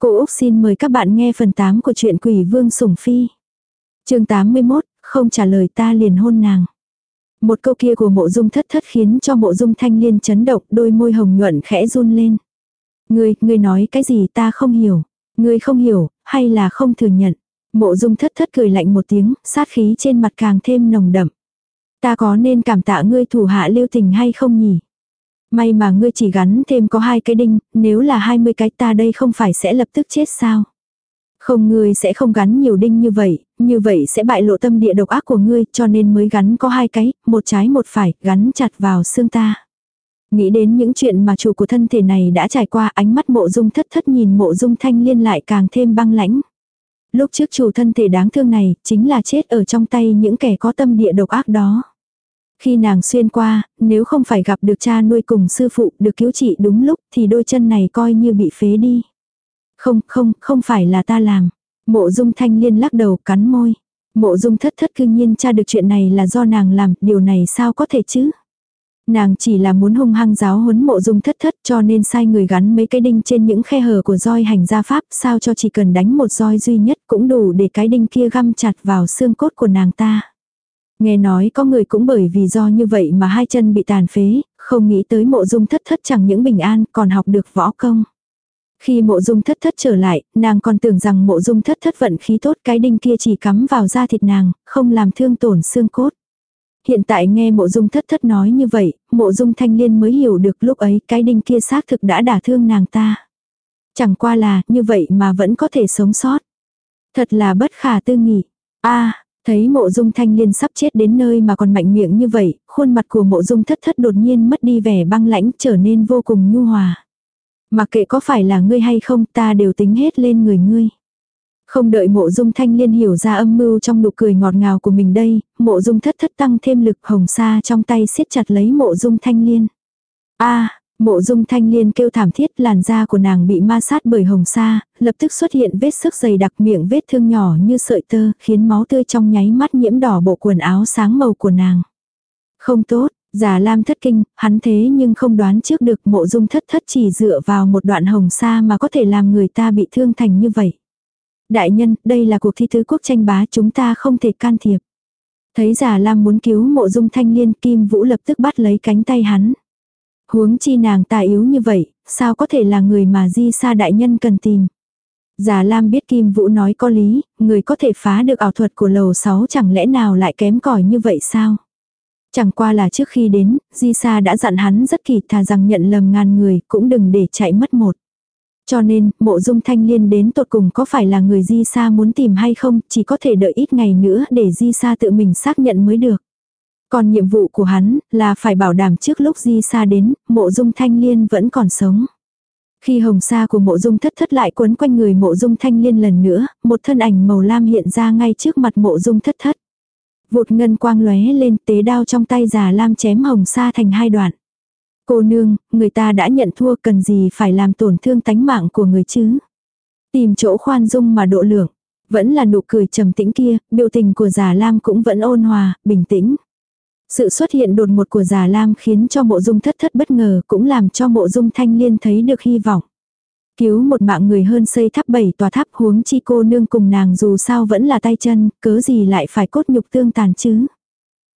Cô Úc xin mời các bạn nghe phần 8 của truyện Quỷ Vương Sủng Phi. chương 81, không trả lời ta liền hôn nàng. Một câu kia của mộ dung thất thất khiến cho mộ dung thanh liên chấn động đôi môi hồng nhuận khẽ run lên. Ngươi, ngươi nói cái gì ta không hiểu. Ngươi không hiểu, hay là không thừa nhận. Mộ dung thất thất cười lạnh một tiếng, sát khí trên mặt càng thêm nồng đậm. Ta có nên cảm tạ ngươi thủ hạ lưu tình hay không nhỉ? May mà ngươi chỉ gắn thêm có hai cái đinh, nếu là 20 cái ta đây không phải sẽ lập tức chết sao? Không ngươi sẽ không gắn nhiều đinh như vậy, như vậy sẽ bại lộ tâm địa độc ác của ngươi cho nên mới gắn có hai cái, một trái một phải, gắn chặt vào xương ta. Nghĩ đến những chuyện mà chủ của thân thể này đã trải qua ánh mắt mộ dung thất thất nhìn mộ dung thanh liên lại càng thêm băng lãnh. Lúc trước chủ thân thể đáng thương này chính là chết ở trong tay những kẻ có tâm địa độc ác đó. Khi nàng xuyên qua, nếu không phải gặp được cha nuôi cùng sư phụ được cứu trị đúng lúc thì đôi chân này coi như bị phế đi. Không, không, không phải là ta làm. Mộ dung thanh liên lắc đầu cắn môi. Mộ dung thất thất cư nhiên cha được chuyện này là do nàng làm, điều này sao có thể chứ? Nàng chỉ là muốn hung hăng giáo huấn mộ dung thất thất cho nên sai người gắn mấy cái đinh trên những khe hở của roi hành gia pháp sao cho chỉ cần đánh một roi duy nhất cũng đủ để cái đinh kia găm chặt vào xương cốt của nàng ta. Nghe nói có người cũng bởi vì do như vậy mà hai chân bị tàn phế, không nghĩ tới mộ dung thất thất chẳng những bình an còn học được võ công. Khi mộ dung thất thất trở lại, nàng còn tưởng rằng mộ dung thất thất vận khí tốt cái đinh kia chỉ cắm vào da thịt nàng, không làm thương tổn xương cốt. Hiện tại nghe mộ dung thất thất nói như vậy, mộ dung thanh liên mới hiểu được lúc ấy cái đinh kia xác thực đã đả thương nàng ta. Chẳng qua là như vậy mà vẫn có thể sống sót. Thật là bất khả tư nghị. a thấy mộ dung thanh liên sắp chết đến nơi mà còn mạnh miệng như vậy, khuôn mặt của mộ dung thất thất đột nhiên mất đi vẻ băng lãnh trở nên vô cùng nhu hòa. Mặc kệ có phải là ngươi hay không ta đều tính hết lên người ngươi. Không đợi mộ dung thanh liên hiểu ra âm mưu trong nụ cười ngọt ngào của mình đây, mộ dung thất thất tăng thêm lực hồng sa trong tay siết chặt lấy mộ dung thanh liên. a mộ dung thanh liên kêu thảm thiết làn da của nàng bị ma sát bởi hồng sa, lập tức xuất hiện vết sức dày đặc miệng vết thương nhỏ như sợi tơ, khiến máu tươi trong nháy mắt nhiễm đỏ bộ quần áo sáng màu của nàng. Không tốt, giả Lam thất kinh, hắn thế nhưng không đoán trước được mộ dung thất thất chỉ dựa vào một đoạn hồng sa mà có thể làm người ta bị thương thành như vậy. Đại nhân, đây là cuộc thi thứ quốc tranh bá chúng ta không thể can thiệp. Thấy giả Lam muốn cứu mộ dung thanh liên Kim Vũ lập tức bắt lấy cánh tay hắn. Huống chi nàng ta yếu như vậy, sao có thể là người mà di sa đại nhân cần tìm. Già Lam biết Kim Vũ nói có lý, người có thể phá được ảo thuật của lầu 6 chẳng lẽ nào lại kém cỏi như vậy sao? Chẳng qua là trước khi đến, Di Sa đã dặn hắn rất kỳ thà rằng nhận lầm ngàn người cũng đừng để chạy mất một. Cho nên, mộ dung thanh liên đến tột cùng có phải là người Di Sa muốn tìm hay không, chỉ có thể đợi ít ngày nữa để Di Sa tự mình xác nhận mới được. Còn nhiệm vụ của hắn là phải bảo đảm trước lúc Di Sa đến, mộ dung thanh liên vẫn còn sống. Khi hồng sa của mộ dung thất thất lại quấn quanh người mộ dung thanh liên lần nữa, một thân ảnh màu lam hiện ra ngay trước mặt mộ dung thất thất. Vụt ngân quang lóe lên tế đao trong tay già lam chém hồng sa thành hai đoạn. Cô nương, người ta đã nhận thua cần gì phải làm tổn thương tánh mạng của người chứ. Tìm chỗ khoan dung mà độ lượng. Vẫn là nụ cười trầm tĩnh kia, biểu tình của già lam cũng vẫn ôn hòa, bình tĩnh. Sự xuất hiện đột ngột của già lam khiến cho mộ dung thất thất bất ngờ cũng làm cho mộ dung thanh liên thấy được hy vọng. Cứu một mạng người hơn xây tháp bảy tòa tháp huống chi cô nương cùng nàng dù sao vẫn là tay chân, cớ gì lại phải cốt nhục tương tàn chứ.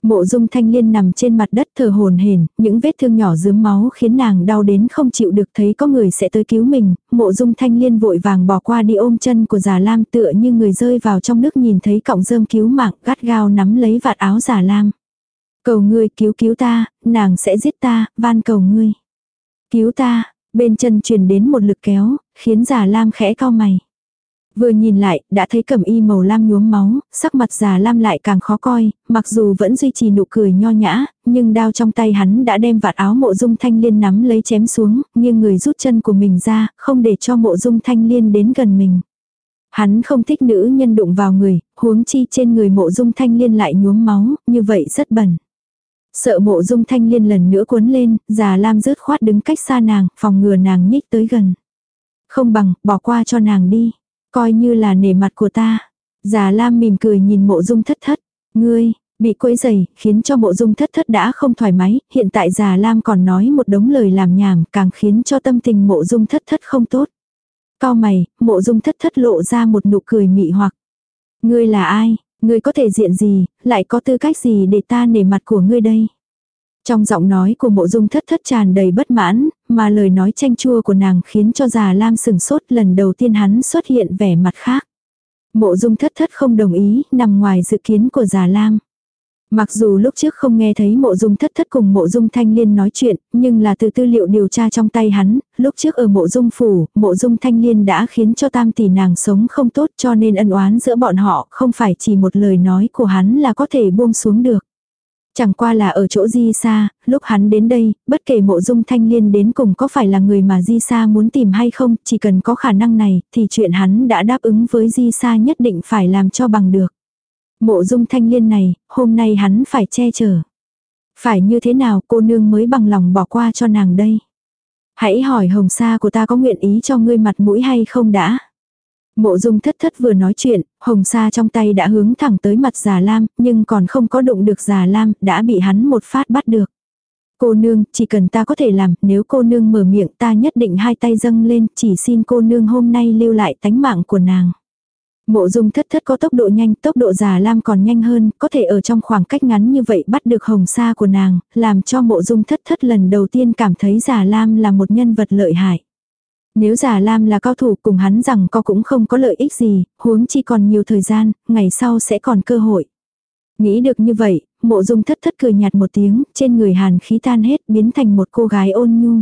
Mộ dung thanh liên nằm trên mặt đất thờ hồn hển, những vết thương nhỏ dướm máu khiến nàng đau đến không chịu được thấy có người sẽ tới cứu mình, mộ dung thanh liên vội vàng bỏ qua đi ôm chân của già lam tựa như người rơi vào trong nước nhìn thấy cọng rơm cứu mạng gắt gao nắm lấy vạt áo già lam. Cầu ngươi cứu cứu ta, nàng sẽ giết ta, van cầu ngươi. Cứu ta, Bên chân truyền đến một lực kéo, khiến già lam khẽ cao mày. Vừa nhìn lại, đã thấy cẩm y màu lam nhuốm máu, sắc mặt già lam lại càng khó coi, mặc dù vẫn duy trì nụ cười nho nhã, nhưng đao trong tay hắn đã đem vạt áo mộ dung thanh liên nắm lấy chém xuống, nhưng người rút chân của mình ra, không để cho mộ dung thanh liên đến gần mình. Hắn không thích nữ nhân đụng vào người, huống chi trên người mộ dung thanh liên lại nhuốm máu, như vậy rất bẩn. Sợ mộ dung thanh liên lần nữa cuốn lên, già lam rớt khoát đứng cách xa nàng, phòng ngừa nàng nhích tới gần. Không bằng, bỏ qua cho nàng đi. Coi như là nể mặt của ta. Già lam mỉm cười nhìn mộ dung thất thất. Ngươi, bị quấy dày, khiến cho mộ dung thất thất đã không thoải mái, hiện tại già lam còn nói một đống lời làm nhảm, càng khiến cho tâm tình mộ dung thất thất không tốt. Cao mày, mộ dung thất thất lộ ra một nụ cười mị hoặc. Ngươi là ai? Ngươi có thể diện gì, lại có tư cách gì để ta nể mặt của ngươi đây? Trong giọng nói của mộ dung thất thất tràn đầy bất mãn, mà lời nói chanh chua của nàng khiến cho già lam sừng sốt lần đầu tiên hắn xuất hiện vẻ mặt khác. Mộ dung thất thất không đồng ý, nằm ngoài dự kiến của già lam. Mặc dù lúc trước không nghe thấy mộ dung thất thất cùng mộ dung thanh liên nói chuyện, nhưng là từ tư liệu điều tra trong tay hắn, lúc trước ở mộ dung phủ, mộ dung thanh liên đã khiến cho tam tỷ nàng sống không tốt cho nên ân oán giữa bọn họ không phải chỉ một lời nói của hắn là có thể buông xuống được. Chẳng qua là ở chỗ Di Sa, lúc hắn đến đây, bất kể mộ dung thanh liên đến cùng có phải là người mà Di Sa muốn tìm hay không, chỉ cần có khả năng này, thì chuyện hắn đã đáp ứng với Di Sa nhất định phải làm cho bằng được. Mộ dung thanh liên này, hôm nay hắn phải che chở. Phải như thế nào cô nương mới bằng lòng bỏ qua cho nàng đây? Hãy hỏi hồng sa của ta có nguyện ý cho ngươi mặt mũi hay không đã? Mộ dung thất thất vừa nói chuyện, hồng sa trong tay đã hướng thẳng tới mặt già lam, nhưng còn không có đụng được già lam, đã bị hắn một phát bắt được. Cô nương, chỉ cần ta có thể làm, nếu cô nương mở miệng ta nhất định hai tay dâng lên, chỉ xin cô nương hôm nay lưu lại tánh mạng của nàng. Mộ dung thất thất có tốc độ nhanh, tốc độ già lam còn nhanh hơn, có thể ở trong khoảng cách ngắn như vậy bắt được hồng sa của nàng, làm cho mộ dung thất thất lần đầu tiên cảm thấy già lam là một nhân vật lợi hại. Nếu già lam là cao thủ cùng hắn rằng có cũng không có lợi ích gì, huống chi còn nhiều thời gian, ngày sau sẽ còn cơ hội. Nghĩ được như vậy, mộ dung thất thất cười nhạt một tiếng, trên người hàn khí tan hết biến thành một cô gái ôn nhu.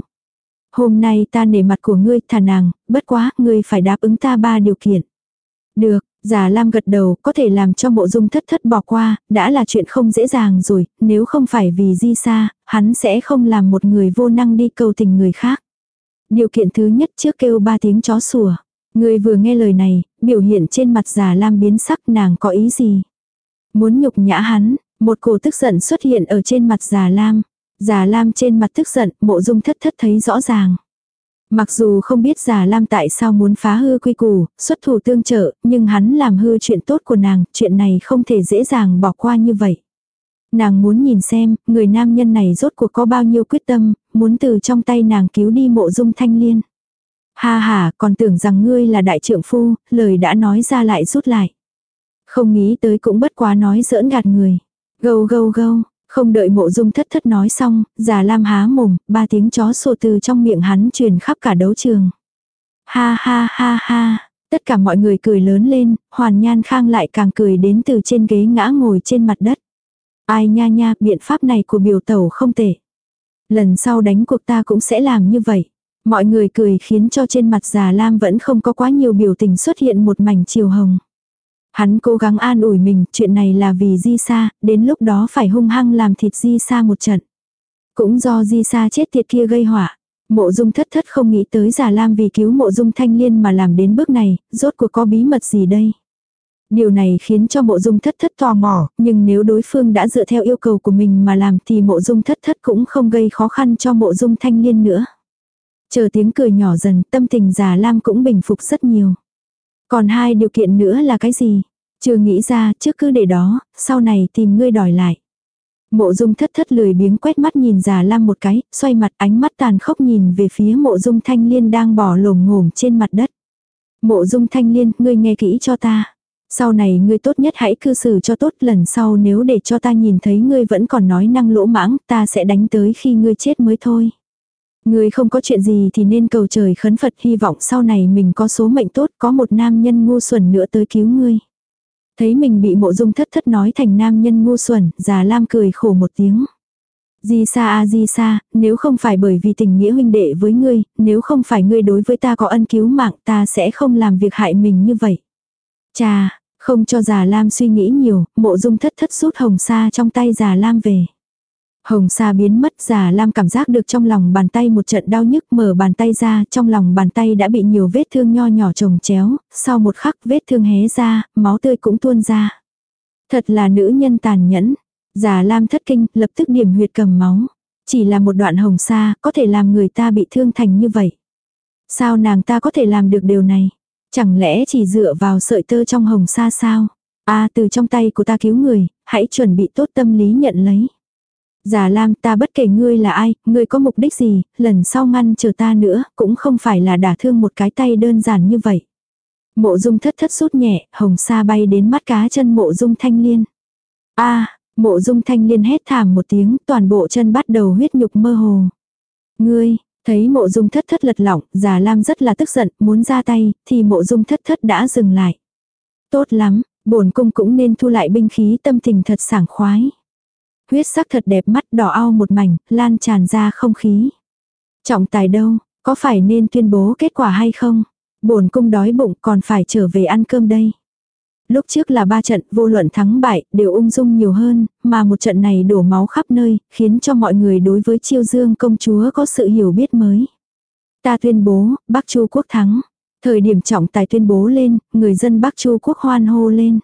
Hôm nay ta nể mặt của ngươi thả nàng, bất quá, ngươi phải đáp ứng ta ba điều kiện. Được, Già Lam gật đầu, có thể làm cho mộ dung thất thất bỏ qua, đã là chuyện không dễ dàng rồi, nếu không phải vì di xa, hắn sẽ không làm một người vô năng đi cầu tình người khác. Điều kiện thứ nhất trước kêu ba tiếng chó sủa. Người vừa nghe lời này, biểu hiện trên mặt già Lam biến sắc nàng có ý gì. Muốn nhục nhã hắn, một cổ tức giận xuất hiện ở trên mặt già Lam. Già Lam trên mặt tức giận, mộ dung thất thất thấy rõ ràng. Mặc dù không biết già Lam tại sao muốn phá hư quy củ, xuất thủ tương trợ, nhưng hắn làm hư chuyện tốt của nàng, chuyện này không thể dễ dàng bỏ qua như vậy. Nàng muốn nhìn xem, người nam nhân này rốt cuộc có bao nhiêu quyết tâm, muốn từ trong tay nàng cứu đi mộ dung thanh liên. Ha ha, còn tưởng rằng ngươi là đại trượng phu, lời đã nói ra lại rút lại. Không nghĩ tới cũng bất quá nói giỡn gạt người. Gâu gâu gâu, không đợi mộ dung thất thất nói xong, già lam há mồm, ba tiếng chó sổ từ trong miệng hắn truyền khắp cả đấu trường. Ha ha ha ha, tất cả mọi người cười lớn lên, hoàn nhan khang lại càng cười đến từ trên ghế ngã ngồi trên mặt đất. Ai nha nha, biện pháp này của biểu tẩu không tệ. Lần sau đánh cuộc ta cũng sẽ làm như vậy. Mọi người cười khiến cho trên mặt già lam vẫn không có quá nhiều biểu tình xuất hiện một mảnh chiều hồng. Hắn cố gắng an ủi mình, chuyện này là vì Di Sa, đến lúc đó phải hung hăng làm thịt Di Sa một trận. Cũng do Di Sa chết tiệt kia gây họa. Mộ dung thất thất không nghĩ tới giả lam vì cứu mộ dung thanh liên mà làm đến bước này, rốt cuộc có bí mật gì đây. Điều này khiến cho mộ dung thất thất tò mò, nhưng nếu đối phương đã dựa theo yêu cầu của mình mà làm thì mộ dung thất thất cũng không gây khó khăn cho mộ dung thanh liên nữa. Chờ tiếng cười nhỏ dần, tâm tình giả lam cũng bình phục rất nhiều. Còn hai điều kiện nữa là cái gì? Chưa nghĩ ra, trước cứ để đó, sau này tìm ngươi đòi lại. Mộ dung thất thất lười biếng quét mắt nhìn già lam một cái, xoay mặt ánh mắt tàn khốc nhìn về phía mộ dung thanh liên đang bỏ lồm ngồm trên mặt đất. Mộ dung thanh liên, ngươi nghe kỹ cho ta. Sau này ngươi tốt nhất hãy cư xử cho tốt lần sau nếu để cho ta nhìn thấy ngươi vẫn còn nói năng lỗ mãng, ta sẽ đánh tới khi ngươi chết mới thôi. Ngươi không có chuyện gì thì nên cầu trời khấn Phật hy vọng sau này mình có số mệnh tốt có một nam nhân ngu xuẩn nữa tới cứu ngươi. Thấy mình bị mộ dung thất thất nói thành nam nhân ngu xuẩn, già lam cười khổ một tiếng. Di xa a di xa, nếu không phải bởi vì tình nghĩa huynh đệ với ngươi, nếu không phải ngươi đối với ta có ân cứu mạng ta sẽ không làm việc hại mình như vậy. Chà, không cho già lam suy nghĩ nhiều, mộ dung thất thất rút hồng sa trong tay già lam về. Hồng sa biến mất già lam cảm giác được trong lòng bàn tay một trận đau nhức mở bàn tay ra, trong lòng bàn tay đã bị nhiều vết thương nho nhỏ chồng chéo, sau một khắc vết thương hé ra, máu tươi cũng tuôn ra. Thật là nữ nhân tàn nhẫn. Già lam thất kinh, lập tức điểm huyệt cầm máu. Chỉ là một đoạn hồng sa, có thể làm người ta bị thương thành như vậy. Sao nàng ta có thể làm được điều này? Chẳng lẽ chỉ dựa vào sợi tơ trong hồng sa sao? a từ trong tay của ta cứu người, hãy chuẩn bị tốt tâm lý nhận lấy. Già Lam ta bất kể ngươi là ai, ngươi có mục đích gì, lần sau ngăn chờ ta nữa, cũng không phải là đả thương một cái tay đơn giản như vậy. Mộ dung thất thất sút nhẹ, hồng sa bay đến mắt cá chân mộ dung thanh liên. a mộ dung thanh liên hét thảm một tiếng, toàn bộ chân bắt đầu huyết nhục mơ hồ. Ngươi, thấy mộ dung thất thất lật lỏng, già lam rất là tức giận, muốn ra tay, thì mộ dung thất thất đã dừng lại. Tốt lắm, bổn cung cũng nên thu lại binh khí tâm tình thật sảng khoái. Huyết sắc thật đẹp mắt đỏ ao một mảnh, lan tràn ra không khí. Trọng tài đâu, có phải nên tuyên bố kết quả hay không? bổn cung đói bụng còn phải trở về ăn cơm đây. Lúc trước là ba trận vô luận thắng bại đều ung dung nhiều hơn, mà một trận này đổ máu khắp nơi, khiến cho mọi người đối với chiêu dương công chúa có sự hiểu biết mới. Ta tuyên bố, Bắc Chu quốc thắng. Thời điểm trọng tài tuyên bố lên, người dân Bắc Chu quốc hoan hô lên.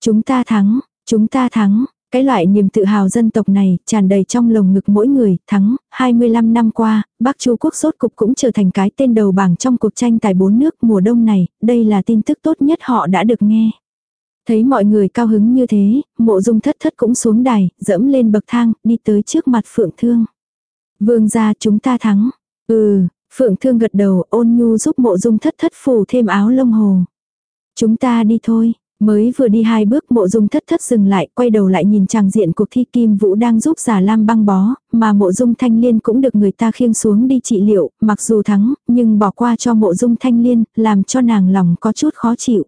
Chúng ta thắng, chúng ta thắng, cái loại niềm tự hào dân tộc này tràn đầy trong lồng ngực mỗi người, thắng, 25 năm qua, Bắc Chu quốc sốt cục cũng trở thành cái tên đầu bảng trong cuộc tranh tài bốn nước mùa đông này, đây là tin tức tốt nhất họ đã được nghe. Thấy mọi người cao hứng như thế, mộ dung thất thất cũng xuống đài, dẫm lên bậc thang, đi tới trước mặt Phượng Thương. Vương gia chúng ta thắng. Ừ, Phượng Thương gật đầu ôn nhu giúp mộ dung thất thất phủ thêm áo lông hồ. Chúng ta đi thôi, Mới vừa đi hai bước mộ dung thất thất dừng lại, quay đầu lại nhìn tràng diện cuộc thi Kim Vũ đang giúp giả lam băng bó, mà mộ dung thanh liên cũng được người ta khiêng xuống đi trị liệu, mặc dù thắng, nhưng bỏ qua cho mộ dung thanh liên, làm cho nàng lòng có chút khó chịu.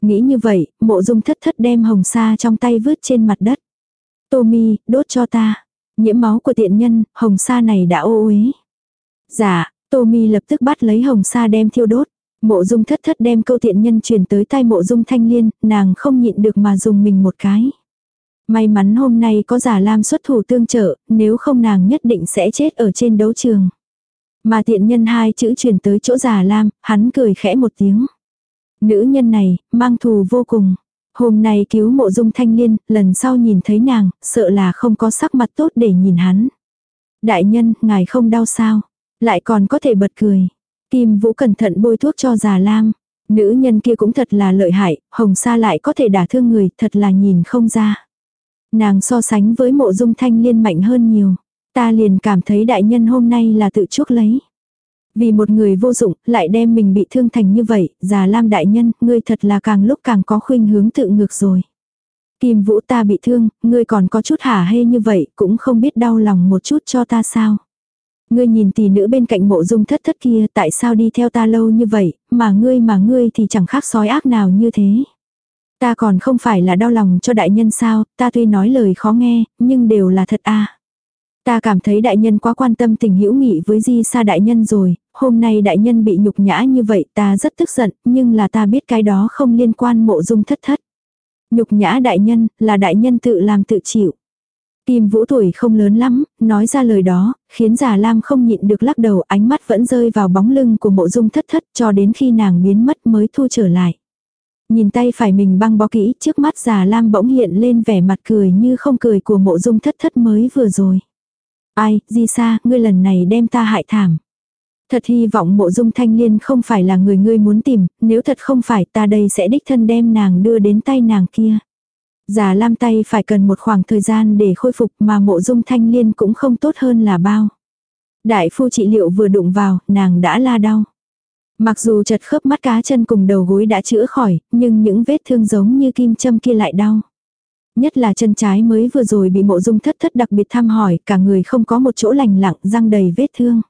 Nghĩ như vậy, mộ dung thất thất đem hồng sa trong tay vứt trên mặt đất. Tommy, đốt cho ta. Nhiễm máu của tiện nhân, hồng sa này đã ô uế. Dạ, Tommy lập tức bắt lấy hồng sa đem thiêu đốt. Mộ dung thất thất đem câu tiện nhân truyền tới tai mộ dung thanh liên, nàng không nhịn được mà dùng mình một cái. May mắn hôm nay có giả lam xuất thủ tương trợ, nếu không nàng nhất định sẽ chết ở trên đấu trường. Mà tiện nhân hai chữ truyền tới chỗ giả lam, hắn cười khẽ một tiếng. Nữ nhân này, mang thù vô cùng. Hôm nay cứu mộ dung thanh liên, lần sau nhìn thấy nàng, sợ là không có sắc mặt tốt để nhìn hắn. Đại nhân, ngài không đau sao? Lại còn có thể bật cười. Kim Vũ cẩn thận bôi thuốc cho già lam. Nữ nhân kia cũng thật là lợi hại, hồng sa lại có thể đả thương người, thật là nhìn không ra. Nàng so sánh với mộ dung thanh liên mạnh hơn nhiều. Ta liền cảm thấy đại nhân hôm nay là tự chuốc lấy. Vì một người vô dụng, lại đem mình bị thương thành như vậy, già lam đại nhân, ngươi thật là càng lúc càng có khuynh hướng tự ngược rồi. Kim vũ ta bị thương, ngươi còn có chút hả hê như vậy, cũng không biết đau lòng một chút cho ta sao. Ngươi nhìn tỷ nữ bên cạnh mộ dung thất thất kia tại sao đi theo ta lâu như vậy, mà ngươi mà ngươi thì chẳng khác sói ác nào như thế. Ta còn không phải là đau lòng cho đại nhân sao, ta tuy nói lời khó nghe, nhưng đều là thật a. Ta cảm thấy đại nhân quá quan tâm tình hữu nghị với di xa đại nhân rồi, hôm nay đại nhân bị nhục nhã như vậy ta rất tức giận, nhưng là ta biết cái đó không liên quan mộ dung thất thất. Nhục nhã đại nhân, là đại nhân tự làm tự chịu. Tim Vũ tuổi không lớn lắm, nói ra lời đó, khiến già Lam không nhịn được lắc đầu ánh mắt vẫn rơi vào bóng lưng của mộ dung thất thất cho đến khi nàng biến mất mới thu trở lại. Nhìn tay phải mình băng bó kỹ trước mắt già Lam bỗng hiện lên vẻ mặt cười như không cười của mộ dung thất thất mới vừa rồi. Ai, di xa ngươi lần này đem ta hại thảm. Thật hy vọng mộ dung thanh liên không phải là người ngươi muốn tìm, nếu thật không phải ta đây sẽ đích thân đem nàng đưa đến tay nàng kia. Già lam tay phải cần một khoảng thời gian để khôi phục mà mộ dung thanh liên cũng không tốt hơn là bao. Đại phu trị liệu vừa đụng vào, nàng đã la đau. Mặc dù chật khớp mắt cá chân cùng đầu gối đã chữa khỏi, nhưng những vết thương giống như kim châm kia lại đau. Nhất là chân trái mới vừa rồi bị mộ dung thất thất đặc biệt thăm hỏi, cả người không có một chỗ lành lặng, răng đầy vết thương.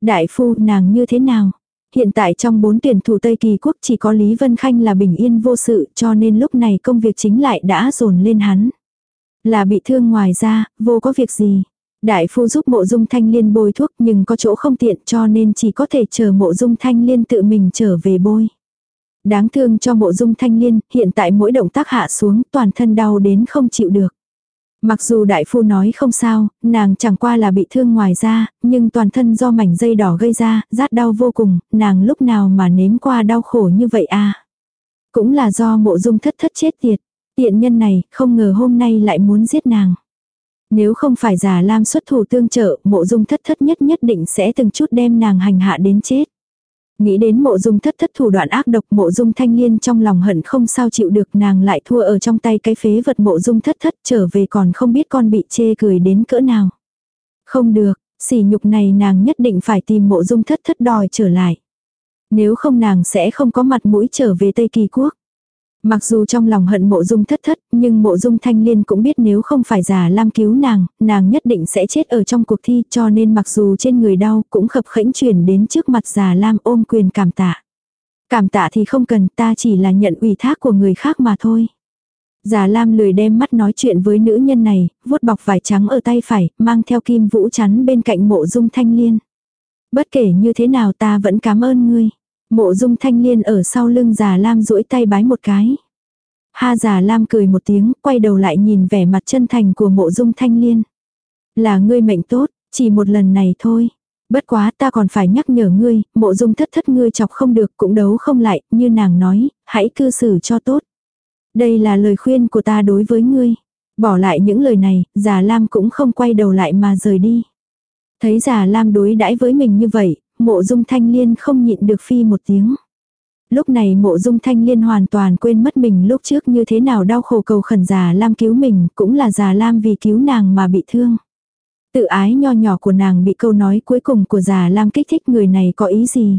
Đại phu, nàng như thế nào? Hiện tại trong bốn tuyển thủ Tây Kỳ Quốc chỉ có Lý Vân Khanh là bình yên vô sự cho nên lúc này công việc chính lại đã dồn lên hắn. Là bị thương ngoài ra, vô có việc gì. Đại phu giúp mộ dung thanh liên bôi thuốc nhưng có chỗ không tiện cho nên chỉ có thể chờ mộ dung thanh liên tự mình trở về bôi. Đáng thương cho mộ dung thanh liên, hiện tại mỗi động tác hạ xuống toàn thân đau đến không chịu được. Mặc dù đại phu nói không sao, nàng chẳng qua là bị thương ngoài da, nhưng toàn thân do mảnh dây đỏ gây ra, rát đau vô cùng, nàng lúc nào mà nếm qua đau khổ như vậy à. Cũng là do mộ dung thất thất chết tiệt, tiện nhân này không ngờ hôm nay lại muốn giết nàng. Nếu không phải giả lam xuất thủ tương trợ, mộ dung thất thất nhất nhất định sẽ từng chút đem nàng hành hạ đến chết. Nghĩ đến mộ dung thất thất thủ đoạn ác độc mộ dung thanh liên trong lòng hận không sao chịu được nàng lại thua ở trong tay cái phế vật mộ dung thất thất trở về còn không biết con bị chê cười đến cỡ nào. Không được, sỉ nhục này nàng nhất định phải tìm mộ dung thất thất đòi trở lại. Nếu không nàng sẽ không có mặt mũi trở về Tây Kỳ Quốc. Mặc dù trong lòng hận mộ dung thất thất, nhưng mộ dung thanh liên cũng biết nếu không phải giả lam cứu nàng, nàng nhất định sẽ chết ở trong cuộc thi cho nên mặc dù trên người đau cũng khập khẽnh chuyển đến trước mặt giả lam ôm quyền cảm tạ. Cảm tạ thì không cần ta chỉ là nhận ủy thác của người khác mà thôi. Giả lam lười đem mắt nói chuyện với nữ nhân này, vuốt bọc vải trắng ở tay phải, mang theo kim vũ chắn bên cạnh mộ dung thanh liên. Bất kể như thế nào ta vẫn cảm ơn ngươi. Mộ dung thanh liên ở sau lưng già lam duỗi tay bái một cái. Ha già lam cười một tiếng, quay đầu lại nhìn vẻ mặt chân thành của mộ dung thanh liên. Là ngươi mệnh tốt, chỉ một lần này thôi. Bất quá ta còn phải nhắc nhở ngươi, mộ dung thất thất ngươi chọc không được cũng đấu không lại, như nàng nói, hãy cư xử cho tốt. Đây là lời khuyên của ta đối với ngươi. Bỏ lại những lời này, già lam cũng không quay đầu lại mà rời đi. Thấy già lam đối đãi với mình như vậy, mộ dung thanh liên không nhịn được phi một tiếng. Lúc này mộ dung thanh liên hoàn toàn quên mất mình lúc trước như thế nào đau khổ cầu khẩn già lam cứu mình, cũng là già lam vì cứu nàng mà bị thương. Tự ái nho nhỏ của nàng bị câu nói cuối cùng của già lam kích thích người này có ý gì.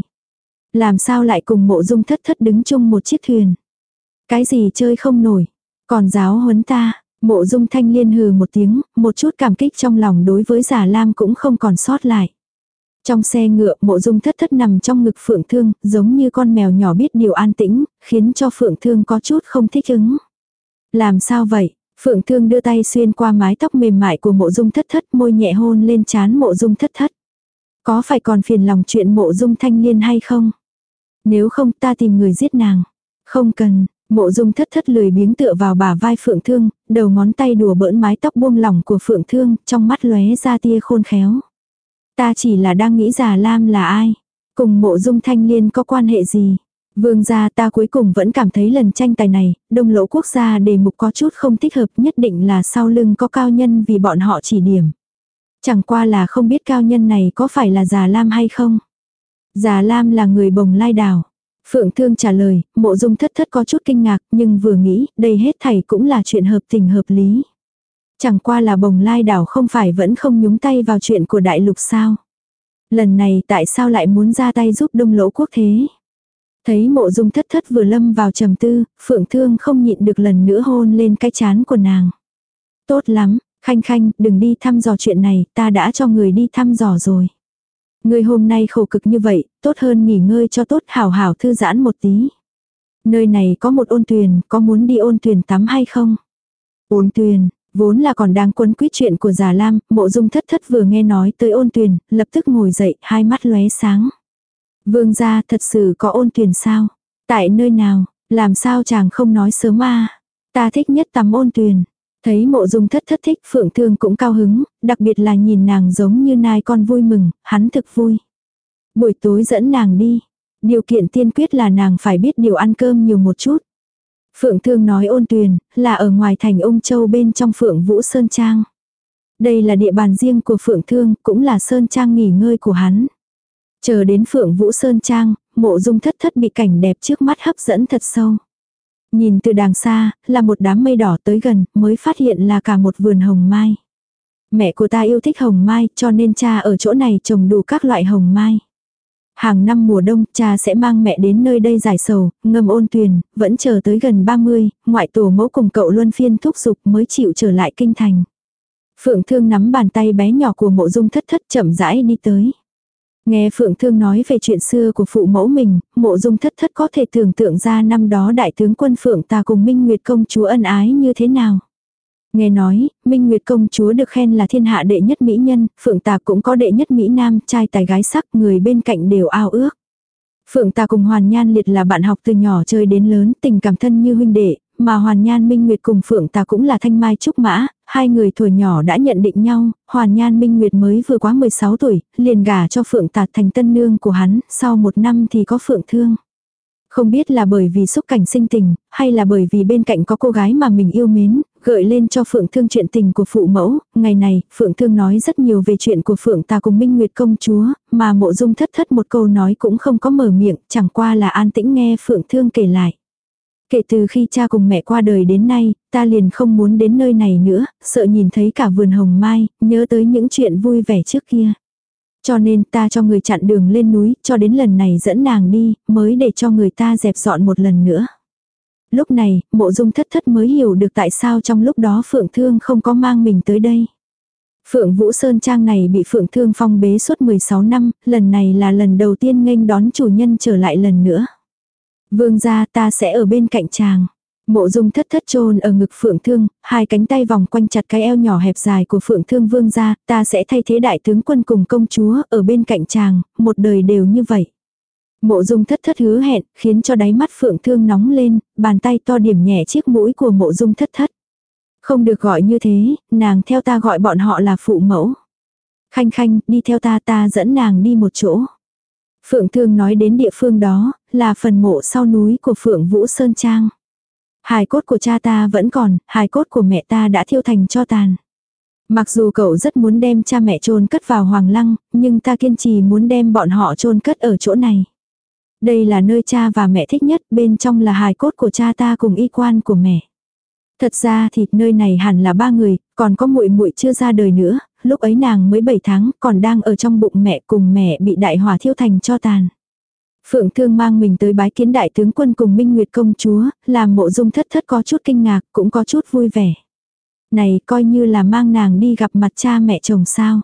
Làm sao lại cùng mộ dung thất thất đứng chung một chiếc thuyền. Cái gì chơi không nổi. Còn giáo huấn ta, mộ dung thanh liên hừ một tiếng, một chút cảm kích trong lòng đối với già lam cũng không còn sót lại. Trong xe ngựa mộ dung thất thất nằm trong ngực phượng thương, giống như con mèo nhỏ biết điều an tĩnh, khiến cho phượng thương có chút không thích ứng. Làm sao vậy? Phượng thương đưa tay xuyên qua mái tóc mềm mại của mộ dung thất thất môi nhẹ hôn lên trán mộ dung thất thất. Có phải còn phiền lòng chuyện mộ dung thanh liên hay không? Nếu không ta tìm người giết nàng. Không cần, mộ dung thất thất lười biếng tựa vào bả vai phượng thương, đầu ngón tay đùa bỡn mái tóc buông lỏng của phượng thương, trong mắt lóe ra tia khôn khéo. Ta chỉ là đang nghĩ già Lam là ai? Cùng mộ dung thanh liên có quan hệ gì? Vương gia ta cuối cùng vẫn cảm thấy lần tranh tài này, đông lỗ quốc gia đề mục có chút không thích hợp nhất định là sau lưng có cao nhân vì bọn họ chỉ điểm. Chẳng qua là không biết cao nhân này có phải là già Lam hay không. Già Lam là người bồng lai đảo. Phượng Thương trả lời, mộ dung thất thất có chút kinh ngạc nhưng vừa nghĩ đây hết thảy cũng là chuyện hợp tình hợp lý. Chẳng qua là bồng lai đảo không phải vẫn không nhúng tay vào chuyện của đại lục sao. Lần này tại sao lại muốn ra tay giúp đông lỗ quốc thế? Thấy mộ dung thất thất vừa lâm vào trầm tư, phượng thương không nhịn được lần nữa hôn lên cái chán của nàng. Tốt lắm, khanh khanh, đừng đi thăm dò chuyện này, ta đã cho người đi thăm dò rồi. Người hôm nay khổ cực như vậy, tốt hơn nghỉ ngơi cho tốt hảo hảo thư giãn một tí. Nơi này có một ôn tuyền, có muốn đi ôn tuyền tắm hay không? Ôn tuyền, Vốn là còn đang quấn quýt chuyện của già Lam, mộ dung thất thất vừa nghe nói tới ôn tuyền, lập tức ngồi dậy, hai mắt lóe sáng. Vương gia thật sự có ôn tuyền sao? Tại nơi nào? Làm sao chàng không nói sớm à? Ta thích nhất tắm ôn tuyền. Thấy mộ dung thất thất thích phượng thương cũng cao hứng, đặc biệt là nhìn nàng giống như nai con vui mừng, hắn thực vui. Buổi tối dẫn nàng đi. Điều kiện tiên quyết là nàng phải biết điều ăn cơm nhiều một chút. Phượng Thương nói ôn tuyền, là ở ngoài thành ông Châu bên trong Phượng Vũ Sơn Trang. Đây là địa bàn riêng của Phượng Thương, cũng là Sơn Trang nghỉ ngơi của hắn. Chờ đến Phượng Vũ Sơn Trang, mộ dung thất thất bị cảnh đẹp trước mắt hấp dẫn thật sâu. Nhìn từ đàng xa, là một đám mây đỏ tới gần, mới phát hiện là cả một vườn hồng mai. Mẹ của ta yêu thích hồng mai, cho nên cha ở chỗ này trồng đủ các loại hồng mai. Hàng năm mùa đông, cha sẽ mang mẹ đến nơi đây giải sầu, ngâm ôn tuyền, vẫn chờ tới gần 30, ngoại tổ mẫu cùng cậu luân phiên thúc giục mới chịu trở lại kinh thành. Phượng Thương nắm bàn tay bé nhỏ của mộ dung thất thất chậm rãi đi tới. Nghe Phượng Thương nói về chuyện xưa của phụ mẫu mình, mộ dung thất thất có thể tưởng tượng ra năm đó đại tướng quân Phượng ta cùng Minh Nguyệt công chúa ân ái như thế nào. Nghe nói, Minh Nguyệt công chúa được khen là thiên hạ đệ nhất mỹ nhân, Phượng Tà cũng có đệ nhất mỹ nam, trai tài gái sắc, người bên cạnh đều ao ước. Phượng Tà cùng Hoàn Nhan Liệt là bạn học từ nhỏ chơi đến lớn, tình cảm thân như huynh đệ, mà Hoàn Nhan Minh Nguyệt cùng Phượng Tà cũng là thanh mai trúc mã, hai người tuổi nhỏ đã nhận định nhau, Hoàn Nhan Minh Nguyệt mới vừa quá 16 tuổi, liền gả cho Phượng Tà thành tân nương của hắn, sau một năm thì có Phượng Thương. Không biết là bởi vì xúc cảnh sinh tình, hay là bởi vì bên cạnh có cô gái mà mình yêu mến, gợi lên cho Phượng Thương chuyện tình của phụ mẫu, ngày này, Phượng Thương nói rất nhiều về chuyện của Phượng ta cùng Minh Nguyệt công chúa, mà mộ dung thất thất một câu nói cũng không có mở miệng, chẳng qua là an tĩnh nghe Phượng Thương kể lại. Kể từ khi cha cùng mẹ qua đời đến nay, ta liền không muốn đến nơi này nữa, sợ nhìn thấy cả vườn hồng mai, nhớ tới những chuyện vui vẻ trước kia. Cho nên ta cho người chặn đường lên núi, cho đến lần này dẫn nàng đi, mới để cho người ta dẹp dọn một lần nữa. Lúc này, mộ dung thất thất mới hiểu được tại sao trong lúc đó Phượng Thương không có mang mình tới đây. Phượng Vũ Sơn Trang này bị Phượng Thương phong bế suốt 16 năm, lần này là lần đầu tiên nghênh đón chủ nhân trở lại lần nữa. Vương gia ta sẽ ở bên cạnh chàng. Mộ dung thất thất trôn ở ngực phượng thương, hai cánh tay vòng quanh chặt cái eo nhỏ hẹp dài của phượng thương vương gia, ta sẽ thay thế đại tướng quân cùng công chúa ở bên cạnh chàng, một đời đều như vậy. Mộ dung thất thất hứa hẹn, khiến cho đáy mắt phượng thương nóng lên, bàn tay to điểm nhẹ chiếc mũi của mộ dung thất thất. Không được gọi như thế, nàng theo ta gọi bọn họ là phụ mẫu. Khanh khanh, đi theo ta ta dẫn nàng đi một chỗ. Phượng Thương nói đến địa phương đó, là phần mộ sau núi của Phượng Vũ Sơn Trang. Hài cốt của cha ta vẫn còn, hài cốt của mẹ ta đã thiêu thành cho tàn. Mặc dù cậu rất muốn đem cha mẹ chôn cất vào Hoàng Lăng, nhưng ta kiên trì muốn đem bọn họ chôn cất ở chỗ này. Đây là nơi cha và mẹ thích nhất, bên trong là hài cốt của cha ta cùng y quan của mẹ. Thật ra thì nơi này hẳn là ba người, còn có muội muội chưa ra đời nữa, lúc ấy nàng mới 7 tháng, còn đang ở trong bụng mẹ cùng mẹ bị đại hỏa thiêu thành cho tàn. Phượng Thương mang mình tới bái kiến đại tướng quân cùng Minh Nguyệt công chúa, làm mộ dung thất thất có chút kinh ngạc, cũng có chút vui vẻ. Này coi như là mang nàng đi gặp mặt cha mẹ chồng sao.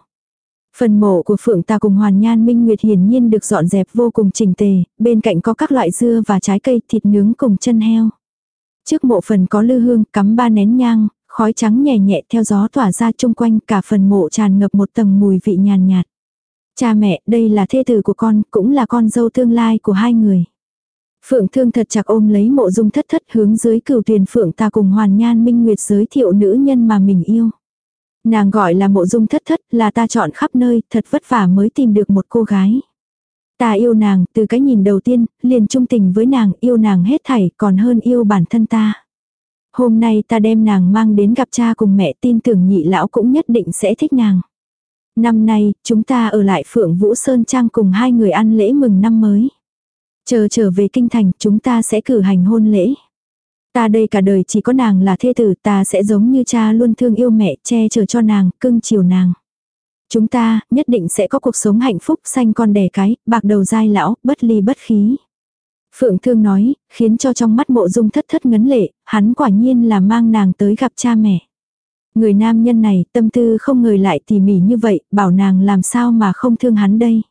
Phần mộ của Phượng ta cùng Hoàn Nhan Minh Nguyệt hiển nhiên được dọn dẹp vô cùng chỉnh tề, bên cạnh có các loại dưa và trái cây thịt nướng cùng chân heo. Trước mộ phần có lư hương cắm ba nén nhang, khói trắng nhẹ nhẹ theo gió tỏa ra chung quanh cả phần mộ tràn ngập một tầng mùi vị nhàn nhạt. Cha mẹ, đây là thê tử của con, cũng là con dâu tương lai của hai người. Phượng thương thật chặt ôm lấy mộ dung thất thất hướng dưới cửu thuyền phượng ta cùng hoàn nhan minh nguyệt giới thiệu nữ nhân mà mình yêu. Nàng gọi là mộ dung thất thất là ta chọn khắp nơi, thật vất vả mới tìm được một cô gái. Ta yêu nàng, từ cái nhìn đầu tiên, liền trung tình với nàng, yêu nàng hết thảy, còn hơn yêu bản thân ta. Hôm nay ta đem nàng mang đến gặp cha cùng mẹ tin tưởng nhị lão cũng nhất định sẽ thích nàng. Năm nay, chúng ta ở lại Phượng Vũ Sơn Trang cùng hai người ăn lễ mừng năm mới. Chờ trở về kinh thành, chúng ta sẽ cử hành hôn lễ. Ta đây cả đời chỉ có nàng là thê tử, ta sẽ giống như cha luôn thương yêu mẹ, che chở cho nàng, cưng chiều nàng. Chúng ta, nhất định sẽ có cuộc sống hạnh phúc, xanh con đẻ cái, bạc đầu dai lão, bất ly bất khí. Phượng Thương nói, khiến cho trong mắt mộ dung thất thất ngấn lệ, hắn quả nhiên là mang nàng tới gặp cha mẹ. Người nam nhân này tâm tư không ngờ lại tỉ mỉ như vậy, bảo nàng làm sao mà không thương hắn đây.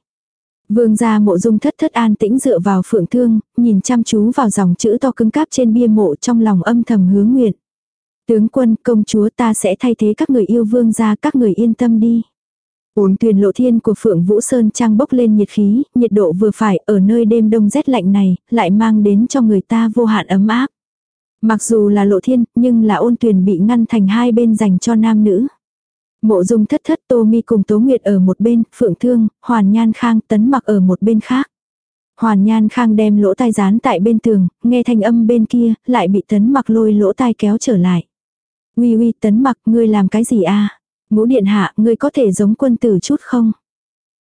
Vương gia mộ dung thất thất an tĩnh dựa vào phượng thương, nhìn chăm chú vào dòng chữ to cứng cáp trên bia mộ trong lòng âm thầm hướng nguyện. Tướng quân công chúa ta sẽ thay thế các người yêu vương gia các người yên tâm đi. Ổn tuyền lộ thiên của Phượng Vũ Sơn trang bốc lên nhiệt khí, nhiệt độ vừa phải ở nơi đêm đông rét lạnh này, lại mang đến cho người ta vô hạn ấm áp. Mặc dù là lộ thiên, nhưng là ôn tuyền bị ngăn thành hai bên dành cho nam nữ. Mộ dung thất thất tô mi cùng tố nguyệt ở một bên, phượng thương, hoàn nhan khang tấn mặc ở một bên khác. Hoàn nhan khang đem lỗ tai dán tại bên tường, nghe thanh âm bên kia, lại bị tấn mặc lôi lỗ tai kéo trở lại. Uy uy tấn mặc, ngươi làm cái gì a Ngũ điện hạ, ngươi có thể giống quân tử chút không?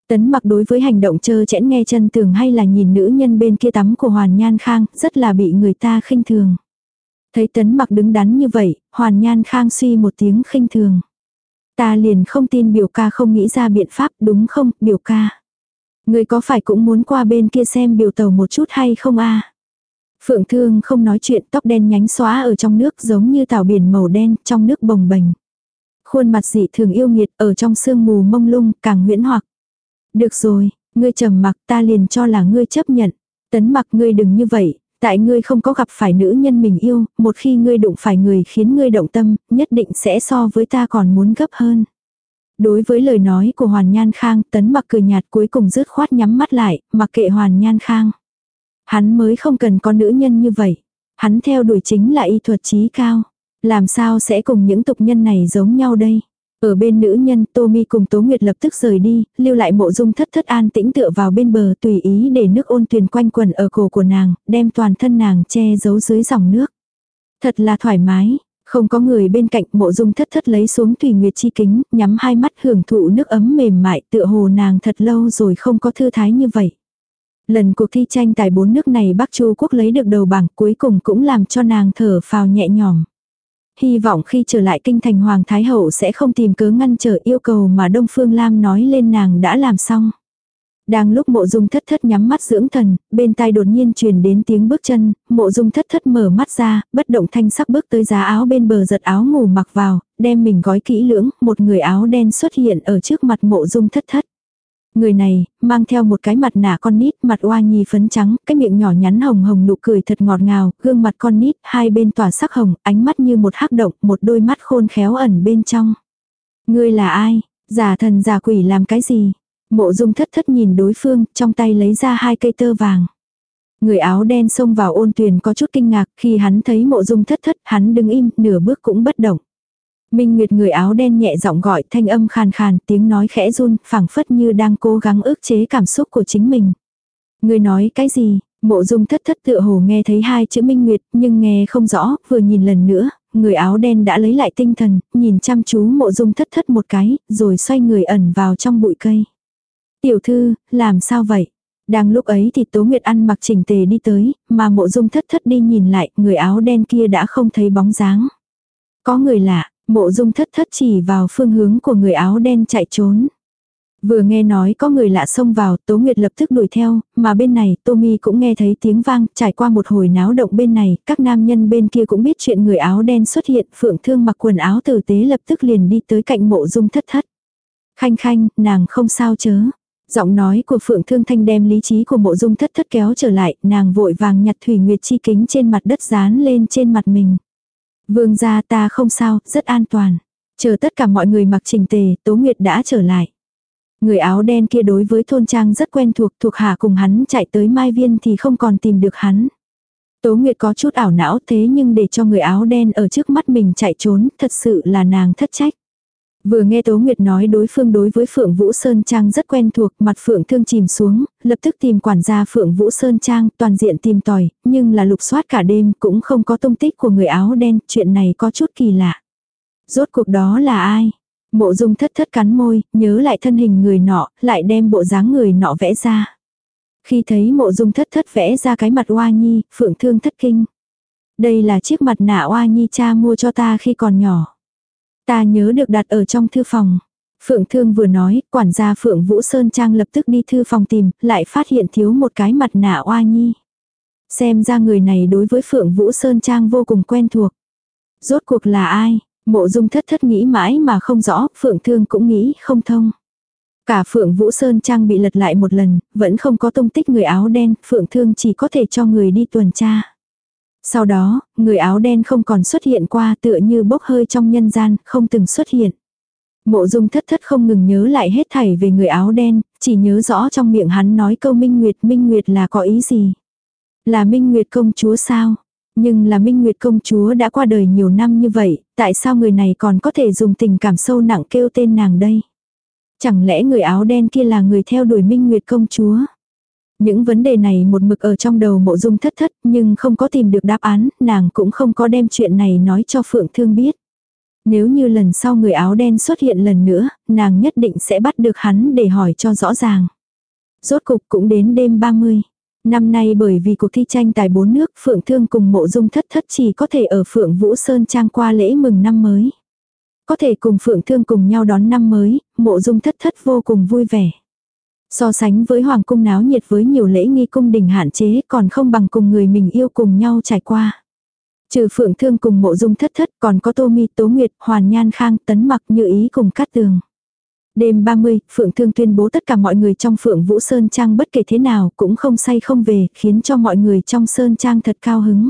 Tấn mặc đối với hành động chơ chẽn nghe chân tường hay là nhìn nữ nhân bên kia tắm của Hoàn Nhan Khang, rất là bị người ta khinh thường. Thấy tấn mặc đứng đắn như vậy, Hoàn Nhan Khang suy một tiếng khinh thường. Ta liền không tin biểu ca không nghĩ ra biện pháp đúng không, biểu ca. Người có phải cũng muốn qua bên kia xem biểu tàu một chút hay không a Phượng Thương không nói chuyện tóc đen nhánh xóa ở trong nước giống như tảo biển màu đen trong nước bồng bềnh. Khuôn mặt dị thường yêu nghiệt ở trong sương mù mông lung càng nguyễn hoặc. Được rồi, ngươi trầm mặc ta liền cho là ngươi chấp nhận. Tấn mặc ngươi đừng như vậy, tại ngươi không có gặp phải nữ nhân mình yêu, một khi ngươi đụng phải người khiến ngươi động tâm, nhất định sẽ so với ta còn muốn gấp hơn. Đối với lời nói của Hoàn Nhan Khang, tấn mặc cười nhạt cuối cùng rứt khoát nhắm mắt lại, mặc kệ Hoàn Nhan Khang. Hắn mới không cần có nữ nhân như vậy. Hắn theo đuổi chính là y thuật trí cao. Làm sao sẽ cùng những tục nhân này giống nhau đây? Ở bên nữ nhân Tommy cùng Tố Nguyệt lập tức rời đi, lưu lại mộ dung thất thất an tĩnh tựa vào bên bờ tùy ý để nước ôn tuyền quanh quần ở cổ của nàng, đem toàn thân nàng che giấu dưới dòng nước. Thật là thoải mái, Không có người bên cạnh mộ dung thất thất lấy xuống tùy nguyệt chi kính, nhắm hai mắt hưởng thụ nước ấm mềm mại tựa hồ nàng thật lâu rồi không có thư thái như vậy. Lần cuộc thi tranh tài bốn nước này Bắc Chu Quốc lấy được đầu bảng cuối cùng cũng làm cho nàng thở phào nhẹ nhõm. Hy vọng khi trở lại kinh thành Hoàng Thái Hậu sẽ không tìm cớ ngăn trở yêu cầu mà Đông Phương Lam nói lên nàng đã làm xong. Đang lúc mộ dung thất thất nhắm mắt dưỡng thần, bên tai đột nhiên truyền đến tiếng bước chân, mộ dung thất thất mở mắt ra, bất động thanh sắc bước tới giá áo bên bờ giật áo ngủ mặc vào, đem mình gói kỹ lưỡng, một người áo đen xuất hiện ở trước mặt mộ dung thất thất. Người này, mang theo một cái mặt nạ con nít, mặt oa nhi phấn trắng, cái miệng nhỏ nhắn hồng hồng nụ cười thật ngọt ngào, gương mặt con nít, hai bên tỏa sắc hồng, ánh mắt như một hắc động, một đôi mắt khôn khéo ẩn bên trong. Ngươi là ai? Giả thần giả quỷ làm cái gì? Mộ dung thất thất nhìn đối phương, trong tay lấy ra hai cây tơ vàng. Người áo đen xông vào ôn tuyền có chút kinh ngạc, khi hắn thấy mộ dung thất thất, hắn đứng im, nửa bước cũng bất động. Minh Nguyệt người áo đen nhẹ giọng gọi thanh âm khàn khàn, tiếng nói khẽ run, phảng phất như đang cố gắng ức chế cảm xúc của chính mình. Người nói cái gì? Mộ dung thất thất tựa hồ nghe thấy hai chữ Minh Nguyệt, nhưng nghe không rõ, vừa nhìn lần nữa, người áo đen đã lấy lại tinh thần, nhìn chăm chú mộ dung thất thất một cái, rồi xoay người ẩn vào trong bụi cây. Tiểu thư, làm sao vậy? Đang lúc ấy thì Tố Nguyệt ăn mặc chỉnh tề đi tới, mà mộ dung thất thất đi nhìn lại, người áo đen kia đã không thấy bóng dáng. Có người lạ, mộ dung thất thất chỉ vào phương hướng của người áo đen chạy trốn. Vừa nghe nói có người lạ xông vào, Tố Nguyệt lập tức đuổi theo, mà bên này, Tommy cũng nghe thấy tiếng vang, trải qua một hồi náo động bên này, các nam nhân bên kia cũng biết chuyện người áo đen xuất hiện, Phượng Thương mặc quần áo tử tế lập tức liền đi tới cạnh mộ dung thất thất. Khanh khanh, nàng không sao chớ. Giọng nói của Phượng Thương Thanh đem lý trí của mộ dung thất thất kéo trở lại, nàng vội vàng nhặt thủy nguyệt chi kính trên mặt đất dán lên trên mặt mình. Vương gia ta không sao, rất an toàn. Chờ tất cả mọi người mặc trình tề, Tố Nguyệt đã trở lại. Người áo đen kia đối với thôn trang rất quen thuộc, thuộc hạ cùng hắn chạy tới Mai Viên thì không còn tìm được hắn. Tố Nguyệt có chút ảo não thế nhưng để cho người áo đen ở trước mắt mình chạy trốn, thật sự là nàng thất trách. Vừa nghe Tố Nguyệt nói đối phương đối với Phượng Vũ Sơn Trang rất quen thuộc, mặt Phượng thương chìm xuống, lập tức tìm quản gia Phượng Vũ Sơn Trang, toàn diện tìm tòi, nhưng là lục soát cả đêm cũng không có tung tích của người áo đen, chuyện này có chút kỳ lạ. Rốt cuộc đó là ai? Mộ dung thất thất cắn môi, nhớ lại thân hình người nọ, lại đem bộ dáng người nọ vẽ ra. Khi thấy mộ dung thất thất vẽ ra cái mặt oa nhi, Phượng thương thất kinh. Đây là chiếc mặt nạ oa nhi cha mua cho ta khi còn nhỏ. Ta nhớ được đặt ở trong thư phòng. Phượng Thương vừa nói, quản gia Phượng Vũ Sơn Trang lập tức đi thư phòng tìm, lại phát hiện thiếu một cái mặt nạ oa nhi. Xem ra người này đối với Phượng Vũ Sơn Trang vô cùng quen thuộc. Rốt cuộc là ai? Mộ dung thất thất nghĩ mãi mà không rõ, Phượng Thương cũng nghĩ không thông. Cả Phượng Vũ Sơn Trang bị lật lại một lần, vẫn không có tung tích người áo đen, Phượng Thương chỉ có thể cho người đi tuần tra. Sau đó, người áo đen không còn xuất hiện qua tựa như bốc hơi trong nhân gian, không từng xuất hiện. Mộ dung thất thất không ngừng nhớ lại hết thảy về người áo đen, chỉ nhớ rõ trong miệng hắn nói câu Minh Nguyệt, Minh Nguyệt là có ý gì? Là Minh Nguyệt công chúa sao? Nhưng là Minh Nguyệt công chúa đã qua đời nhiều năm như vậy, tại sao người này còn có thể dùng tình cảm sâu nặng kêu tên nàng đây? Chẳng lẽ người áo đen kia là người theo đuổi Minh Nguyệt công chúa? Những vấn đề này một mực ở trong đầu mộ dung thất thất nhưng không có tìm được đáp án, nàng cũng không có đem chuyện này nói cho Phượng Thương biết. Nếu như lần sau người áo đen xuất hiện lần nữa, nàng nhất định sẽ bắt được hắn để hỏi cho rõ ràng. Rốt cục cũng đến đêm 30. Năm nay bởi vì cuộc thi tranh tài bốn nước Phượng Thương cùng mộ dung thất thất chỉ có thể ở Phượng Vũ Sơn trang qua lễ mừng năm mới. Có thể cùng Phượng Thương cùng nhau đón năm mới, mộ dung thất thất vô cùng vui vẻ. So sánh với hoàng cung náo nhiệt với nhiều lễ nghi cung đình hạn chế còn không bằng cùng người mình yêu cùng nhau trải qua. Trừ phượng thương cùng mộ dung thất thất còn có tô mi tố nguyệt, hoàn nhan khang, tấn mặc như ý cùng cát tường. Đêm 30, Phượng Thương tuyên bố tất cả mọi người trong Phượng Vũ Sơn Trang bất kể thế nào cũng không say không về, khiến cho mọi người trong Sơn Trang thật cao hứng.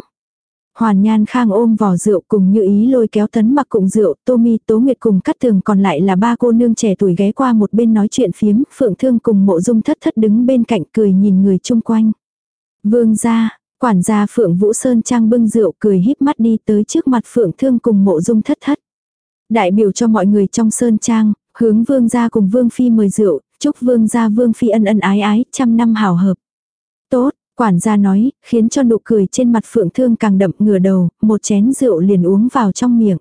Hoàn Nhan Khang ôm vỏ rượu cùng như ý lôi kéo tấn mặc cùng rượu, Tommy Tố Nguyệt cùng cắt tường còn lại là ba cô nương trẻ tuổi ghé qua một bên nói chuyện phiếm, Phượng Thương cùng mộ dung thất thất đứng bên cạnh cười nhìn người chung quanh. Vương gia, quản gia Phượng Vũ Sơn Trang bưng rượu cười híp mắt đi tới trước mặt Phượng Thương cùng mộ dung thất thất. Đại biểu cho mọi người trong Sơn Trang, hướng Vương gia cùng Vương Phi mời rượu, chúc Vương gia Vương Phi ân ân ái ái, trăm năm hảo hợp. Tốt, Quản gia nói, khiến cho nụ cười trên mặt phượng thương càng đậm ngửa đầu, một chén rượu liền uống vào trong miệng.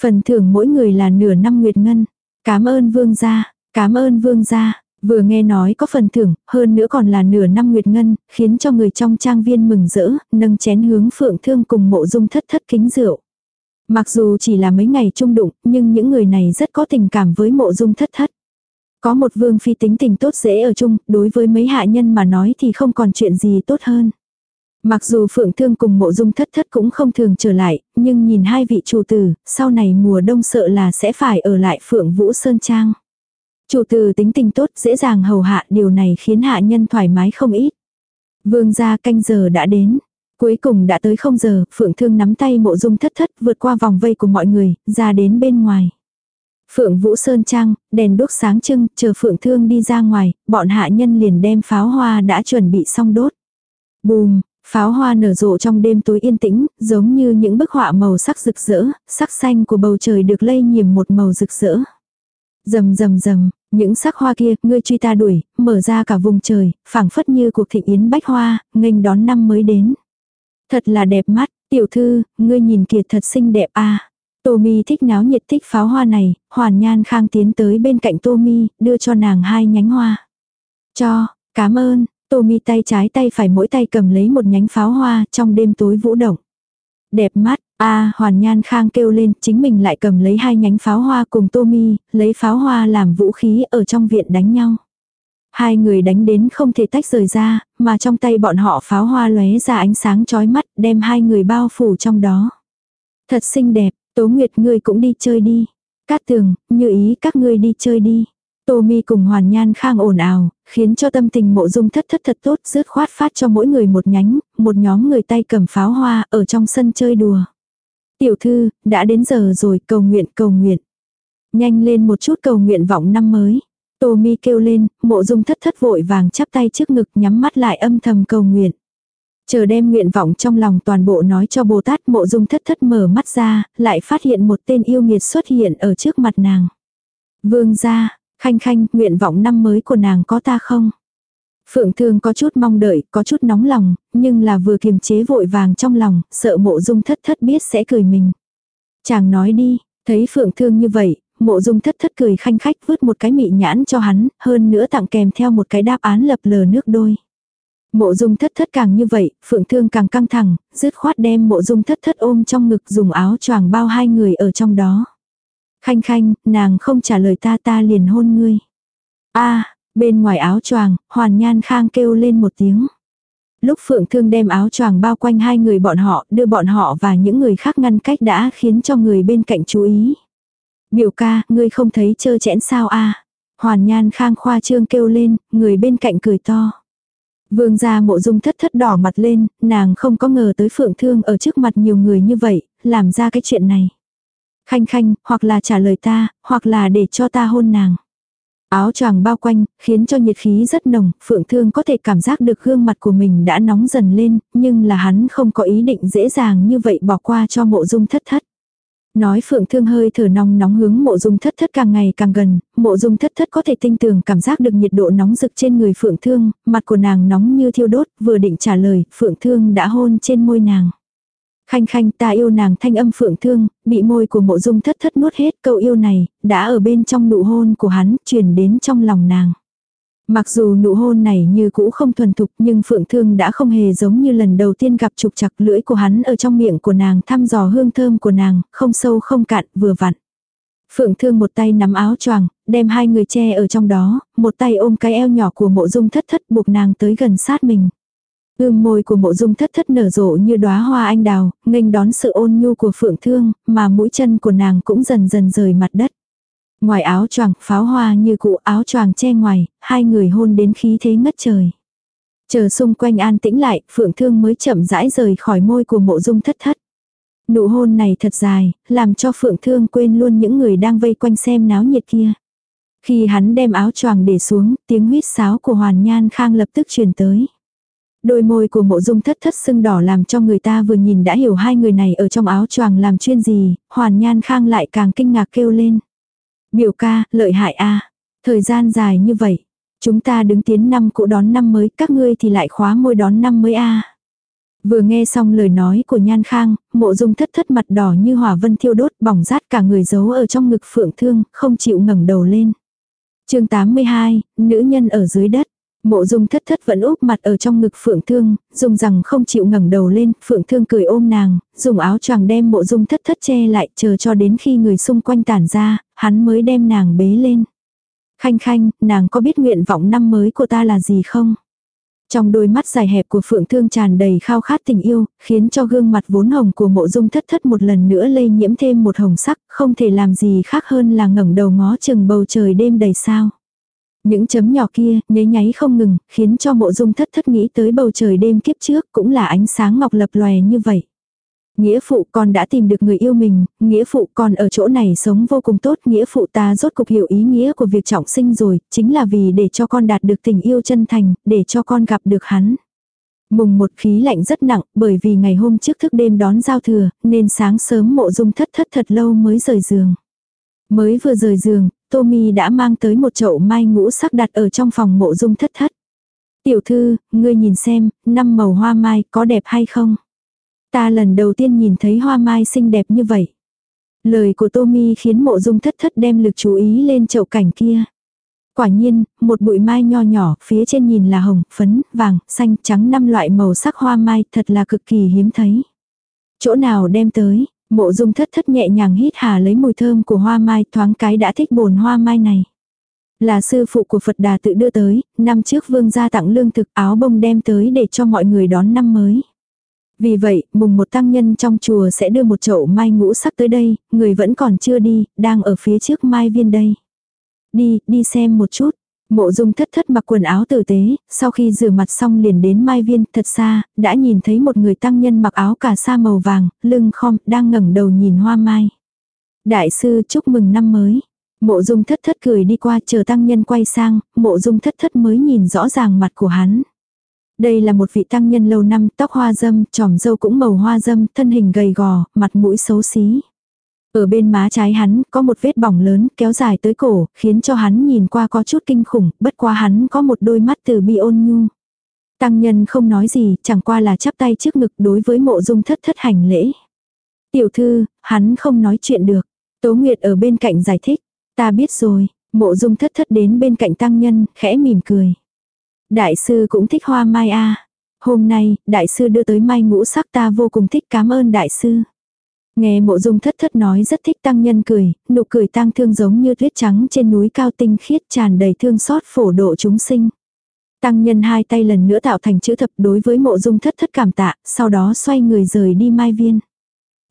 Phần thưởng mỗi người là nửa năm nguyệt ngân. cám ơn vương gia, cám ơn vương gia. Vừa nghe nói có phần thưởng, hơn nữa còn là nửa năm nguyệt ngân, khiến cho người trong trang viên mừng rỡ, nâng chén hướng phượng thương cùng mộ dung thất thất kính rượu. Mặc dù chỉ là mấy ngày chung đụng, nhưng những người này rất có tình cảm với mộ dung thất thất. Có một vương phi tính tình tốt dễ ở chung, đối với mấy hạ nhân mà nói thì không còn chuyện gì tốt hơn. Mặc dù phượng thương cùng mộ dung thất thất cũng không thường trở lại, nhưng nhìn hai vị chủ tử, sau này mùa đông sợ là sẽ phải ở lại phượng vũ sơn trang. Chủ tử tính tình tốt dễ dàng hầu hạ điều này khiến hạ nhân thoải mái không ít. Vương gia canh giờ đã đến. Cuối cùng đã tới không giờ, Phượng Thương nắm tay mộ dung thất thất vượt qua vòng vây của mọi người, ra đến bên ngoài. Phượng Vũ Sơn Trang, đèn đốt sáng trưng, chờ Phượng Thương đi ra ngoài, bọn hạ nhân liền đem pháo hoa đã chuẩn bị xong đốt. Bùm, pháo hoa nở rộ trong đêm tối yên tĩnh, giống như những bức họa màu sắc rực rỡ, sắc xanh của bầu trời được lây nhiễm một màu rực rỡ. Rầm rầm rầm, những sắc hoa kia, ngươi truy ta đuổi, mở ra cả vùng trời, phảng phất như cuộc thịnh yến bách hoa, nghênh đón năm mới đến. Thật là đẹp mắt, tiểu thư, ngươi nhìn kiệt thật xinh đẹp a. Mi thích náo nhiệt thích pháo hoa này, Hoàn Nhan Khang tiến tới bên cạnh Tô Mi, đưa cho nàng hai nhánh hoa. Cho, cảm ơn, Tô Mi tay trái tay phải mỗi tay cầm lấy một nhánh pháo hoa trong đêm tối vũ động. Đẹp mắt, a à, Hoàn Nhan Khang kêu lên, chính mình lại cầm lấy hai nhánh pháo hoa cùng Tô Mi, lấy pháo hoa làm vũ khí ở trong viện đánh nhau. Hai người đánh đến không thể tách rời ra, mà trong tay bọn họ pháo hoa lóe ra ánh sáng chói mắt, đem hai người bao phủ trong đó. Thật xinh đẹp, Tố Nguyệt ngươi cũng đi chơi đi. Cát tường, như ý các ngươi đi chơi đi. Tô Mi cùng Hoàn Nhan Khang ồn ào, khiến cho tâm tình mộ dung thất thất thật tốt rớt khoát phát cho mỗi người một nhánh, một nhóm người tay cầm pháo hoa ở trong sân chơi đùa. Tiểu thư, đã đến giờ rồi, cầu nguyện cầu nguyện. Nhanh lên một chút cầu nguyện vọng năm mới. Tô Mi kêu lên, mộ dung thất thất vội vàng chắp tay trước ngực nhắm mắt lại âm thầm cầu nguyện. Chờ đem nguyện vọng trong lòng toàn bộ nói cho Bồ Tát mộ dung thất thất mở mắt ra, lại phát hiện một tên yêu nghiệt xuất hiện ở trước mặt nàng. Vương gia, khanh khanh, nguyện vọng năm mới của nàng có ta không? Phượng Thương có chút mong đợi, có chút nóng lòng, nhưng là vừa kiềm chế vội vàng trong lòng, sợ mộ dung thất thất biết sẽ cười mình. Chàng nói đi, thấy Phượng Thương như vậy, mộ dung thất thất cười khanh khách vứt một cái mị nhãn cho hắn, hơn nữa tặng kèm theo một cái đáp án lập lờ nước đôi. Mộ dung thất thất càng như vậy, phượng thương càng căng thẳng, dứt khoát đem mộ dung thất thất ôm trong ngực dùng áo choàng bao hai người ở trong đó. Khanh khanh, nàng không trả lời ta ta liền hôn ngươi. a bên ngoài áo choàng, hoàn nhan khang kêu lên một tiếng. Lúc phượng thương đem áo choàng bao quanh hai người bọn họ, đưa bọn họ và những người khác ngăn cách đã khiến cho người bên cạnh chú ý. Biểu ca, ngươi không thấy chơ chẽn sao a Hoàn nhan khang khoa trương kêu lên, người bên cạnh cười to. Vương gia mộ dung thất thất đỏ mặt lên, nàng không có ngờ tới phượng thương ở trước mặt nhiều người như vậy, làm ra cái chuyện này. Khanh khanh, hoặc là trả lời ta, hoặc là để cho ta hôn nàng. Áo choàng bao quanh, khiến cho nhiệt khí rất nồng, phượng thương có thể cảm giác được gương mặt của mình đã nóng dần lên, nhưng là hắn không có ý định dễ dàng như vậy bỏ qua cho mộ dung thất thất. Nói phượng thương hơi thở nóng nóng hướng mộ dung thất thất càng ngày càng gần, mộ dung thất thất có thể tinh tường cảm giác được nhiệt độ nóng rực trên người phượng thương, mặt của nàng nóng như thiêu đốt, vừa định trả lời, phượng thương đã hôn trên môi nàng. Khanh khanh ta yêu nàng thanh âm phượng thương, bị môi của mộ dung thất thất nuốt hết câu yêu này, đã ở bên trong nụ hôn của hắn, truyền đến trong lòng nàng. Mặc dù nụ hôn này như cũ không thuần thục nhưng Phượng Thương đã không hề giống như lần đầu tiên gặp trục chặt lưỡi của hắn ở trong miệng của nàng thăm dò hương thơm của nàng, không sâu không cạn, vừa vặn. Phượng Thương một tay nắm áo choàng, đem hai người che ở trong đó, một tay ôm cái eo nhỏ của mộ dung thất thất buộc nàng tới gần sát mình. Ưm môi của mộ dung thất thất nở rộ như đóa hoa anh đào, nghênh đón sự ôn nhu của Phượng Thương, mà mũi chân của nàng cũng dần dần rời mặt đất. Ngoài áo choàng, pháo hoa như cụ áo choàng che ngoài, hai người hôn đến khí thế ngất trời. Chờ xung quanh an tĩnh lại, phượng thương mới chậm rãi rời khỏi môi của mộ dung thất thất. Nụ hôn này thật dài, làm cho phượng thương quên luôn những người đang vây quanh xem náo nhiệt kia. Khi hắn đem áo choàng để xuống, tiếng huýt sáo của hoàn nhan khang lập tức truyền tới. Đôi môi của mộ dung thất thất sưng đỏ làm cho người ta vừa nhìn đã hiểu hai người này ở trong áo choàng làm chuyên gì, hoàn nhan khang lại càng kinh ngạc kêu lên. Biểu ca, lợi hại a Thời gian dài như vậy. Chúng ta đứng tiến năm cũ đón năm mới, các ngươi thì lại khóa môi đón năm mới a Vừa nghe xong lời nói của Nhan Khang, mộ dung thất thất mặt đỏ như hỏa vân thiêu đốt bỏng rát cả người giấu ở trong ngực phượng thương, không chịu ngẩng đầu lên. chương 82, nữ nhân ở dưới đất. Mộ dung thất thất vẫn úp mặt ở trong ngực phượng thương, dùng rằng không chịu ngẩng đầu lên, phượng thương cười ôm nàng, dùng áo choàng đem mộ dung thất thất che lại chờ cho đến khi người xung quanh tản ra, hắn mới đem nàng bế lên. Khanh khanh, nàng có biết nguyện vọng năm mới của ta là gì không? Trong đôi mắt dài hẹp của Phượng Thương tràn đầy khao khát tình yêu, khiến cho gương mặt vốn hồng của mộ dung thất thất một lần nữa lây nhiễm thêm một hồng sắc, không thể làm gì khác hơn là ngẩng đầu ngó chừng bầu trời đêm đầy sao. Những chấm nhỏ kia, nháy nháy không ngừng, khiến cho mộ dung thất thất nghĩ tới bầu trời đêm kiếp trước cũng là ánh sáng ngọc lập lòe như vậy. Nghĩa phụ con đã tìm được người yêu mình, nghĩa phụ con ở chỗ này sống vô cùng tốt, nghĩa phụ ta rốt cục hiểu ý nghĩa của việc trọng sinh rồi, chính là vì để cho con đạt được tình yêu chân thành, để cho con gặp được hắn. Mùng một khí lạnh rất nặng, bởi vì ngày hôm trước thức đêm đón giao thừa, nên sáng sớm mộ dung thất thất thật lâu mới rời giường. Mới vừa rời giường, Tommy đã mang tới một chậu mai ngũ sắc đặt ở trong phòng mộ dung thất thất. Tiểu thư, ngươi nhìn xem, năm màu hoa mai có đẹp hay không? Ta lần đầu tiên nhìn thấy hoa mai xinh đẹp như vậy. Lời của Tommy khiến mộ dung thất thất đem lực chú ý lên chậu cảnh kia. Quả nhiên, một bụi mai nho nhỏ, phía trên nhìn là hồng, phấn, vàng, xanh, trắng năm loại màu sắc hoa mai thật là cực kỳ hiếm thấy. Chỗ nào đem tới, mộ dung thất thất nhẹ nhàng hít hà lấy mùi thơm của hoa mai thoáng cái đã thích bồn hoa mai này. Là sư phụ của Phật Đà tự đưa tới, năm trước vương gia tặng lương thực áo bông đem tới để cho mọi người đón năm mới. Vì vậy, mùng một tăng nhân trong chùa sẽ đưa một chậu mai ngũ sắc tới đây, người vẫn còn chưa đi, đang ở phía trước mai viên đây. Đi, đi xem một chút. Mộ dung thất thất mặc quần áo tử tế, sau khi rửa mặt xong liền đến mai viên thật xa, đã nhìn thấy một người tăng nhân mặc áo cà sa màu vàng, lưng khom, đang ngẩng đầu nhìn hoa mai. Đại sư chúc mừng năm mới. Mộ dung thất thất cười đi qua chờ tăng nhân quay sang, mộ dung thất thất mới nhìn rõ ràng mặt của hắn. Đây là một vị tăng nhân lâu năm, tóc hoa dâm, tròm dâu cũng màu hoa dâm, thân hình gầy gò, mặt mũi xấu xí. Ở bên má trái hắn có một vết bỏng lớn kéo dài tới cổ, khiến cho hắn nhìn qua có chút kinh khủng, bất quá hắn có một đôi mắt từ bi ôn nhu. Tăng nhân không nói gì, chẳng qua là chắp tay trước ngực đối với mộ dung thất thất hành lễ. Tiểu thư, hắn không nói chuyện được. Tố Nguyệt ở bên cạnh giải thích. Ta biết rồi, mộ dung thất thất đến bên cạnh tăng nhân, khẽ mỉm cười. Đại sư cũng thích hoa mai a Hôm nay, đại sư đưa tới mai ngũ sắc ta vô cùng thích cảm ơn đại sư. Nghe mộ dung thất thất nói rất thích tăng nhân cười, nụ cười tang thương giống như tuyết trắng trên núi cao tinh khiết tràn đầy thương xót phổ độ chúng sinh. Tăng nhân hai tay lần nữa tạo thành chữ thập đối với mộ dung thất thất cảm tạ, sau đó xoay người rời đi mai viên.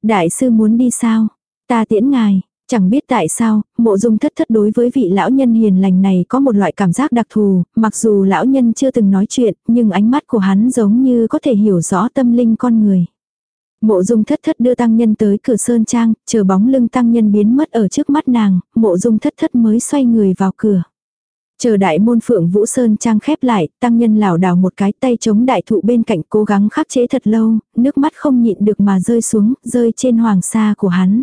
Đại sư muốn đi sao? Ta tiễn ngài, Chẳng biết tại sao, mộ dung thất thất đối với vị lão nhân hiền lành này có một loại cảm giác đặc thù, mặc dù lão nhân chưa từng nói chuyện, nhưng ánh mắt của hắn giống như có thể hiểu rõ tâm linh con người. Mộ dung thất thất đưa tăng nhân tới cửa sơn trang, chờ bóng lưng tăng nhân biến mất ở trước mắt nàng, mộ dung thất thất mới xoay người vào cửa. Chờ đại môn phượng vũ sơn trang khép lại, tăng nhân lảo đảo một cái tay chống đại thụ bên cạnh cố gắng khắc chế thật lâu, nước mắt không nhịn được mà rơi xuống, rơi trên hoàng sa của hắn.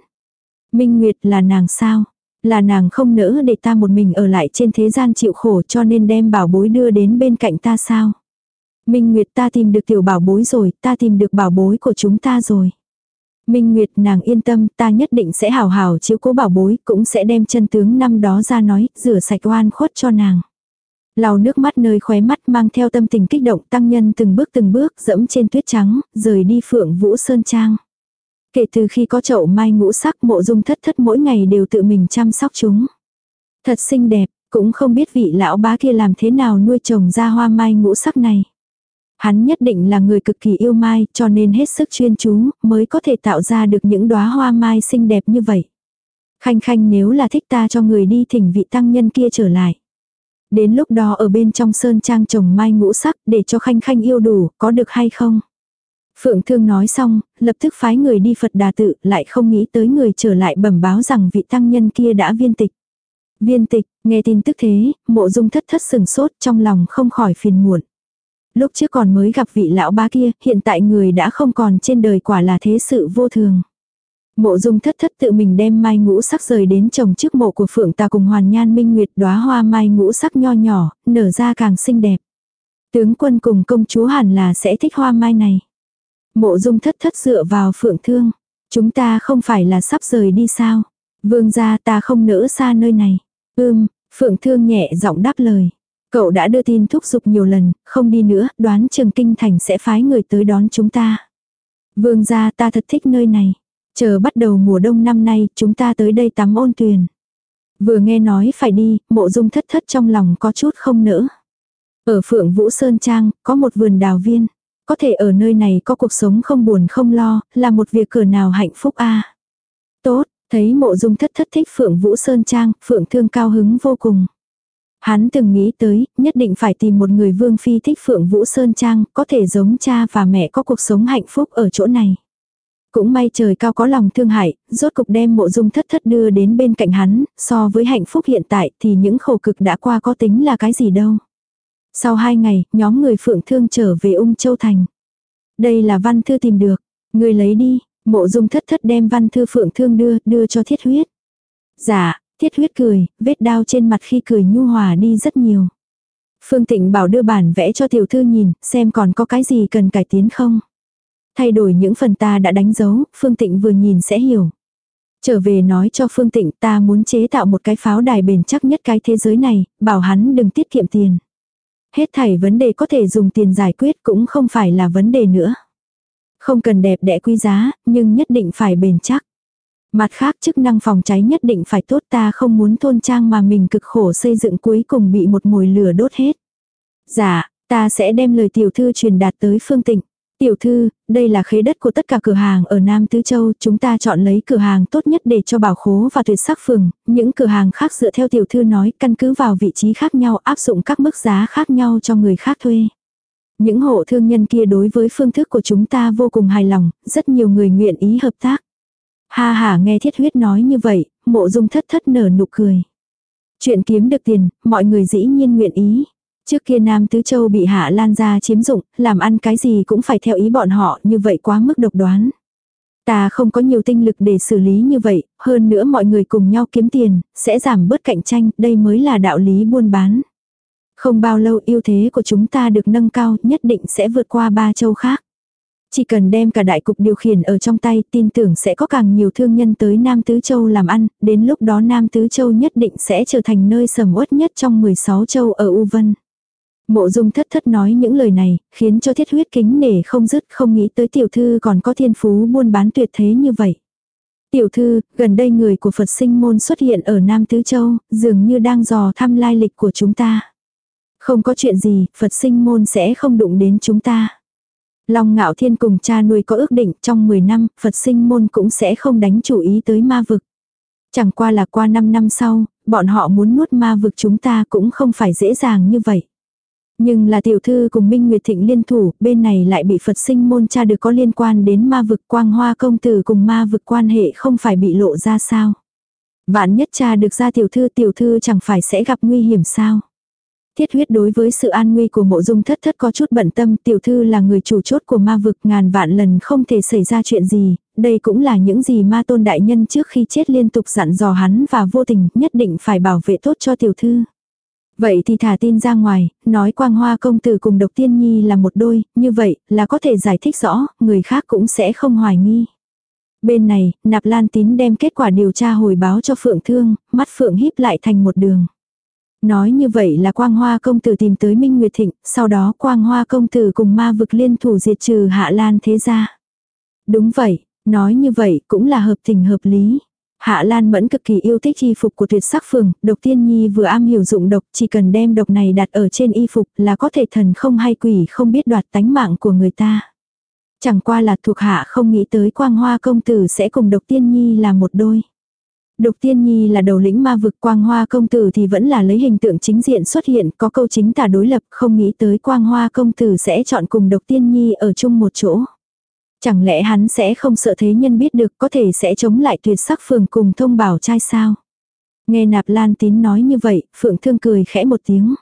Minh Nguyệt là nàng sao? Là nàng không nỡ để ta một mình ở lại trên thế gian chịu khổ cho nên đem bảo bối đưa đến bên cạnh ta sao? Minh Nguyệt ta tìm được tiểu bảo bối rồi, ta tìm được bảo bối của chúng ta rồi. Minh Nguyệt nàng yên tâm, ta nhất định sẽ hào hào chiếu cố bảo bối, cũng sẽ đem chân tướng năm đó ra nói, rửa sạch oan khuất cho nàng. Lau nước mắt nơi khóe mắt mang theo tâm tình kích động tăng nhân từng bước từng bước dẫm trên tuyết trắng, rời đi phượng vũ sơn trang. Kể từ khi có chậu mai ngũ sắc mộ dung thất thất mỗi ngày đều tự mình chăm sóc chúng. Thật xinh đẹp, cũng không biết vị lão bá kia làm thế nào nuôi trồng ra hoa mai ngũ sắc này. Hắn nhất định là người cực kỳ yêu mai cho nên hết sức chuyên chú mới có thể tạo ra được những đóa hoa mai xinh đẹp như vậy. Khanh khanh nếu là thích ta cho người đi thỉnh vị tăng nhân kia trở lại. Đến lúc đó ở bên trong sơn trang trồng mai ngũ sắc để cho khanh khanh yêu đủ, có được hay không? Phượng Thương nói xong, lập tức phái người đi Phật đà tự, lại không nghĩ tới người trở lại bẩm báo rằng vị tăng nhân kia đã viên tịch. Viên tịch, nghe tin tức thế, mộ dung thất thất sừng sốt trong lòng không khỏi phiền muộn. Lúc trước còn mới gặp vị lão ba kia, hiện tại người đã không còn trên đời quả là thế sự vô thường. Mộ dung thất thất tự mình đem mai ngũ sắc rời đến trồng trước mộ của phượng ta cùng hoàn nhan minh nguyệt đóa hoa mai ngũ sắc nho nhỏ, nở ra càng xinh đẹp. Tướng quân cùng công chúa hẳn là sẽ thích hoa mai này. Mộ dung thất thất dựa vào phượng thương. Chúng ta không phải là sắp rời đi sao? Vương gia ta không nỡ xa nơi này. Ưm, phượng thương nhẹ giọng đáp lời. Cậu đã đưa tin thúc giục nhiều lần, không đi nữa, đoán trường kinh thành sẽ phái người tới đón chúng ta. Vương gia ta thật thích nơi này. Chờ bắt đầu mùa đông năm nay, chúng ta tới đây tắm ôn tuyền. Vừa nghe nói phải đi, mộ dung thất thất trong lòng có chút không nỡ. Ở Phượng Vũ Sơn Trang, có một vườn đào viên. Có thể ở nơi này có cuộc sống không buồn không lo, là một việc cửa nào hạnh phúc a Tốt, thấy mộ dung thất thất thích Phượng Vũ Sơn Trang, Phượng Thương cao hứng vô cùng. Hắn từng nghĩ tới, nhất định phải tìm một người vương phi thích Phượng Vũ Sơn Trang, có thể giống cha và mẹ có cuộc sống hạnh phúc ở chỗ này. Cũng may trời cao có lòng thương hại, rốt cục đem mộ dung thất thất đưa đến bên cạnh hắn, so với hạnh phúc hiện tại thì những khổ cực đã qua có tính là cái gì đâu. Sau hai ngày, nhóm người phượng thương trở về ung châu thành. Đây là văn thư tìm được, người lấy đi, mộ dung thất thất đem văn thư phượng thương đưa, đưa cho thiết huyết. Dạ, thiết huyết cười, vết đau trên mặt khi cười nhu hòa đi rất nhiều. Phương Tịnh bảo đưa bản vẽ cho tiểu thư nhìn, xem còn có cái gì cần cải tiến không. Thay đổi những phần ta đã đánh dấu, Phương Tịnh vừa nhìn sẽ hiểu. Trở về nói cho Phương Tịnh ta muốn chế tạo một cái pháo đài bền chắc nhất cái thế giới này, bảo hắn đừng tiết kiệm tiền. Hết thảy vấn đề có thể dùng tiền giải quyết cũng không phải là vấn đề nữa. Không cần đẹp đẽ quý giá, nhưng nhất định phải bền chắc. Mặt khác chức năng phòng cháy nhất định phải tốt ta không muốn thôn trang mà mình cực khổ xây dựng cuối cùng bị một mồi lửa đốt hết. Dạ, ta sẽ đem lời tiểu thư truyền đạt tới phương tịnh. Tiểu thư, đây là khế đất của tất cả cửa hàng ở Nam Tứ Châu, chúng ta chọn lấy cửa hàng tốt nhất để cho bảo khố và tuyệt sắc phường, những cửa hàng khác dựa theo tiểu thư nói căn cứ vào vị trí khác nhau áp dụng các mức giá khác nhau cho người khác thuê. Những hộ thương nhân kia đối với phương thức của chúng ta vô cùng hài lòng, rất nhiều người nguyện ý hợp tác. Ha ha nghe thiết huyết nói như vậy, mộ dung thất thất nở nụ cười. Chuyện kiếm được tiền, mọi người dĩ nhiên nguyện ý. Trước kia Nam Tứ Châu bị Hạ Lan gia chiếm dụng, làm ăn cái gì cũng phải theo ý bọn họ, như vậy quá mức độc đoán. Ta không có nhiều tinh lực để xử lý như vậy, hơn nữa mọi người cùng nhau kiếm tiền, sẽ giảm bớt cạnh tranh, đây mới là đạo lý buôn bán. Không bao lâu ưu thế của chúng ta được nâng cao, nhất định sẽ vượt qua ba châu khác. Chỉ cần đem cả đại cục điều khiển ở trong tay, tin tưởng sẽ có càng nhiều thương nhân tới Nam Tứ Châu làm ăn, đến lúc đó Nam Tứ Châu nhất định sẽ trở thành nơi sầm uất nhất trong 16 châu ở U Vân. Mộ dung thất thất nói những lời này, khiến cho thiết huyết kính nể không dứt không nghĩ tới tiểu thư còn có thiên phú buôn bán tuyệt thế như vậy. Tiểu thư, gần đây người của Phật sinh môn xuất hiện ở Nam Tứ Châu, dường như đang dò thăm lai lịch của chúng ta. Không có chuyện gì, Phật sinh môn sẽ không đụng đến chúng ta. Long ngạo thiên cùng cha nuôi có ước định trong 10 năm, Phật sinh môn cũng sẽ không đánh chủ ý tới ma vực. Chẳng qua là qua 5 năm sau, bọn họ muốn nuốt ma vực chúng ta cũng không phải dễ dàng như vậy. Nhưng là tiểu thư cùng Minh Nguyệt Thịnh liên thủ, bên này lại bị Phật sinh môn cha được có liên quan đến ma vực quang hoa công tử cùng ma vực quan hệ không phải bị lộ ra sao. Vạn nhất cha được ra tiểu thư tiểu thư chẳng phải sẽ gặp nguy hiểm sao. Thiết huyết đối với sự an nguy của mộ dung thất thất có chút bận tâm tiểu thư là người chủ chốt của ma vực ngàn vạn lần không thể xảy ra chuyện gì, đây cũng là những gì ma tôn đại nhân trước khi chết liên tục dặn dò hắn và vô tình nhất định phải bảo vệ tốt cho tiểu thư. Vậy thì thả tin ra ngoài, nói quang hoa công tử cùng độc tiên nhi là một đôi, như vậy là có thể giải thích rõ, người khác cũng sẽ không hoài nghi. Bên này, nạp lan tín đem kết quả điều tra hồi báo cho phượng thương, mắt phượng híp lại thành một đường. Nói như vậy là quang hoa công tử tìm tới Minh Nguyệt Thịnh, sau đó quang hoa công tử cùng ma vực liên thủ diệt trừ hạ lan thế gia. Đúng vậy, nói như vậy cũng là hợp tình hợp lý. Hạ Lan Mẫn cực kỳ yêu thích y phục của tuyệt sắc phường, độc tiên nhi vừa am hiểu dụng độc, chỉ cần đem độc này đặt ở trên y phục là có thể thần không hay quỷ không biết đoạt tánh mạng của người ta. Chẳng qua là thuộc hạ không nghĩ tới quang hoa công tử sẽ cùng độc tiên nhi là một đôi. Độc tiên nhi là đầu lĩnh ma vực quang hoa công tử thì vẫn là lấy hình tượng chính diện xuất hiện có câu chính tả đối lập không nghĩ tới quang hoa công tử sẽ chọn cùng độc tiên nhi ở chung một chỗ. Chẳng lẽ hắn sẽ không sợ thế nhân biết được có thể sẽ chống lại tuyệt sắc phường cùng thông bảo trai sao? Nghe nạp lan tín nói như vậy, phượng thương cười khẽ một tiếng.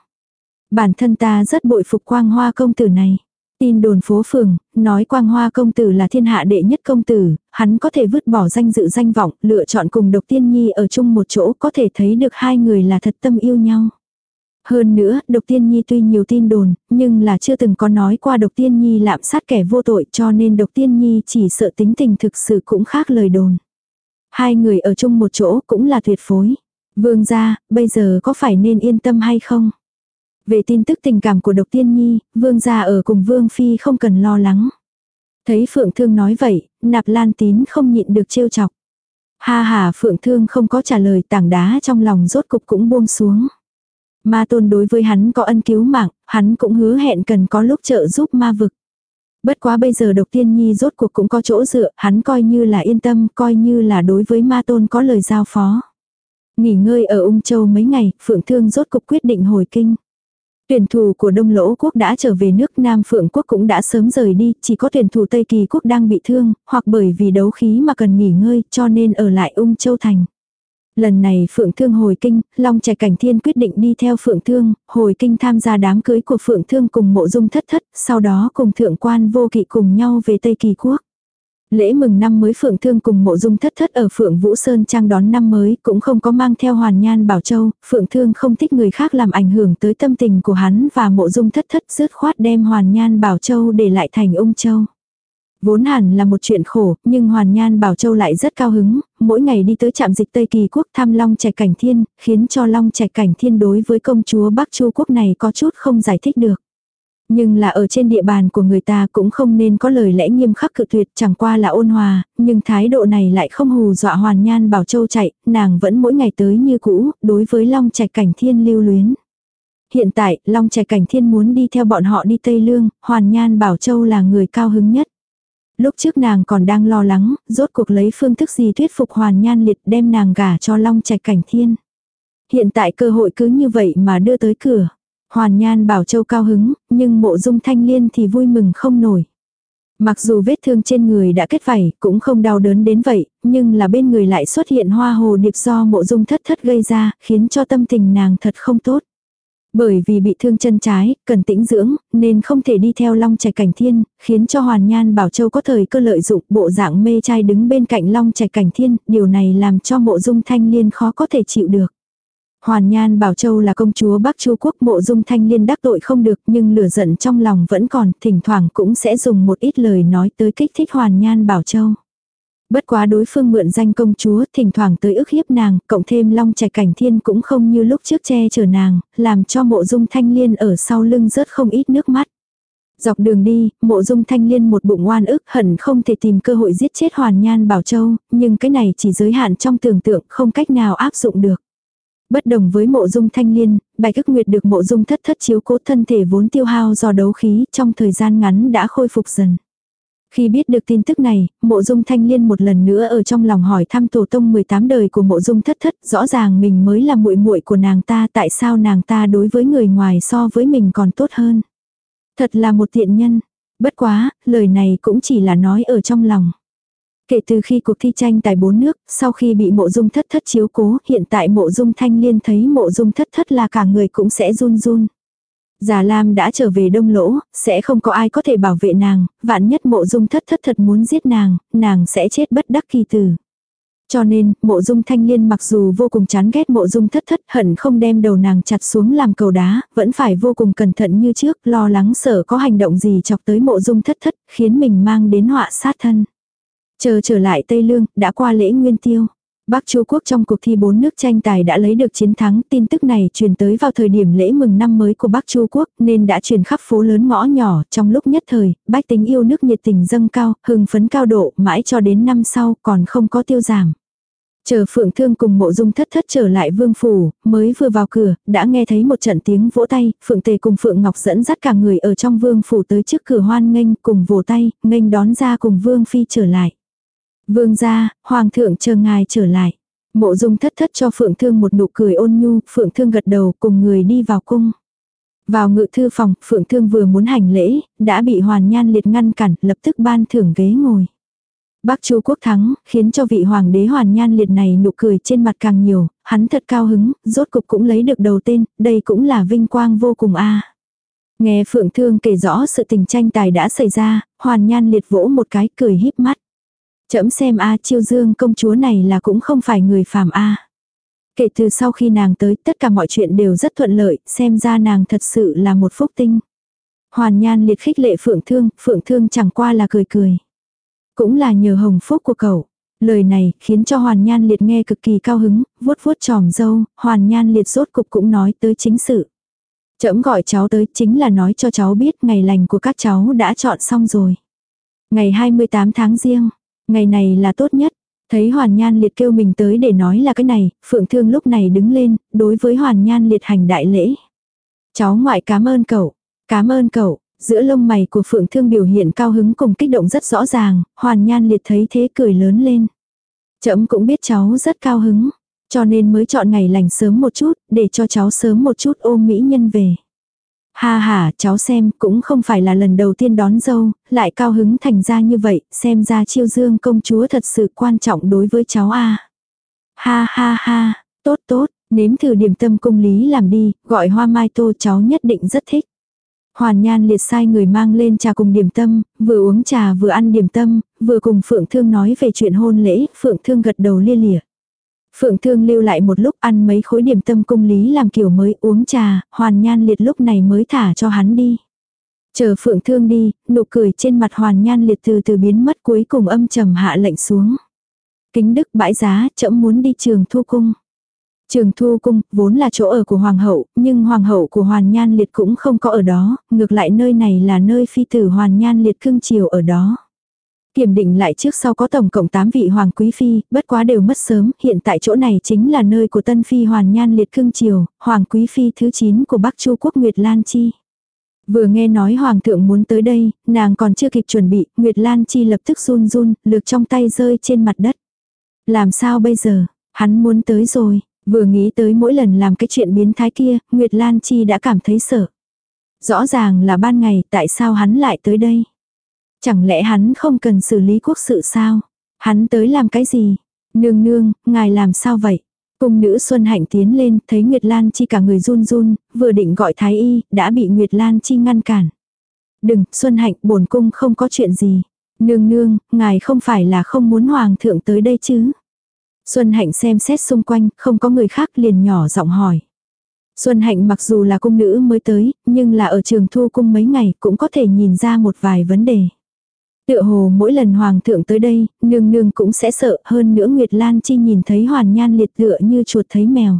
Bản thân ta rất bội phục quang hoa công tử này. Tin đồn phố phường, nói quang hoa công tử là thiên hạ đệ nhất công tử, hắn có thể vứt bỏ danh dự danh vọng, lựa chọn cùng độc tiên nhi ở chung một chỗ có thể thấy được hai người là thật tâm yêu nhau. Hơn nữa, độc tiên nhi tuy nhiều tin đồn, nhưng là chưa từng có nói qua độc tiên nhi lạm sát kẻ vô tội cho nên độc tiên nhi chỉ sợ tính tình thực sự cũng khác lời đồn. Hai người ở chung một chỗ cũng là tuyệt phối. Vương gia, bây giờ có phải nên yên tâm hay không? Về tin tức tình cảm của độc tiên nhi, vương gia ở cùng vương phi không cần lo lắng. Thấy Phượng Thương nói vậy, nạp lan tín không nhịn được trêu chọc. Ha ha Phượng Thương không có trả lời tảng đá trong lòng rốt cục cũng buông xuống. Ma tôn đối với hắn có ân cứu mạng, hắn cũng hứa hẹn cần có lúc trợ giúp ma vực. Bất quá bây giờ độc tiên nhi rốt cuộc cũng có chỗ dựa, hắn coi như là yên tâm, coi như là đối với ma tôn có lời giao phó. Nghỉ ngơi ở ung châu mấy ngày, Phượng Thương rốt cục quyết định hồi kinh. Tuyển thủ của Đông Lỗ Quốc đã trở về nước Nam Phượng Quốc cũng đã sớm rời đi, chỉ có tuyển thủ Tây Kỳ Quốc đang bị thương, hoặc bởi vì đấu khí mà cần nghỉ ngơi, cho nên ở lại ung châu thành. Lần này Phượng Thương hồi kinh, Long Trẻ Cảnh Thiên quyết định đi theo Phượng Thương, hồi kinh tham gia đám cưới của Phượng Thương cùng mộ dung thất thất, sau đó cùng thượng quan vô kỵ cùng nhau về Tây Kỳ Quốc. Lễ mừng năm mới Phượng Thương cùng mộ dung thất thất ở Phượng Vũ Sơn Trang đón năm mới cũng không có mang theo hoàn nhan bảo châu, Phượng Thương không thích người khác làm ảnh hưởng tới tâm tình của hắn và mộ dung thất thất dứt khoát đem hoàn nhan bảo châu để lại thành ung châu. Vốn hẳn là một chuyện khổ, nhưng Hoàn Nhan Bảo Châu lại rất cao hứng, mỗi ngày đi tới trạm dịch Tây Kỳ Quốc thăm Long Trạch Cảnh Thiên, khiến cho Long Trạch Cảnh Thiên đối với công chúa Bắc Chu Quốc này có chút không giải thích được. Nhưng là ở trên địa bàn của người ta cũng không nên có lời lẽ nghiêm khắc cự tuyệt chẳng qua là ôn hòa, nhưng thái độ này lại không hù dọa Hoàn Nhan Bảo Châu chạy, nàng vẫn mỗi ngày tới như cũ, đối với Long Trạch Cảnh Thiên lưu luyến. Hiện tại, Long Trạch Cảnh Thiên muốn đi theo bọn họ đi Tây Lương, Hoàn Nhan Bảo Châu là người cao hứng nhất. Lúc trước nàng còn đang lo lắng, rốt cuộc lấy phương thức gì thuyết phục hoàn nhan liệt đem nàng gả cho long trạch cảnh thiên. Hiện tại cơ hội cứ như vậy mà đưa tới cửa. Hoàn nhan bảo châu cao hứng, nhưng mộ dung thanh liên thì vui mừng không nổi. Mặc dù vết thương trên người đã kết vảy, cũng không đau đớn đến vậy, nhưng là bên người lại xuất hiện hoa hồ điệp do mộ dung thất thất gây ra, khiến cho tâm tình nàng thật không tốt. Bởi vì bị thương chân trái, cần tĩnh dưỡng, nên không thể đi theo long trạch cảnh thiên, khiến cho Hoàn Nhan Bảo Châu có thời cơ lợi dụng bộ dạng mê trai đứng bên cạnh long trạch cảnh thiên, điều này làm cho mộ dung thanh liên khó có thể chịu được. Hoàn Nhan Bảo Châu là công chúa Bắc Chu Quốc mộ dung thanh liên đắc tội không được nhưng lửa giận trong lòng vẫn còn, thỉnh thoảng cũng sẽ dùng một ít lời nói tới kích thích Hoàn Nhan Bảo Châu. Bất quá đối phương mượn danh công chúa, thỉnh thoảng tới ức hiếp nàng, cộng thêm long trạch cảnh thiên cũng không như lúc trước che chở nàng, làm cho mộ dung thanh liên ở sau lưng rớt không ít nước mắt. Dọc đường đi, mộ dung thanh liên một bụng oan ức hận không thể tìm cơ hội giết chết hoàn nhan bảo châu, nhưng cái này chỉ giới hạn trong tưởng tượng không cách nào áp dụng được. Bất đồng với mộ dung thanh liên, bạch ức nguyệt được mộ dung thất thất chiếu cố thân thể vốn tiêu hao do đấu khí trong thời gian ngắn đã khôi phục dần. Khi biết được tin tức này, mộ dung thanh liên một lần nữa ở trong lòng hỏi thăm tổ tông 18 đời của mộ dung thất thất, rõ ràng mình mới là muội muội của nàng ta, tại sao nàng ta đối với người ngoài so với mình còn tốt hơn. Thật là một tiện nhân. Bất quá, lời này cũng chỉ là nói ở trong lòng. Kể từ khi cuộc thi tranh tài bốn nước, sau khi bị mộ dung thất thất chiếu cố, hiện tại mộ dung thanh liên thấy mộ dung thất thất là cả người cũng sẽ run run. Già Lam đã trở về đông lỗ, sẽ không có ai có thể bảo vệ nàng, vạn nhất mộ dung thất thất thật muốn giết nàng, nàng sẽ chết bất đắc kỳ tử. Cho nên, mộ dung thanh liên mặc dù vô cùng chán ghét mộ dung thất thất hận không đem đầu nàng chặt xuống làm cầu đá, vẫn phải vô cùng cẩn thận như trước, lo lắng sợ có hành động gì chọc tới mộ dung thất thất, khiến mình mang đến họa sát thân. Chờ trở lại Tây Lương, đã qua lễ nguyên tiêu. Bắc Chu quốc trong cuộc thi bốn nước tranh tài đã lấy được chiến thắng, tin tức này truyền tới vào thời điểm lễ mừng năm mới của Bắc Chu quốc, nên đã truyền khắp phố lớn ngõ nhỏ, trong lúc nhất thời, bách tính yêu nước nhiệt tình dâng cao, hưng phấn cao độ, mãi cho đến năm sau còn không có tiêu giảm. Chờ Phượng Thương cùng mộ dung thất thất trở lại vương phủ, mới vừa vào cửa, đã nghe thấy một trận tiếng vỗ tay, Phượng Tề cùng Phượng Ngọc dẫn dắt cả người ở trong vương phủ tới trước cửa hoan nghênh cùng vỗ tay, nghênh đón ra cùng vương phi trở lại. Vương gia, hoàng thượng chờ ngài trở lại. Mộ dung thất thất cho Phượng Thương một nụ cười ôn nhu, Phượng Thương gật đầu cùng người đi vào cung. Vào ngự thư phòng, Phượng Thương vừa muốn hành lễ, đã bị Hoàn Nhan liệt ngăn cản, lập tức ban thưởng ghế ngồi. Bắc Chu quốc thắng, khiến cho vị hoàng đế Hoàn Nhan liệt này nụ cười trên mặt càng nhiều, hắn thật cao hứng, rốt cục cũng lấy được đầu tên, đây cũng là vinh quang vô cùng a. Nghe Phượng Thương kể rõ sự tình tranh tài đã xảy ra, Hoàn Nhan liệt vỗ một cái cười híp mắt. Chậm xem a chiêu dương công chúa này là cũng không phải người phàm a. Kể từ sau khi nàng tới tất cả mọi chuyện đều rất thuận lợi, xem ra nàng thật sự là một phúc tinh. Hoàn Nhan liệt khích lệ Phượng Thương, Phượng Thương chẳng qua là cười cười. Cũng là nhờ hồng phúc của cậu. Lời này khiến cho Hoàn Nhan liệt nghe cực kỳ cao hứng, vuốt vuốt tròm dâu, Hoàn Nhan liệt rốt cục cũng nói tới chính sự. Chậm gọi cháu tới chính là nói cho cháu biết ngày lành của các cháu đã chọn xong rồi. Ngày 28 tháng riêng, ngày này là tốt nhất. Thấy Hoàn Nhan liệt kêu mình tới để nói là cái này, Phượng Thương lúc này đứng lên, đối với Hoàn Nhan liệt hành đại lễ. Cháu ngoại cảm ơn cậu, cảm ơn cậu, giữa lông mày của Phượng Thương biểu hiện cao hứng cùng kích động rất rõ ràng, Hoàn Nhan liệt thấy thế cười lớn lên. Chậm cũng biết cháu rất cao hứng, cho nên mới chọn ngày lành sớm một chút, để cho cháu sớm một chút ôm mỹ nhân về. Ha ha, cháu xem, cũng không phải là lần đầu tiên đón dâu, lại cao hứng thành ra như vậy, xem ra chiêu dương công chúa thật sự quan trọng đối với cháu a. Ha ha ha, tốt tốt, nếm thử điểm tâm cung lý làm đi, gọi hoa mai tô cháu nhất định rất thích. Hoàn Nhan liệt sai người mang lên trà cùng điểm tâm, vừa uống trà vừa ăn điểm tâm, vừa cùng Phượng Thương nói về chuyện hôn lễ, Phượng Thương gật đầu lia lịa. Phượng Thương lưu lại một lúc ăn mấy khối điểm tâm cung lý làm kiểu mới uống trà, Hoàn Nhan liệt lúc này mới thả cho hắn đi. Chờ Phượng Thương đi, nụ cười trên mặt Hoàn Nhan liệt từ từ biến mất cuối cùng âm trầm hạ lệnh xuống. Kính đức bãi giá, chậm muốn đi trường thu cung. Trường Thu Cung vốn là chỗ ở của Hoàng hậu, nhưng Hoàng hậu của Hoàn Nhan Liệt cũng không có ở đó, ngược lại nơi này là nơi phi tử Hoàn Nhan Liệt cưng chiều ở đó. Kiểm định lại trước sau có tổng cộng 8 vị Hoàng Quý Phi, bất quá đều mất sớm, hiện tại chỗ này chính là nơi của Tân Phi Hoàn Nhan Liệt cương triều, Hoàng Quý Phi thứ 9 của Bắc Chu Quốc Nguyệt Lan Chi. Vừa nghe nói Hoàng thượng muốn tới đây, nàng còn chưa kịp chuẩn bị, Nguyệt Lan Chi lập tức run run, lược trong tay rơi trên mặt đất. Làm sao bây giờ, hắn muốn tới rồi, Vừa nghĩ tới mỗi lần làm cái chuyện biến thái kia, Nguyệt Lan Chi đã cảm thấy sợ. Rõ ràng là ban ngày, tại sao hắn lại tới đây? Chẳng lẽ hắn không cần xử lý quốc sự sao? Hắn tới làm cái gì? Nương nương, ngài làm sao vậy? Cung nữ Xuân Hạnh tiến lên, thấy Nguyệt Lan Chi cả người run run, vừa định gọi Thái Y, đã bị Nguyệt Lan Chi ngăn cản. Đừng, Xuân Hạnh, bổn cung không có chuyện gì. Nương nương, ngài không phải là không muốn Hoàng thượng tới đây chứ? Xuân Hạnh xem xét xung quanh, không có người khác liền nhỏ giọng hỏi. Xuân Hạnh mặc dù là cung nữ mới tới, nhưng là ở trường thu cung mấy ngày cũng có thể nhìn ra một vài vấn đề. Tựa hồ mỗi lần hoàng thượng tới đây, nương nương cũng sẽ sợ hơn nữa Nguyệt Lan Chi nhìn thấy hoàn nhan liệt tựa như chuột thấy mèo.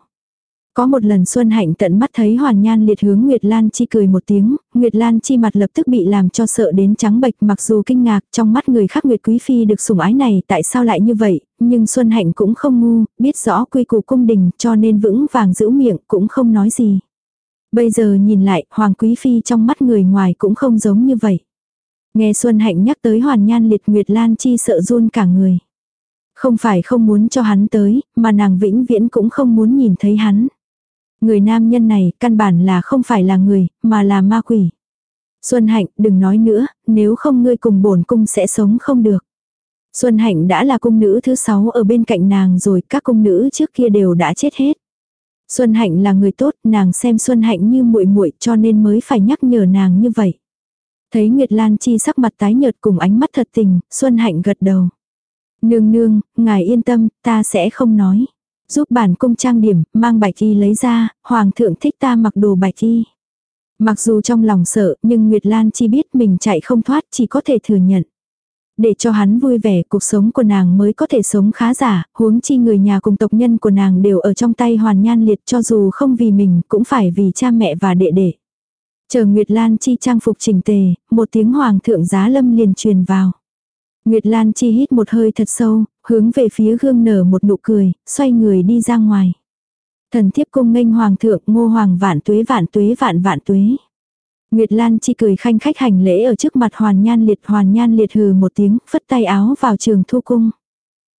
Có một lần Xuân Hạnh tận mắt thấy Hoàn Nhan liệt hướng Nguyệt Lan Chi cười một tiếng, Nguyệt Lan Chi mặt lập tức bị làm cho sợ đến trắng bệch mặc dù kinh ngạc trong mắt người khác Nguyệt Quý Phi được sủng ái này tại sao lại như vậy, nhưng Xuân Hạnh cũng không ngu, biết rõ quy củ cung đình cho nên vững vàng giữ miệng cũng không nói gì. Bây giờ nhìn lại, Hoàng Quý Phi trong mắt người ngoài cũng không giống như vậy. Nghe Xuân Hạnh nhắc tới Hoàn Nhan liệt Nguyệt Lan Chi sợ run cả người. Không phải không muốn cho hắn tới, mà nàng vĩnh viễn cũng không muốn nhìn thấy hắn. Người nam nhân này căn bản là không phải là người, mà là ma quỷ. Xuân Hạnh, đừng nói nữa, nếu không ngươi cùng bổn cung sẽ sống không được. Xuân Hạnh đã là cung nữ thứ sáu ở bên cạnh nàng rồi, các cung nữ trước kia đều đã chết hết. Xuân Hạnh là người tốt, nàng xem Xuân Hạnh như muội muội cho nên mới phải nhắc nhở nàng như vậy. Thấy Nguyệt Lan Chi sắc mặt tái nhợt cùng ánh mắt thật tình, Xuân Hạnh gật đầu. Nương nương, ngài yên tâm, ta sẽ không nói. Giúp bản cung trang điểm, mang bạch y lấy ra, hoàng thượng thích ta mặc đồ bạch y. Mặc dù trong lòng sợ, nhưng Nguyệt Lan chi biết mình chạy không thoát chỉ có thể thừa nhận. Để cho hắn vui vẻ, cuộc sống của nàng mới có thể sống khá giả, huống chi người nhà cùng tộc nhân của nàng đều ở trong tay hoàn nhan liệt cho dù không vì mình, cũng phải vì cha mẹ và đệ đệ. Chờ Nguyệt Lan chi trang phục chỉnh tề, một tiếng hoàng thượng giá lâm liền truyền vào. Nguyệt Lan chi hít một hơi thật sâu, hướng về phía gương nở một nụ cười, xoay người đi ra ngoài. Thần thiếp cung nghênh hoàng thượng ngô hoàng vạn tuế vạn tuế vạn vạn tuế. Nguyệt Lan chi cười khanh khách hành lễ ở trước mặt hoàn nhan liệt hoàn nhan liệt hừ một tiếng, phất tay áo vào trường thu cung.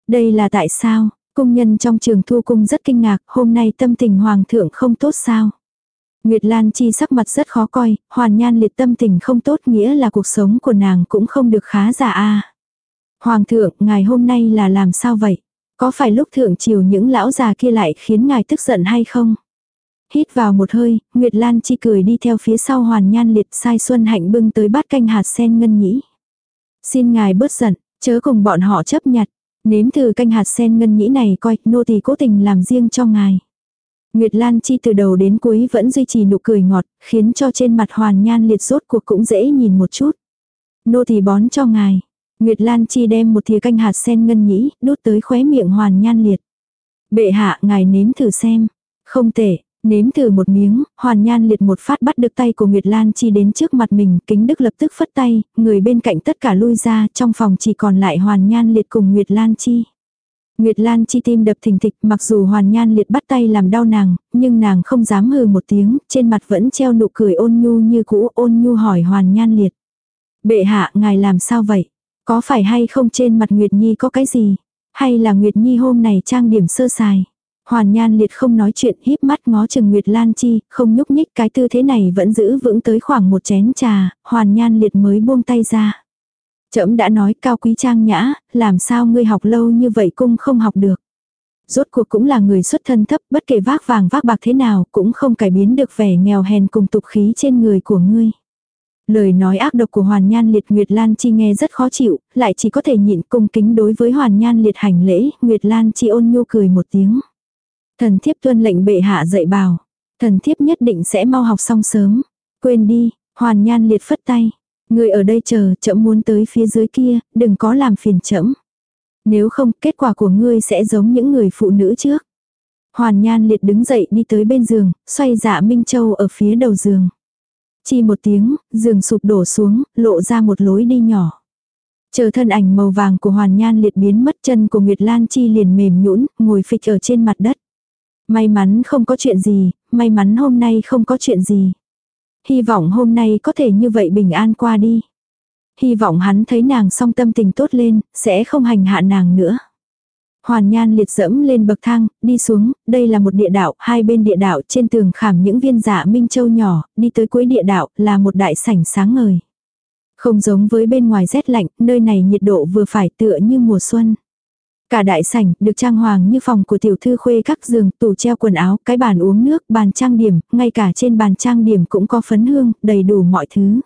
Đây là tại sao, cung nhân trong trường thu cung rất kinh ngạc, hôm nay tâm tình hoàng thượng không tốt sao. Nguyệt Lan chi sắc mặt rất khó coi, hoàn nhan liệt tâm tình không tốt nghĩa là cuộc sống của nàng cũng không được khá giả a Hoàng thượng, ngài hôm nay là làm sao vậy? Có phải lúc thượng chiều những lão già kia lại khiến ngài tức giận hay không? Hít vào một hơi, Nguyệt Lan chi cười đi theo phía sau hoàn nhan liệt sai Xuân Hạnh bưng tới bát canh hạt sen ngân nhĩ. Xin ngài bớt giận, chớ cùng bọn họ chấp nhặt. Nếm thử canh hạt sen ngân nhĩ này coi, nô tỳ cố tình làm riêng cho ngài. Nguyệt Lan Chi từ đầu đến cuối vẫn duy trì nụ cười ngọt, khiến cho trên mặt hoàn nhan liệt rốt cuộc cũng dễ nhìn một chút. Nô tỳ bón cho ngài. Nguyệt Lan Chi đem một thìa canh hạt sen ngân nhĩ, đút tới khóe miệng hoàn nhan liệt. Bệ hạ ngài nếm thử xem. Không tệ, nếm thử một miếng, hoàn nhan liệt một phát bắt được tay của Nguyệt Lan Chi đến trước mặt mình, kính đức lập tức phất tay, người bên cạnh tất cả lui ra, trong phòng chỉ còn lại hoàn nhan liệt cùng Nguyệt Lan Chi. Nguyệt Lan Chi tim đập thình thịch, mặc dù hoàn nhan liệt bắt tay làm đau nàng, nhưng nàng không dám hừ một tiếng, trên mặt vẫn treo nụ cười ôn nhu như cũ ôn nhu hỏi hoàn nhan liệt. Bệ hạ, ngài làm sao vậy? Có phải hay không trên mặt Nguyệt Nhi có cái gì? Hay là Nguyệt Nhi hôm này trang điểm sơ sài? Hoàn Nhan Liệt không nói chuyện híp mắt ngó chừng Nguyệt Lan Chi, không nhúc nhích cái tư thế này vẫn giữ vững tới khoảng một chén trà, Hoàn Nhan Liệt mới buông tay ra. Trẫm đã nói cao quý trang nhã, làm sao ngươi học lâu như vậy cung không học được. Rốt cuộc cũng là người xuất thân thấp, bất kể vác vàng vác bạc thế nào, cũng không cải biến được vẻ nghèo hèn cùng tục khí trên người của ngươi. Lời nói ác độc của Hoàn Nhan Liệt Nguyệt Lan Chi nghe rất khó chịu, lại chỉ có thể nhịn cung kính đối với Hoàn Nhan Liệt hành lễ, Nguyệt Lan Chi ôn nhu cười một tiếng. Thần thiếp tuân lệnh bệ hạ dạy bảo. Thần thiếp nhất định sẽ mau học xong sớm. Quên đi, Hoàn Nhan Liệt phất tay. Người ở đây chờ, chậm muốn tới phía dưới kia, đừng có làm phiền chậm. Nếu không, kết quả của ngươi sẽ giống những người phụ nữ trước. Hoàn Nhan Liệt đứng dậy đi tới bên giường, xoay dạ Minh Châu ở phía đầu giường. Chỉ một tiếng, giường sụp đổ xuống, lộ ra một lối đi nhỏ. Chờ thân ảnh màu vàng của Hoàn Nhan liệt biến mất chân của Nguyệt Lan Chi liền mềm nhũn, ngồi phịch ở trên mặt đất. May mắn không có chuyện gì, may mắn hôm nay không có chuyện gì. Hy vọng hôm nay có thể như vậy bình an qua đi. Hy vọng hắn thấy nàng song tâm tình tốt lên, sẽ không hành hạ nàng nữa. Hoàn Nhan liệt dẫm lên bậc thang, đi xuống, đây là một địa đạo, hai bên địa đạo trên tường khảm những viên dạ minh châu nhỏ, đi tới cuối địa đạo là một đại sảnh sáng ngời. Không giống với bên ngoài rét lạnh, nơi này nhiệt độ vừa phải tựa như mùa xuân. Cả đại sảnh được trang hoàng như phòng của tiểu thư khuê các giường, tủ treo quần áo, cái bàn uống nước, bàn trang điểm, ngay cả trên bàn trang điểm cũng có phấn hương, đầy đủ mọi thứ.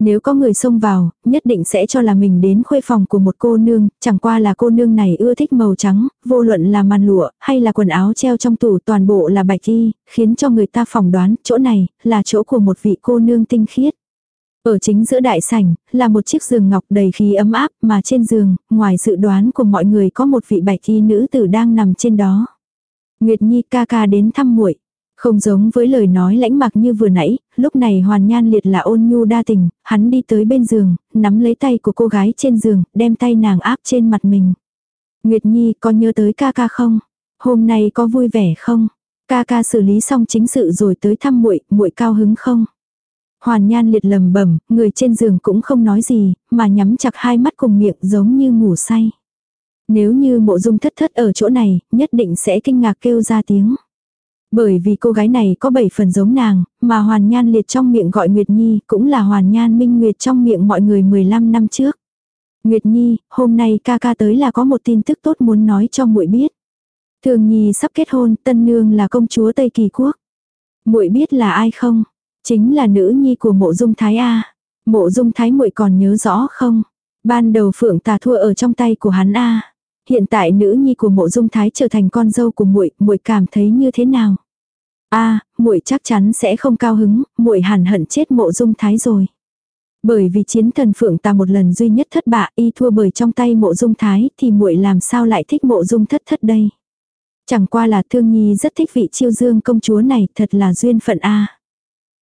Nếu có người xông vào, nhất định sẽ cho là mình đến khuê phòng của một cô nương, chẳng qua là cô nương này ưa thích màu trắng, vô luận là màn lụa, hay là quần áo treo trong tủ toàn bộ là bạch y, khiến cho người ta phỏng đoán chỗ này là chỗ của một vị cô nương tinh khiết. Ở chính giữa đại sảnh, là một chiếc giường ngọc đầy khí ấm áp mà trên giường, ngoài dự đoán của mọi người có một vị bạch y nữ tử đang nằm trên đó. Nguyệt Nhi ca ca đến thăm muội không giống với lời nói lãnh mặc như vừa nãy, lúc này hoàn nhan liệt là ôn nhu đa tình, hắn đi tới bên giường, nắm lấy tay của cô gái trên giường, đem tay nàng áp trên mặt mình. Nguyệt Nhi có nhớ tới ca ca không? Hôm nay có vui vẻ không? Ca ca xử lý xong chính sự rồi tới thăm muội, muội cao hứng không? Hoàn Nhan liệt lầm bẩm, người trên giường cũng không nói gì, mà nhắm chặt hai mắt cùng miệng giống như ngủ say. Nếu như mộ dung thất thất ở chỗ này, nhất định sẽ kinh ngạc kêu ra tiếng. Bởi vì cô gái này có bảy phần giống nàng, mà Hoàn Nhan liệt trong miệng gọi Nguyệt Nhi cũng là Hoàn Nhan Minh Nguyệt trong miệng mọi người 15 năm trước. Nguyệt Nhi, hôm nay ca ca tới là có một tin tức tốt muốn nói cho muội biết. Thường Nhi sắp kết hôn, tân nương là công chúa Tây Kỳ Quốc. Muội biết là ai không? Chính là nữ nhi của mộ dung thái A. Mộ dung thái muội còn nhớ rõ không? Ban đầu phượng tà thua ở trong tay của hắn A. Hiện tại nữ nhi của mộ dung thái trở thành con dâu của muội, muội cảm thấy như thế nào? A, muội chắc chắn sẽ không cao hứng, muội hẳn hận chết mộ dung thái rồi. Bởi vì chiến thần phượng tà một lần duy nhất thất bại y thua bởi trong tay mộ dung thái thì muội làm sao lại thích mộ dung thất thất đây. Chẳng qua là thương nhi rất thích vị chiêu dương công chúa này thật là duyên phận a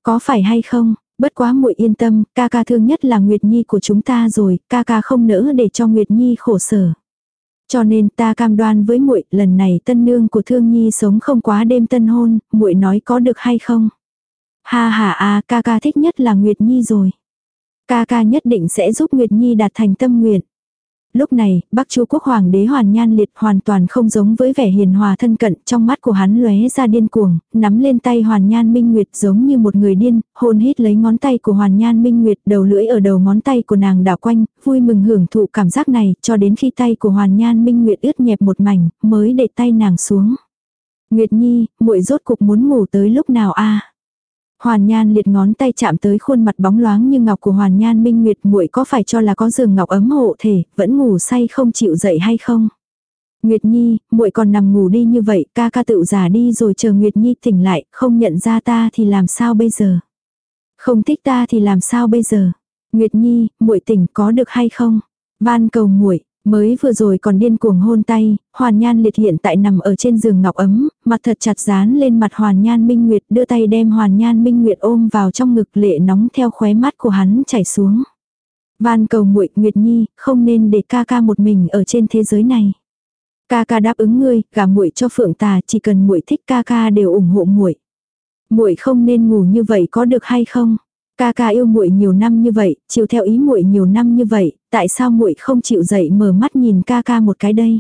có phải hay không, bất quá muội yên tâm, ca ca thương nhất là Nguyệt Nhi của chúng ta rồi, ca ca không nỡ để cho Nguyệt Nhi khổ sở. Cho nên ta cam đoan với muội, lần này tân nương của Thương Nhi sống không quá đêm tân hôn, muội nói có được hay không? Ha ha a, ca ca thích nhất là Nguyệt Nhi rồi. Ca ca nhất định sẽ giúp Nguyệt Nhi đạt thành tâm nguyện. Lúc này, Bắc Chu quốc hoàng đế Hoàn Nhan Liệt hoàn toàn không giống với vẻ hiền hòa thân cận, trong mắt của hắn lóe ra điên cuồng, nắm lên tay Hoàn Nhan Minh Nguyệt giống như một người điên, hôn hít lấy ngón tay của Hoàn Nhan Minh Nguyệt, đầu lưỡi ở đầu ngón tay của nàng đảo quanh, vui mừng hưởng thụ cảm giác này, cho đến khi tay của Hoàn Nhan Minh Nguyệt ướt nhẹp một mảnh, mới để tay nàng xuống. Nguyệt Nhi, muội rốt cục muốn ngủ tới lúc nào a? Hoàn Nhan liệt ngón tay chạm tới khuôn mặt bóng loáng như ngọc của Hoàn Nhan Minh Nguyệt, muội có phải cho là có giường ngọc ấm hộ thể, vẫn ngủ say không chịu dậy hay không? Nguyệt Nhi, muội còn nằm ngủ đi như vậy, ca ca tự giả đi rồi chờ Nguyệt Nhi tỉnh lại, không nhận ra ta thì làm sao bây giờ? Không thích ta thì làm sao bây giờ? Nguyệt Nhi, muội tỉnh có được hay không? Van cầu muội, mới vừa rồi còn điên cuồng hôn tay, Hoàn Nhan liệt hiện tại nằm ở trên giường ngọc ấm, mặt thật chặt dán lên mặt Hoàn Nhan Minh Nguyệt, đưa tay đem Hoàn Nhan Minh Nguyệt ôm vào trong ngực lệ nóng theo khóe mắt của hắn chảy xuống. Van cầu muội Nguyệt Nhi, không nên để ca ca một mình ở trên thế giới này. Ca ca đáp ứng ngươi, gả muội cho Phượng Tà, chỉ cần muội thích ca ca đều ủng hộ muội. Muội không nên ngủ như vậy có được hay không? Ca ca yêu muội nhiều năm như vậy, chiều theo ý muội nhiều năm như vậy, tại sao muội không chịu dậy mở mắt nhìn ca ca một cái đây?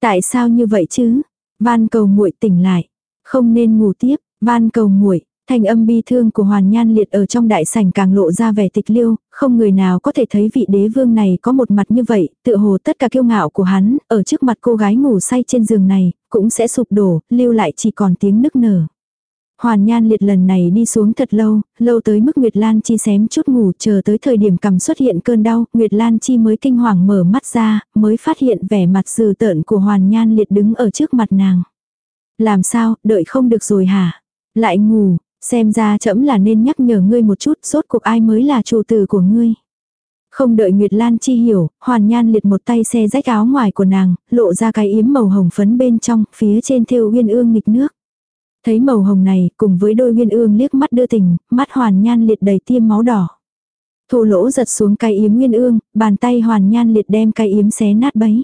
Tại sao như vậy chứ? Van cầu muội tỉnh lại, không nên ngủ tiếp, van cầu muội. Thanh âm bi thương của Hoàn Nhan Liệt ở trong đại sảnh càng lộ ra vẻ tịch liêu, không người nào có thể thấy vị đế vương này có một mặt như vậy, tựa hồ tất cả kiêu ngạo của hắn, ở trước mặt cô gái ngủ say trên giường này, cũng sẽ sụp đổ, lưu lại chỉ còn tiếng nức nở. Hoàn Nhan Liệt lần này đi xuống thật lâu, lâu tới mức Nguyệt Lan Chi xém chút ngủ chờ tới thời điểm cầm xuất hiện cơn đau, Nguyệt Lan Chi mới kinh hoàng mở mắt ra, mới phát hiện vẻ mặt dừ tợn của Hoàn Nhan Liệt đứng ở trước mặt nàng. Làm sao, đợi không được rồi hả? Lại ngủ, xem ra trẫm là nên nhắc nhở ngươi một chút, rốt cuộc ai mới là chủ tử của ngươi. Không đợi Nguyệt Lan Chi hiểu, Hoàn Nhan liệt một tay xe rách áo ngoài của nàng, lộ ra cái yếm màu hồng phấn bên trong, phía trên thêu uyên ương nghịch nước. Thấy màu hồng này, cùng với đôi nguyên ương liếc mắt đưa tình, mắt hoàn nhan liệt đầy tiêm máu đỏ. Thô lỗ giật xuống cái yếm nguyên ương, bàn tay hoàn nhan liệt đem cái yếm xé nát bấy.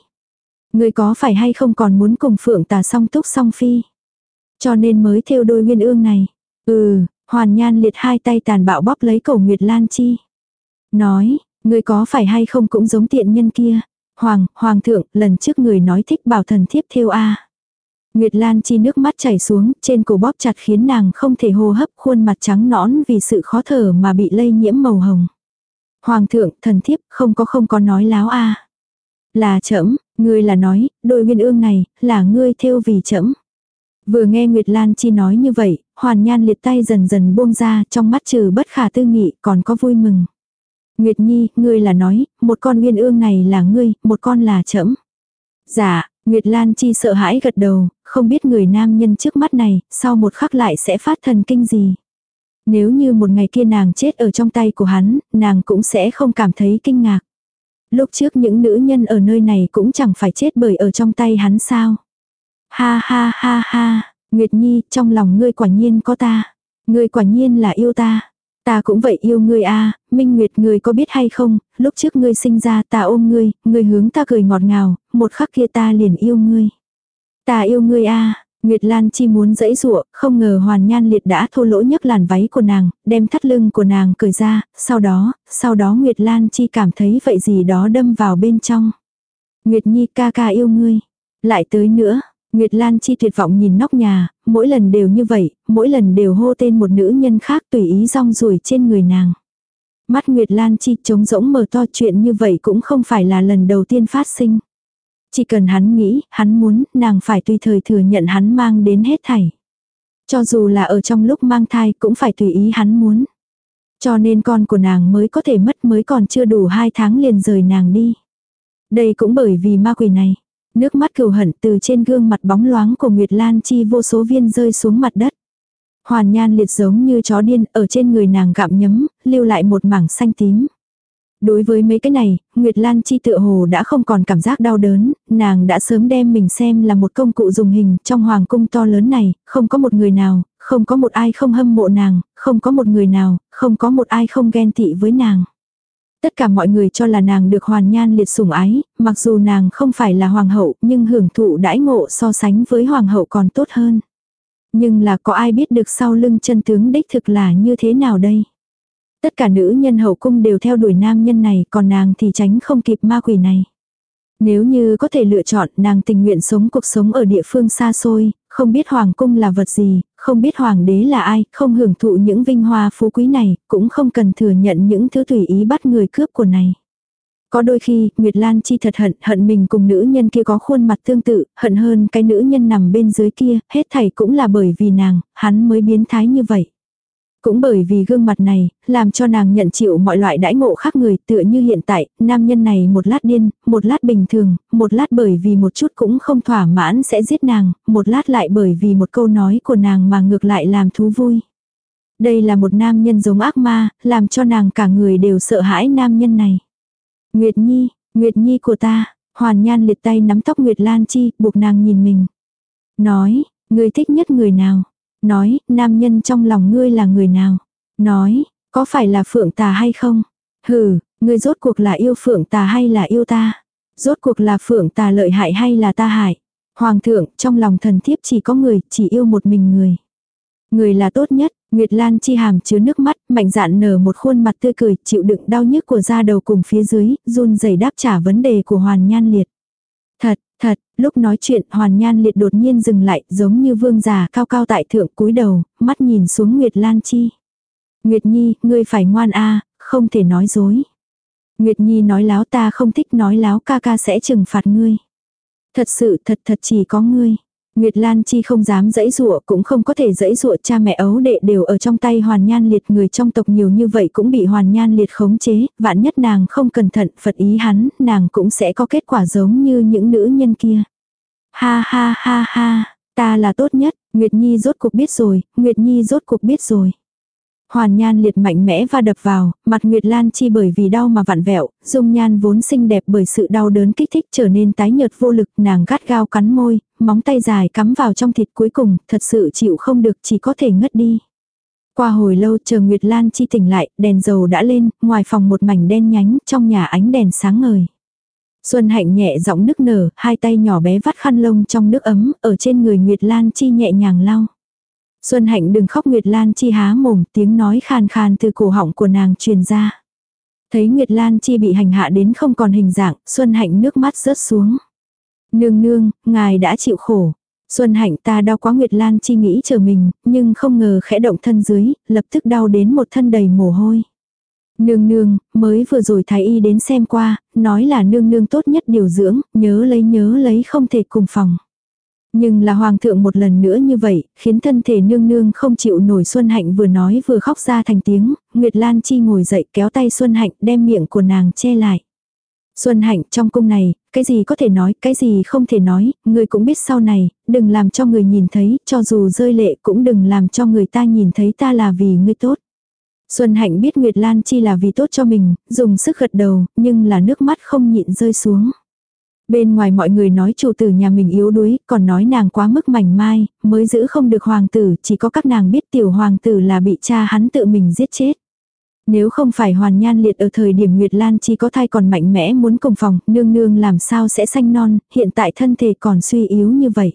Người có phải hay không còn muốn cùng phượng tà song túc song phi. Cho nên mới theo đôi nguyên ương này. Ừ, hoàn nhan liệt hai tay tàn bạo bóp lấy cổ Nguyệt Lan Chi. Nói, người có phải hay không cũng giống tiện nhân kia. Hoàng, hoàng thượng, lần trước người nói thích bảo thần thiếp theo a Nguyệt Lan chi nước mắt chảy xuống, trên cổ bóp chặt khiến nàng không thể hô hấp khuôn mặt trắng nõn vì sự khó thở mà bị lây nhiễm màu hồng. Hoàng thượng, thần thiếp, không có không có nói láo a Là chấm, ngươi là nói, đôi nguyên ương này, là ngươi theo vì chấm. Vừa nghe Nguyệt Lan Chi nói như vậy, hoàn nhan liệt tay dần dần buông ra, trong mắt trừ bất khả tư nghị, còn có vui mừng. Nguyệt Nhi, ngươi là nói, một con nguyên ương này là ngươi, một con là chấm. Dạ, Nguyệt Lan Chi sợ hãi gật đầu, không biết người nam nhân trước mắt này, sau một khắc lại sẽ phát thần kinh gì. Nếu như một ngày kia nàng chết ở trong tay của hắn, nàng cũng sẽ không cảm thấy kinh ngạc. Lúc trước những nữ nhân ở nơi này cũng chẳng phải chết bởi ở trong tay hắn sao. Ha ha ha ha, Nguyệt Nhi, trong lòng ngươi quả nhiên có ta. Ngươi quả nhiên là yêu ta. Ta cũng vậy yêu ngươi a, Minh Nguyệt ngươi có biết hay không, lúc trước ngươi sinh ra ta ôm ngươi, ngươi hướng ta cười ngọt ngào, một khắc kia ta liền yêu ngươi. Ta yêu ngươi a. Nguyệt Lan chi muốn dẫy dụa, không ngờ Hoàn Nhan Liệt đã thô lỗ nhấc làn váy của nàng, đem thắt lưng của nàng cởi ra, sau đó, sau đó Nguyệt Lan chi cảm thấy vậy gì đó đâm vào bên trong. Nguyệt Nhi ca ca yêu ngươi. Lại tới nữa, Nguyệt Lan Chi tuyệt vọng nhìn nóc nhà, mỗi lần đều như vậy, mỗi lần đều hô tên một nữ nhân khác tùy ý rong ruổi trên người nàng. Mắt Nguyệt Lan Chi trống rỗng mở to chuyện như vậy cũng không phải là lần đầu tiên phát sinh. Chỉ cần hắn nghĩ, hắn muốn, nàng phải tùy thời thừa nhận hắn mang đến hết thảy. Cho dù là ở trong lúc mang thai cũng phải tùy ý hắn muốn. Cho nên con của nàng mới có thể mất mới còn chưa đủ hai tháng liền rời nàng đi. Đây cũng bởi vì ma quỷ này. Nước mắt cừu hận từ trên gương mặt bóng loáng của Nguyệt Lan Chi vô số viên rơi xuống mặt đất. Hoàn nhan liệt giống như chó điên ở trên người nàng gặm nhấm, lưu lại một mảng xanh tím. Đối với mấy cái này, Nguyệt Lan Chi tựa hồ đã không còn cảm giác đau đớn, nàng đã sớm đem mình xem là một công cụ dùng hình trong hoàng cung to lớn này, không có một người nào, không có một ai không hâm mộ nàng, không có một người nào, không có một ai không ghen tị với nàng. Tất cả mọi người cho là nàng được hoàn nhan liệt sủng ái, mặc dù nàng không phải là hoàng hậu nhưng hưởng thụ đãi ngộ so sánh với hoàng hậu còn tốt hơn. Nhưng là có ai biết được sau lưng chân tướng đích thực là như thế nào đây? Tất cả nữ nhân hậu cung đều theo đuổi nam nhân này còn nàng thì tránh không kịp ma quỷ này. Nếu như có thể lựa chọn nàng tình nguyện sống cuộc sống ở địa phương xa xôi, không biết hoàng cung là vật gì, không biết hoàng đế là ai, không hưởng thụ những vinh hoa phú quý này, cũng không cần thừa nhận những thứ tùy ý bắt người cướp của này. Có đôi khi, Nguyệt Lan Chi thật hận, hận mình cùng nữ nhân kia có khuôn mặt tương tự, hận hơn cái nữ nhân nằm bên dưới kia, hết thảy cũng là bởi vì nàng, hắn mới biến thái như vậy. Cũng bởi vì gương mặt này, làm cho nàng nhận chịu mọi loại đãi ngộ khác người tựa như hiện tại, nam nhân này một lát điên, một lát bình thường, một lát bởi vì một chút cũng không thỏa mãn sẽ giết nàng, một lát lại bởi vì một câu nói của nàng mà ngược lại làm thú vui. Đây là một nam nhân giống ác ma, làm cho nàng cả người đều sợ hãi nam nhân này. Nguyệt Nhi, Nguyệt Nhi của ta, hoàn nhan liệt tay nắm tóc Nguyệt Lan Chi, buộc nàng nhìn mình. Nói, người thích nhất người nào? Nói, nam nhân trong lòng ngươi là người nào? Nói, có phải là phượng tà hay không? Hừ, ngươi rốt cuộc là yêu phượng tà hay là yêu ta? Rốt cuộc là phượng tà lợi hại hay là ta hại? Hoàng thượng, trong lòng thần thiếp chỉ có người, chỉ yêu một mình người. Người là tốt nhất, Nguyệt Lan chi hàm chứa nước mắt, mạnh dạn nở một khuôn mặt tươi cười, chịu đựng đau nhức của da đầu cùng phía dưới, run rẩy đáp trả vấn đề của Hoàn Nhan Liệt. Thật, lúc nói chuyện Hoàn Nhan Liệt đột nhiên dừng lại, giống như vương già cao cao tại thượng cúi đầu, mắt nhìn xuống Nguyệt Lan chi. Nguyệt Nhi, ngươi phải ngoan a, không thể nói dối. Nguyệt Nhi nói láo ta không thích nói láo ca ca sẽ trừng phạt ngươi. Thật sự thật thật chỉ có ngươi. Nguyệt Lan Chi không dám dẫy dụa cũng không có thể dẫy dụa cha mẹ ấu đệ đều ở trong tay hoàn nhan liệt người trong tộc nhiều như vậy cũng bị hoàn nhan liệt khống chế, vạn nhất nàng không cẩn thận phật ý hắn, nàng cũng sẽ có kết quả giống như những nữ nhân kia. Ha ha ha ha, ta là tốt nhất, Nguyệt Nhi rốt cuộc biết rồi, Nguyệt Nhi rốt cuộc biết rồi. Hoàn nhan liệt mạnh mẽ và đập vào, mặt Nguyệt Lan chi bởi vì đau mà vặn vẹo, dung nhan vốn xinh đẹp bởi sự đau đớn kích thích trở nên tái nhợt vô lực, nàng gắt gao cắn môi, móng tay dài cắm vào trong thịt cuối cùng, thật sự chịu không được chỉ có thể ngất đi. Qua hồi lâu chờ Nguyệt Lan chi tỉnh lại, đèn dầu đã lên, ngoài phòng một mảnh đen nhánh, trong nhà ánh đèn sáng ngời. Xuân hạnh nhẹ giọng nức nở, hai tay nhỏ bé vắt khăn lông trong nước ấm, ở trên người Nguyệt Lan chi nhẹ nhàng lau. Xuân Hạnh đừng khóc Nguyệt Lan Chi há mồm tiếng nói khàn khàn từ cổ họng của nàng truyền ra. Thấy Nguyệt Lan Chi bị hành hạ đến không còn hình dạng, Xuân Hạnh nước mắt rớt xuống. Nương nương, ngài đã chịu khổ. Xuân Hạnh ta đau quá Nguyệt Lan Chi nghĩ chờ mình, nhưng không ngờ khẽ động thân dưới, lập tức đau đến một thân đầy mồ hôi. Nương nương, mới vừa rồi thái y đến xem qua, nói là nương nương tốt nhất điều dưỡng, nhớ lấy nhớ lấy không thể cùng phòng. Nhưng là hoàng thượng một lần nữa như vậy, khiến thân thể nương nương không chịu nổi Xuân Hạnh vừa nói vừa khóc ra thành tiếng, Nguyệt Lan Chi ngồi dậy kéo tay Xuân Hạnh đem miệng của nàng che lại. Xuân Hạnh trong cung này, cái gì có thể nói, cái gì không thể nói, người cũng biết sau này, đừng làm cho người nhìn thấy, cho dù rơi lệ cũng đừng làm cho người ta nhìn thấy ta là vì ngươi tốt. Xuân Hạnh biết Nguyệt Lan Chi là vì tốt cho mình, dùng sức gật đầu, nhưng là nước mắt không nhịn rơi xuống. Bên ngoài mọi người nói chủ tử nhà mình yếu đuối, còn nói nàng quá mức mảnh mai, mới giữ không được hoàng tử, chỉ có các nàng biết tiểu hoàng tử là bị cha hắn tự mình giết chết. Nếu không phải hoàn nhan liệt ở thời điểm Nguyệt Lan chỉ có thai còn mạnh mẽ muốn cùng phòng, nương nương làm sao sẽ sanh non, hiện tại thân thể còn suy yếu như vậy.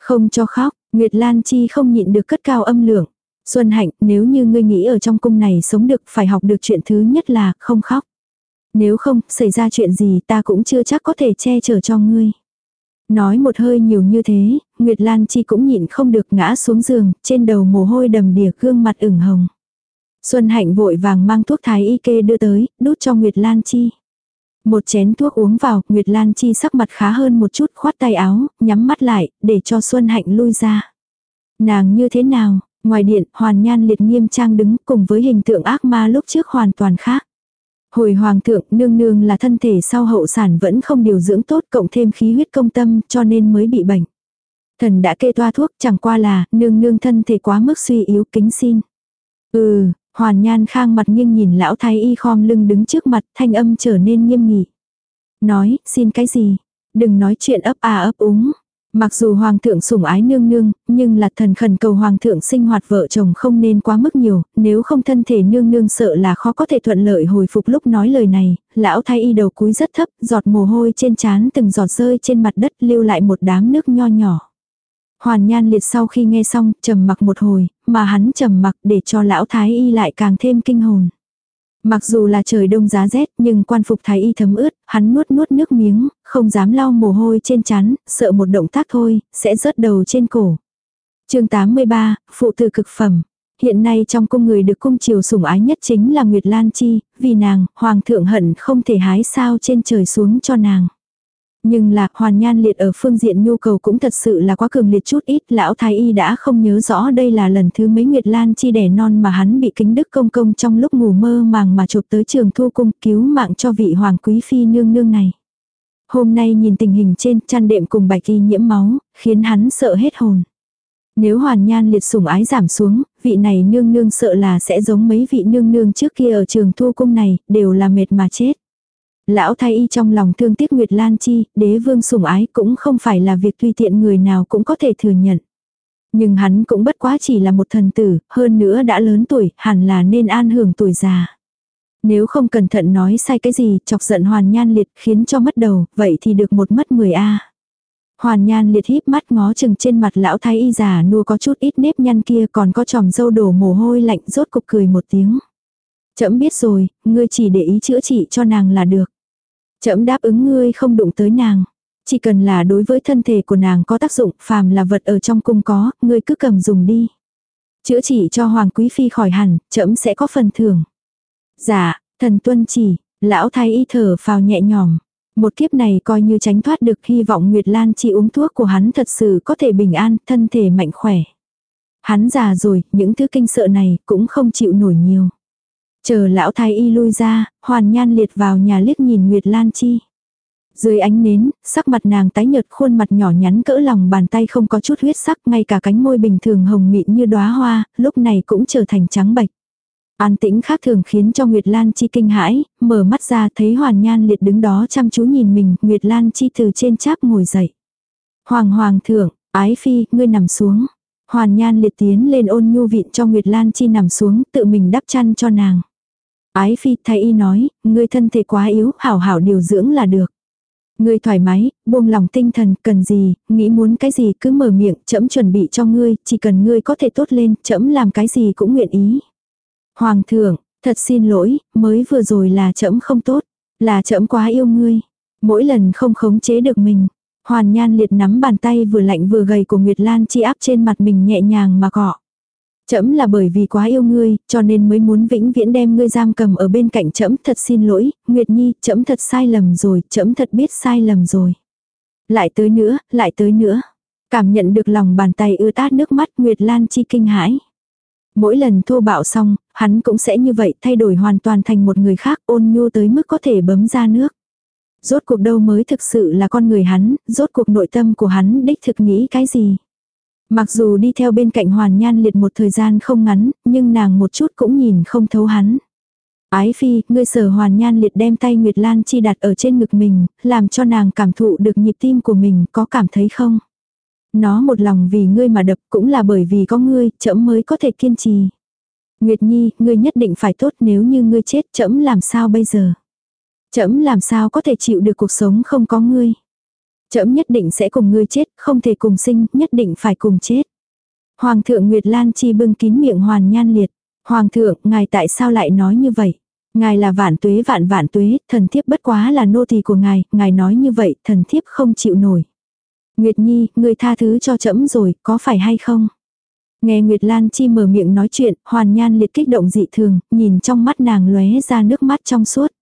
Không cho khóc, Nguyệt Lan Chi không nhịn được cất cao âm lượng. Xuân Hạnh, nếu như ngươi nghĩ ở trong cung này sống được phải học được chuyện thứ nhất là không khóc. Nếu không, xảy ra chuyện gì ta cũng chưa chắc có thể che chở cho ngươi. Nói một hơi nhiều như thế, Nguyệt Lan Chi cũng nhịn không được ngã xuống giường, trên đầu mồ hôi đầm đìa gương mặt ửng hồng. Xuân Hạnh vội vàng mang thuốc thái y kê đưa tới, đút cho Nguyệt Lan Chi. Một chén thuốc uống vào, Nguyệt Lan Chi sắc mặt khá hơn một chút khoát tay áo, nhắm mắt lại, để cho Xuân Hạnh lui ra. Nàng như thế nào? Ngoài điện, Hoàn Nhan liệt nghiêm trang đứng cùng với hình tượng ác ma lúc trước hoàn toàn khác. Hồi hoàng thượng, nương nương là thân thể sau hậu sản vẫn không điều dưỡng tốt cộng thêm khí huyết công tâm cho nên mới bị bệnh. Thần đã kê toa thuốc chẳng qua là nương nương thân thể quá mức suy yếu kính xin. Ừ, hoàn nhan khang mặt nghiêng nhìn lão thái y khom lưng đứng trước mặt thanh âm trở nên nghiêm nghị. Nói, xin cái gì? Đừng nói chuyện ấp à ấp úng. Mặc dù hoàng thượng sủng ái nương nương, nhưng là thần khẩn cầu hoàng thượng sinh hoạt vợ chồng không nên quá mức nhiều, nếu không thân thể nương nương sợ là khó có thể thuận lợi hồi phục lúc nói lời này, lão thái y đầu cúi rất thấp, giọt mồ hôi trên trán từng giọt rơi trên mặt đất lưu lại một đám nước nho nhỏ. Hoàn nhan liệt sau khi nghe xong, trầm mặc một hồi, mà hắn trầm mặc để cho lão thái y lại càng thêm kinh hồn. Mặc dù là trời đông giá rét nhưng quan phục thái y thấm ướt, hắn nuốt nuốt nước miếng, không dám lau mồ hôi trên chán, sợ một động tác thôi, sẽ rớt đầu trên cổ. chương 83, phụ tử cực phẩm. Hiện nay trong cung người được cung triều sủng ái nhất chính là Nguyệt Lan Chi, vì nàng, hoàng thượng hận không thể hái sao trên trời xuống cho nàng. Nhưng là hoàn nhan liệt ở phương diện nhu cầu cũng thật sự là quá cường liệt chút ít. Lão Thái Y đã không nhớ rõ đây là lần thứ mấy Nguyệt Lan chi đẻ non mà hắn bị kính đức công công trong lúc ngủ mơ màng mà chụp tới trường thu cung cứu mạng cho vị hoàng quý phi nương nương này. Hôm nay nhìn tình hình trên chăn đệm cùng bạch y nhiễm máu, khiến hắn sợ hết hồn. Nếu hoàn nhan liệt sủng ái giảm xuống, vị này nương nương sợ là sẽ giống mấy vị nương nương trước kia ở trường thu cung này, đều là mệt mà chết. Lão thái y trong lòng thương tiếc Nguyệt Lan Chi, đế vương sủng ái cũng không phải là việc tùy tiện người nào cũng có thể thừa nhận. Nhưng hắn cũng bất quá chỉ là một thần tử, hơn nữa đã lớn tuổi, hẳn là nên an hưởng tuổi già. Nếu không cẩn thận nói sai cái gì, chọc giận hoàn nhan liệt khiến cho mất đầu, vậy thì được một mất mười a Hoàn nhan liệt híp mắt ngó chừng trên mặt lão thái y già nua có chút ít nếp nhăn kia còn có tròm dâu đổ mồ hôi lạnh rốt cục cười một tiếng. Chậm biết rồi, ngươi chỉ để ý chữa trị cho nàng là được. Chậm đáp ứng ngươi không đụng tới nàng. Chỉ cần là đối với thân thể của nàng có tác dụng, phàm là vật ở trong cung có, ngươi cứ cầm dùng đi. Chữa trị cho Hoàng Quý Phi khỏi hẳn, chậm sẽ có phần thưởng. Dạ, thần tuân chỉ, lão thái y thở phào nhẹ nhõm. Một kiếp này coi như tránh thoát được hy vọng Nguyệt Lan chỉ uống thuốc của hắn thật sự có thể bình an, thân thể mạnh khỏe. Hắn già rồi, những thứ kinh sợ này cũng không chịu nổi nhiều. Chờ lão thái y lui ra, hoàn nhan liệt vào nhà liếc nhìn Nguyệt Lan Chi. Dưới ánh nến, sắc mặt nàng tái nhợt khuôn mặt nhỏ nhắn cỡ lòng bàn tay không có chút huyết sắc, ngay cả cánh môi bình thường hồng mịn như đóa hoa, lúc này cũng trở thành trắng bệch. An tĩnh khác thường khiến cho Nguyệt Lan Chi kinh hãi, mở mắt ra thấy Hoàn Nhan liệt đứng đó chăm chú nhìn mình, Nguyệt Lan Chi từ trên cháp ngồi dậy. Hoàng Hoàng thượng, ái phi, ngươi nằm xuống. Hoàn Nhan liệt tiến lên ôn nhu vịn cho Nguyệt Lan Chi nằm xuống, tự mình đắp chăn cho nàng. Ái phi thái y nói, ngươi thân thể quá yếu, hảo hảo điều dưỡng là được. Ngươi thoải mái, buông lòng tinh thần, cần gì, nghĩ muốn cái gì cứ mở miệng, chậm chuẩn bị cho ngươi, chỉ cần ngươi có thể tốt lên, chậm làm cái gì cũng nguyện ý. Hoàng thượng, thật xin lỗi, mới vừa rồi là chậm không tốt, là chậm quá yêu ngươi. Mỗi lần không khống chế được mình. Hoàn nhan liệt nắm bàn tay vừa lạnh vừa gầy của Nguyệt Lan chi áp trên mặt mình nhẹ nhàng mà gọ. Chấm là bởi vì quá yêu ngươi, cho nên mới muốn vĩnh viễn đem ngươi giam cầm ở bên cạnh chấm thật xin lỗi, Nguyệt Nhi, chấm thật sai lầm rồi, chấm thật biết sai lầm rồi. Lại tới nữa, lại tới nữa. Cảm nhận được lòng bàn tay ưa tát nước mắt Nguyệt Lan chi kinh hãi. Mỗi lần thô bạo xong, hắn cũng sẽ như vậy thay đổi hoàn toàn thành một người khác ôn nhu tới mức có thể bấm ra nước. Rốt cuộc đâu mới thực sự là con người hắn, rốt cuộc nội tâm của hắn đích thực nghĩ cái gì. Mặc dù đi theo bên cạnh hoàn nhan liệt một thời gian không ngắn, nhưng nàng một chút cũng nhìn không thấu hắn. Ái phi, ngươi sở hoàn nhan liệt đem tay Nguyệt Lan chi đặt ở trên ngực mình, làm cho nàng cảm thụ được nhịp tim của mình, có cảm thấy không? Nó một lòng vì ngươi mà đập cũng là bởi vì có ngươi, chậm mới có thể kiên trì. Nguyệt Nhi, ngươi nhất định phải tốt nếu như ngươi chết chậm làm sao bây giờ? Chậm làm sao có thể chịu được cuộc sống không có ngươi? Trẫm nhất định sẽ cùng ngươi chết, không thể cùng sinh, nhất định phải cùng chết. Hoàng thượng Nguyệt Lan Chi bưng kín miệng hoàn nhan liệt. Hoàng thượng, ngài tại sao lại nói như vậy? Ngài là vạn tuế vạn vạn tuế, thần thiếp bất quá là nô tỳ của ngài, ngài nói như vậy, thần thiếp không chịu nổi. Nguyệt Nhi, ngươi tha thứ cho trẫm rồi, có phải hay không? Nghe Nguyệt Lan Chi mở miệng nói chuyện, hoàn nhan liệt kích động dị thường, nhìn trong mắt nàng lóe ra nước mắt trong suốt.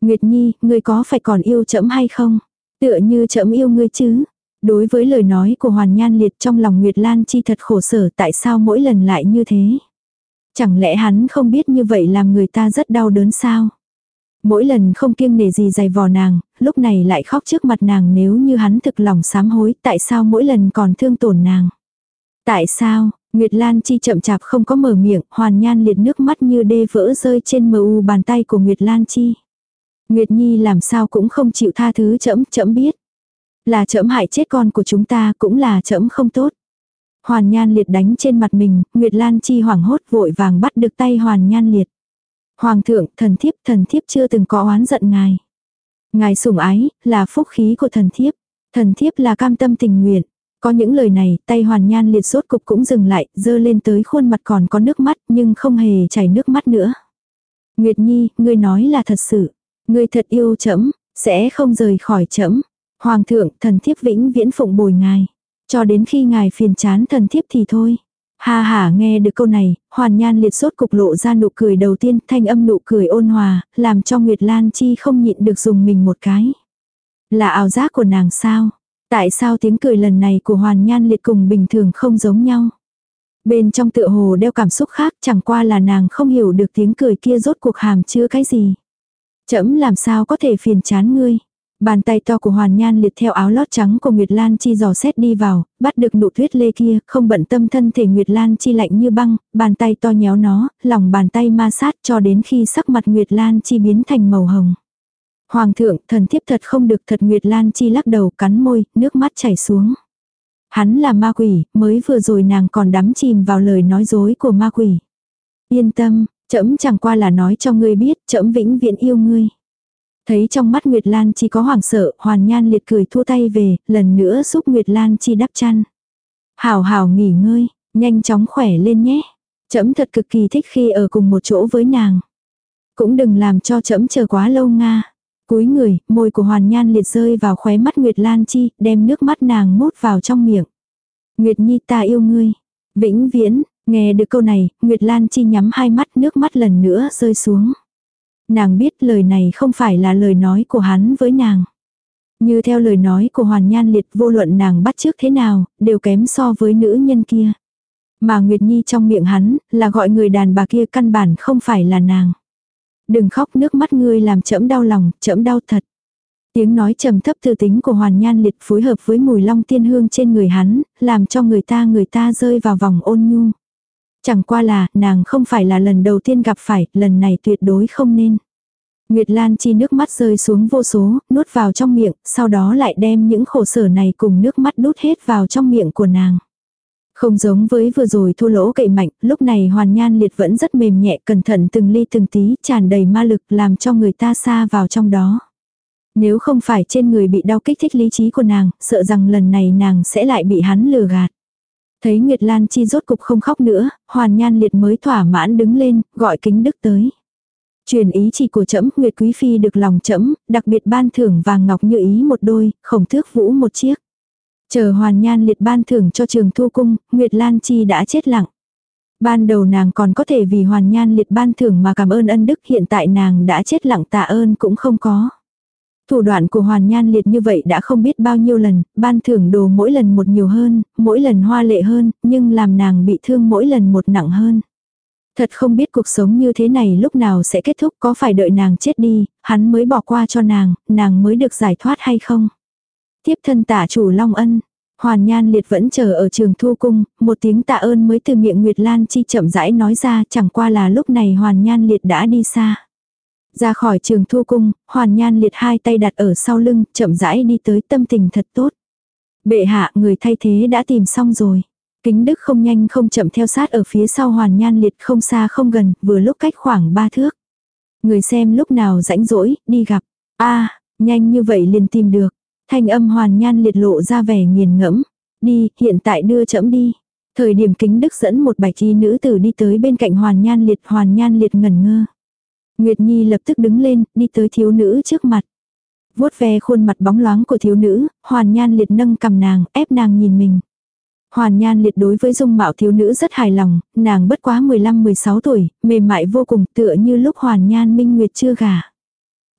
Nguyệt Nhi, ngươi có phải còn yêu trẫm hay không? Tựa như trẫm yêu ngươi chứ. Đối với lời nói của Hoàn Nhan Liệt trong lòng Nguyệt Lan Chi thật khổ sở tại sao mỗi lần lại như thế. Chẳng lẽ hắn không biết như vậy làm người ta rất đau đớn sao? Mỗi lần không kiêng nể gì dày vò nàng, lúc này lại khóc trước mặt nàng nếu như hắn thực lòng sám hối tại sao mỗi lần còn thương tổn nàng. Tại sao, Nguyệt Lan Chi chậm chạp không có mở miệng, hoàn nhan liệt nước mắt như đê vỡ rơi trên mờ u bàn tay của Nguyệt Lan Chi. Nguyệt Nhi làm sao cũng không chịu tha thứ chấm, chấm biết. Là chấm hại chết con của chúng ta cũng là chấm không tốt. Hoàn Nhan Liệt đánh trên mặt mình, Nguyệt Lan Chi hoảng hốt vội vàng bắt được tay Hoàn Nhan Liệt. Hoàng thượng, thần thiếp, thần thiếp chưa từng có oán giận ngài. Ngài sủng ái, là phúc khí của thần thiếp. Thần thiếp là cam tâm tình nguyện. Có những lời này, tay Hoàn Nhan Liệt sốt cục cũng dừng lại, dơ lên tới khuôn mặt còn có nước mắt, nhưng không hề chảy nước mắt nữa. Nguyệt Nhi, ngươi nói là thật sự. Ngươi thật yêu trẫm, sẽ không rời khỏi trẫm. Hoàng thượng, thần thiếp vĩnh viễn phụng bồi ngài. Cho đến khi ngài phiền chán thần thiếp thì thôi. Ha ha nghe được câu này, hoàn nhan liệt sốt cục lộ ra nụ cười đầu tiên, thanh âm nụ cười ôn hòa, làm cho Nguyệt Lan Chi không nhịn được dùng mình một cái. Là ảo giác của nàng sao? Tại sao tiếng cười lần này của hoàn nhan liệt cùng bình thường không giống nhau? Bên trong tựa hồ đeo cảm xúc khác chẳng qua là nàng không hiểu được tiếng cười kia rốt cuộc hàm chứa cái gì. Chấm làm sao có thể phiền chán ngươi. Bàn tay to của Hoàn Nhan liệt theo áo lót trắng của Nguyệt Lan Chi dò xét đi vào, bắt được nụ tuyết lê kia, không bận tâm thân thể Nguyệt Lan Chi lạnh như băng, bàn tay to nhéo nó, lòng bàn tay ma sát cho đến khi sắc mặt Nguyệt Lan Chi biến thành màu hồng. Hoàng thượng, thần thiếp thật không được thật Nguyệt Lan Chi lắc đầu cắn môi, nước mắt chảy xuống. Hắn là ma quỷ, mới vừa rồi nàng còn đắm chìm vào lời nói dối của ma quỷ. Yên tâm, Chấm chẳng qua là nói cho ngươi biết, chấm vĩnh viễn yêu ngươi. Thấy trong mắt Nguyệt Lan Chi có hoảng sợ, Hoàn Nhan liệt cười thua tay về, lần nữa giúp Nguyệt Lan Chi đắp chăn. Hảo hảo nghỉ ngơi, nhanh chóng khỏe lên nhé. Chấm thật cực kỳ thích khi ở cùng một chỗ với nàng. Cũng đừng làm cho chấm chờ quá lâu nga. Cúi người, môi của Hoàn Nhan liệt rơi vào khóe mắt Nguyệt Lan Chi, đem nước mắt nàng mút vào trong miệng. Nguyệt Nhi ta yêu ngươi. Vĩnh viễn, nghe được câu này, Nguyệt Lan Chi nhắm hai mắt nước mắt lần nữa rơi xuống. Nàng biết lời này không phải là lời nói của hắn với nàng. Như theo lời nói của Hoàn Nhan Liệt vô luận nàng bắt trước thế nào, đều kém so với nữ nhân kia. Mà Nguyệt Nhi trong miệng hắn, là gọi người đàn bà kia căn bản không phải là nàng. Đừng khóc nước mắt ngươi làm chẫm đau lòng, chẫm đau thật. Tiếng nói trầm thấp thư tính của Hoàn Nhan Liệt phối hợp với mùi long tiên hương trên người hắn, làm cho người ta người ta rơi vào vòng ôn nhu. Chẳng qua là, nàng không phải là lần đầu tiên gặp phải, lần này tuyệt đối không nên. Nguyệt Lan chi nước mắt rơi xuống vô số, nuốt vào trong miệng, sau đó lại đem những khổ sở này cùng nước mắt đút hết vào trong miệng của nàng. Không giống với vừa rồi thua lỗ cậy mạnh, lúc này hoàn nhan liệt vẫn rất mềm nhẹ cẩn thận từng ly từng tí, tràn đầy ma lực làm cho người ta xa vào trong đó. Nếu không phải trên người bị đau kích thích lý trí của nàng, sợ rằng lần này nàng sẽ lại bị hắn lừa gạt. Thấy Nguyệt Lan Chi rốt cục không khóc nữa, Hoàn Nhan Liệt mới thỏa mãn đứng lên, gọi kính đức tới. Truyền ý chỉ của trẫm Nguyệt Quý Phi được lòng trẫm đặc biệt ban thưởng vàng ngọc như ý một đôi, khổng thước vũ một chiếc. Chờ Hoàn Nhan Liệt ban thưởng cho trường thu cung, Nguyệt Lan Chi đã chết lặng. Ban đầu nàng còn có thể vì Hoàn Nhan Liệt ban thưởng mà cảm ơn ân đức hiện tại nàng đã chết lặng tạ ơn cũng không có. Thủ đoạn của Hoàn Nhan Liệt như vậy đã không biết bao nhiêu lần, ban thưởng đồ mỗi lần một nhiều hơn, mỗi lần hoa lệ hơn, nhưng làm nàng bị thương mỗi lần một nặng hơn. Thật không biết cuộc sống như thế này lúc nào sẽ kết thúc có phải đợi nàng chết đi, hắn mới bỏ qua cho nàng, nàng mới được giải thoát hay không. Tiếp thân tả chủ Long Ân, Hoàn Nhan Liệt vẫn chờ ở trường thu cung, một tiếng tạ ơn mới từ miệng Nguyệt Lan Chi chậm rãi nói ra chẳng qua là lúc này Hoàn Nhan Liệt đã đi xa. Ra khỏi trường thu cung, hoàn nhan liệt hai tay đặt ở sau lưng, chậm rãi đi tới tâm tình thật tốt. Bệ hạ người thay thế đã tìm xong rồi. Kính đức không nhanh không chậm theo sát ở phía sau hoàn nhan liệt không xa không gần, vừa lúc cách khoảng ba thước. Người xem lúc nào rãnh rỗi, đi gặp. a nhanh như vậy liền tìm được. Thanh âm hoàn nhan liệt lộ ra vẻ nghiền ngẫm. Đi, hiện tại đưa chậm đi. Thời điểm kính đức dẫn một bạch y nữ tử đi tới bên cạnh hoàn nhan liệt hoàn nhan liệt ngẩn ngơ. Nguyệt Nhi lập tức đứng lên, đi tới thiếu nữ trước mặt. vuốt ve khuôn mặt bóng loáng của thiếu nữ, hoàn nhan liệt nâng cầm nàng, ép nàng nhìn mình. Hoàn nhan liệt đối với dung mạo thiếu nữ rất hài lòng, nàng bất quá 15-16 tuổi, mềm mại vô cùng tựa như lúc hoàn nhan minh nguyệt chưa gả.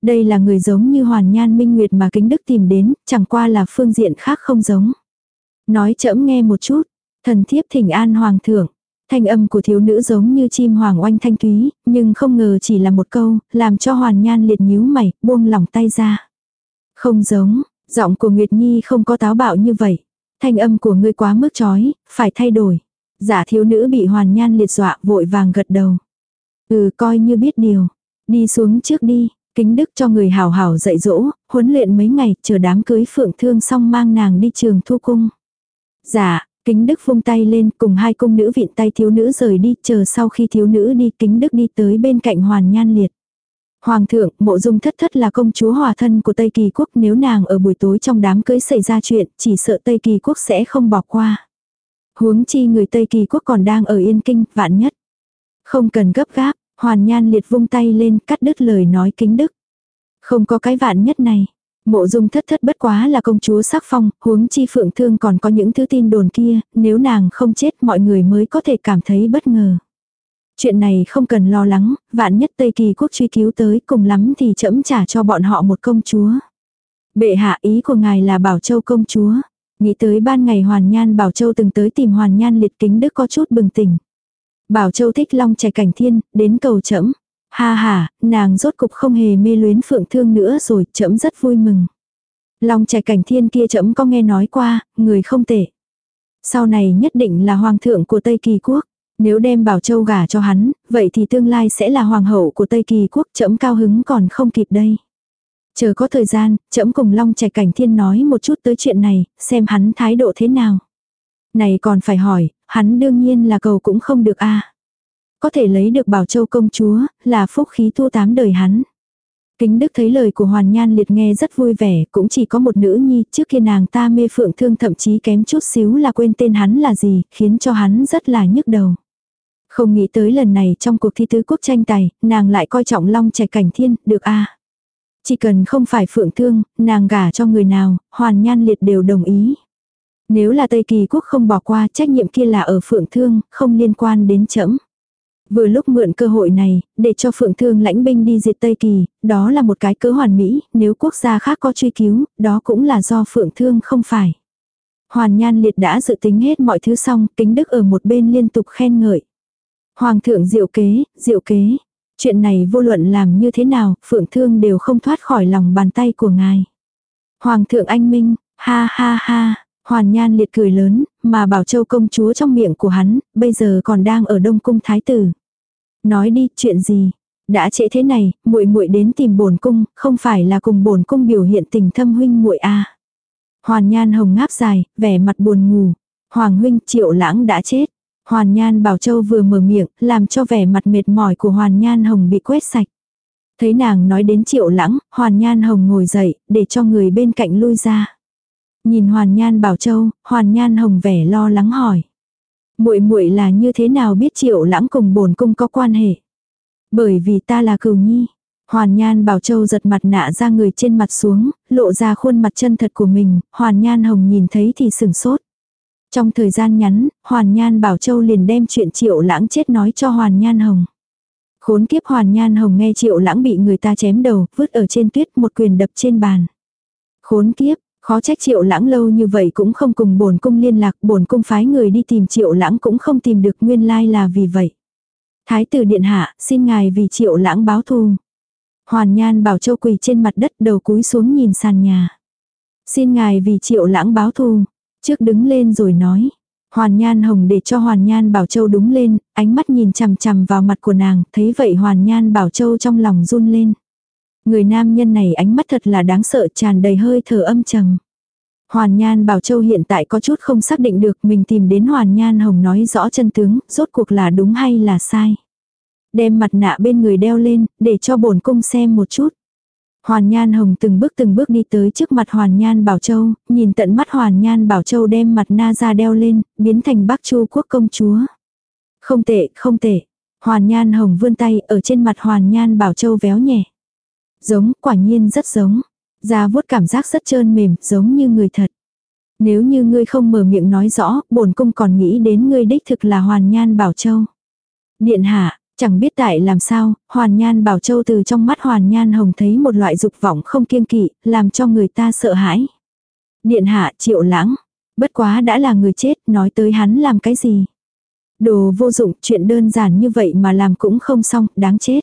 Đây là người giống như hoàn nhan minh nguyệt mà kính đức tìm đến, chẳng qua là phương diện khác không giống. Nói chậm nghe một chút, thần thiếp thỉnh an hoàng thượng. Thanh âm của thiếu nữ giống như chim hoàng oanh thanh thúy, nhưng không ngờ chỉ là một câu, làm cho hoàn nhan liệt nhíu mày, buông lỏng tay ra. Không giống, giọng của Nguyệt Nhi không có táo bạo như vậy. Thanh âm của ngươi quá mức chói, phải thay đổi. Giả thiếu nữ bị hoàn nhan liệt dọa vội vàng gật đầu. Ừ coi như biết điều. Đi xuống trước đi, kính đức cho người hảo hảo dạy dỗ, huấn luyện mấy ngày, chờ đám cưới phượng thương xong mang nàng đi trường thu cung. Dạ, Kính Đức vung tay lên cùng hai cung nữ viện tay thiếu nữ rời đi, chờ sau khi thiếu nữ đi Kính Đức đi tới bên cạnh Hoàn Nhan Liệt. Hoàng thượng, mộ dung thất thất là công chúa hòa thân của Tây Kỳ Quốc nếu nàng ở buổi tối trong đám cưới xảy ra chuyện, chỉ sợ Tây Kỳ Quốc sẽ không bỏ qua. Huống chi người Tây Kỳ Quốc còn đang ở Yên Kinh, vạn nhất. Không cần gấp gáp, Hoàn Nhan Liệt vung tay lên cắt đứt lời nói kính đức. Không có cái vạn nhất này. Mộ dung thất thất bất quá là công chúa sắc phong, huống chi phượng thương còn có những thứ tin đồn kia, nếu nàng không chết mọi người mới có thể cảm thấy bất ngờ. Chuyện này không cần lo lắng, vạn nhất Tây Kỳ quốc truy cứu tới cùng lắm thì chẫm trả cho bọn họ một công chúa. Bệ hạ ý của ngài là Bảo Châu công chúa. Nghĩ tới ban ngày Hoàn Nhan Bảo Châu từng tới tìm Hoàn Nhan liệt kính đức có chút bừng tỉnh. Bảo Châu thích long trẻ cảnh thiên, đến cầu chẫm. Ha ha, nàng rốt cục không hề mê luyến phượng thương nữa rồi, chấm rất vui mừng. Long trẻ cảnh thiên kia chấm có nghe nói qua, người không tệ. Sau này nhất định là hoàng thượng của Tây Kỳ quốc. Nếu đem Bảo Châu gả cho hắn, vậy thì tương lai sẽ là hoàng hậu của Tây Kỳ quốc chấm cao hứng còn không kịp đây. Chờ có thời gian, chấm cùng Long trẻ Cảnh Thiên nói một chút tới chuyện này, xem hắn thái độ thế nào. Này còn phải hỏi, hắn đương nhiên là cầu cũng không được a. Có thể lấy được Bảo Châu công chúa, là phúc khí thu tám đời hắn. Kính Đức thấy lời của Hoàn Nhan liệt nghe rất vui vẻ, cũng chỉ có một nữ nhi, trước kia nàng ta mê phượng thương thậm chí kém chút xíu là quên tên hắn là gì, khiến cho hắn rất là nhức đầu. Không nghĩ tới lần này trong cuộc thi tứ quốc tranh tài, nàng lại coi trọng long trẻ cảnh thiên, được a Chỉ cần không phải phượng thương, nàng gả cho người nào, hoàn nhan liệt đều đồng ý. Nếu là Tây Kỳ quốc không bỏ qua trách nhiệm kia là ở phượng thương, không liên quan đến chấm. Vừa lúc mượn cơ hội này, để cho Phượng Thương lãnh binh đi diệt Tây Kỳ, đó là một cái cớ hoàn mỹ, nếu quốc gia khác có truy cứu, đó cũng là do Phượng Thương không phải. Hoàn Nhan Liệt đã dự tính hết mọi thứ xong, kính đức ở một bên liên tục khen ngợi. Hoàng thượng diệu kế, diệu kế. Chuyện này vô luận làm như thế nào, phượng thương đều không thoát khỏi lòng bàn tay của ngài. Hoàng thượng anh minh, ha ha ha, hoàn nhan liệt cười lớn, mà bảo châu công chúa trong miệng của hắn, bây giờ còn đang ở đông cung thái tử. Nói đi, chuyện gì? Đã trễ thế này, muội muội đến tìm bổn cung, không phải là cùng bổn cung biểu hiện tình thâm huynh muội a. Hoàn Nhan hồng ngáp dài, vẻ mặt buồn ngủ. Hoàng huynh Triệu Lãng đã chết. Hoàn Nhan Bảo Châu vừa mở miệng, làm cho vẻ mặt mệt mỏi của Hoàn Nhan Hồng bị quét sạch. Thấy nàng nói đến Triệu Lãng, Hoàn Nhan Hồng ngồi dậy, để cho người bên cạnh lui ra. Nhìn Hoàn Nhan Bảo Châu, Hoàn Nhan Hồng vẻ lo lắng hỏi. Muội muội là như thế nào biết Triệu Lãng cùng bổn cung có quan hệ? Bởi vì ta là cừu nhi. Hoàn Nhan Bảo Châu giật mặt nạ ra người trên mặt xuống, lộ ra khuôn mặt chân thật của mình, Hoàn Nhan Hồng nhìn thấy thì sừng sốt. Trong thời gian ngắn, Hoàn Nhan Bảo Châu liền đem chuyện Triệu Lãng chết nói cho Hoàn Nhan Hồng. Khốn kiếp Hoàn Nhan Hồng nghe Triệu Lãng bị người ta chém đầu, vứt ở trên tuyết một quyền đập trên bàn. Khốn kiếp, khó trách Triệu Lãng lâu như vậy cũng không cùng bổn cung liên lạc, bổn cung phái người đi tìm Triệu Lãng cũng không tìm được nguyên lai là vì vậy. Thái tử điện hạ, xin ngài vì Triệu Lãng báo thù. Hoàn Nhan Bảo Châu quỳ trên mặt đất đầu cúi xuống nhìn sàn nhà. Xin ngài vì Triệu Lãng báo thù. Trước đứng lên rồi nói. Hoàn Nhan Hồng để cho Hoàn Nhan Bảo Châu đúng lên, ánh mắt nhìn chằm chằm vào mặt của nàng, thấy vậy Hoàn Nhan Bảo Châu trong lòng run lên. Người nam nhân này ánh mắt thật là đáng sợ tràn đầy hơi thở âm trầm. Hoàn Nhan Bảo Châu hiện tại có chút không xác định được mình tìm đến Hoàn Nhan Hồng nói rõ chân tướng, rốt cuộc là đúng hay là sai. Đem mặt nạ bên người đeo lên, để cho bổn cung xem một chút. Hoàn Nhan Hồng từng bước từng bước đi tới trước mặt Hoàn Nhan Bảo Châu, nhìn tận mắt Hoàn Nhan Bảo Châu đem mặt na ra đeo lên, biến thành Bắc Chu quốc công chúa. Không tệ, không tệ. Hoàn Nhan Hồng vươn tay ở trên mặt Hoàn Nhan Bảo Châu véo nhẹ. Giống, quả nhiên rất giống. Da vuốt cảm giác rất trơn mềm, giống như người thật. Nếu như ngươi không mở miệng nói rõ, bổn cung còn nghĩ đến ngươi đích thực là Hoàn Nhan Bảo Châu. Điện hạ, Chẳng biết tại làm sao, Hoàn Nhan Bảo Châu từ trong mắt Hoàn Nhan Hồng thấy một loại dục vọng không kiêng kỵ, làm cho người ta sợ hãi. Điện hạ triệu lãng, bất quá đã là người chết, nói tới hắn làm cái gì. Đồ vô dụng, chuyện đơn giản như vậy mà làm cũng không xong, đáng chết.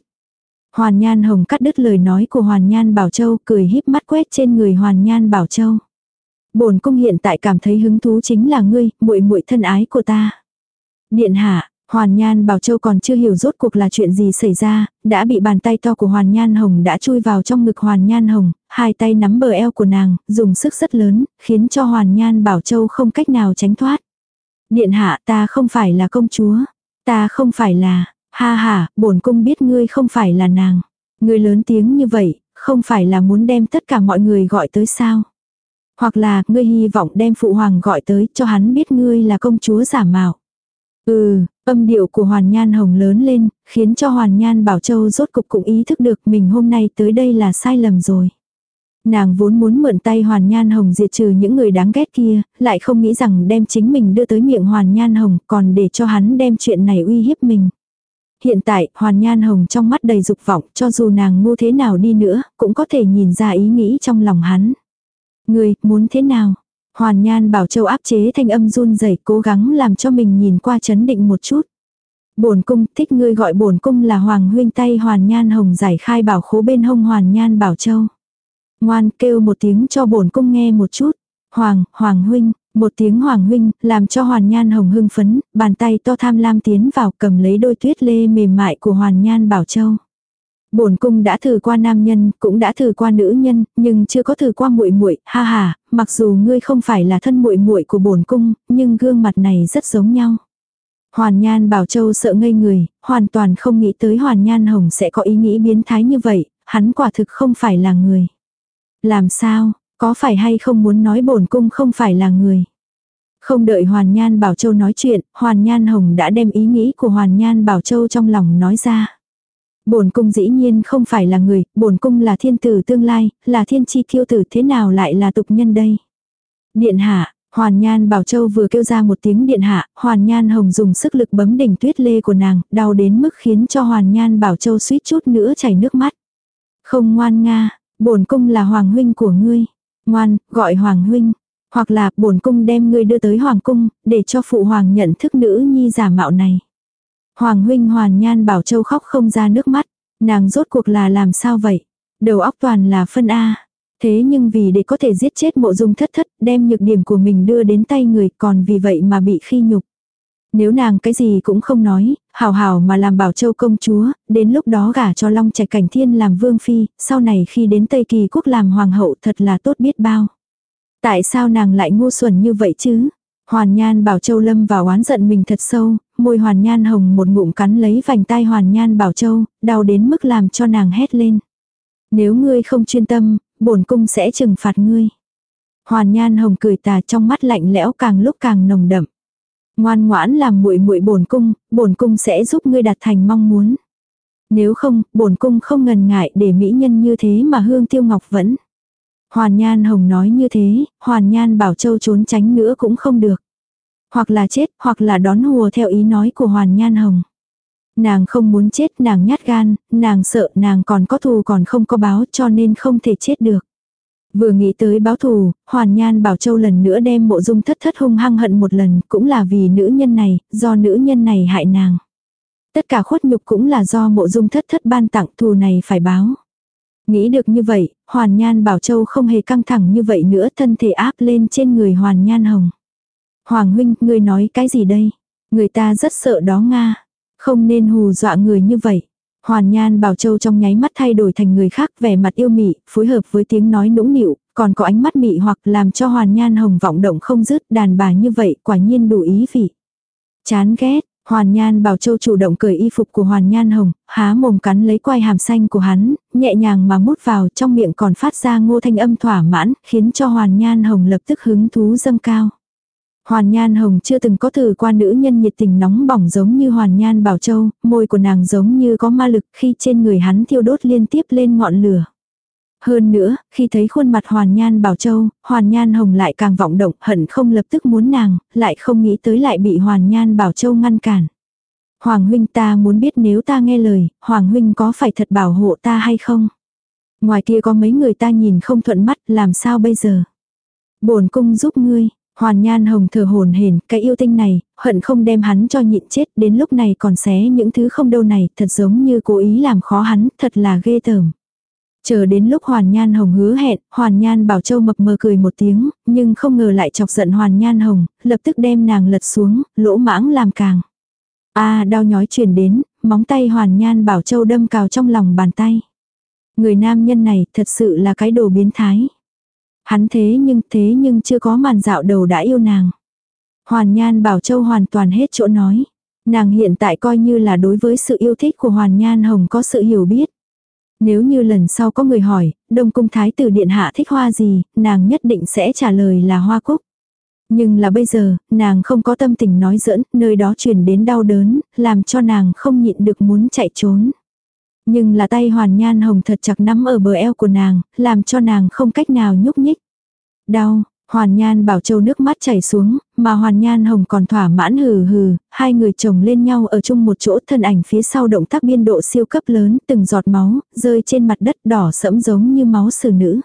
Hoàn Nhan Hồng cắt đứt lời nói của Hoàn Nhan Bảo Châu, cười híp mắt quét trên người Hoàn Nhan Bảo Châu. Bổn cung hiện tại cảm thấy hứng thú chính là ngươi, muội muội thân ái của ta. Điện hạ, Hoàn Nhan Bảo Châu còn chưa hiểu rốt cuộc là chuyện gì xảy ra, đã bị bàn tay to của Hoàn Nhan Hồng đã chui vào trong ngực Hoàn Nhan Hồng, hai tay nắm bờ eo của nàng, dùng sức rất lớn, khiến cho Hoàn Nhan Bảo Châu không cách nào tránh thoát. Điện hạ ta không phải là công chúa, ta không phải là, ha ha, bổn cung biết ngươi không phải là nàng. Ngươi lớn tiếng như vậy, không phải là muốn đem tất cả mọi người gọi tới sao? Hoặc là, ngươi hy vọng đem phụ hoàng gọi tới cho hắn biết ngươi là công chúa giả mạo. Ừ, âm điệu của Hoàn Nhan Hồng lớn lên, khiến cho Hoàn Nhan Bảo Châu rốt cục cũng ý thức được mình hôm nay tới đây là sai lầm rồi. Nàng vốn muốn mượn tay Hoàn Nhan Hồng diệt trừ những người đáng ghét kia, lại không nghĩ rằng đem chính mình đưa tới miệng Hoàn Nhan Hồng còn để cho hắn đem chuyện này uy hiếp mình. Hiện tại, Hoàn Nhan Hồng trong mắt đầy dục vọng, cho dù nàng ngu thế nào đi nữa, cũng có thể nhìn ra ý nghĩ trong lòng hắn. Người, muốn thế nào? Hoàn Nhan Bảo Châu áp chế thanh âm run rẩy cố gắng làm cho mình nhìn qua chấn định một chút. Bổn cung, thích ngươi gọi bổn cung là Hoàng huynh tay Hoàn Nhan Hồng giải khai bảo khố bên hông Hoàn Nhan Bảo Châu. Ngoan kêu một tiếng cho bổn cung nghe một chút. Hoàng, Hoàng huynh, một tiếng Hoàng huynh, làm cho Hoàn Nhan Hồng hưng phấn, bàn tay to tham lam tiến vào cầm lấy đôi tuyết lê mềm mại của Hoàn Nhan Bảo Châu. Bổn cung đã thử qua nam nhân, cũng đã thử qua nữ nhân, nhưng chưa có thử qua muội muội, ha ha, mặc dù ngươi không phải là thân muội muội của bổn cung, nhưng gương mặt này rất giống nhau. Hoàn Nhan Bảo Châu sợ ngây người, hoàn toàn không nghĩ tới Hoàn Nhan Hồng sẽ có ý nghĩ biến thái như vậy, hắn quả thực không phải là người. Làm sao, có phải hay không muốn nói bổn cung không phải là người. Không đợi Hoàn Nhan Bảo Châu nói chuyện, Hoàn Nhan Hồng đã đem ý nghĩ của Hoàn Nhan Bảo Châu trong lòng nói ra. Bổn cung dĩ nhiên không phải là người, bổn cung là thiên tử tương lai, là thiên chi kiêu tử thế nào lại là tục nhân đây. Điện hạ, Hoàn Nhan Bảo Châu vừa kêu ra một tiếng điện hạ, Hoàn Nhan Hồng dùng sức lực bấm đỉnh tuyết lê của nàng, đau đến mức khiến cho Hoàn Nhan Bảo Châu suýt chút nữa chảy nước mắt. Không ngoan nga, bổn cung là hoàng huynh của ngươi. Ngoan, gọi hoàng huynh. Hoặc là bổn cung đem ngươi đưa tới hoàng cung, để cho phụ hoàng nhận thức nữ nhi giả mạo này. Hoàng huynh Hoàn Nhan Bảo Châu khóc không ra nước mắt. Nàng rốt cuộc là làm sao vậy? Đầu óc toàn là phân A. Thế nhưng vì để có thể giết chết mộ dung thất thất, đem nhược điểm của mình đưa đến tay người còn vì vậy mà bị khi nhục. Nếu nàng cái gì cũng không nói, hào hào mà làm bảo châu công chúa, đến lúc đó gả cho Long Trạch Cảnh Thiên làm vương phi, sau này khi đến Tây Kỳ quốc làm hoàng hậu thật là tốt biết bao. Tại sao nàng lại ngu xuẩn như vậy chứ? Hoàn Nhan Bảo Châu lâm vào oán giận mình thật sâu, môi Hoàn Nhan hồng một ngụm cắn lấy vành tai Hoàn Nhan Bảo Châu, đau đến mức làm cho nàng hét lên. Nếu ngươi không chuyên tâm, bổn cung sẽ trừng phạt ngươi. Hoàn Nhan hồng cười tà trong mắt lạnh lẽo càng lúc càng nồng đậm. Ngoan ngoãn làm muội muội bổn cung, bổn cung sẽ giúp ngươi đạt thành mong muốn. Nếu không, bổn cung không ngần ngại để mỹ nhân như thế mà hương tiêu ngọc vẫn. Hoàn Nhan Hồng nói như thế, Hoàn Nhan Bảo Châu trốn tránh nữa cũng không được. Hoặc là chết, hoặc là đón hùa theo ý nói của Hoàn Nhan Hồng. Nàng không muốn chết, nàng nhát gan, nàng sợ nàng còn có thù còn không có báo cho nên không thể chết được. Vừa nghĩ tới báo thù, Hoàn Nhan Bảo Châu lần nữa đem mộ dung thất thất hung hăng hận một lần, cũng là vì nữ nhân này, do nữ nhân này hại nàng. Tất cả khuất nhục cũng là do mộ dung thất thất ban tặng thù này phải báo. Nghĩ được như vậy, Hoàn Nhan Bảo Châu không hề căng thẳng như vậy nữa thân thể áp lên trên người Hoàn Nhan Hồng. Hoàng huynh, ngươi nói cái gì đây? Người ta rất sợ đó Nga. Không nên hù dọa người như vậy. Hoàn Nhan Bảo Châu trong nháy mắt thay đổi thành người khác vẻ mặt yêu mị, phối hợp với tiếng nói nũng nịu, còn có ánh mắt mị hoặc làm cho Hoàn Nhan Hồng vọng động không dứt đàn bà như vậy quả nhiên đủ ý vị. Chán ghét, Hoàn Nhan Bảo Châu chủ động cởi y phục của Hoàn Nhan Hồng, há mồm cắn lấy quai hàm xanh của hắn, nhẹ nhàng mà mút vào trong miệng còn phát ra ngô thanh âm thỏa mãn, khiến cho Hoàn Nhan Hồng lập tức hứng thú dâng cao. Hoàn Nhan Hồng chưa từng có thử qua nữ nhân nhiệt tình nóng bỏng giống như Hoàn Nhan Bảo Châu, môi của nàng giống như có ma lực khi trên người hắn thiêu đốt liên tiếp lên ngọn lửa. Hơn nữa, khi thấy khuôn mặt Hoàn Nhan Bảo Châu, Hoàn Nhan Hồng lại càng vọng động, hận không lập tức muốn nàng, lại không nghĩ tới lại bị Hoàn Nhan Bảo Châu ngăn cản. Hoàng huynh ta muốn biết nếu ta nghe lời, Hoàng huynh có phải thật bảo hộ ta hay không? Ngoài kia có mấy người ta nhìn không thuận mắt, làm sao bây giờ? Bổn cung giúp ngươi, Hoàn Nhan Hồng thở hồn hển, cái yêu tinh này, hận không đem hắn cho nhịn chết, đến lúc này còn xé những thứ không đâu này, thật giống như cố ý làm khó hắn, thật là ghê tởm. Chờ đến lúc Hoàn Nhan Hồng hứa hẹn, Hoàn Nhan Bảo Châu mập mờ cười một tiếng, nhưng không ngờ lại chọc giận Hoàn Nhan Hồng, lập tức đem nàng lật xuống, lỗ mãng làm càng. a đau nhói truyền đến, móng tay Hoàn Nhan Bảo Châu đâm cào trong lòng bàn tay. Người nam nhân này thật sự là cái đồ biến thái. Hắn thế nhưng thế nhưng chưa có màn dạo đầu đã yêu nàng. Hoàn Nhan Bảo Châu hoàn toàn hết chỗ nói. Nàng hiện tại coi như là đối với sự yêu thích của Hoàn Nhan Hồng có sự hiểu biết. Nếu như lần sau có người hỏi, Đông Cung Thái tử Điện Hạ thích hoa gì, nàng nhất định sẽ trả lời là hoa cúc. Nhưng là bây giờ, nàng không có tâm tình nói giỡn, nơi đó truyền đến đau đớn, làm cho nàng không nhịn được muốn chạy trốn. Nhưng là tay Hoàn Nhan Hồng thật chặt nắm ở bờ eo của nàng, làm cho nàng không cách nào nhúc nhích. Đau, Hoàn Nhan Bảo Châu nước mắt chảy xuống, mà Hoàn Nhan Hồng còn thỏa mãn hừ hừ, hai người chồng lên nhau ở chung một chỗ thân ảnh phía sau động tác biên độ siêu cấp lớn, từng giọt máu, rơi trên mặt đất đỏ sẫm giống như máu xử nữ.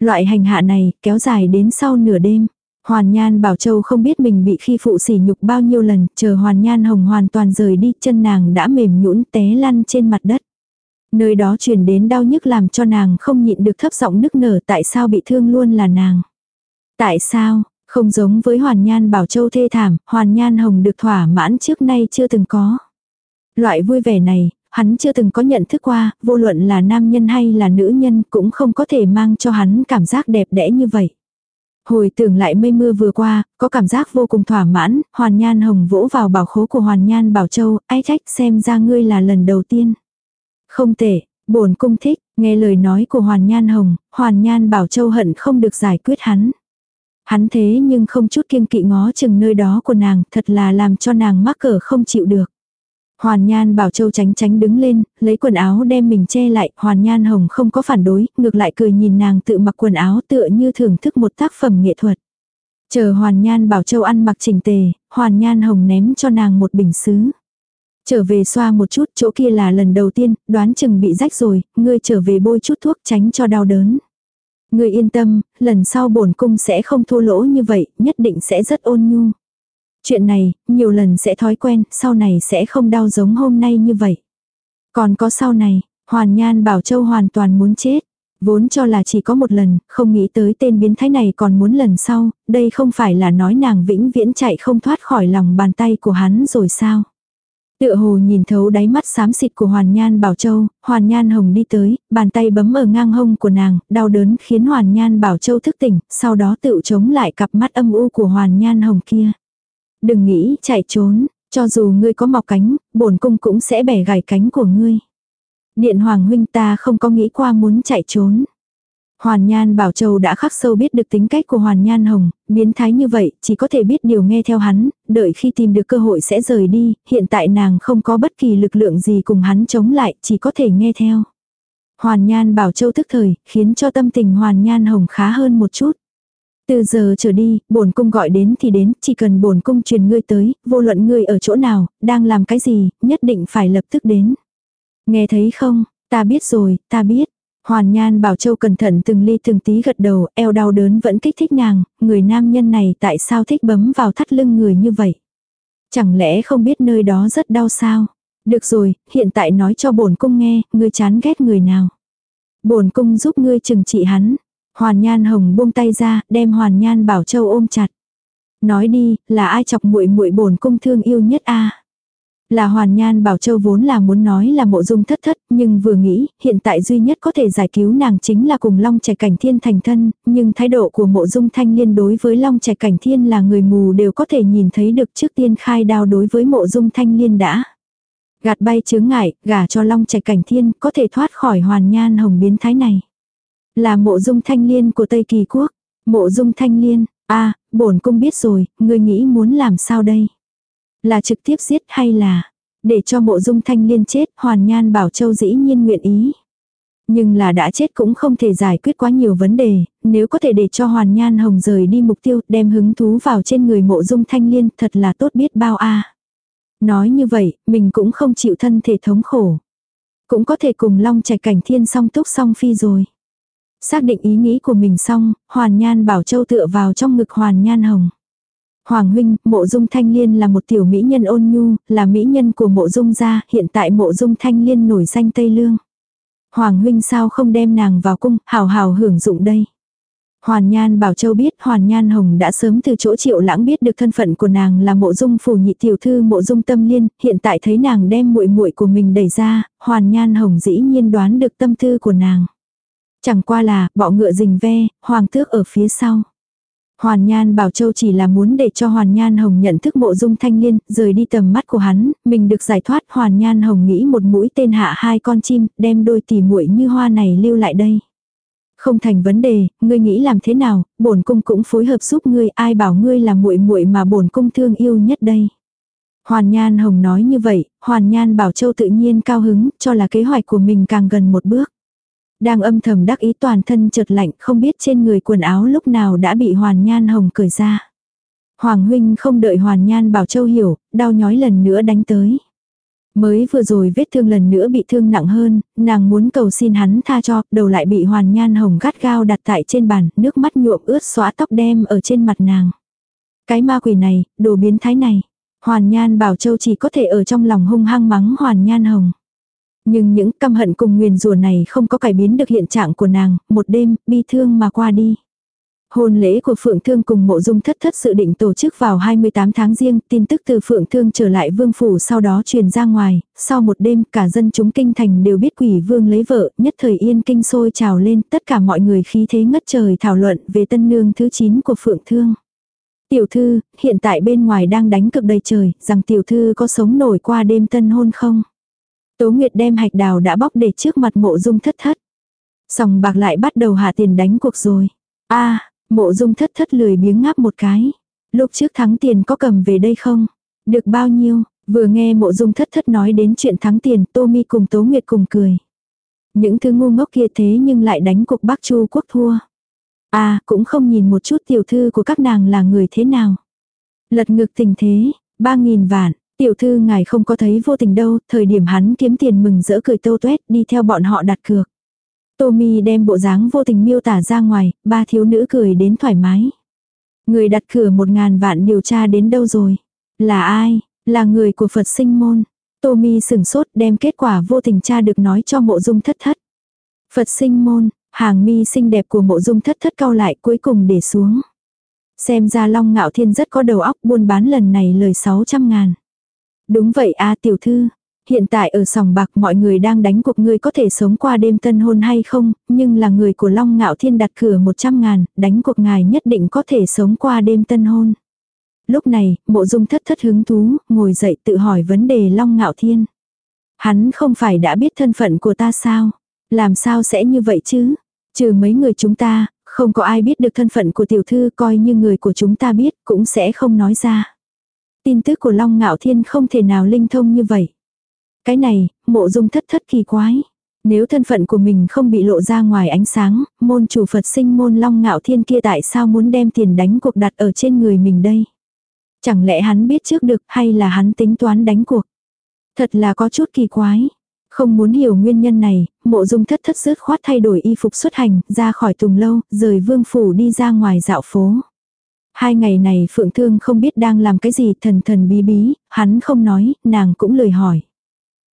Loại hành hạ này kéo dài đến sau nửa đêm. Hoàn Nhan Bảo Châu không biết mình bị khi phụ sỉ nhục bao nhiêu lần, chờ Hoàn Nhan Hồng hoàn toàn rời đi, chân nàng đã mềm nhũn té lăn trên mặt đất. Nơi đó truyền đến đau nhức làm cho nàng không nhịn được thấp giọng nức nở tại sao bị thương luôn là nàng. Tại sao, không giống với Hoàn Nhan Bảo Châu thê thảm, Hoàn Nhan Hồng được thỏa mãn trước nay chưa từng có. Loại vui vẻ này, hắn chưa từng có nhận thức qua, vô luận là nam nhân hay là nữ nhân cũng không có thể mang cho hắn cảm giác đẹp đẽ như vậy. Hồi tưởng lại mây mưa vừa qua, có cảm giác vô cùng thỏa mãn, Hoàn Nhan Hồng vỗ vào bảo khố của Hoàn Nhan Bảo Châu, ai trách xem ra ngươi là lần đầu tiên. Không tệ, bổn cung thích, nghe lời nói của Hoàn Nhan Hồng, Hoàn Nhan Bảo Châu hận không được giải quyết hắn. Hắn thế nhưng không chút kiêng kỵ ngó chừng nơi đó của nàng, thật là làm cho nàng mắc cỡ không chịu được. Hoàn Nhan Bảo Châu tránh tránh đứng lên, lấy quần áo đem mình che lại, Hoàn Nhan Hồng không có phản đối, ngược lại cười nhìn nàng tự mặc quần áo tựa như thưởng thức một tác phẩm nghệ thuật. Chờ Hoàn Nhan Bảo Châu ăn mặc chỉnh tề, Hoàn Nhan Hồng ném cho nàng một bình sứ. Trở về xoa một chút, chỗ kia là lần đầu tiên, đoán chừng bị rách rồi, ngươi trở về bôi chút thuốc tránh cho đau đớn. Ngươi yên tâm, lần sau bổn cung sẽ không thua lỗ như vậy, nhất định sẽ rất ôn nhu. Chuyện này, nhiều lần sẽ thói quen, sau này sẽ không đau giống hôm nay như vậy. Còn có sau này, Hoàn Nhan Bảo Châu hoàn toàn muốn chết. Vốn cho là chỉ có một lần, không nghĩ tới tên biến thái này còn muốn lần sau, đây không phải là nói nàng vĩnh viễn chạy không thoát khỏi lòng bàn tay của hắn rồi sao. Tựa hồ nhìn thấu đáy mắt xám xịt của Hoàn Nhan Bảo Châu, Hoàn Nhan Hồng đi tới, bàn tay bấm ở ngang hông của nàng, đau đớn khiến Hoàn Nhan Bảo Châu thức tỉnh, sau đó tự chống lại cặp mắt âm u của Hoàn Nhan Hồng kia. Đừng nghĩ chạy trốn, cho dù ngươi có mọc cánh, bổn cung cũng sẽ bẻ gãy cánh của ngươi. Điện Hoàng huynh ta không có nghĩ qua muốn chạy trốn. Hoàn Nhan Bảo Châu đã khắc sâu biết được tính cách của Hoàn Nhan Hồng, biến thái như vậy, chỉ có thể biết điều nghe theo hắn, đợi khi tìm được cơ hội sẽ rời đi, hiện tại nàng không có bất kỳ lực lượng gì cùng hắn chống lại, chỉ có thể nghe theo. Hoàn Nhan Bảo Châu thức thời, khiến cho tâm tình Hoàn Nhan Hồng khá hơn một chút. Từ giờ trở đi, bổn cung gọi đến thì đến, chỉ cần bổn cung truyền ngươi tới, vô luận ngươi ở chỗ nào, đang làm cái gì, nhất định phải lập tức đến. Nghe thấy không, ta biết rồi, ta biết. Hoàn Nhan Bảo Châu cẩn thận từng ly từng tí gật đầu, eo đau đớn vẫn kích thích nàng, người nam nhân này tại sao thích bấm vào thắt lưng người như vậy? Chẳng lẽ không biết nơi đó rất đau sao? Được rồi, hiện tại nói cho bổn cung nghe, ngươi chán ghét người nào? Bổn cung giúp ngươi trừng trị hắn. Hoàn Nhan Hồng buông tay ra, đem Hoàn Nhan Bảo Châu ôm chặt. Nói đi, là ai chọc muội muội bổn cung thương yêu nhất a? Là Hoàn Nhan Bảo Châu vốn là muốn nói là mộ dung thất thất, nhưng vừa nghĩ, hiện tại duy nhất có thể giải cứu nàng chính là cùng Long Trẻ Cảnh Thiên thành thân, nhưng thái độ của mộ dung thanh liên đối với Long Trẻ Cảnh Thiên là người mù đều có thể nhìn thấy được trước tiên khai đao đối với mộ dung thanh liên đã. Gạt bay chướng ngại, gả cho Long Trẻ Cảnh Thiên có thể thoát khỏi Hoàn Nhan Hồng biến thái này. Là mộ dung thanh liên của Tây Kỳ Quốc. Mộ dung thanh liên, a bổn cung biết rồi, ngươi nghĩ muốn làm sao đây? Là trực tiếp giết hay là để cho mộ dung thanh liên chết, hoàn nhan bảo châu dĩ nhiên nguyện ý. Nhưng là đã chết cũng không thể giải quyết quá nhiều vấn đề, nếu có thể để cho hoàn nhan hồng rời đi mục tiêu, đem hứng thú vào trên người mộ dung thanh liên thật là tốt biết bao a Nói như vậy, mình cũng không chịu thân thể thống khổ. Cũng có thể cùng long trạch cảnh thiên song túc song phi rồi. Xác định ý nghĩ của mình xong, hoàn nhan bảo châu tựa vào trong ngực hoàn nhan hồng. Hoàng huynh, mộ dung thanh liên là một tiểu mỹ nhân ôn nhu, là mỹ nhân của mộ dung gia, hiện tại mộ dung thanh liên nổi danh Tây Lương. Hoàng huynh sao không đem nàng vào cung, hào hào hưởng dụng đây. Hoàn Nhan Bảo Châu biết Hoàn Nhan Hồng đã sớm từ chỗ triệu lãng biết được thân phận của nàng là mộ dung phủ nhị tiểu thư mộ dung tâm liên, hiện tại thấy nàng đem muội muội của mình đẩy ra, Hoàn Nhan Hồng dĩ nhiên đoán được tâm tư của nàng. Chẳng qua là, bọ ngựa rình ve, hoàng tước ở phía sau. Hoàn Nhan Bảo Châu chỉ là muốn để cho Hoàn Nhan Hồng nhận thức mộ dung thanh liên, rời đi tầm mắt của hắn, mình được giải thoát Hoàn Nhan Hồng nghĩ một mũi tên hạ hai con chim, đem đôi tỉ muội như hoa này lưu lại đây. Không thành vấn đề, ngươi nghĩ làm thế nào, bổn cung cũng phối hợp giúp ngươi, ai bảo ngươi là muội muội mà bổn cung thương yêu nhất đây. Hoàn Nhan Hồng nói như vậy, Hoàn Nhan Bảo Châu tự nhiên cao hứng, cho là kế hoạch của mình càng gần một bước. Đang âm thầm đắc ý toàn thân chợt lạnh, không biết trên người quần áo lúc nào đã bị Hoàn Nhan Hồng cởi ra. Hoàng huynh không đợi Hoàn Nhan Bảo Châu hiểu, đau nhói lần nữa đánh tới. Mới vừa rồi vết thương lần nữa bị thương nặng hơn, nàng muốn cầu xin hắn tha cho, đầu lại bị Hoàn Nhan Hồng gắt gao đặt tại trên bàn, nước mắt nhuộm ướt xóa tóc đem ở trên mặt nàng. Cái ma quỷ này, đồ biến thái này. Hoàn Nhan Bảo Châu chỉ có thể ở trong lòng hung hăng mắng Hoàn Nhan Hồng. Nhưng những căm hận cùng nguyền rủa này không có cải biến được hiện trạng của nàng, một đêm, bi thương mà qua đi. Hôn lễ của Phượng Thương cùng mộ dung thất thất sự định tổ chức vào 28 tháng riêng, tin tức từ Phượng Thương trở lại vương phủ sau đó truyền ra ngoài, sau một đêm cả dân chúng kinh thành đều biết quỷ vương lấy vợ, nhất thời yên kinh sôi trào lên, tất cả mọi người khí thế ngất trời thảo luận về tân nương thứ 9 của Phượng Thương. Tiểu thư, hiện tại bên ngoài đang đánh cực đầy trời, rằng tiểu thư có sống nổi qua đêm tân hôn không? Tố Nguyệt đem hạch đào đã bóc để trước mặt mộ dung thất thất. Sòng bạc lại bắt đầu hạ tiền đánh cuộc rồi. a mộ dung thất thất lười biếng ngáp một cái. Lúc trước thắng tiền có cầm về đây không? Được bao nhiêu? Vừa nghe mộ dung thất thất nói đến chuyện thắng tiền, Tô Mi cùng Tố Nguyệt cùng cười. Những thứ ngu ngốc kia thế nhưng lại đánh cuộc Bắc Chu quốc thua. À, cũng không nhìn một chút tiểu thư của các nàng là người thế nào. Lật ngược tình thế, ba nghìn vạn, tiểu thư ngài không có thấy vô tình đâu, thời điểm hắn kiếm tiền mừng rỡ cười tô tuét đi theo bọn họ đặt cược. Tommy đem bộ dáng vô tình miêu tả ra ngoài, ba thiếu nữ cười đến thoải mái. Người đặt cửa một ngàn vạn điều tra đến đâu rồi? Là ai? Là người của Phật sinh môn. Tommy sừng sốt đem kết quả vô tình tra được nói cho mộ dung thất thất. Phật sinh môn, hàng mi xinh đẹp của mộ dung thất thất cao lại cuối cùng để xuống. Xem ra Long Ngạo Thiên rất có đầu óc buôn bán lần này lời 600 ngàn. Đúng vậy a tiểu thư. Hiện tại ở sòng bạc mọi người đang đánh cuộc ngươi có thể sống qua đêm tân hôn hay không, nhưng là người của Long Ngạo Thiên đặt cửa 100 ngàn, đánh cuộc ngài nhất định có thể sống qua đêm tân hôn. Lúc này, mộ dung thất thất hứng thú, ngồi dậy tự hỏi vấn đề Long Ngạo Thiên. Hắn không phải đã biết thân phận của ta sao? Làm sao sẽ như vậy chứ? Trừ mấy người chúng ta, không có ai biết được thân phận của tiểu thư coi như người của chúng ta biết cũng sẽ không nói ra. Tin tức của Long Ngạo Thiên không thể nào linh thông như vậy. Cái này, mộ dung thất thất kỳ quái. Nếu thân phận của mình không bị lộ ra ngoài ánh sáng, môn chủ Phật sinh môn Long Ngạo Thiên kia tại sao muốn đem tiền đánh cuộc đặt ở trên người mình đây? Chẳng lẽ hắn biết trước được hay là hắn tính toán đánh cuộc? Thật là có chút kỳ quái. Không muốn hiểu nguyên nhân này, mộ dung thất thất rớt khoát thay đổi y phục xuất hành, ra khỏi tùng lâu, rời vương phủ đi ra ngoài dạo phố. Hai ngày này Phượng Thương không biết đang làm cái gì thần thần bí bí, hắn không nói, nàng cũng lời hỏi.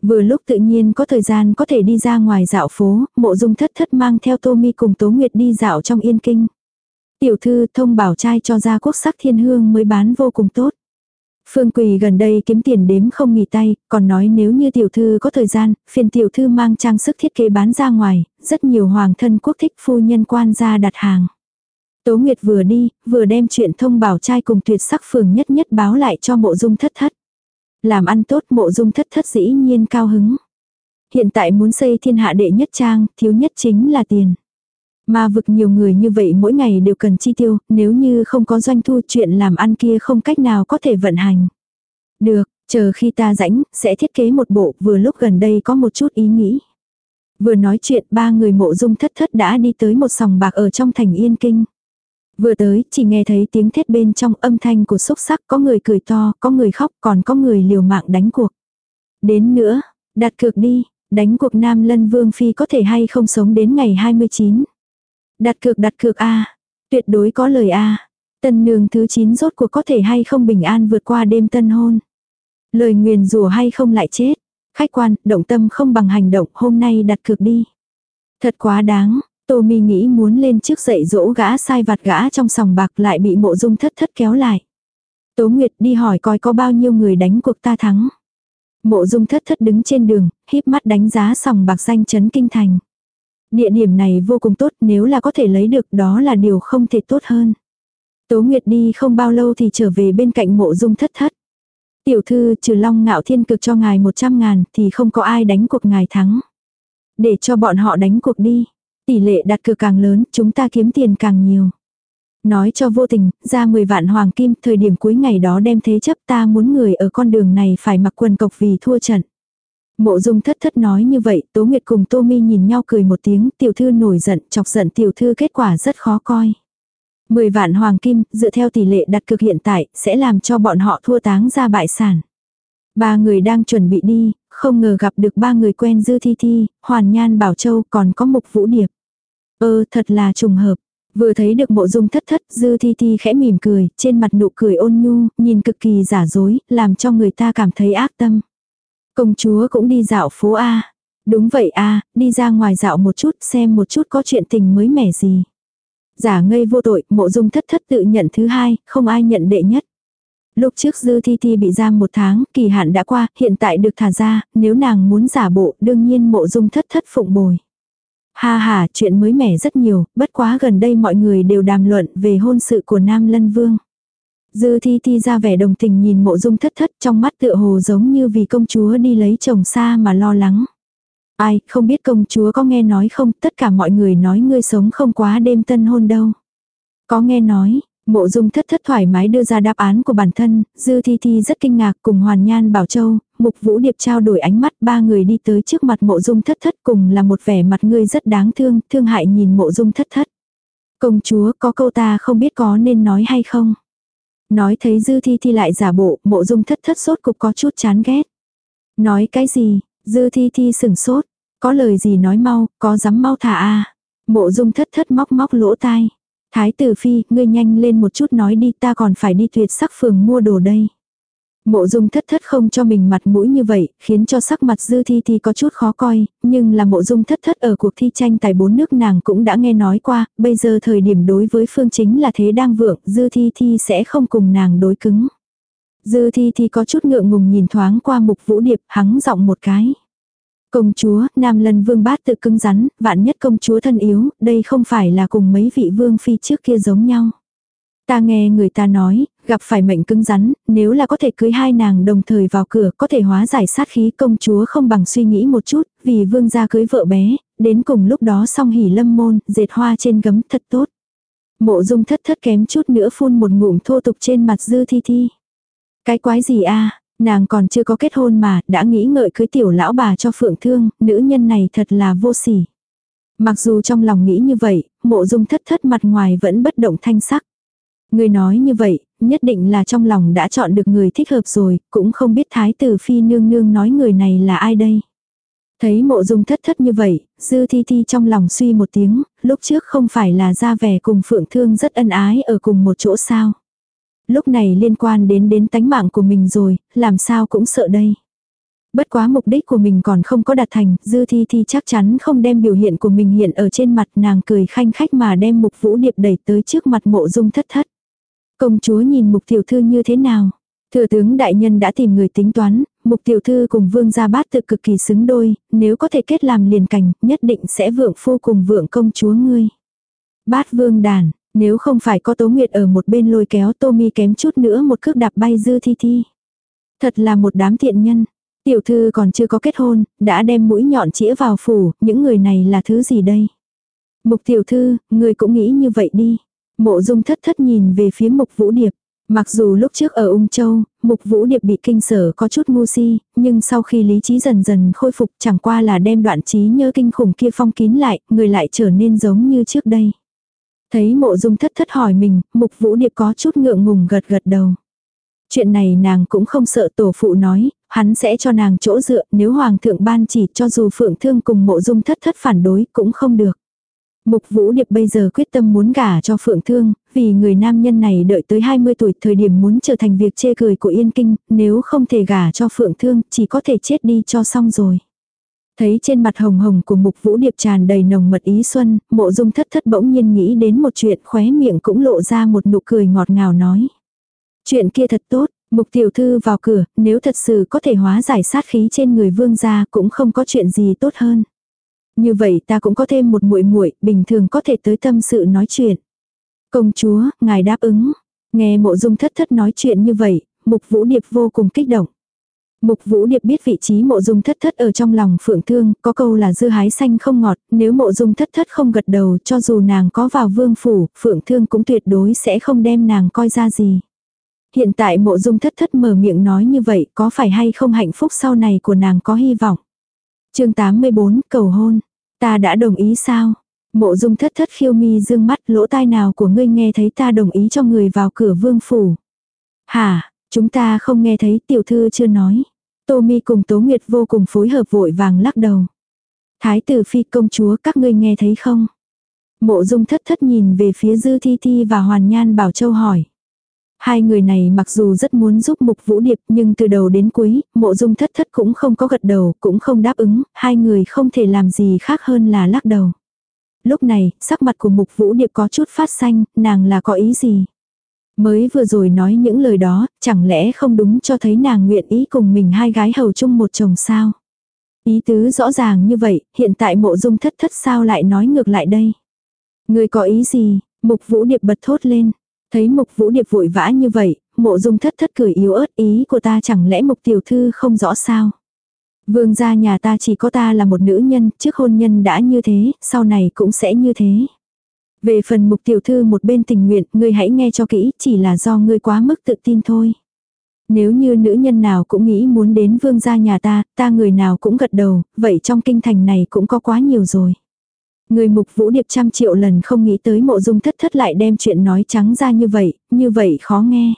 Vừa lúc tự nhiên có thời gian có thể đi ra ngoài dạo phố, mộ dung thất thất mang theo Tô Mi cùng Tố Nguyệt đi dạo trong yên kinh. Tiểu thư thông bảo trai cho ra quốc sắc thiên hương mới bán vô cùng tốt. Phương Quỳ gần đây kiếm tiền đếm không nghỉ tay, còn nói nếu như tiểu thư có thời gian, phiền tiểu thư mang trang sức thiết kế bán ra ngoài, rất nhiều hoàng thân quốc thích phu nhân quan gia đặt hàng. Tố Nguyệt vừa đi, vừa đem chuyện thông bảo trai cùng tuyệt sắc phường nhất nhất báo lại cho mộ dung thất thất. Làm ăn tốt mộ dung thất thất dĩ nhiên cao hứng. Hiện tại muốn xây thiên hạ đệ nhất trang, thiếu nhất chính là tiền. Mà vực nhiều người như vậy mỗi ngày đều cần chi tiêu, nếu như không có doanh thu chuyện làm ăn kia không cách nào có thể vận hành. Được, chờ khi ta rảnh sẽ thiết kế một bộ vừa lúc gần đây có một chút ý nghĩ. Vừa nói chuyện ba người mộ dung thất thất đã đi tới một sòng bạc ở trong thành Yên Kinh. Vừa tới, chỉ nghe thấy tiếng thét bên trong âm thanh của xúc sắc, có người cười to, có người khóc, còn có người liều mạng đánh cuộc. Đến nữa, đặt cược đi, đánh cuộc Nam Lân Vương Phi có thể hay không sống đến ngày 29. Đặt cược đặt cược A, tuyệt đối có lời A. Tân nương thứ 9 rốt cuộc có thể hay không bình an vượt qua đêm tân hôn. Lời nguyền rủa hay không lại chết. Khách quan, động tâm không bằng hành động, hôm nay đặt cược đi. Thật quá đáng, Tô Mi nghĩ muốn lên trước dậy dỗ gã sai vặt gã trong sòng bạc lại bị mộ dung thất thất kéo lại. Tố Nguyệt đi hỏi coi có bao nhiêu người đánh cuộc ta thắng. Mộ dung thất thất đứng trên đường, híp mắt đánh giá sòng bạc danh chấn kinh thành. Địa điểm này vô cùng tốt nếu là có thể lấy được đó là điều không thể tốt hơn. Tố Nguyệt đi không bao lâu thì trở về bên cạnh mộ dung thất thất. Tiểu thư trừ long ngạo thiên cực cho ngài 100 ngàn thì không có ai đánh cuộc ngài thắng. Để cho bọn họ đánh cuộc đi. Tỷ lệ đặt cược càng lớn, chúng ta kiếm tiền càng nhiều. Nói cho vô tình, ra 10 vạn hoàng kim, thời điểm cuối ngày đó đem thế chấp ta muốn người ở con đường này phải mặc quần cộc vì thua trận. Mộ dung thất thất nói như vậy, Tố Nguyệt cùng Tô Mi nhìn nhau cười một tiếng, tiểu thư nổi giận, chọc giận tiểu thư kết quả rất khó coi. 10 vạn hoàng kim, dựa theo tỷ lệ đặt cược hiện tại, sẽ làm cho bọn họ thua táng ra bại sản. Ba người đang chuẩn bị đi, không ngờ gặp được ba người quen Dư Thi Thi, Hoàn Nhan Bảo Châu còn có Mục Vũ Điệp. Ơ thật là trùng hợp. Vừa thấy được mộ dung thất thất, Dư Thi Thi khẽ mỉm cười, trên mặt nụ cười ôn nhu, nhìn cực kỳ giả dối, làm cho người ta cảm thấy ác tâm. Công chúa cũng đi dạo phố A. Đúng vậy A, đi ra ngoài dạo một chút xem một chút có chuyện tình mới mẻ gì. Giả ngây vô tội, mộ dung thất thất tự nhận thứ hai, không ai nhận đệ nhất. Lúc trước Dư Thi Thi bị giam một tháng, kỳ hạn đã qua, hiện tại được thả ra, nếu nàng muốn giả bộ, đương nhiên mộ dung thất thất phụng bồi. Ha ha, chuyện mới mẻ rất nhiều, bất quá gần đây mọi người đều đàm luận về hôn sự của Nam Lân Vương. Dư Thi Thi ra vẻ đồng tình nhìn mộ dung thất thất trong mắt tựa hồ giống như vì công chúa đi lấy chồng xa mà lo lắng. Ai, không biết công chúa có nghe nói không, tất cả mọi người nói ngươi sống không quá đêm tân hôn đâu. Có nghe nói, Mộ dung thất thất thoải mái đưa ra đáp án của bản thân, Dư Thi Thi rất kinh ngạc cùng Hoàn Nhan Bảo Châu, Mục Vũ Điệp trao đổi ánh mắt ba người đi tới trước mặt mộ dung thất thất cùng là một vẻ mặt ngươi rất đáng thương, thương hại nhìn mộ dung thất thất. Công chúa có câu ta không biết có nên nói hay không. Nói thấy Dư Thi Thi lại giả bộ, mộ dung thất thất sốt cục có chút chán ghét. Nói cái gì, Dư Thi Thi sừng sốt, có lời gì nói mau, có dám mau thả a Mộ dung thất thất móc móc lỗ tai. Thái tử phi, ngươi nhanh lên một chút nói đi ta còn phải đi tuyệt sắc phường mua đồ đây. Mộ dung thất thất không cho mình mặt mũi như vậy, khiến cho sắc mặt dư thi thi có chút khó coi, nhưng là mộ dung thất thất ở cuộc thi tranh tài bốn nước nàng cũng đã nghe nói qua, bây giờ thời điểm đối với phương chính là thế đang vượng, dư thi thi sẽ không cùng nàng đối cứng. Dư thi thi có chút ngượng ngùng nhìn thoáng qua mục vũ điệp, hắng giọng một cái. Công chúa, Nam Lân Vương bát tự cứng rắn, vạn nhất công chúa thân yếu, đây không phải là cùng mấy vị vương phi trước kia giống nhau. Ta nghe người ta nói, gặp phải mệnh cứng rắn, nếu là có thể cưới hai nàng đồng thời vào cửa, có thể hóa giải sát khí công chúa không bằng suy nghĩ một chút, vì vương gia cưới vợ bé, đến cùng lúc đó song hỉ lâm môn, dệt hoa trên gấm thật tốt. Mộ dung thất thất kém chút nữa phun một ngụm thô tục trên mặt dư thi thi. Cái quái gì a Nàng còn chưa có kết hôn mà, đã nghĩ ngợi cưới tiểu lão bà cho phượng thương, nữ nhân này thật là vô sỉ. Mặc dù trong lòng nghĩ như vậy, mộ dung thất thất mặt ngoài vẫn bất động thanh sắc. Người nói như vậy, nhất định là trong lòng đã chọn được người thích hợp rồi, cũng không biết thái tử phi nương nương nói người này là ai đây. Thấy mộ dung thất thất như vậy, dư thi thi trong lòng suy một tiếng, lúc trước không phải là ra vẻ cùng phượng thương rất ân ái ở cùng một chỗ sao lúc này liên quan đến đến tánh mạng của mình rồi, làm sao cũng sợ đây. Bất quá mục đích của mình còn không có đạt thành, dư thi thi chắc chắn không đem biểu hiện của mình hiện ở trên mặt nàng cười khanh khách mà đem mục vũ điệp đẩy tới trước mặt mộ dung thất thất. Công chúa nhìn mục tiểu thư như thế nào? Thừa tướng đại nhân đã tìm người tính toán, mục tiểu thư cùng vương gia bát tự cực kỳ xứng đôi, nếu có thể kết làm liền cảnh, nhất định sẽ vượng phu cùng vượng công chúa ngươi. Bát vương đàn, nếu không phải có Tố Nguyệt ở một bên lôi kéo Tommy kém chút nữa một cước đạp bay dư thi thi. Thật là một đám thiện nhân. Tiểu thư còn chưa có kết hôn, đã đem mũi nhọn chĩa vào phủ, những người này là thứ gì đây? Mục tiểu thư, người cũng nghĩ như vậy đi. Mộ dung thất thất nhìn về phía mục vũ điệp. Mặc dù lúc trước ở Ung Châu, Mục Vũ Điệp bị kinh sở có chút ngu si, nhưng sau khi lý trí dần dần khôi phục chẳng qua là đem đoạn trí nhớ kinh khủng kia phong kín lại, người lại trở nên giống như trước đây. Thấy mộ dung thất thất hỏi mình, mục vũ điệp có chút ngượng ngùng gật gật đầu. Chuyện này nàng cũng không sợ tổ phụ nói, hắn sẽ cho nàng chỗ dựa nếu hoàng thượng ban chỉ cho dù phượng thương cùng mộ dung thất thất phản đối cũng không được. Mục Vũ Điệp bây giờ quyết tâm muốn gả cho Phượng Thương, vì người nam nhân này đợi tới 20 tuổi thời điểm muốn trở thành việc chê cười của Yên Kinh, nếu không thể gả cho Phượng Thương, chỉ có thể chết đi cho xong rồi. Thấy trên mặt hồng hồng của mục vũ điệp tràn đầy nồng mật ý xuân, mộ dung thất thất bỗng nhiên nghĩ đến một chuyện khóe miệng cũng lộ ra một nụ cười ngọt ngào nói. Chuyện kia thật tốt, mục tiểu thư vào cửa, nếu thật sự có thể hóa giải sát khí trên người vương gia cũng không có chuyện gì tốt hơn. Như vậy ta cũng có thêm một muội muội bình thường có thể tới tâm sự nói chuyện. Công chúa, ngài đáp ứng. Nghe mộ dung thất thất nói chuyện như vậy, mục vũ điệp vô cùng kích động. Mục Vũ Điệp biết vị trí mộ dung thất thất ở trong lòng Phượng Thương, có câu là dưa hái xanh không ngọt, nếu mộ dung thất thất không gật đầu cho dù nàng có vào vương phủ, Phượng Thương cũng tuyệt đối sẽ không đem nàng coi ra gì. Hiện tại mộ dung thất thất mở miệng nói như vậy có phải hay không hạnh phúc sau này của nàng có hy vọng. chương 84 cầu hôn. Ta đã đồng ý sao? Mộ dung thất thất khiêu mi dương mắt lỗ tai nào của ngươi nghe thấy ta đồng ý cho người vào cửa vương phủ. Hả, chúng ta không nghe thấy tiểu thư chưa nói. Tô mi cùng Tố Nguyệt vô cùng phối hợp vội vàng lắc đầu. Thái tử phi công chúa các ngươi nghe thấy không? Mộ dung thất thất nhìn về phía dư thi thi và hoàn nhan bảo châu hỏi. Hai người này mặc dù rất muốn giúp mục vũ điệp nhưng từ đầu đến cuối, mộ dung thất thất cũng không có gật đầu, cũng không đáp ứng, hai người không thể làm gì khác hơn là lắc đầu. Lúc này, sắc mặt của mục vũ điệp có chút phát xanh, nàng là có ý gì? Mới vừa rồi nói những lời đó, chẳng lẽ không đúng cho thấy nàng nguyện ý cùng mình hai gái hầu chung một chồng sao? Ý tứ rõ ràng như vậy, hiện tại mộ dung thất thất sao lại nói ngược lại đây? Người có ý gì? Mục vũ điệp bật thốt lên. Thấy mục vũ điệp vội vã như vậy, mộ dung thất thất cười yếu ớt ý của ta chẳng lẽ mục tiểu thư không rõ sao. Vương gia nhà ta chỉ có ta là một nữ nhân, trước hôn nhân đã như thế, sau này cũng sẽ như thế. Về phần mục tiểu thư một bên tình nguyện, ngươi hãy nghe cho kỹ, chỉ là do ngươi quá mức tự tin thôi. Nếu như nữ nhân nào cũng nghĩ muốn đến vương gia nhà ta, ta người nào cũng gật đầu, vậy trong kinh thành này cũng có quá nhiều rồi. Người mục vũ điệp trăm triệu lần không nghĩ tới mộ dung thất thất lại đem chuyện nói trắng ra như vậy, như vậy khó nghe.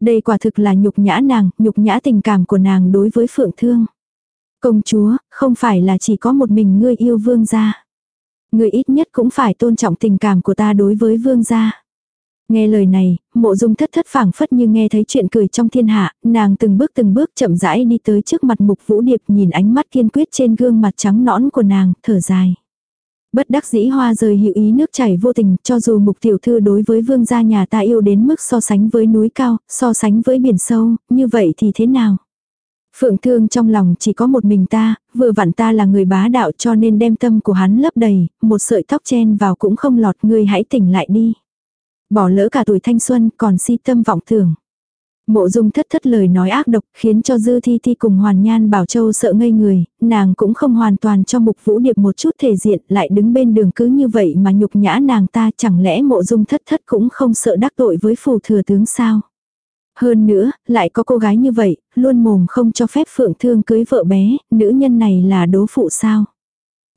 Đây quả thực là nhục nhã nàng, nhục nhã tình cảm của nàng đối với phượng thương. Công chúa, không phải là chỉ có một mình ngươi yêu vương gia. Ngươi ít nhất cũng phải tôn trọng tình cảm của ta đối với vương gia. Nghe lời này, mộ dung thất thất phảng phất như nghe thấy chuyện cười trong thiên hạ, nàng từng bước từng bước chậm rãi đi tới trước mặt mục vũ điệp nhìn ánh mắt kiên quyết trên gương mặt trắng nõn của nàng, thở dài. Bất đắc dĩ hoa rời hữu ý nước chảy vô tình, cho dù mục tiểu thư đối với vương gia nhà ta yêu đến mức so sánh với núi cao, so sánh với biển sâu, như vậy thì thế nào? Phượng thương trong lòng chỉ có một mình ta, vừa vặn ta là người bá đạo cho nên đem tâm của hắn lấp đầy, một sợi tóc chen vào cũng không lọt ngươi hãy tỉnh lại đi. Bỏ lỡ cả tuổi thanh xuân còn si tâm vọng tưởng. Mộ dung thất thất lời nói ác độc khiến cho dư thi thi cùng hoàn nhan bảo châu sợ ngây người, nàng cũng không hoàn toàn cho mục vũ điệp một chút thể diện lại đứng bên đường cứ như vậy mà nhục nhã nàng ta chẳng lẽ mộ dung thất thất cũng không sợ đắc tội với phù thừa tướng sao. Hơn nữa, lại có cô gái như vậy, luôn mồm không cho phép phượng thương cưới vợ bé, nữ nhân này là đố phụ sao.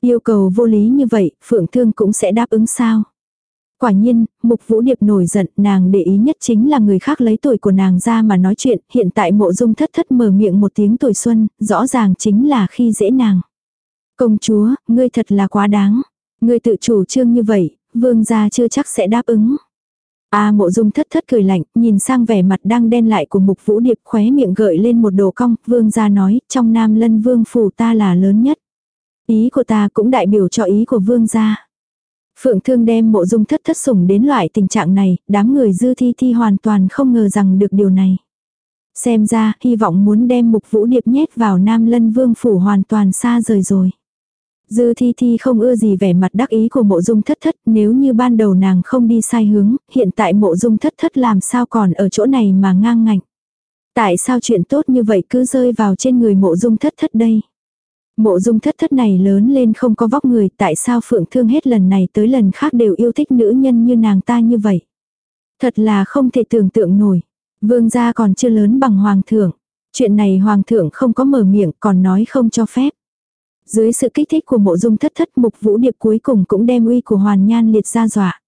Yêu cầu vô lý như vậy, phượng thương cũng sẽ đáp ứng sao. Quả nhiên, Mục Vũ Điệp nổi giận, nàng để ý nhất chính là người khác lấy tuổi của nàng ra mà nói chuyện, hiện tại mộ dung thất thất mở miệng một tiếng tuổi xuân, rõ ràng chính là khi dễ nàng. Công chúa, ngươi thật là quá đáng. Ngươi tự chủ trương như vậy, vương gia chưa chắc sẽ đáp ứng. A mộ dung thất thất cười lạnh, nhìn sang vẻ mặt đang đen lại của mục vũ điệp khóe miệng gợi lên một đồ cong, vương gia nói, trong nam lân vương phủ ta là lớn nhất. Ý của ta cũng đại biểu cho ý của vương gia. Phượng thương đem mộ dung thất thất sủng đến loại tình trạng này, đám người dư thi thi hoàn toàn không ngờ rằng được điều này. Xem ra, hy vọng muốn đem mục vũ điệp nhét vào nam lân vương phủ hoàn toàn xa rời rồi. Dư thi thi không ưa gì vẻ mặt đắc ý của mộ dung thất thất nếu như ban đầu nàng không đi sai hướng, hiện tại mộ dung thất thất làm sao còn ở chỗ này mà ngang ngạnh. Tại sao chuyện tốt như vậy cứ rơi vào trên người mộ dung thất thất đây? Mộ dung thất thất này lớn lên không có vóc người, tại sao phượng thương hết lần này tới lần khác đều yêu thích nữ nhân như nàng ta như vậy. Thật là không thể tưởng tượng nổi. Vương gia còn chưa lớn bằng hoàng thượng. Chuyện này hoàng thượng không có mở miệng còn nói không cho phép. Dưới sự kích thích của mộ dung thất thất mục vũ điệp cuối cùng cũng đem uy của hoàn nhan liệt ra dọa.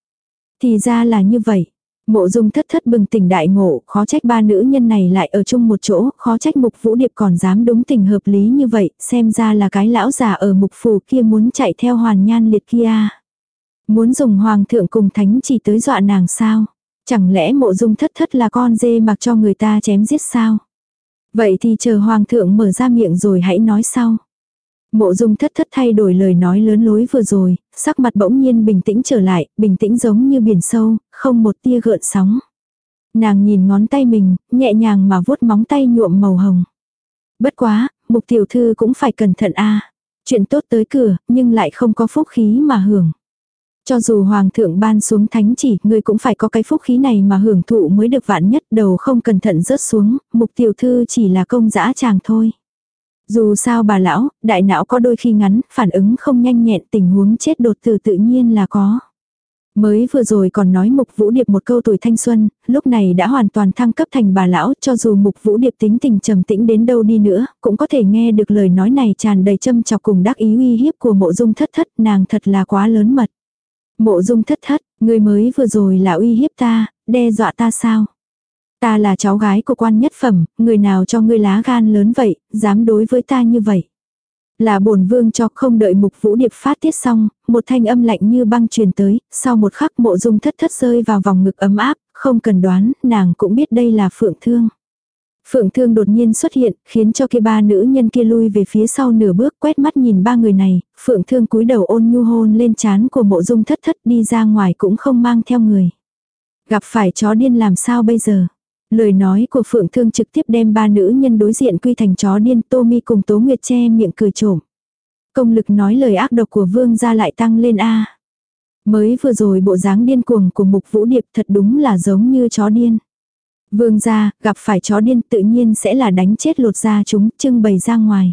Thì ra là như vậy. Mộ dung thất thất bừng tỉnh đại ngộ, khó trách ba nữ nhân này lại ở chung một chỗ, khó trách mục vũ điệp còn dám đúng tình hợp lý như vậy, xem ra là cái lão già ở mục phủ kia muốn chạy theo hoàn nhan liệt kia. Muốn dùng hoàng thượng cùng thánh chỉ tới dọa nàng sao? Chẳng lẽ mộ dung thất thất là con dê mặc cho người ta chém giết sao? Vậy thì chờ hoàng thượng mở ra miệng rồi hãy nói sau. Mộ dung thất thất thay đổi lời nói lớn lối vừa rồi, sắc mặt bỗng nhiên bình tĩnh trở lại, bình tĩnh giống như biển sâu, không một tia gợn sóng. Nàng nhìn ngón tay mình, nhẹ nhàng mà vuốt móng tay nhuộm màu hồng. Bất quá, mục tiểu thư cũng phải cẩn thận a Chuyện tốt tới cửa, nhưng lại không có phúc khí mà hưởng. Cho dù hoàng thượng ban xuống thánh chỉ, ngươi cũng phải có cái phúc khí này mà hưởng thụ mới được vạn nhất, đầu không cẩn thận rớt xuống, mục tiểu thư chỉ là công dã chàng thôi. Dù sao bà lão, đại não có đôi khi ngắn, phản ứng không nhanh nhẹn tình huống chết đột từ tự nhiên là có. Mới vừa rồi còn nói Mục Vũ Điệp một câu tuổi thanh xuân, lúc này đã hoàn toàn thăng cấp thành bà lão, cho dù Mục Vũ Điệp tính tình trầm tĩnh đến đâu đi nữa, cũng có thể nghe được lời nói này tràn đầy châm chọc cùng đắc ý uy hiếp của mộ dung thất thất, nàng thật là quá lớn mật. Mộ dung thất thất, người mới vừa rồi là uy hiếp ta, đe dọa ta sao? Ta là cháu gái của quan nhất phẩm, người nào cho ngươi lá gan lớn vậy, dám đối với ta như vậy. Là bổn vương cho không đợi mục vũ điệp phát tiết xong, một thanh âm lạnh như băng truyền tới, sau một khắc mộ dung thất thất rơi vào vòng ngực ấm áp, không cần đoán, nàng cũng biết đây là phượng thương. Phượng thương đột nhiên xuất hiện, khiến cho kia ba nữ nhân kia lui về phía sau nửa bước quét mắt nhìn ba người này, phượng thương cúi đầu ôn nhu hôn lên chán của mộ dung thất thất đi ra ngoài cũng không mang theo người. Gặp phải chó điên làm sao bây giờ? Lời nói của Phượng Thương trực tiếp đem ba nữ nhân đối diện quy thành chó điên Tô Mi cùng Tố Nguyệt che miệng cười trộm. Công lực nói lời ác độc của Vương gia lại tăng lên A. Mới vừa rồi bộ dáng điên cuồng của Mục Vũ Điệp thật đúng là giống như chó điên. Vương gia, gặp phải chó điên tự nhiên sẽ là đánh chết lột da chúng, trưng bày ra ngoài.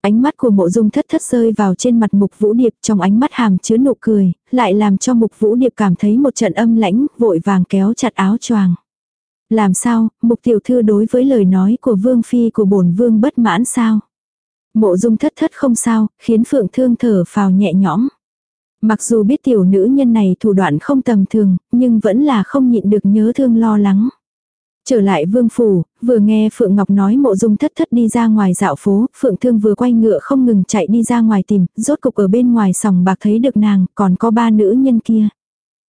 Ánh mắt của mộ dung thất thất rơi vào trên mặt mục vũ điệp trong ánh mắt hàm chứa nụ cười, lại làm cho mục vũ điệp cảm thấy một trận âm lãnh, vội vàng kéo chặt áo choàng. Làm sao, mục tiểu thư đối với lời nói của vương phi của bổn vương bất mãn sao? Mộ dung thất thất không sao, khiến phượng thương thở phào nhẹ nhõm. Mặc dù biết tiểu nữ nhân này thủ đoạn không tầm thường, nhưng vẫn là không nhịn được nhớ thương lo lắng. Trở lại vương phủ, vừa nghe Phượng Ngọc nói mộ dung thất thất đi ra ngoài dạo phố, Phượng Thương vừa quay ngựa không ngừng chạy đi ra ngoài tìm, rốt cục ở bên ngoài sòng bạc thấy được nàng, còn có ba nữ nhân kia.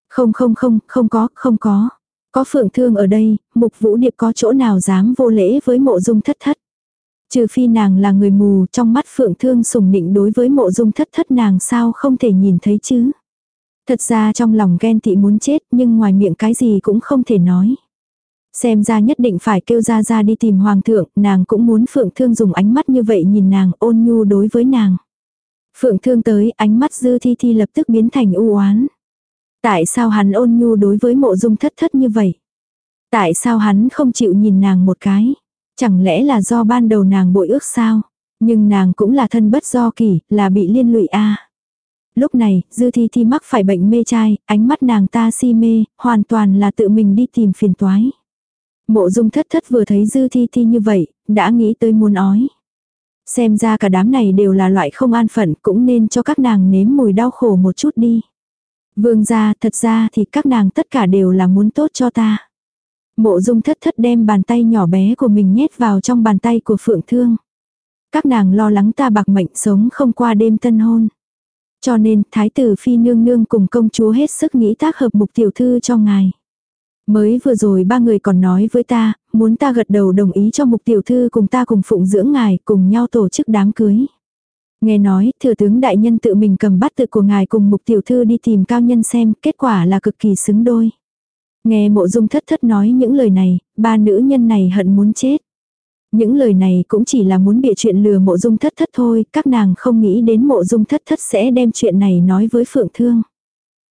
Không không không, không có, không có. Có phượng thương ở đây, mục vũ điệp có chỗ nào dám vô lễ với mộ dung thất thất. Trừ phi nàng là người mù, trong mắt phượng thương sùng nịnh đối với mộ dung thất thất nàng sao không thể nhìn thấy chứ. Thật ra trong lòng ghen tị muốn chết nhưng ngoài miệng cái gì cũng không thể nói. Xem ra nhất định phải kêu ra ra đi tìm hoàng thượng, nàng cũng muốn phượng thương dùng ánh mắt như vậy nhìn nàng ôn nhu đối với nàng. Phượng thương tới ánh mắt dư thi thi lập tức biến thành u oán Tại sao hắn ôn nhu đối với mộ dung thất thất như vậy? Tại sao hắn không chịu nhìn nàng một cái? Chẳng lẽ là do ban đầu nàng bội ước sao? Nhưng nàng cũng là thân bất do kỳ, là bị liên lụy a. Lúc này, dư thi thi mắc phải bệnh mê trai, ánh mắt nàng ta si mê, hoàn toàn là tự mình đi tìm phiền toái. Mộ dung thất thất vừa thấy dư thi thi như vậy, đã nghĩ tới muốn ói. Xem ra cả đám này đều là loại không an phận cũng nên cho các nàng nếm mùi đau khổ một chút đi. Vương gia, thật ra thì các nàng tất cả đều là muốn tốt cho ta. Mộ dung thất thất đem bàn tay nhỏ bé của mình nhét vào trong bàn tay của phượng thương. Các nàng lo lắng ta bạc mệnh sống không qua đêm tân hôn. Cho nên, thái tử phi nương nương cùng công chúa hết sức nghĩ tác hợp mục tiểu thư cho ngài. Mới vừa rồi ba người còn nói với ta, muốn ta gật đầu đồng ý cho mục tiểu thư cùng ta cùng phụng dưỡng ngài, cùng nhau tổ chức đám cưới. Nghe nói, thừa tướng đại nhân tự mình cầm bắt tự của ngài cùng mục tiểu thư đi tìm cao nhân xem, kết quả là cực kỳ xứng đôi. Nghe mộ dung thất thất nói những lời này, ba nữ nhân này hận muốn chết. Những lời này cũng chỉ là muốn bịa chuyện lừa mộ dung thất thất thôi, các nàng không nghĩ đến mộ dung thất thất sẽ đem chuyện này nói với phượng thương.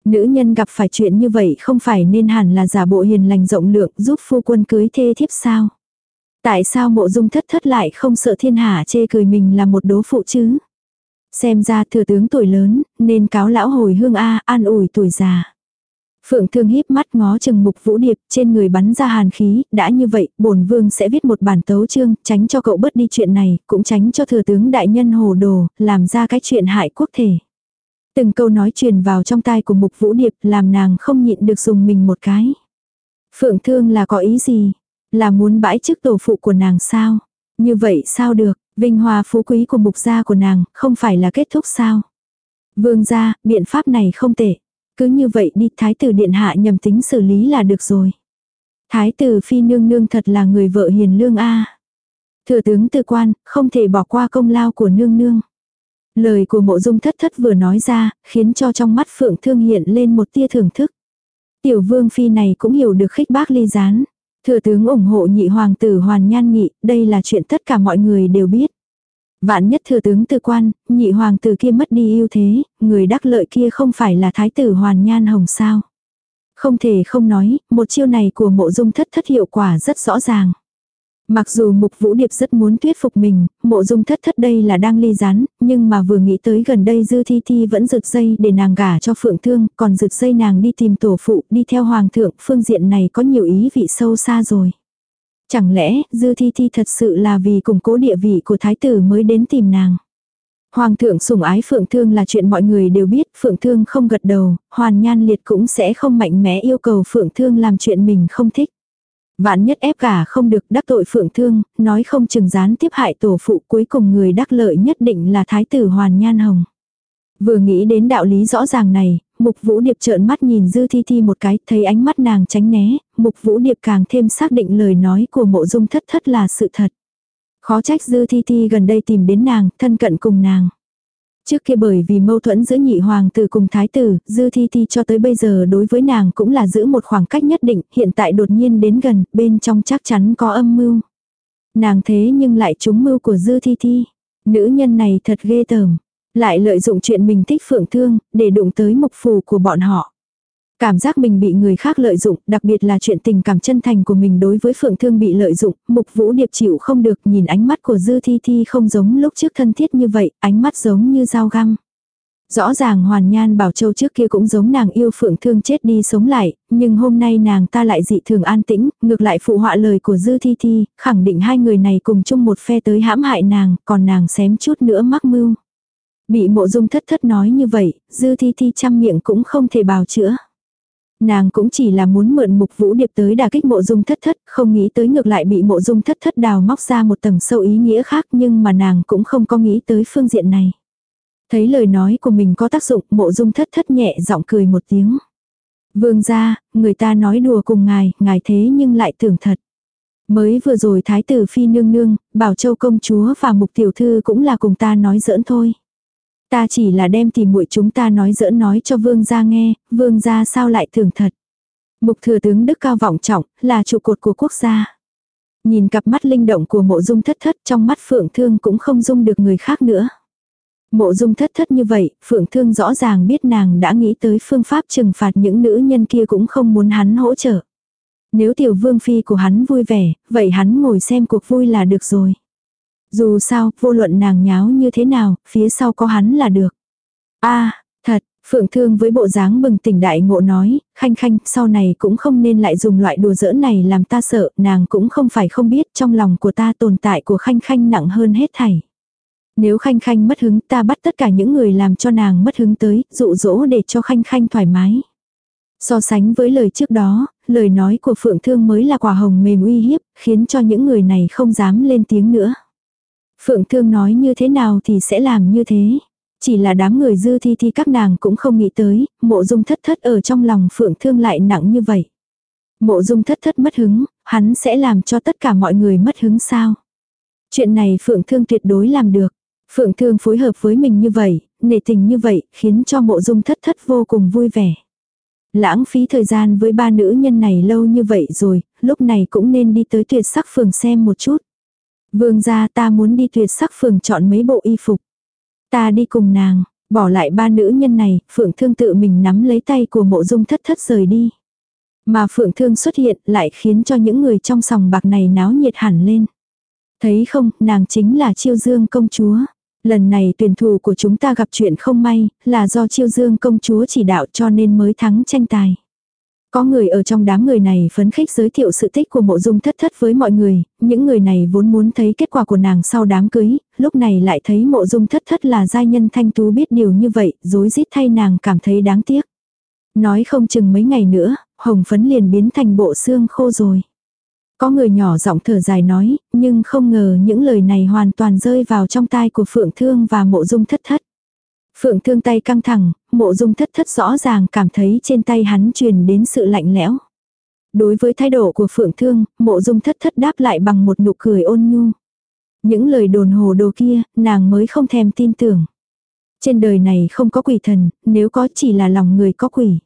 Nữ nhân gặp phải chuyện như vậy không phải nên hẳn là giả bộ hiền lành rộng lượng giúp phu quân cưới thê thiếp sao. Tại sao mộ dung thất thất lại không sợ thiên hạ chê cười mình là một đố phụ chứ? Xem ra thừa tướng tuổi lớn, nên cáo lão hồi hương A, an ủi tuổi già. Phượng thương híp mắt ngó chừng mục vũ điệp, trên người bắn ra hàn khí, đã như vậy, bổn vương sẽ viết một bản tấu chương, tránh cho cậu bớt đi chuyện này, cũng tránh cho thừa tướng đại nhân hồ đồ, làm ra cái chuyện hại quốc thể. Từng câu nói truyền vào trong tai của mục vũ điệp, làm nàng không nhịn được dùng mình một cái. Phượng thương là có ý gì? Là muốn bãi chức tổ phụ của nàng sao? Như vậy sao được? Vinh hoa phú quý của mục gia của nàng, không phải là kết thúc sao? Vương gia, biện pháp này không tệ. Cứ như vậy đi, thái tử điện hạ nhầm tính xử lý là được rồi. Thái tử phi nương nương thật là người vợ hiền lương a. Thừa tướng tư quan, không thể bỏ qua công lao của nương nương. Lời của mộ dung thất thất vừa nói ra, khiến cho trong mắt phượng thương hiện lên một tia thưởng thức. Tiểu vương phi này cũng hiểu được khích bác ly gián. Thừa tướng ủng hộ nhị hoàng tử Hoàn Nhan Nghị, đây là chuyện tất cả mọi người đều biết. Vạn nhất thừa tướng tư quan, nhị hoàng tử kia mất đi ưu thế, người đắc lợi kia không phải là thái tử hoàn nhan hồng sao. Không thể không nói, một chiêu này của mộ dung thất thất hiệu quả rất rõ ràng. Mặc dù mục vũ điệp rất muốn thuyết phục mình, mộ dung thất thất đây là đang ly rán, nhưng mà vừa nghĩ tới gần đây dư thi thi vẫn rực dây để nàng gả cho phượng thương, còn rực dây nàng đi tìm tổ phụ, đi theo hoàng thượng, phương diện này có nhiều ý vị sâu xa rồi. Chẳng lẽ dư thi thi thật sự là vì củng cố địa vị của thái tử mới đến tìm nàng. Hoàng thượng sủng ái Phượng Thương là chuyện mọi người đều biết, Phượng Thương không gật đầu, Hoàn Nhan Liệt cũng sẽ không mạnh mẽ yêu cầu Phượng Thương làm chuyện mình không thích. Vạn nhất ép cả không được đắc tội Phượng Thương, nói không chừng gián tiếp hại tổ phụ cuối cùng người đắc lợi nhất định là Thái tử Hoàn Nhan Hồng. Vừa nghĩ đến đạo lý rõ ràng này, Mục Vũ Điệp trợn mắt nhìn Dư Thi Thi một cái, thấy ánh mắt nàng tránh né, Mục Vũ Điệp càng thêm xác định lời nói của mộ dung thất thất là sự thật. Khó trách Dư Thi Thi gần đây tìm đến nàng, thân cận cùng nàng. Trước kia bởi vì mâu thuẫn giữa nhị hoàng tử cùng thái tử, Dư Thi Thi cho tới bây giờ đối với nàng cũng là giữ một khoảng cách nhất định, hiện tại đột nhiên đến gần, bên trong chắc chắn có âm mưu. Nàng thế nhưng lại trúng mưu của Dư Thi Thi. Nữ nhân này thật ghê tởm. Lại lợi dụng chuyện mình thích phượng thương, để đụng tới mục phù của bọn họ. Cảm giác mình bị người khác lợi dụng, đặc biệt là chuyện tình cảm chân thành của mình đối với Phượng Thương bị lợi dụng, Mục Vũ Điệp chịu không được nhìn ánh mắt của Dư Thi Thi không giống lúc trước thân thiết như vậy, ánh mắt giống như dao găm. Rõ ràng Hoàn Nhan Bảo Châu trước kia cũng giống nàng yêu Phượng Thương chết đi sống lại, nhưng hôm nay nàng ta lại dị thường an tĩnh, ngược lại phụ họa lời của Dư Thi Thi, khẳng định hai người này cùng chung một phe tới hãm hại nàng, còn nàng xém chút nữa mắc mưu. Bị mộ dung thất thất nói như vậy, Dư Thi Thi chăm miệng cũng không thể bào chữa. Nàng cũng chỉ là muốn mượn mục vũ điệp tới đà kích mộ dung thất thất, không nghĩ tới ngược lại bị mộ dung thất thất đào móc ra một tầng sâu ý nghĩa khác nhưng mà nàng cũng không có nghĩ tới phương diện này. Thấy lời nói của mình có tác dụng mộ dung thất thất nhẹ giọng cười một tiếng. Vương gia, người ta nói đùa cùng ngài, ngài thế nhưng lại tưởng thật. Mới vừa rồi thái tử phi nương nương, bảo châu công chúa và mục tiểu thư cũng là cùng ta nói giỡn thôi. Ta chỉ là đem thì muội chúng ta nói giỡn nói cho vương gia nghe, vương gia sao lại thường thật. Mục thừa tướng đức cao vọng trọng, là trụ cột của quốc gia. Nhìn cặp mắt linh động của mộ dung thất thất trong mắt phượng thương cũng không dung được người khác nữa. Mộ dung thất thất như vậy, phượng thương rõ ràng biết nàng đã nghĩ tới phương pháp trừng phạt những nữ nhân kia cũng không muốn hắn hỗ trợ. Nếu tiểu vương phi của hắn vui vẻ, vậy hắn ngồi xem cuộc vui là được rồi. Dù sao, vô luận nàng nháo như thế nào, phía sau có hắn là được. a thật, Phượng Thương với bộ dáng bừng tỉnh đại ngộ nói, khanh khanh, sau này cũng không nên lại dùng loại đùa giỡn này làm ta sợ, nàng cũng không phải không biết trong lòng của ta tồn tại của khanh khanh nặng hơn hết thảy. Nếu khanh khanh mất hứng ta bắt tất cả những người làm cho nàng mất hứng tới, dụ dỗ để cho khanh khanh thoải mái. So sánh với lời trước đó, lời nói của Phượng Thương mới là quả hồng mềm uy hiếp, khiến cho những người này không dám lên tiếng nữa. Phượng Thương nói như thế nào thì sẽ làm như thế. Chỉ là đám người dư thi thi các nàng cũng không nghĩ tới, mộ dung thất thất ở trong lòng Phượng Thương lại nặng như vậy. Mộ dung thất thất mất hứng, hắn sẽ làm cho tất cả mọi người mất hứng sao. Chuyện này Phượng Thương tuyệt đối làm được. Phượng Thương phối hợp với mình như vậy, nể tình như vậy, khiến cho mộ dung thất thất vô cùng vui vẻ. Lãng phí thời gian với ba nữ nhân này lâu như vậy rồi, lúc này cũng nên đi tới tuyệt sắc phường xem một chút. Vương gia ta muốn đi tuyệt sắc phường chọn mấy bộ y phục. Ta đi cùng nàng, bỏ lại ba nữ nhân này, Phượng Thương tự mình nắm lấy tay của mộ dung thất thất rời đi. Mà Phượng Thương xuất hiện lại khiến cho những người trong sòng bạc này náo nhiệt hẳn lên. Thấy không, nàng chính là chiêu dương công chúa. Lần này tuyển thủ của chúng ta gặp chuyện không may, là do chiêu dương công chúa chỉ đạo cho nên mới thắng tranh tài. Có người ở trong đám người này phấn khích giới thiệu sự tích của mộ dung thất thất với mọi người, những người này vốn muốn thấy kết quả của nàng sau đám cưới, lúc này lại thấy mộ dung thất thất là giai nhân thanh tú biết điều như vậy, dối rít thay nàng cảm thấy đáng tiếc. Nói không chừng mấy ngày nữa, hồng phấn liền biến thành bộ xương khô rồi. Có người nhỏ giọng thở dài nói, nhưng không ngờ những lời này hoàn toàn rơi vào trong tai của Phượng Thương và mộ dung thất thất. Phượng thương tay căng thẳng, mộ dung thất thất rõ ràng cảm thấy trên tay hắn truyền đến sự lạnh lẽo. Đối với thái độ của phượng thương, mộ dung thất thất đáp lại bằng một nụ cười ôn nhu. Những lời đồn hồ đồ kia, nàng mới không thèm tin tưởng. Trên đời này không có quỷ thần, nếu có chỉ là lòng người có quỷ.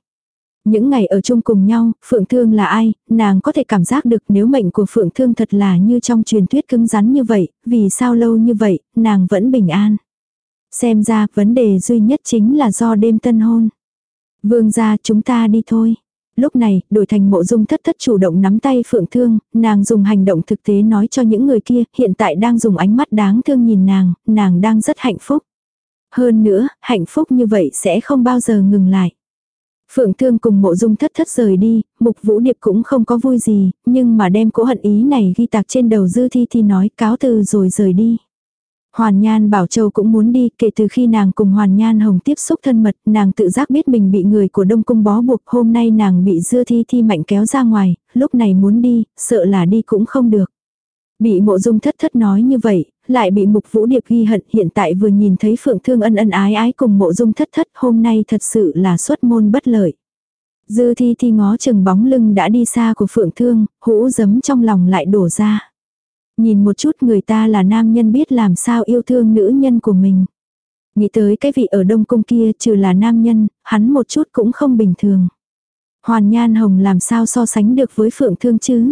Những ngày ở chung cùng nhau, Phượng Thương là ai, nàng có thể cảm giác được nếu mệnh của Phượng Thương thật là như trong truyền thuyết cứng rắn như vậy, vì sao lâu như vậy, nàng vẫn bình an. Xem ra, vấn đề duy nhất chính là do đêm tân hôn. Vương gia chúng ta đi thôi. Lúc này, đổi thành mộ dung thất thất chủ động nắm tay phượng thương, nàng dùng hành động thực tế nói cho những người kia, hiện tại đang dùng ánh mắt đáng thương nhìn nàng, nàng đang rất hạnh phúc. Hơn nữa, hạnh phúc như vậy sẽ không bao giờ ngừng lại. Phượng Thương cùng mộ dung thất thất rời đi, mục vũ điệp cũng không có vui gì, nhưng mà đem cố hận ý này ghi tạc trên đầu dư thi thì nói cáo từ rồi rời đi. Hoàn Nhan Bảo Châu cũng muốn đi, kể từ khi nàng cùng Hoàn Nhan Hồng tiếp xúc thân mật, nàng tự giác biết mình bị người của Đông Cung bó buộc, hôm nay nàng bị dưa thi thi mạnh kéo ra ngoài, lúc này muốn đi, sợ là đi cũng không được. Bị mộ dung thất thất nói như vậy, lại bị mục vũ điệp ghi hận hiện tại vừa nhìn thấy phượng thương ân ân ái ái cùng mộ dung thất thất hôm nay thật sự là xuất môn bất lợi. Dư thi thi ngó chừng bóng lưng đã đi xa của phượng thương, hũ giấm trong lòng lại đổ ra. Nhìn một chút người ta là nam nhân biết làm sao yêu thương nữ nhân của mình. Nghĩ tới cái vị ở đông cung kia trừ là nam nhân, hắn một chút cũng không bình thường. Hoàn Nhan Hồng làm sao so sánh được với Phượng Thương chứ?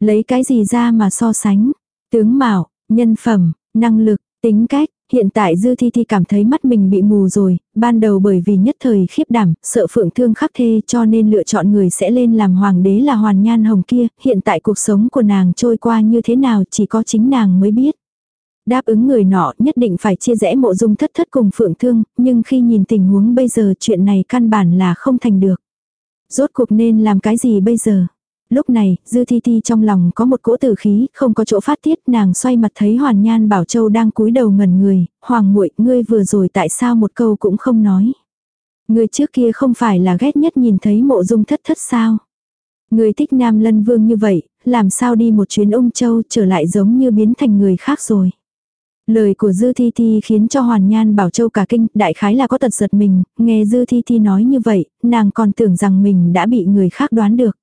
Lấy cái gì ra mà so sánh? Tướng mạo, nhân phẩm, năng lực, tính cách, hiện tại Dư Thi Thi cảm thấy mắt mình bị mù rồi, ban đầu bởi vì nhất thời khiếp đảm, sợ phượng thương khắc thê cho nên lựa chọn người sẽ lên làm hoàng đế là hoàn nhan hồng kia, hiện tại cuộc sống của nàng trôi qua như thế nào chỉ có chính nàng mới biết. Đáp ứng người nọ nhất định phải chia rẽ mộ dung thất thất cùng phượng thương, nhưng khi nhìn tình huống bây giờ chuyện này căn bản là không thành được. Rốt cuộc nên làm cái gì bây giờ? Lúc này, Dư Thi Thi trong lòng có một cỗ tử khí, không có chỗ phát tiết, nàng xoay mặt thấy Hoàn Nhan Bảo Châu đang cúi đầu ngẩn người, "Hoàng muội, ngươi vừa rồi tại sao một câu cũng không nói? Ngươi trước kia không phải là ghét nhất nhìn thấy Mộ Dung Thất Thất sao? Ngươi thích Nam Lân Vương như vậy, làm sao đi một chuyến ung châu trở lại giống như biến thành người khác rồi?" Lời của Dư Thi Thi khiến cho Hoàn Nhan Bảo Châu cả kinh, đại khái là có tật giật mình, nghe Dư Thi Thi nói như vậy, nàng còn tưởng rằng mình đã bị người khác đoán được.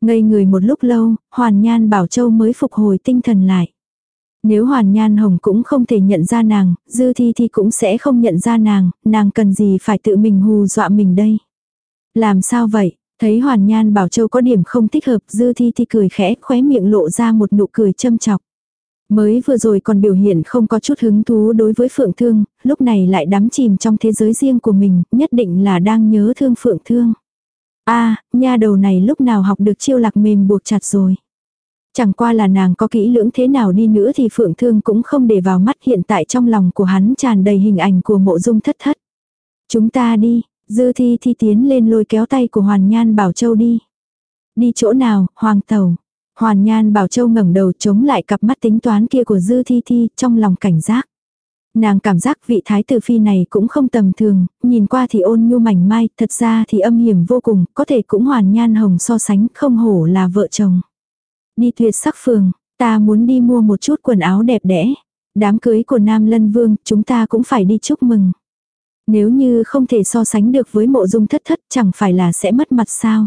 Ngây người một lúc lâu, Hoàn Nhan Bảo Châu mới phục hồi tinh thần lại. Nếu Hoàn Nhan Hồng cũng không thể nhận ra nàng, Dư Thi Thi cũng sẽ không nhận ra nàng, nàng cần gì phải tự mình hù dọa mình đây. Làm sao vậy? Thấy Hoàn Nhan Bảo Châu có điểm không thích hợp, Dư Thi Thi cười khẽ, khóe miệng lộ ra một nụ cười châm chọc. Mới vừa rồi còn biểu hiện không có chút hứng thú đối với Phượng Thương, lúc này lại đắm chìm trong thế giới riêng của mình, nhất định là đang nhớ thương Phượng Thương a nha đầu này lúc nào học được chiêu lạc mềm buộc chặt rồi. Chẳng qua là nàng có kỹ lưỡng thế nào đi nữa thì Phượng Thương cũng không để vào mắt hiện tại trong lòng của hắn tràn đầy hình ảnh của mộ dung thất thất. Chúng ta đi, dư thi thi tiến lên lôi kéo tay của Hoàn Nhan Bảo Châu đi. Đi chỗ nào, Hoàng Tàu. Hoàn Nhan Bảo Châu ngẩng đầu chống lại cặp mắt tính toán kia của dư thi thi trong lòng cảnh giác. Nàng cảm giác vị thái tử phi này cũng không tầm thường, nhìn qua thì ôn nhu mảnh mai, thật ra thì âm hiểm vô cùng, có thể cũng hoàn nhan hồng so sánh, không hổ là vợ chồng. Đi tuyệt sắc phường, ta muốn đi mua một chút quần áo đẹp đẽ. Đám cưới của Nam Lân Vương, chúng ta cũng phải đi chúc mừng. Nếu như không thể so sánh được với mộ dung thất thất chẳng phải là sẽ mất mặt sao.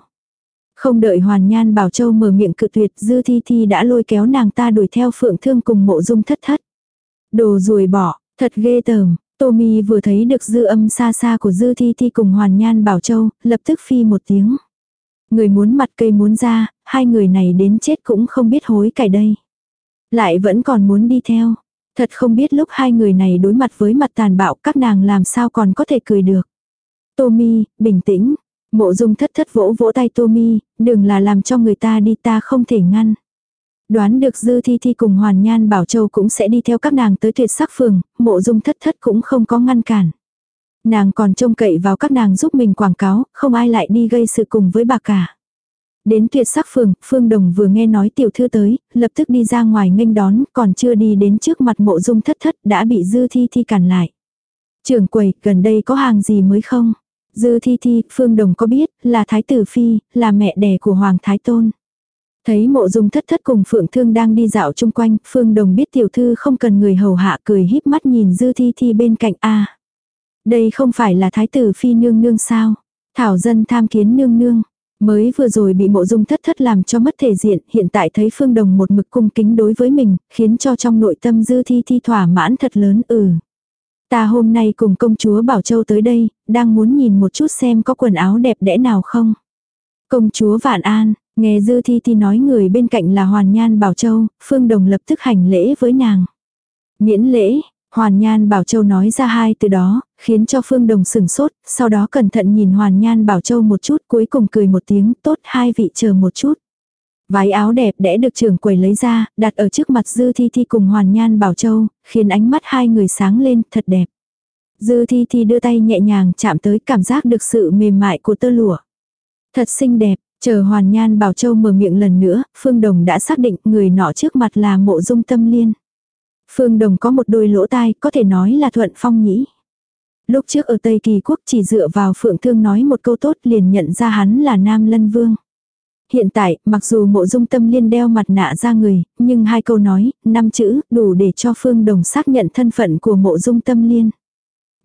Không đợi Hoàn Nhan Bảo Châu mở miệng cự tuyệt Dư Thi Thi đã lôi kéo nàng ta đuổi theo Phượng Thương cùng mộ dung thất thất. Đồ ruồi bỏ, Thật ghê tởm, Tommy vừa thấy được dư âm xa xa của dư thi thi cùng hoàn nhan bảo châu, lập tức phi một tiếng. Người muốn mặt cây muốn ra, hai người này đến chết cũng không biết hối cải đây. Lại vẫn còn muốn đi theo. Thật không biết lúc hai người này đối mặt với mặt tàn bạo các nàng làm sao còn có thể cười được. Tommy, bình tĩnh. Mộ dung thất thất vỗ vỗ tay Tommy, đừng là làm cho người ta đi ta không thể ngăn. Đoán được Dư Thi Thi cùng Hoàn Nhan Bảo Châu cũng sẽ đi theo các nàng tới tuyệt sắc phường, mộ dung thất thất cũng không có ngăn cản. Nàng còn trông cậy vào các nàng giúp mình quảng cáo, không ai lại đi gây sự cùng với bà cả. Đến tuyệt sắc phường, Phương Đồng vừa nghe nói tiểu thư tới, lập tức đi ra ngoài nghênh đón, còn chưa đi đến trước mặt mộ dung thất thất đã bị Dư Thi Thi cản lại. Trưởng quầy, gần đây có hàng gì mới không? Dư Thi Thi, Phương Đồng có biết, là Thái Tử Phi, là mẹ đẻ của Hoàng Thái Tôn. Thấy mộ dung thất thất cùng Phượng Thương đang đi dạo chung quanh, Phương Đồng biết tiểu thư không cần người hầu hạ cười híp mắt nhìn Dư Thi Thi bên cạnh a Đây không phải là thái tử phi nương nương sao? Thảo dân tham kiến nương nương. Mới vừa rồi bị mộ dung thất thất làm cho mất thể diện, hiện tại thấy Phương Đồng một mực cung kính đối với mình, khiến cho trong nội tâm Dư Thi Thi thỏa mãn thật lớn ừ. Ta hôm nay cùng công chúa Bảo Châu tới đây, đang muốn nhìn một chút xem có quần áo đẹp đẽ nào không. Công chúa Vạn An, nghe Dư Thi Thi nói người bên cạnh là Hoàn Nhan Bảo Châu, Phương Đồng lập tức hành lễ với nàng. Miễn lễ, Hoàn Nhan Bảo Châu nói ra hai từ đó, khiến cho Phương Đồng sừng sốt, sau đó cẩn thận nhìn Hoàn Nhan Bảo Châu một chút cuối cùng cười một tiếng tốt hai vị chờ một chút. Váy áo đẹp đẽ được trưởng quầy lấy ra, đặt ở trước mặt Dư Thi Thi cùng Hoàn Nhan Bảo Châu, khiến ánh mắt hai người sáng lên thật đẹp. Dư Thi Thi đưa tay nhẹ nhàng chạm tới cảm giác được sự mềm mại của tơ lụa. Thật xinh đẹp, chờ Hoàn Nhan Bảo Châu mở miệng lần nữa, Phương Đồng đã xác định người nọ trước mặt là mộ dung tâm liên. Phương Đồng có một đôi lỗ tai, có thể nói là thuận phong nhĩ. Lúc trước ở Tây Kỳ Quốc chỉ dựa vào Phượng Thương nói một câu tốt liền nhận ra hắn là Nam Lân Vương. Hiện tại, mặc dù mộ dung tâm liên đeo mặt nạ ra người, nhưng hai câu nói, năm chữ, đủ để cho Phương Đồng xác nhận thân phận của mộ dung tâm liên.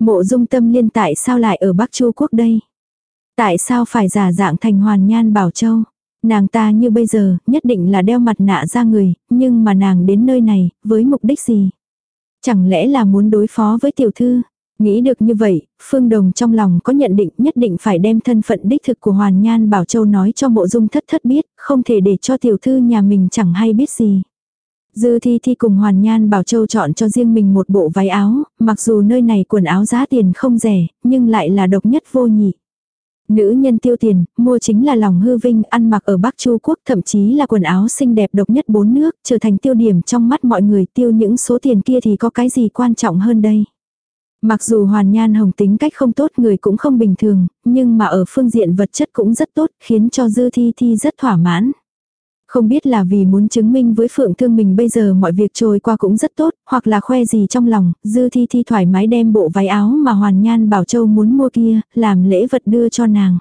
Mộ dung tâm liên tại sao lại ở Bắc Chu Quốc đây? Tại sao phải giả dạng thành hoàn nhan bảo châu? Nàng ta như bây giờ, nhất định là đeo mặt nạ ra người, nhưng mà nàng đến nơi này, với mục đích gì? Chẳng lẽ là muốn đối phó với tiểu thư? Nghĩ được như vậy, Phương Đồng trong lòng có nhận định nhất định phải đem thân phận đích thực của Hoàn Nhan Bảo Châu nói cho mộ dung thất thất biết, không thể để cho tiểu thư nhà mình chẳng hay biết gì. Dư Thi Thi cùng Hoàn Nhan Bảo Châu chọn cho riêng mình một bộ váy áo, mặc dù nơi này quần áo giá tiền không rẻ, nhưng lại là độc nhất vô nhị. Nữ nhân tiêu tiền, mua chính là lòng hư vinh, ăn mặc ở Bắc Chu Quốc thậm chí là quần áo xinh đẹp độc nhất bốn nước, trở thành tiêu điểm trong mắt mọi người tiêu những số tiền kia thì có cái gì quan trọng hơn đây. Mặc dù Hoàn Nhan Hồng tính cách không tốt người cũng không bình thường, nhưng mà ở phương diện vật chất cũng rất tốt, khiến cho Dư Thi Thi rất thỏa mãn. Không biết là vì muốn chứng minh với Phượng Thương mình bây giờ mọi việc trôi qua cũng rất tốt, hoặc là khoe gì trong lòng, Dư Thi Thi thoải mái đem bộ váy áo mà Hoàn Nhan Bảo Châu muốn mua kia, làm lễ vật đưa cho nàng.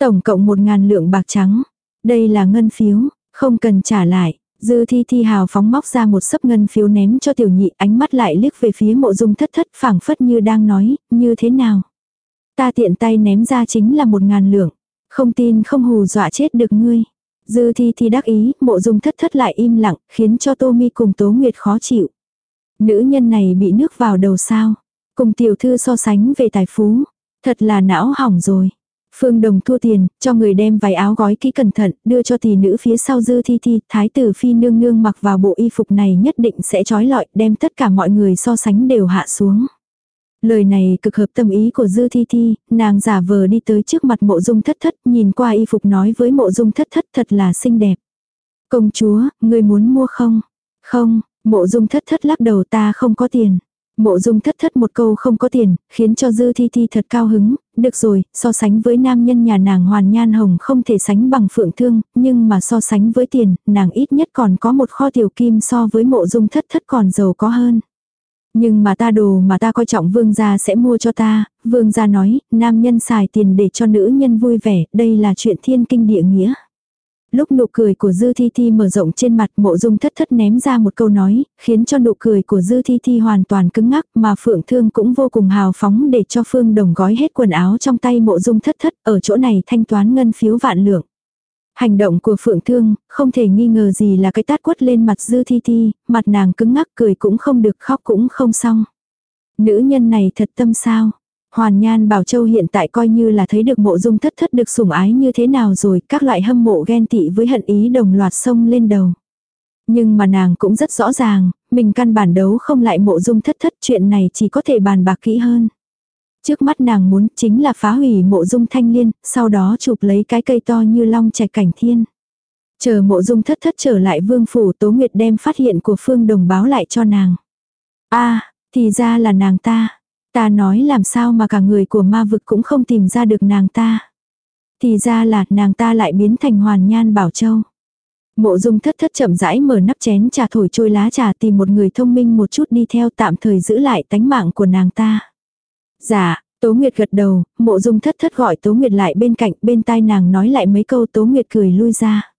Tổng cộng một ngàn lượng bạc trắng. Đây là ngân phiếu, không cần trả lại. Dư thi thi hào phóng móc ra một sấp ngân phiếu ném cho tiểu nhị ánh mắt lại liếc về phía mộ dung thất thất phảng phất như đang nói, như thế nào. Ta tiện tay ném ra chính là một ngàn lượng. Không tin không hù dọa chết được ngươi. Dư thi thi đắc ý, mộ dung thất thất lại im lặng, khiến cho Tô Mi cùng Tố Nguyệt khó chịu. Nữ nhân này bị nước vào đầu sao. Cùng tiểu thư so sánh về tài phú. Thật là não hỏng rồi. Phương Đồng thua tiền, cho người đem váy áo gói kỹ cẩn thận, đưa cho tỷ nữ phía sau dư thi thi, thái tử phi nương nương mặc vào bộ y phục này nhất định sẽ trói lọi, đem tất cả mọi người so sánh đều hạ xuống. Lời này cực hợp tâm ý của Dư Thi Thi, nàng giả vờ đi tới trước mặt mộ dung thất thất, nhìn qua y phục nói với mộ dung thất thất thật là xinh đẹp. Công chúa, người muốn mua không? Không, mộ dung thất thất lắc đầu ta không có tiền. Mộ dung thất thất một câu không có tiền, khiến cho Dư Thi Thi thật cao hứng, được rồi, so sánh với nam nhân nhà nàng Hoàn Nhan Hồng không thể sánh bằng phượng thương, nhưng mà so sánh với tiền, nàng ít nhất còn có một kho tiểu kim so với mộ dung thất thất còn giàu có hơn. Nhưng mà ta đồ mà ta coi trọng vương gia sẽ mua cho ta, vương gia nói, nam nhân xài tiền để cho nữ nhân vui vẻ, đây là chuyện thiên kinh địa nghĩa. Lúc nụ cười của Dư Thi Thi mở rộng trên mặt mộ dung thất thất ném ra một câu nói, khiến cho nụ cười của Dư Thi Thi hoàn toàn cứng ngắc mà Phượng Thương cũng vô cùng hào phóng để cho Phương Đồng gói hết quần áo trong tay mộ dung thất thất ở chỗ này thanh toán ngân phiếu vạn lượng. Hành động của Phượng Thương không thể nghi ngờ gì là cái tát quất lên mặt Dư Thi Thi, mặt nàng cứng ngắc cười cũng không được khóc cũng không xong. Nữ nhân này thật tâm sao, Hoàn Nhan Bảo Châu hiện tại coi như là thấy được mộ dung thất thất được sủng ái như thế nào rồi, các loại hâm mộ ghen tị với hận ý đồng loạt sông lên đầu. Nhưng mà nàng cũng rất rõ ràng, mình căn bản đấu không lại mộ dung thất thất chuyện này chỉ có thể bàn bạc kỹ hơn. Trước mắt nàng muốn chính là phá hủy mộ dung thanh liên, sau đó chụp lấy cái cây to như long trẻ cảnh thiên. Chờ mộ dung thất thất trở lại vương phủ Tố Nguyệt đem phát hiện của Phương Đồng báo lại cho nàng. a thì ra là nàng ta. Ta nói làm sao mà cả người của ma vực cũng không tìm ra được nàng ta. Thì ra là nàng ta lại biến thành hoàn nhan bảo châu. Mộ dung thất thất chậm rãi mở nắp chén trà thổi trôi lá trà tìm một người thông minh một chút đi theo tạm thời giữ lại tánh mạng của nàng ta. Dạ, Tố Nguyệt gật đầu, mộ dung thất thất gọi Tố Nguyệt lại bên cạnh, bên tai nàng nói lại mấy câu Tố Nguyệt cười lui ra.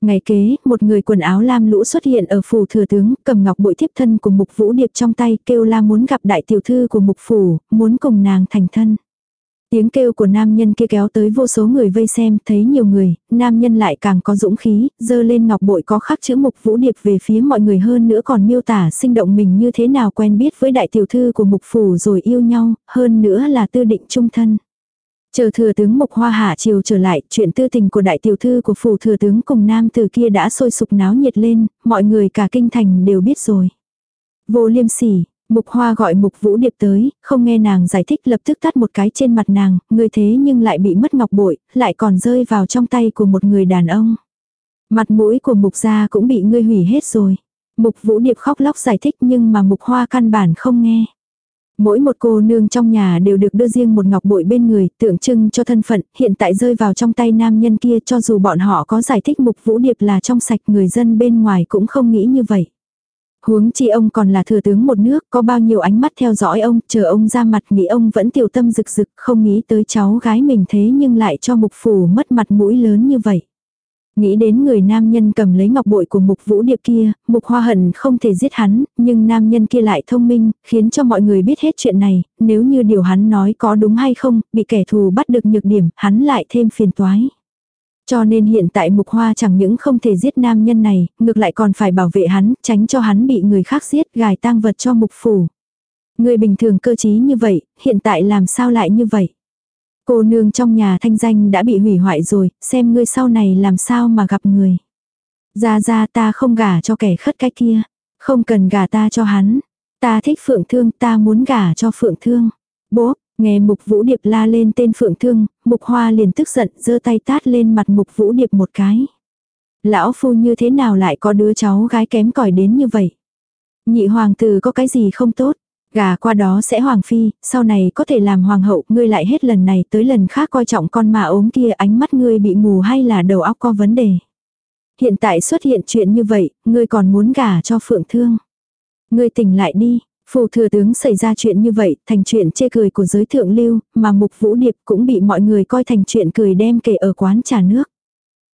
Ngày kế, một người quần áo lam lũ xuất hiện ở phủ thừa tướng, cầm ngọc bội thiếp thân của mục vũ điệp trong tay, kêu la muốn gặp đại tiểu thư của mục phủ, muốn cùng nàng thành thân. Tiếng kêu của nam nhân kia kéo tới vô số người vây xem, thấy nhiều người, nam nhân lại càng có dũng khí, dơ lên ngọc bội có khắc chữ mục vũ điệp về phía mọi người hơn nữa còn miêu tả sinh động mình như thế nào quen biết với đại tiểu thư của mục phủ rồi yêu nhau, hơn nữa là tư định trung thân. Chờ thừa tướng Mục Hoa Hạ chiều trở lại, chuyện tư tình của đại tiểu thư của phủ thừa tướng cùng nam từ kia đã sôi sục náo nhiệt lên, mọi người cả kinh thành đều biết rồi. Vô liêm sỉ, Mục Hoa gọi Mục Vũ Điệp tới, không nghe nàng giải thích lập tức tắt một cái trên mặt nàng, người thế nhưng lại bị mất ngọc bội, lại còn rơi vào trong tay của một người đàn ông. Mặt mũi của Mục gia cũng bị ngươi hủy hết rồi. Mục Vũ Điệp khóc lóc giải thích nhưng mà Mục Hoa căn bản không nghe. Mỗi một cô nương trong nhà đều được đưa riêng một ngọc bội bên người, tượng trưng cho thân phận, hiện tại rơi vào trong tay nam nhân kia cho dù bọn họ có giải thích mục vũ điệp là trong sạch người dân bên ngoài cũng không nghĩ như vậy. Huống chi ông còn là thừa tướng một nước, có bao nhiêu ánh mắt theo dõi ông, chờ ông ra mặt nghĩ ông vẫn tiểu tâm rực rực, không nghĩ tới cháu gái mình thế nhưng lại cho mục phủ mất mặt mũi lớn như vậy. Nghĩ đến người nam nhân cầm lấy ngọc bội của mục vũ điệp kia, mục hoa hận không thể giết hắn, nhưng nam nhân kia lại thông minh, khiến cho mọi người biết hết chuyện này, nếu như điều hắn nói có đúng hay không, bị kẻ thù bắt được nhược điểm, hắn lại thêm phiền toái. Cho nên hiện tại mục hoa chẳng những không thể giết nam nhân này, ngược lại còn phải bảo vệ hắn, tránh cho hắn bị người khác giết gài tang vật cho mục phủ. Người bình thường cơ trí như vậy, hiện tại làm sao lại như vậy? Cô nương trong nhà thanh danh đã bị hủy hoại rồi, xem ngươi sau này làm sao mà gặp người. Ra ra ta không gả cho kẻ khất cái kia. Không cần gả ta cho hắn. Ta thích phượng thương ta muốn gả cho phượng thương. Bố, nghe mục vũ điệp la lên tên phượng thương, mục hoa liền tức giận giơ tay tát lên mặt mục vũ điệp một cái. Lão phu như thế nào lại có đứa cháu gái kém cỏi đến như vậy. Nhị hoàng tử có cái gì không tốt. Gà qua đó sẽ hoàng phi, sau này có thể làm hoàng hậu, ngươi lại hết lần này tới lần khác coi trọng con mà ốm kia ánh mắt ngươi bị mù hay là đầu óc có vấn đề. Hiện tại xuất hiện chuyện như vậy, ngươi còn muốn gả cho phượng thương. Ngươi tỉnh lại đi, phù thừa tướng xảy ra chuyện như vậy, thành chuyện chê cười của giới thượng lưu, mà mục vũ điệp cũng bị mọi người coi thành chuyện cười đem kể ở quán trà nước.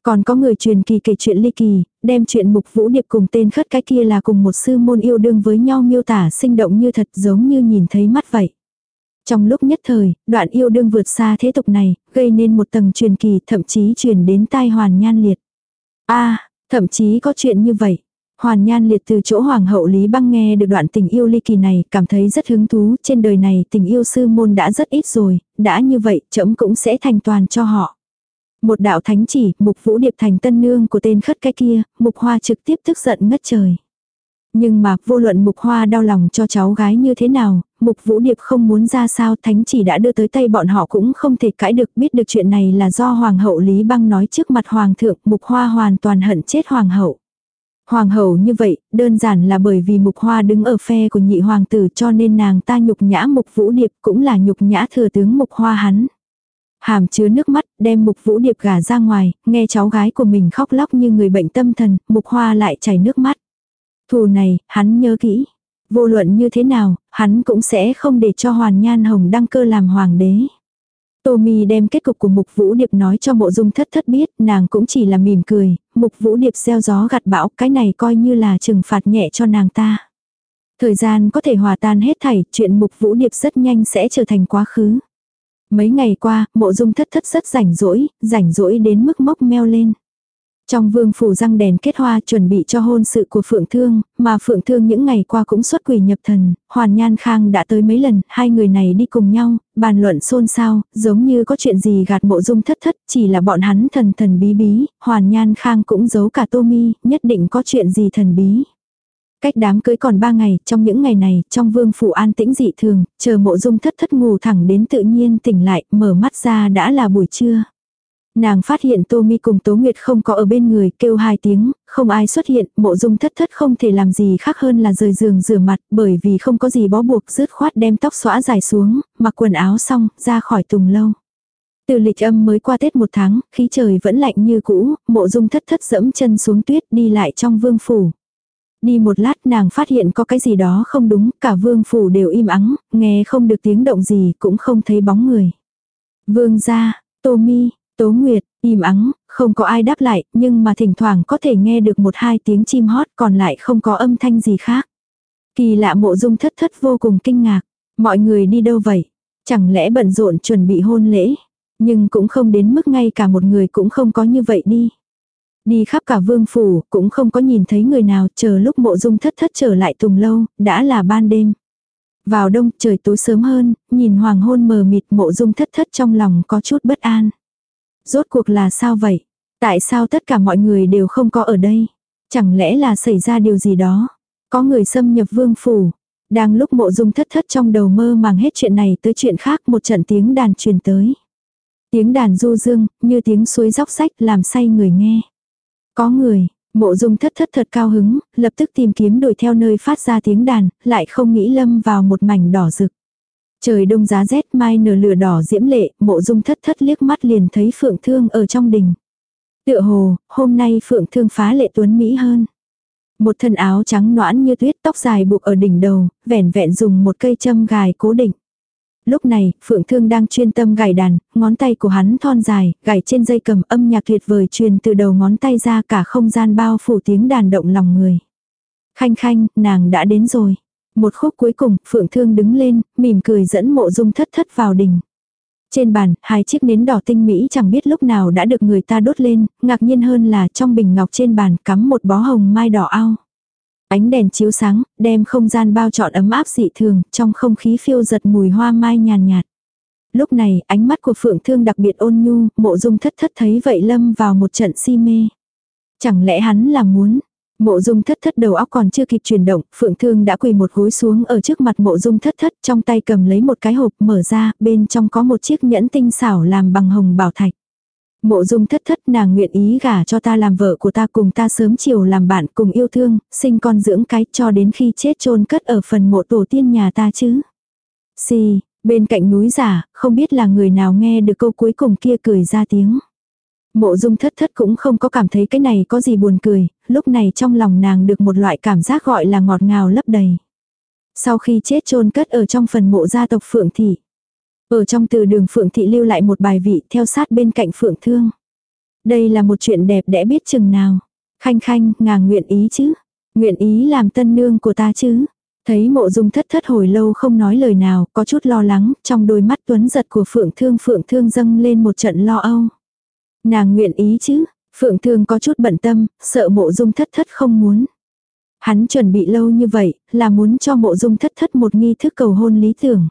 Còn có người truyền kỳ kể chuyện ly kỳ, đem chuyện mục vũ điệp cùng tên khất cái kia là cùng một sư môn yêu đương với nhau miêu tả sinh động như thật giống như nhìn thấy mắt vậy. Trong lúc nhất thời, đoạn yêu đương vượt xa thế tục này, gây nên một tầng truyền kỳ thậm chí truyền đến tai hoàn nhan liệt. a thậm chí có chuyện như vậy. Hoàn nhan liệt từ chỗ hoàng hậu Lý Băng nghe được đoạn tình yêu ly kỳ này, cảm thấy rất hứng thú, trên đời này tình yêu sư môn đã rất ít rồi, đã như vậy, trẫm cũng sẽ thành toàn cho họ. Một đạo thánh chỉ, mục vũ điệp thành tân nương của tên khất cái kia, mục hoa trực tiếp tức giận ngất trời. Nhưng mà vô luận mục hoa đau lòng cho cháu gái như thế nào, mục vũ điệp không muốn ra sao thánh chỉ đã đưa tới tay bọn họ cũng không thể cãi được biết được chuyện này là do hoàng hậu Lý Băng nói trước mặt hoàng thượng mục hoa hoàn toàn hận chết hoàng hậu. Hoàng hậu như vậy, đơn giản là bởi vì mục hoa đứng ở phe của nhị hoàng tử cho nên nàng ta nhục nhã mục vũ điệp cũng là nhục nhã thừa tướng mục hoa hắn. Hàm chứa nước mắt, đem mục vũ điệp gả ra ngoài, nghe cháu gái của mình khóc lóc như người bệnh tâm thần, mục hoa lại chảy nước mắt. Thù này, hắn nhớ kỹ. Vô luận như thế nào, hắn cũng sẽ không để cho Hoàn Nhan Hồng đăng cơ làm hoàng đế. Tô Mi đem kết cục của Mục Vũ Điệp nói cho Mộ Dung Thất Thất biết, nàng cũng chỉ là mỉm cười, Mục Vũ Điệp gieo gió gặt bão, cái này coi như là trừng phạt nhẹ cho nàng ta. Thời gian có thể hòa tan hết thảy, chuyện Mục Vũ Điệp rất nhanh sẽ trở thành quá khứ. Mấy ngày qua, mộ dung thất thất rất rảnh rỗi, rảnh rỗi đến mức mốc meo lên. Trong vương phủ răng đèn kết hoa chuẩn bị cho hôn sự của Phượng Thương, mà Phượng Thương những ngày qua cũng xuất quỷ nhập thần, Hoàn Nhan Khang đã tới mấy lần, hai người này đi cùng nhau, bàn luận xôn xao, giống như có chuyện gì gạt mộ dung thất thất, chỉ là bọn hắn thần thần bí bí, Hoàn Nhan Khang cũng giấu cả Tô Mi, nhất định có chuyện gì thần bí. Cách đám cưới còn ba ngày, trong những ngày này, trong vương phủ an tĩnh dị thường, chờ mộ dung thất thất ngủ thẳng đến tự nhiên tỉnh lại, mở mắt ra đã là buổi trưa. Nàng phát hiện Tô Mi cùng Tố Nguyệt không có ở bên người, kêu hai tiếng, không ai xuất hiện, mộ dung thất thất không thể làm gì khác hơn là rời giường rửa mặt, bởi vì không có gì bó buộc, rứt khoát đem tóc xõa dài xuống, mặc quần áo xong, ra khỏi tùng lâu. Từ lịch âm mới qua Tết một tháng, khí trời vẫn lạnh như cũ, mộ dung thất thất dẫm chân xuống tuyết đi lại trong vương phủ. Đi một lát nàng phát hiện có cái gì đó không đúng, cả vương phủ đều im ắng, nghe không được tiếng động gì cũng không thấy bóng người. Vương gia, tô mi, tố nguyệt, im ắng, không có ai đáp lại, nhưng mà thỉnh thoảng có thể nghe được một hai tiếng chim hót còn lại không có âm thanh gì khác. Kỳ lạ mộ dung thất thất vô cùng kinh ngạc. Mọi người đi đâu vậy? Chẳng lẽ bận rộn chuẩn bị hôn lễ, nhưng cũng không đến mức ngay cả một người cũng không có như vậy đi. Đi khắp cả vương phủ, cũng không có nhìn thấy người nào, chờ lúc mộ dung thất thất trở lại tùng lâu, đã là ban đêm. Vào đông, trời tối sớm hơn, nhìn hoàng hôn mờ mịt mộ dung thất thất trong lòng có chút bất an. Rốt cuộc là sao vậy? Tại sao tất cả mọi người đều không có ở đây? Chẳng lẽ là xảy ra điều gì đó? Có người xâm nhập vương phủ. Đang lúc mộ dung thất thất trong đầu mơ màng hết chuyện này tới chuyện khác một trận tiếng đàn truyền tới. Tiếng đàn du dương, như tiếng suối róc sách làm say người nghe. Có người, mộ dung thất thất thật cao hứng, lập tức tìm kiếm đuổi theo nơi phát ra tiếng đàn, lại không nghĩ lâm vào một mảnh đỏ rực. Trời đông giá rét mai nở lửa đỏ diễm lệ, mộ dung thất thất liếc mắt liền thấy phượng thương ở trong đình. Tựa hồ, hôm nay phượng thương phá lệ tuấn Mỹ hơn. Một thân áo trắng noãn như tuyết tóc dài buộc ở đỉnh đầu, vẻn vẹn dùng một cây châm gài cố định. Lúc này, Phượng Thương đang chuyên tâm gảy đàn, ngón tay của hắn thon dài, gảy trên dây cầm âm nhạc tuyệt vời truyền từ đầu ngón tay ra cả không gian bao phủ tiếng đàn động lòng người. Khanh khanh, nàng đã đến rồi. Một khúc cuối cùng, Phượng Thương đứng lên, mỉm cười dẫn mộ dung thất thất vào đình. Trên bàn, hai chiếc nến đỏ tinh mỹ chẳng biết lúc nào đã được người ta đốt lên, ngạc nhiên hơn là trong bình ngọc trên bàn cắm một bó hồng mai đỏ ao. Ánh đèn chiếu sáng, đem không gian bao trọn ấm áp dị thường, trong không khí phiêu giật mùi hoa mai nhàn nhạt. Lúc này, ánh mắt của Phượng Thương đặc biệt ôn nhu, mộ dung thất thất thấy vậy lâm vào một trận si mê. Chẳng lẽ hắn là muốn, Mộ dung thất thất đầu óc còn chưa kịp chuyển động, phượng thương đã quỳ một gối xuống ở trước mặt mộ dung thất thất trong tay cầm lấy một cái hộp mở ra, bên trong có một chiếc nhẫn tinh xảo làm bằng hồng bảo thạch. Mộ dung thất thất nàng nguyện ý gả cho ta làm vợ của ta cùng ta sớm chiều làm bạn cùng yêu thương, sinh con dưỡng cái cho đến khi chết chôn cất ở phần mộ tổ tiên nhà ta chứ. Si, bên cạnh núi giả, không biết là người nào nghe được câu cuối cùng kia cười ra tiếng. Mộ dung thất thất cũng không có cảm thấy cái này có gì buồn cười, lúc này trong lòng nàng được một loại cảm giác gọi là ngọt ngào lấp đầy. Sau khi chết chôn cất ở trong phần mộ gia tộc Phượng Thị. Ở trong từ đường Phượng Thị lưu lại một bài vị theo sát bên cạnh Phượng Thương. Đây là một chuyện đẹp đẽ biết chừng nào. Khanh khanh, ngàng nguyện ý chứ. Nguyện ý làm tân nương của ta chứ. Thấy mộ dung thất thất hồi lâu không nói lời nào, có chút lo lắng, trong đôi mắt tuấn giật của Phượng Thương Phượng Thương dâng lên một trận lo âu. Nàng nguyện ý chứ, Phượng Thương có chút bận tâm, sợ mộ dung thất thất không muốn. Hắn chuẩn bị lâu như vậy, là muốn cho mộ dung thất thất một nghi thức cầu hôn lý tưởng.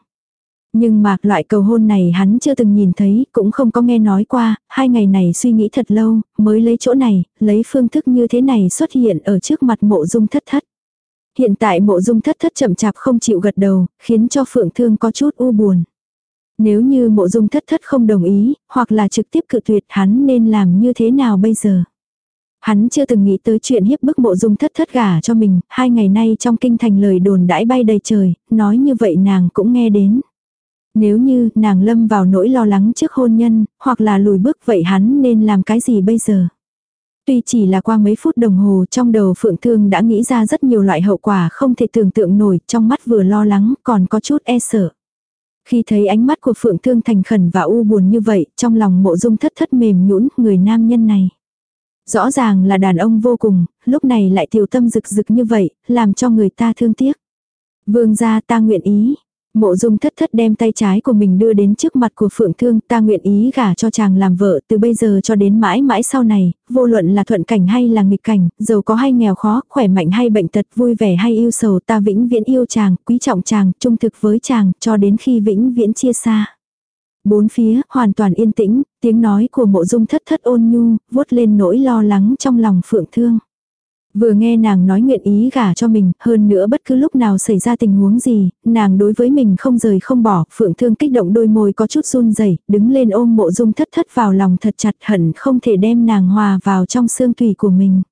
Nhưng mà loại cầu hôn này hắn chưa từng nhìn thấy, cũng không có nghe nói qua, hai ngày này suy nghĩ thật lâu, mới lấy chỗ này, lấy phương thức như thế này xuất hiện ở trước mặt mộ dung thất thất. Hiện tại mộ dung thất thất chậm chạp không chịu gật đầu, khiến cho phượng thương có chút u buồn. Nếu như mộ dung thất thất không đồng ý, hoặc là trực tiếp cự tuyệt hắn nên làm như thế nào bây giờ? Hắn chưa từng nghĩ tới chuyện hiếp bức mộ dung thất thất gả cho mình, hai ngày nay trong kinh thành lời đồn đãi bay đầy trời, nói như vậy nàng cũng nghe đến. Nếu như nàng lâm vào nỗi lo lắng trước hôn nhân, hoặc là lùi bước vậy hắn nên làm cái gì bây giờ? Tuy chỉ là qua mấy phút đồng hồ trong đầu Phượng Thương đã nghĩ ra rất nhiều loại hậu quả không thể tưởng tượng nổi, trong mắt vừa lo lắng còn có chút e sợ. Khi thấy ánh mắt của Phượng Thương thành khẩn và u buồn như vậy, trong lòng mộ dung thất thất mềm nhũn người nam nhân này. Rõ ràng là đàn ông vô cùng, lúc này lại tiểu tâm rực rực như vậy, làm cho người ta thương tiếc. Vương gia ta nguyện ý, Mộ dung thất thất đem tay trái của mình đưa đến trước mặt của phượng thương ta nguyện ý gả cho chàng làm vợ từ bây giờ cho đến mãi mãi sau này, vô luận là thuận cảnh hay là nghịch cảnh, giàu có hay nghèo khó, khỏe mạnh hay bệnh tật, vui vẻ hay yêu sầu ta vĩnh viễn yêu chàng, quý trọng chàng, trung thực với chàng, cho đến khi vĩnh viễn chia xa. Bốn phía, hoàn toàn yên tĩnh, tiếng nói của mộ dung thất thất ôn nhu, vuốt lên nỗi lo lắng trong lòng phượng thương. Vừa nghe nàng nói nguyện ý gả cho mình, hơn nữa bất cứ lúc nào xảy ra tình huống gì, nàng đối với mình không rời không bỏ, phượng thương kích động đôi môi có chút run rẩy đứng lên ôm mộ dung thất thất vào lòng thật chặt hận không thể đem nàng hòa vào trong xương tùy của mình.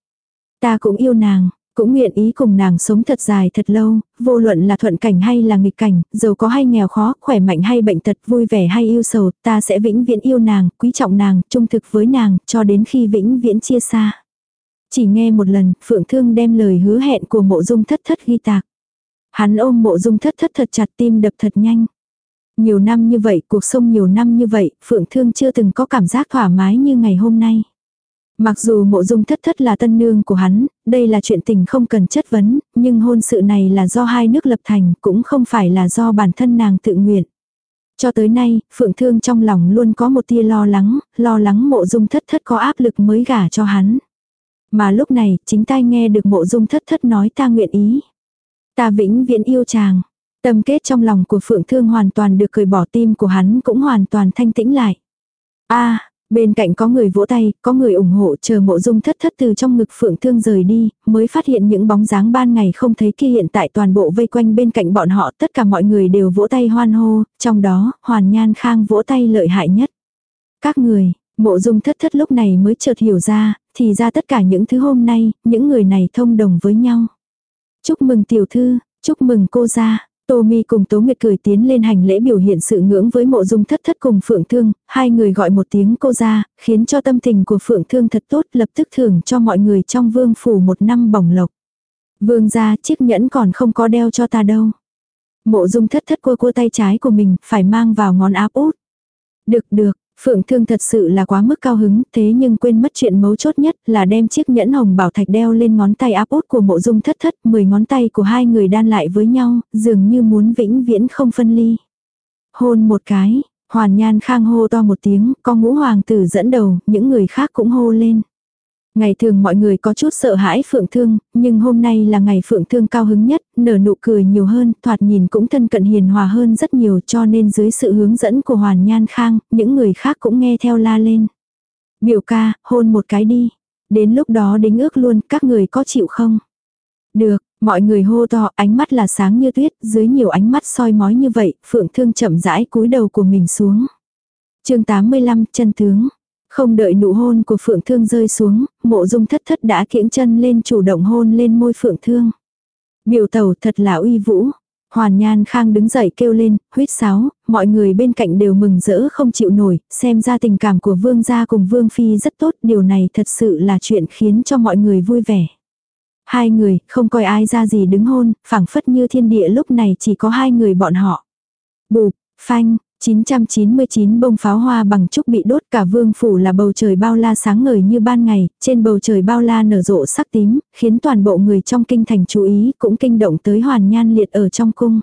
Ta cũng yêu nàng, cũng nguyện ý cùng nàng sống thật dài thật lâu, vô luận là thuận cảnh hay là nghịch cảnh, giàu có hay nghèo khó, khỏe mạnh hay bệnh tật, vui vẻ hay yêu sầu, ta sẽ vĩnh viễn yêu nàng, quý trọng nàng, trung thực với nàng, cho đến khi vĩnh viễn chia xa. Chỉ nghe một lần, Phượng Thương đem lời hứa hẹn của mộ dung thất thất ghi tạc. Hắn ôm mộ dung thất thất thật chặt tim đập thật nhanh. Nhiều năm như vậy, cuộc sống nhiều năm như vậy, Phượng Thương chưa từng có cảm giác thoải mái như ngày hôm nay. Mặc dù mộ dung thất thất là tân nương của hắn, đây là chuyện tình không cần chất vấn, nhưng hôn sự này là do hai nước lập thành, cũng không phải là do bản thân nàng tự nguyện. Cho tới nay, Phượng Thương trong lòng luôn có một tia lo lắng, lo lắng mộ dung thất thất có áp lực mới gả cho hắn. Mà lúc này, chính tai nghe được mộ dung thất thất nói ta nguyện ý. Ta vĩnh viễn yêu chàng. Tâm kết trong lòng của Phượng Thương hoàn toàn được cởi bỏ tim của hắn cũng hoàn toàn thanh tĩnh lại. a bên cạnh có người vỗ tay, có người ủng hộ chờ mộ dung thất thất từ trong ngực Phượng Thương rời đi, mới phát hiện những bóng dáng ban ngày không thấy kia hiện tại toàn bộ vây quanh bên cạnh bọn họ tất cả mọi người đều vỗ tay hoan hô, trong đó, Hoàn Nhan Khang vỗ tay lợi hại nhất. Các người, mộ dung thất thất lúc này mới chợt hiểu ra, thì ra tất cả những thứ hôm nay, những người này thông đồng với nhau. Chúc mừng tiểu thư, chúc mừng cô gia. Tô Mi cùng Tố Nguyệt cười tiến lên hành lễ biểu hiện sự ngưỡng với mộ dung thất thất cùng Phượng Thương, hai người gọi một tiếng cô ra, khiến cho tâm tình của Phượng Thương thật tốt lập tức thưởng cho mọi người trong vương phủ một năm bỏng lộc. Vương ra chiếc nhẫn còn không có đeo cho ta đâu. Mộ dung thất thất cua cua tay trái của mình phải mang vào ngón áp út. Được được, Phượng Thương thật sự là quá mức cao hứng, thế nhưng quên mất chuyện mấu chốt nhất là đem chiếc nhẫn hồng bảo thạch đeo lên ngón tay áp út của mộ dung thất thất, 10 ngón tay của hai người đan lại với nhau, dường như muốn vĩnh viễn không phân ly. Hôn một cái, hoàn nhan khang hô to một tiếng, con ngũ hoàng tử dẫn đầu, những người khác cũng hô lên. Ngày thường mọi người có chút sợ hãi Phượng Thương, nhưng hôm nay là ngày Phượng Thương cao hứng nhất, nở nụ cười nhiều hơn, thoạt nhìn cũng thân cận hiền hòa hơn rất nhiều cho nên dưới sự hướng dẫn của Hoàn Nhan Khang, những người khác cũng nghe theo la lên. Biểu ca, hôn một cái đi. Đến lúc đó đính ước luôn, các người có chịu không? Được, mọi người hô to, ánh mắt là sáng như tuyết, dưới nhiều ánh mắt soi mói như vậy, Phượng Thương chậm rãi cúi đầu của mình xuống. chương 85, chân tướng. Không đợi nụ hôn của Phượng Thương rơi xuống, mộ dung thất thất đã kiễng chân lên chủ động hôn lên môi Phượng Thương. Biểu tẩu thật là uy vũ. Hoàn Nhan Khang đứng dậy kêu lên, huyết sáo, mọi người bên cạnh đều mừng rỡ không chịu nổi, xem ra tình cảm của Vương gia cùng Vương Phi rất tốt, điều này thật sự là chuyện khiến cho mọi người vui vẻ. Hai người, không coi ai ra gì đứng hôn, phảng phất như thiên địa lúc này chỉ có hai người bọn họ. Bụp, phanh, 999 bông pháo hoa bằng trúc bị đốt cả vương phủ là bầu trời bao la sáng ngời như ban ngày, trên bầu trời bao la nở rộ sắc tím, khiến toàn bộ người trong kinh thành chú ý cũng kinh động tới hoàn nhan liệt ở trong cung.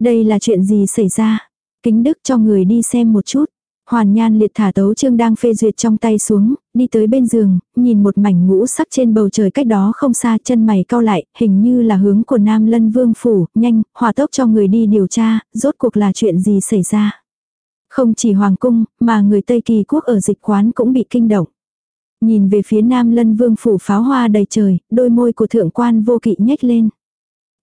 Đây là chuyện gì xảy ra? Kính đức cho người đi xem một chút. Hoàn nhan liệt thả tấu chương đang phê duyệt trong tay xuống, đi tới bên giường, nhìn một mảnh ngũ sắc trên bầu trời cách đó không xa chân mày cau lại, hình như là hướng của Nam Lân Vương Phủ, nhanh, hòa tốc cho người đi điều tra, rốt cuộc là chuyện gì xảy ra. Không chỉ Hoàng Cung, mà người Tây Kỳ Quốc ở dịch quán cũng bị kinh động. Nhìn về phía Nam Lân Vương Phủ pháo hoa đầy trời, đôi môi của thượng quan vô kỵ nhếch lên.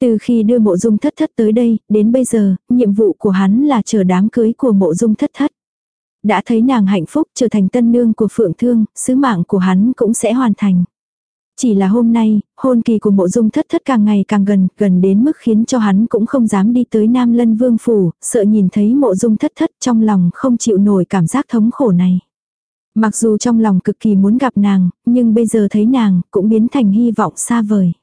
Từ khi đưa mộ dung thất thất tới đây, đến bây giờ, nhiệm vụ của hắn là chờ đám cưới của mộ dung thất thất đã thấy nàng hạnh phúc trở thành tân nương của Phượng Thương, sứ mạng của hắn cũng sẽ hoàn thành. Chỉ là hôm nay, hôn kỳ của mộ dung thất thất càng ngày càng gần, gần đến mức khiến cho hắn cũng không dám đi tới Nam Lân Vương Phủ, sợ nhìn thấy mộ dung thất thất trong lòng không chịu nổi cảm giác thống khổ này. Mặc dù trong lòng cực kỳ muốn gặp nàng, nhưng bây giờ thấy nàng cũng biến thành hy vọng xa vời.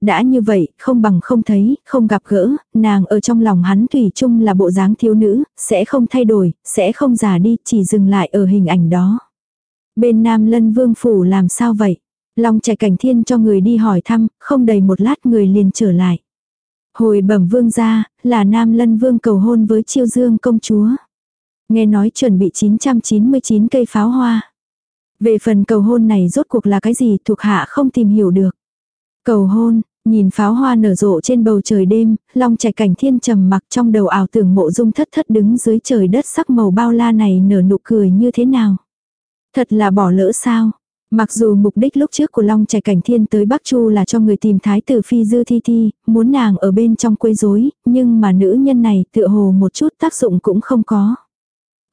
Đã như vậy, không bằng không thấy, không gặp gỡ, nàng ở trong lòng hắn thủy chung là bộ dáng thiếu nữ, sẽ không thay đổi, sẽ không già đi, chỉ dừng lại ở hình ảnh đó. Bên Nam Lân Vương Phủ làm sao vậy? Long trẻ cảnh thiên cho người đi hỏi thăm, không đầy một lát người liền trở lại. Hồi bẩm vương ra, là Nam Lân Vương cầu hôn với chiêu dương công chúa. Nghe nói chuẩn bị 999 cây pháo hoa. Về phần cầu hôn này rốt cuộc là cái gì thuộc hạ không tìm hiểu được. Cầu hôn, nhìn pháo hoa nở rộ trên bầu trời đêm, long trạch cảnh thiên trầm mặc trong đầu ảo tưởng mộ dung thất thất đứng dưới trời đất sắc màu bao la này nở nụ cười như thế nào. Thật là bỏ lỡ sao. Mặc dù mục đích lúc trước của Long Trạch Cảnh Thiên tới Bắc Chu là cho người tìm thái tử phi dư thi thi, muốn nàng ở bên trong quấy rối, nhưng mà nữ nhân này tựa hồ một chút tác dụng cũng không có.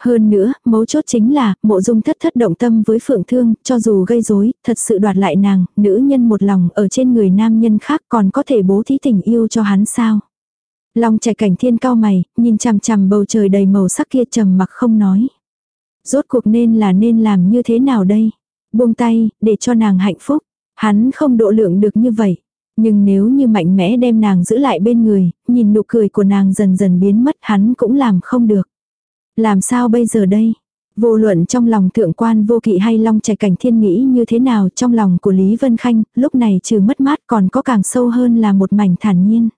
Hơn nữa, mấu chốt chính là, mộ dung thất thất động tâm với phượng thương, cho dù gây rối thật sự đoạt lại nàng, nữ nhân một lòng ở trên người nam nhân khác còn có thể bố thí tình yêu cho hắn sao. Long trẻ cảnh thiên cao mày, nhìn chằm chằm bầu trời đầy màu sắc kia trầm mặc không nói. Rốt cuộc nên là nên làm như thế nào đây? Buông tay, để cho nàng hạnh phúc. Hắn không độ lượng được như vậy. Nhưng nếu như mạnh mẽ đem nàng giữ lại bên người, nhìn nụ cười của nàng dần dần biến mất hắn cũng làm không được. Làm sao bây giờ đây? Vô luận trong lòng thượng quan vô kỵ hay long trẻ cảnh thiên nghĩ như thế nào trong lòng của Lý Vân Khanh, lúc này trừ mất mát còn có càng sâu hơn là một mảnh thản nhiên.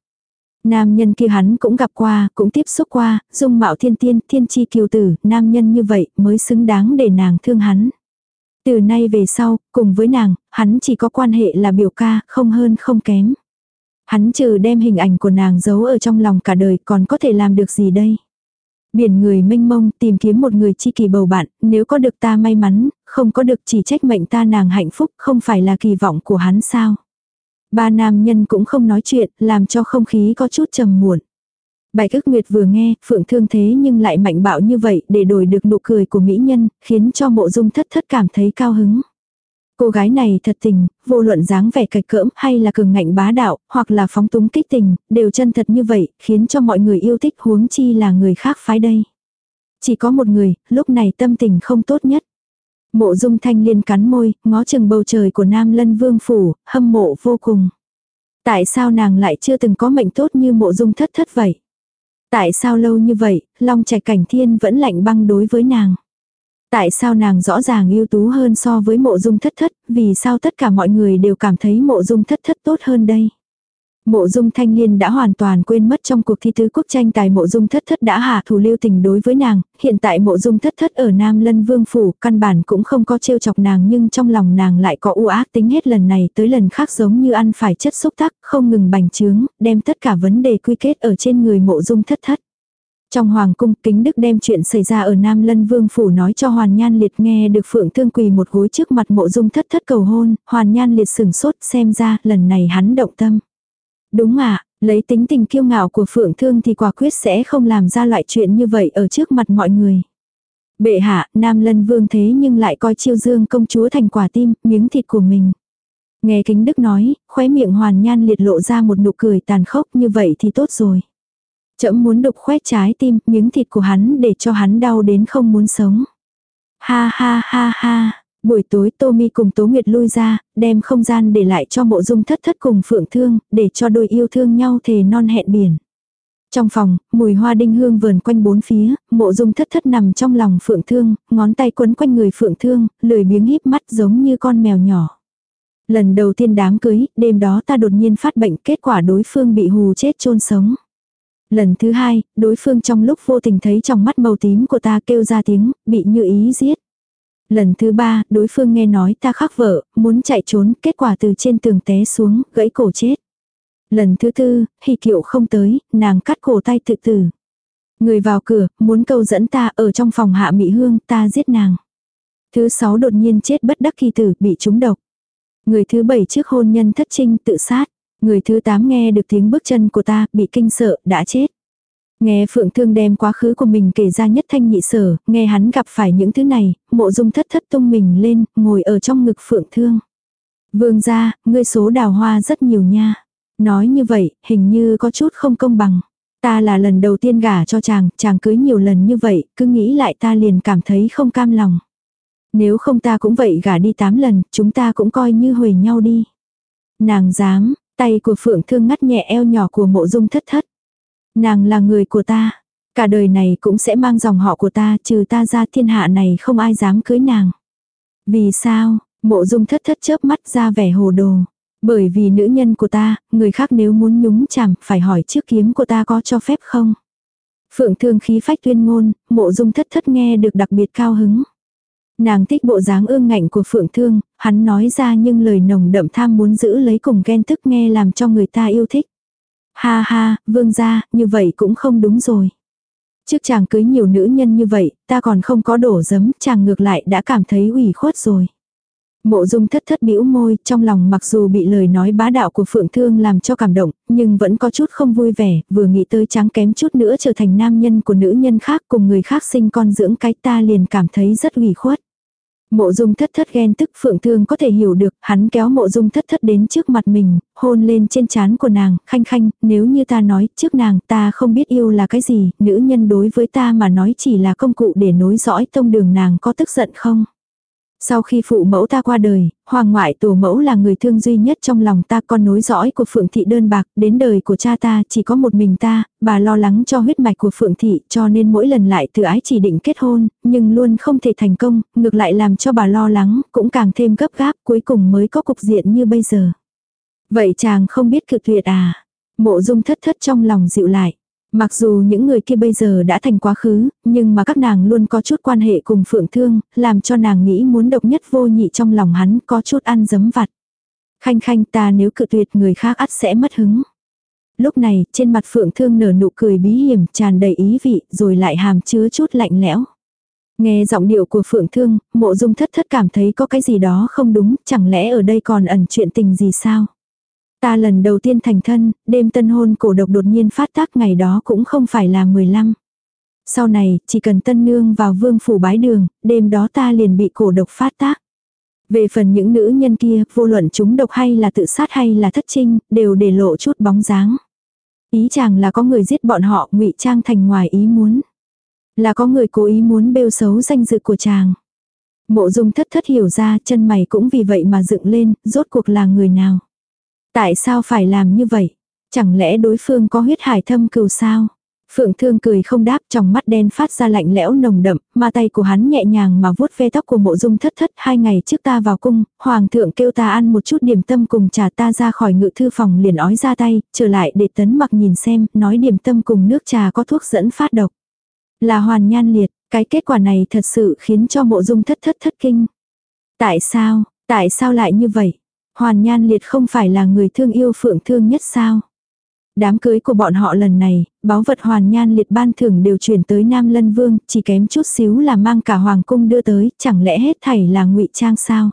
Nam nhân kia hắn cũng gặp qua, cũng tiếp xúc qua, dung mạo thiên tiên, thiên chi kiều tử, nam nhân như vậy mới xứng đáng để nàng thương hắn. Từ nay về sau, cùng với nàng, hắn chỉ có quan hệ là biểu ca, không hơn không kém. Hắn trừ đem hình ảnh của nàng giấu ở trong lòng cả đời còn có thể làm được gì đây? Biển người mênh mông tìm kiếm một người chi kỳ bầu bạn, nếu có được ta may mắn, không có được chỉ trách mệnh ta nàng hạnh phúc không phải là kỳ vọng của hắn sao. Ba nam nhân cũng không nói chuyện, làm cho không khí có chút trầm muộn. bài ức nguyệt vừa nghe, phượng thương thế nhưng lại mạnh bạo như vậy để đổi được nụ cười của mỹ nhân, khiến cho mộ dung thất thất cảm thấy cao hứng. Cô gái này thật tình, vô luận dáng vẻ cạch cỡm hay là cường ngạnh bá đạo, hoặc là phóng túng kích tình, đều chân thật như vậy, khiến cho mọi người yêu thích huống chi là người khác phái đây. Chỉ có một người, lúc này tâm tình không tốt nhất. Mộ dung thanh liên cắn môi, ngó chừng bầu trời của Nam Lân Vương Phủ, hâm mộ vô cùng. Tại sao nàng lại chưa từng có mệnh tốt như mộ dung thất thất vậy? Tại sao lâu như vậy, Long Trạch Cảnh Thiên vẫn lạnh băng đối với nàng? Tại sao nàng rõ ràng ưu tú hơn so với mộ dung thất thất, vì sao tất cả mọi người đều cảm thấy mộ dung thất thất tốt hơn đây? Mộ dung thanh liên đã hoàn toàn quên mất trong cuộc thi tứ quốc tranh tài mộ dung thất thất đã hạ thủ lưu tình đối với nàng, hiện tại mộ dung thất thất ở Nam Lân Vương Phủ, căn bản cũng không có trêu chọc nàng nhưng trong lòng nàng lại có u ác tính hết lần này tới lần khác giống như ăn phải chất xúc tắc, không ngừng bành trướng, đem tất cả vấn đề quy kết ở trên người mộ dung thất thất. Trong hoàng cung, kính đức đem chuyện xảy ra ở Nam Lân Vương Phủ nói cho Hoàn Nhan Liệt nghe được Phượng Thương quỳ một gối trước mặt mộ dung thất thất cầu hôn, Hoàn Nhan Liệt sừng sốt xem ra lần này hắn động tâm. Đúng ạ, lấy tính tình kiêu ngạo của Phượng Thương thì quả quyết sẽ không làm ra loại chuyện như vậy ở trước mặt mọi người. Bệ hạ, Nam Lân Vương thế nhưng lại coi chiêu dương công chúa thành quả tim, miếng thịt của mình. Nghe kính đức nói, khóe miệng hoàn nhan liệt lộ ra một nụ cười tàn khốc như vậy thì tốt rồi. Chậm muốn đục khoét trái tim, miếng thịt của hắn để cho hắn đau đến không muốn sống. Ha ha ha ha, buổi tối Tommy cùng Tố Nguyệt lui ra, đem không gian để lại cho mộ dung thất thất cùng phượng thương, để cho đôi yêu thương nhau thề non hẹn biển. Trong phòng, mùi hoa đinh hương vờn quanh bốn phía, mộ dung thất thất nằm trong lòng phượng thương, ngón tay quấn quanh người phượng thương, lười biếng híp mắt giống như con mèo nhỏ. Lần đầu tiên đám cưới, đêm đó ta đột nhiên phát bệnh kết quả đối phương bị hù chết chôn sống. Lần thứ hai, đối phương trong lúc vô tình thấy trong mắt màu tím của ta kêu ra tiếng, bị như ý giết. Lần thứ ba, đối phương nghe nói ta khắc vợ, muốn chạy trốn, kết quả từ trên tường té xuống, gãy cổ chết. Lần thứ tư, hy kiệu không tới, nàng cắt cổ tay tự tử. Người vào cửa, muốn câu dẫn ta ở trong phòng hạ mỹ hương, ta giết nàng. Thứ sáu đột nhiên chết bất đắc kỳ tử, bị trúng độc. Người thứ bảy trước hôn nhân thất trinh tự sát. Người thứ tám nghe được tiếng bước chân của ta, bị kinh sợ, đã chết. Nghe Phượng Thương đem quá khứ của mình kể ra nhất thanh nhị sở, nghe hắn gặp phải những thứ này, mộ dung thất thất tung mình lên, ngồi ở trong ngực Phượng Thương. Vương gia, ngươi số đào hoa rất nhiều nha. Nói như vậy, hình như có chút không công bằng. Ta là lần đầu tiên gả cho chàng, chàng cưới nhiều lần như vậy, cứ nghĩ lại ta liền cảm thấy không cam lòng. Nếu không ta cũng vậy gả đi tám lần, chúng ta cũng coi như huề nhau đi. Nàng dám, tay của Phượng Thương ngắt nhẹ eo nhỏ của mộ dung thất thất. Nàng là người của ta. Cả đời này cũng sẽ mang dòng họ của ta trừ ta ra thiên hạ này không ai dám cưới nàng. Vì sao? Mộ dung thất thất chớp mắt ra vẻ hồ đồ. Bởi vì nữ nhân của ta, người khác nếu muốn nhúng chàm phải hỏi trước kiếm của ta có cho phép không? Phượng thương khí phách tuyên ngôn, mộ dung thất thất nghe được đặc biệt cao hứng. Nàng thích bộ dáng ương ngạnh của phượng thương, hắn nói ra nhưng lời nồng đậm tham muốn giữ lấy cùng ghen tức nghe làm cho người ta yêu thích. Ha ha, vương gia, như vậy cũng không đúng rồi. Trước chàng cưới nhiều nữ nhân như vậy, ta còn không có đổ giấm, chàng ngược lại đã cảm thấy ủy khuất rồi. Mộ dung thất thất bĩu môi, trong lòng mặc dù bị lời nói bá đạo của Phượng Thương làm cho cảm động, nhưng vẫn có chút không vui vẻ, vừa nghĩ tới trắng kém chút nữa trở thành nam nhân của nữ nhân khác cùng người khác sinh con dưỡng cái ta liền cảm thấy rất ủy khuất. Mộ dung thất thất ghen tức phượng thương có thể hiểu được, hắn kéo mộ dung thất thất đến trước mặt mình, hôn lên trên trán của nàng, khanh khanh, nếu như ta nói trước nàng ta không biết yêu là cái gì, nữ nhân đối với ta mà nói chỉ là công cụ để nối dõi tông đường nàng có tức giận không? Sau khi phụ mẫu ta qua đời, hoàng ngoại tổ mẫu là người thương duy nhất trong lòng ta con nối dõi của phượng thị đơn bạc, đến đời của cha ta chỉ có một mình ta, bà lo lắng cho huyết mạch của phượng thị cho nên mỗi lần lại tự ái chỉ định kết hôn, nhưng luôn không thể thành công, ngược lại làm cho bà lo lắng, cũng càng thêm gấp gáp cuối cùng mới có cục diện như bây giờ. Vậy chàng không biết cự tuyệt à? Mộ dung thất thất trong lòng dịu lại. Mặc dù những người kia bây giờ đã thành quá khứ, nhưng mà các nàng luôn có chút quan hệ cùng phượng thương, làm cho nàng nghĩ muốn độc nhất vô nhị trong lòng hắn có chút ăn dấm vặt. Khanh khanh ta nếu cự tuyệt người khác ắt sẽ mất hứng. Lúc này, trên mặt phượng thương nở nụ cười bí hiểm tràn đầy ý vị rồi lại hàm chứa chút lạnh lẽo. Nghe giọng điệu của phượng thương, mộ dung thất thất cảm thấy có cái gì đó không đúng, chẳng lẽ ở đây còn ẩn chuyện tình gì sao? Ta lần đầu tiên thành thân, đêm tân hôn cổ độc đột nhiên phát tác ngày đó cũng không phải là 15. Sau này, chỉ cần tân nương vào vương phủ bái đường, đêm đó ta liền bị cổ độc phát tác. Về phần những nữ nhân kia, vô luận chúng độc hay là tự sát hay là thất trinh, đều để lộ chút bóng dáng. Ý chàng là có người giết bọn họ ngụy trang thành ngoài ý muốn. Là có người cố ý muốn bêu xấu danh dự của chàng. Mộ dung thất thất hiểu ra chân mày cũng vì vậy mà dựng lên, rốt cuộc là người nào. Tại sao phải làm như vậy? Chẳng lẽ đối phương có huyết hải thâm cừu sao? Phượng thương cười không đáp trong mắt đen phát ra lạnh lẽo nồng đậm, mà tay của hắn nhẹ nhàng mà vuốt ve tóc của mộ dung thất thất. Hai ngày trước ta vào cung, hoàng thượng kêu ta ăn một chút điểm tâm cùng trà ta ra khỏi ngự thư phòng liền ói ra tay, trở lại để tấn mặc nhìn xem, nói điểm tâm cùng nước trà có thuốc dẫn phát độc. Là hoàn nhan liệt, cái kết quả này thật sự khiến cho mộ dung thất thất thất kinh. Tại sao, tại sao lại như vậy? Hoàn Nhan Liệt không phải là người thương yêu phượng thương nhất sao? Đám cưới của bọn họ lần này, báu vật Hoàn Nhan Liệt ban thưởng đều chuyển tới Nam Lân Vương, chỉ kém chút xíu là mang cả Hoàng cung đưa tới, chẳng lẽ hết thảy là ngụy trang sao?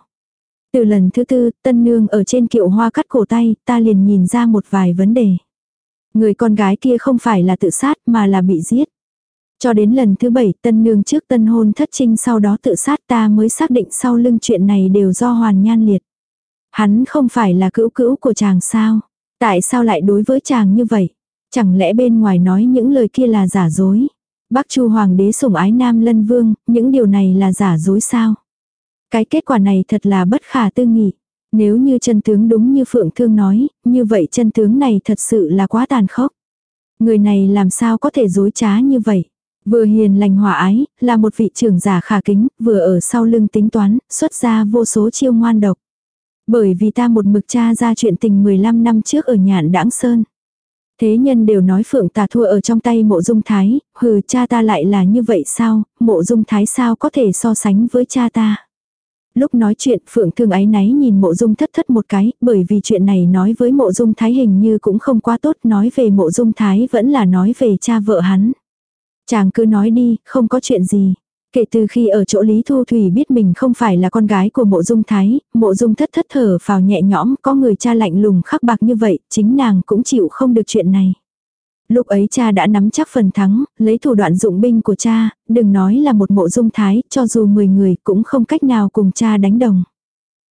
Từ lần thứ tư, tân nương ở trên kiệu hoa cắt cổ tay, ta liền nhìn ra một vài vấn đề. Người con gái kia không phải là tự sát mà là bị giết. Cho đến lần thứ bảy tân nương trước tân hôn thất trinh sau đó tự sát ta mới xác định sau lưng chuyện này đều do hoàn nhan liệt. Hắn không phải là cữu cữu của chàng sao? Tại sao lại đối với chàng như vậy? Chẳng lẽ bên ngoài nói những lời kia là giả dối? Bắc Chu hoàng đế sủng ái Nam Lân Vương, những điều này là giả dối sao? Cái kết quả này thật là bất khả tư nghị. Nếu như chân tướng đúng như Phượng Thương nói, như vậy chân tướng này thật sự là quá tàn khốc. Người này làm sao có thể dối trá như vậy? Vừa hiền lành hòa ái, là một vị trưởng giả khả kính, vừa ở sau lưng tính toán, xuất ra vô số chiêu ngoan độc. Bởi vì ta một mực cha ra chuyện tình 15 năm trước ở nhạn đãng sơn. Thế nhân đều nói phượng tà thua ở trong tay mộ dung thái, hừ cha ta lại là như vậy sao, mộ dung thái sao có thể so sánh với cha ta. Lúc nói chuyện phượng thương ái náy nhìn mộ dung thất thất một cái, bởi vì chuyện này nói với mộ dung thái hình như cũng không quá tốt, nói về mộ dung thái vẫn là nói về cha vợ hắn. Chàng cứ nói đi, không có chuyện gì. Kể từ khi ở chỗ Lý Thu Thủy biết mình không phải là con gái của mộ dung thái, mộ dung thất thất thở vào nhẹ nhõm có người cha lạnh lùng khắc bạc như vậy, chính nàng cũng chịu không được chuyện này. Lúc ấy cha đã nắm chắc phần thắng, lấy thủ đoạn dụng binh của cha, đừng nói là một mộ dung thái, cho dù 10 người cũng không cách nào cùng cha đánh đồng.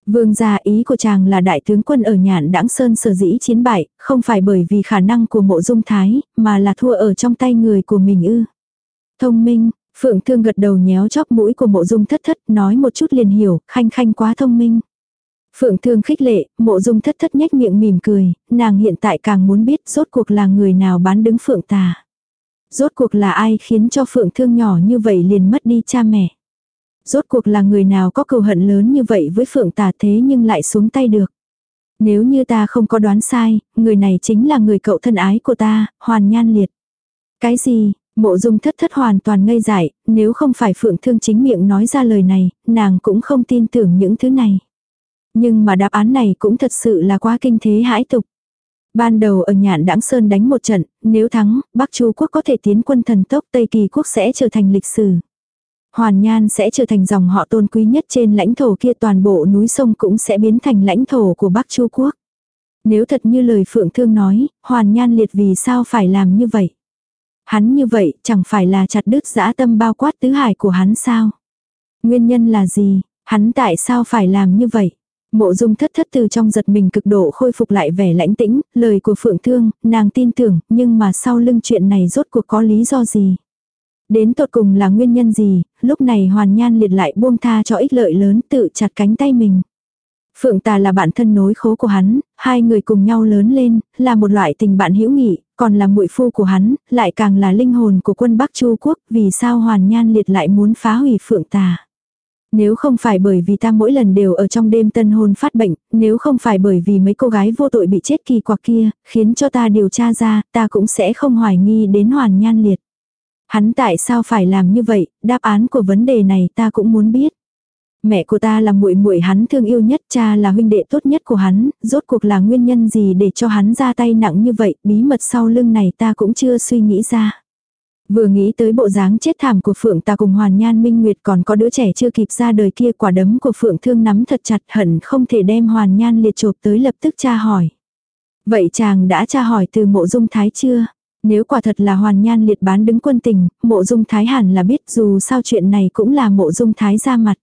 Vương gia ý của chàng là đại tướng quân ở nhạn đãng sơn sở dĩ chiến bại, không phải bởi vì khả năng của mộ dung thái, mà là thua ở trong tay người của mình ư. Thông minh, Phượng Thương gật đầu nhéo chóp mũi của mộ dung thất thất, nói một chút liền hiểu, khanh khanh quá thông minh. Phượng Thương khích lệ, mộ dung thất thất nhếch miệng mỉm cười, nàng hiện tại càng muốn biết rốt cuộc là người nào bán đứng Phượng tà. Rốt cuộc là ai khiến cho Phượng Thương nhỏ như vậy liền mất đi cha mẹ. Rốt cuộc là người nào có cầu hận lớn như vậy với Phượng tà thế nhưng lại xuống tay được. Nếu như ta không có đoán sai, người này chính là người cậu thân ái của ta, Hoàn Nhan Liệt. Cái gì, Mộ dung thất thất hoàn toàn ngây dại, nếu không phải phượng thương chính miệng nói ra lời này, nàng cũng không tin tưởng những thứ này. Nhưng mà đáp án này cũng thật sự là quá kinh thế hãi tục. Ban đầu ở nhạn đãng sơn đánh một trận, nếu thắng, Bắc Chu quốc có thể tiến quân thần tốc Tây Kỳ quốc sẽ trở thành lịch sử. Hoàn Nhan sẽ trở thành dòng họ tôn quý nhất trên lãnh thổ kia toàn bộ núi sông cũng sẽ biến thành lãnh thổ của Bắc Chu quốc. Nếu thật như lời Phượng Thương nói, Hoàn Nhan liệt vì sao phải làm như vậy? Hắn như vậy chẳng phải là chặt đứt dã tâm bao quát tứ hải của hắn sao? Nguyên nhân là gì? Hắn tại sao phải làm như vậy? Mộ dung thất thất từ trong giật mình cực độ khôi phục lại vẻ lãnh tĩnh, lời của Phượng Thương, nàng tin tưởng, nhưng mà sau lưng chuyện này rốt cuộc có lý do gì? Đến tột cùng là nguyên nhân gì, lúc này hoàn nhan liệt lại buông tha cho ích lợi lớn tự chặt cánh tay mình. Phượng tà là bạn thân nối khố của hắn, hai người cùng nhau lớn lên, là một loại tình bạn hữu nghị, còn là muội phu của hắn, lại càng là linh hồn của quân Bắc Chu quốc, vì sao Hoàn Nhan Liệt lại muốn phá hủy Phượng Tà. Nếu không phải bởi vì ta mỗi lần đều ở trong đêm tân hôn phát bệnh, nếu không phải bởi vì mấy cô gái vô tội bị chết kỳ quặc kia, khiến cho ta điều tra ra, ta cũng sẽ không hoài nghi đến hoàn nhan liệt. Hắn tại sao phải làm như vậy, đáp án của vấn đề này ta cũng muốn biết. Mẹ của ta là muội muội hắn thương yêu nhất, cha là huynh đệ tốt nhất của hắn, rốt cuộc là nguyên nhân gì để cho hắn ra tay nặng như vậy, bí mật sau lưng này ta cũng chưa suy nghĩ ra. Vừa nghĩ tới bộ dáng chết thảm của Phượng ta cùng Hoàn Nhan Minh Nguyệt còn có đứa trẻ chưa kịp ra đời kia quả đấm của Phượng thương nắm thật chặt hận không thể đem Hoàn Nhan liệt chộp tới lập tức tra hỏi. Vậy chàng đã tra hỏi từ mộ dung thái chưa? Nếu quả thật là Hoàn Nhan liệt bán đứng quân tình, mộ dung thái hẳn là biết dù sao chuyện này cũng là mộ dung thái ra mặt.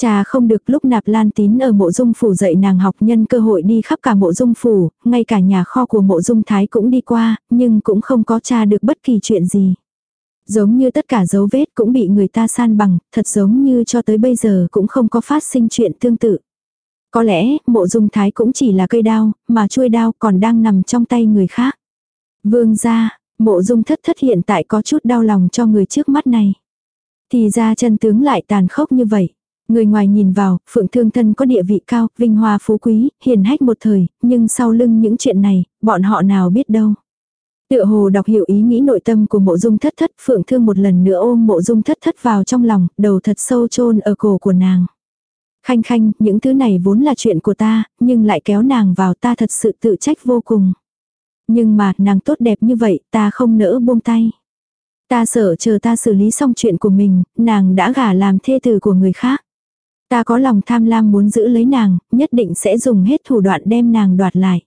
Cha không được lúc nạp lan tín ở mộ dung phủ dạy nàng học nhân cơ hội đi khắp cả mộ dung phủ, ngay cả nhà kho của mộ dung thái cũng đi qua, nhưng cũng không có cha được bất kỳ chuyện gì. Giống như tất cả dấu vết cũng bị người ta san bằng, thật giống như cho tới bây giờ cũng không có phát sinh chuyện tương tự. Có lẽ, mộ dung thái cũng chỉ là cây đao, mà chuôi đao còn đang nằm trong tay người khác. Vương gia, mộ dung thất thất hiện tại có chút đau lòng cho người trước mắt này. Thì ra chân tướng lại tàn khốc như vậy. Người ngoài nhìn vào, Phượng Thương Thân có địa vị cao, vinh hoa phú quý, hiền hách một thời, nhưng sau lưng những chuyện này, bọn họ nào biết đâu. Tựa hồ đọc hiểu ý nghĩ nội tâm của mộ dung thất thất, Phượng Thương một lần nữa ôm mộ dung thất thất vào trong lòng, đầu thật sâu chôn ở cổ của nàng. Khanh khanh, những thứ này vốn là chuyện của ta, nhưng lại kéo nàng vào ta thật sự tự trách vô cùng. Nhưng mà, nàng tốt đẹp như vậy, ta không nỡ buông tay. Ta sợ chờ ta xử lý xong chuyện của mình, nàng đã gả làm thê tử của người khác. Ta có lòng tham lam muốn giữ lấy nàng, nhất định sẽ dùng hết thủ đoạn đem nàng đoạt lại.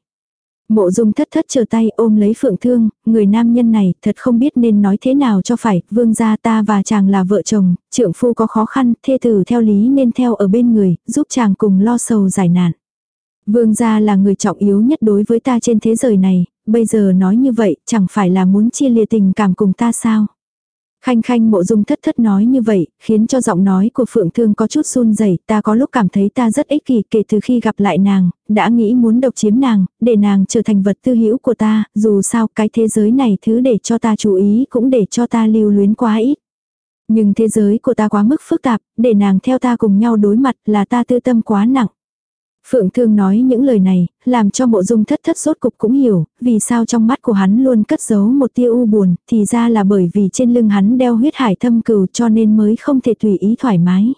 Mộ dung thất thất chờ tay ôm lấy phượng thương, người nam nhân này thật không biết nên nói thế nào cho phải, vương gia ta và chàng là vợ chồng, trượng phu có khó khăn, thê tử theo lý nên theo ở bên người, giúp chàng cùng lo sầu giải nạn. Vương gia là người trọng yếu nhất đối với ta trên thế giới này, bây giờ nói như vậy chẳng phải là muốn chia lìa tình cảm cùng ta sao. Khanh khanh mộ dung thất thất nói như vậy, khiến cho giọng nói của Phượng Thương có chút run rẩy ta có lúc cảm thấy ta rất ích kỷ kể từ khi gặp lại nàng, đã nghĩ muốn độc chiếm nàng, để nàng trở thành vật tư hữu của ta, dù sao cái thế giới này thứ để cho ta chú ý cũng để cho ta lưu luyến quá ít. Nhưng thế giới của ta quá mức phức tạp, để nàng theo ta cùng nhau đối mặt là ta tư tâm quá nặng. Phượng Thương nói những lời này, làm cho mộ dung thất thất sốt cục cũng hiểu, vì sao trong mắt của hắn luôn cất giấu một tia u buồn, thì ra là bởi vì trên lưng hắn đeo huyết hải thâm cừu cho nên mới không thể tùy ý thoải mái.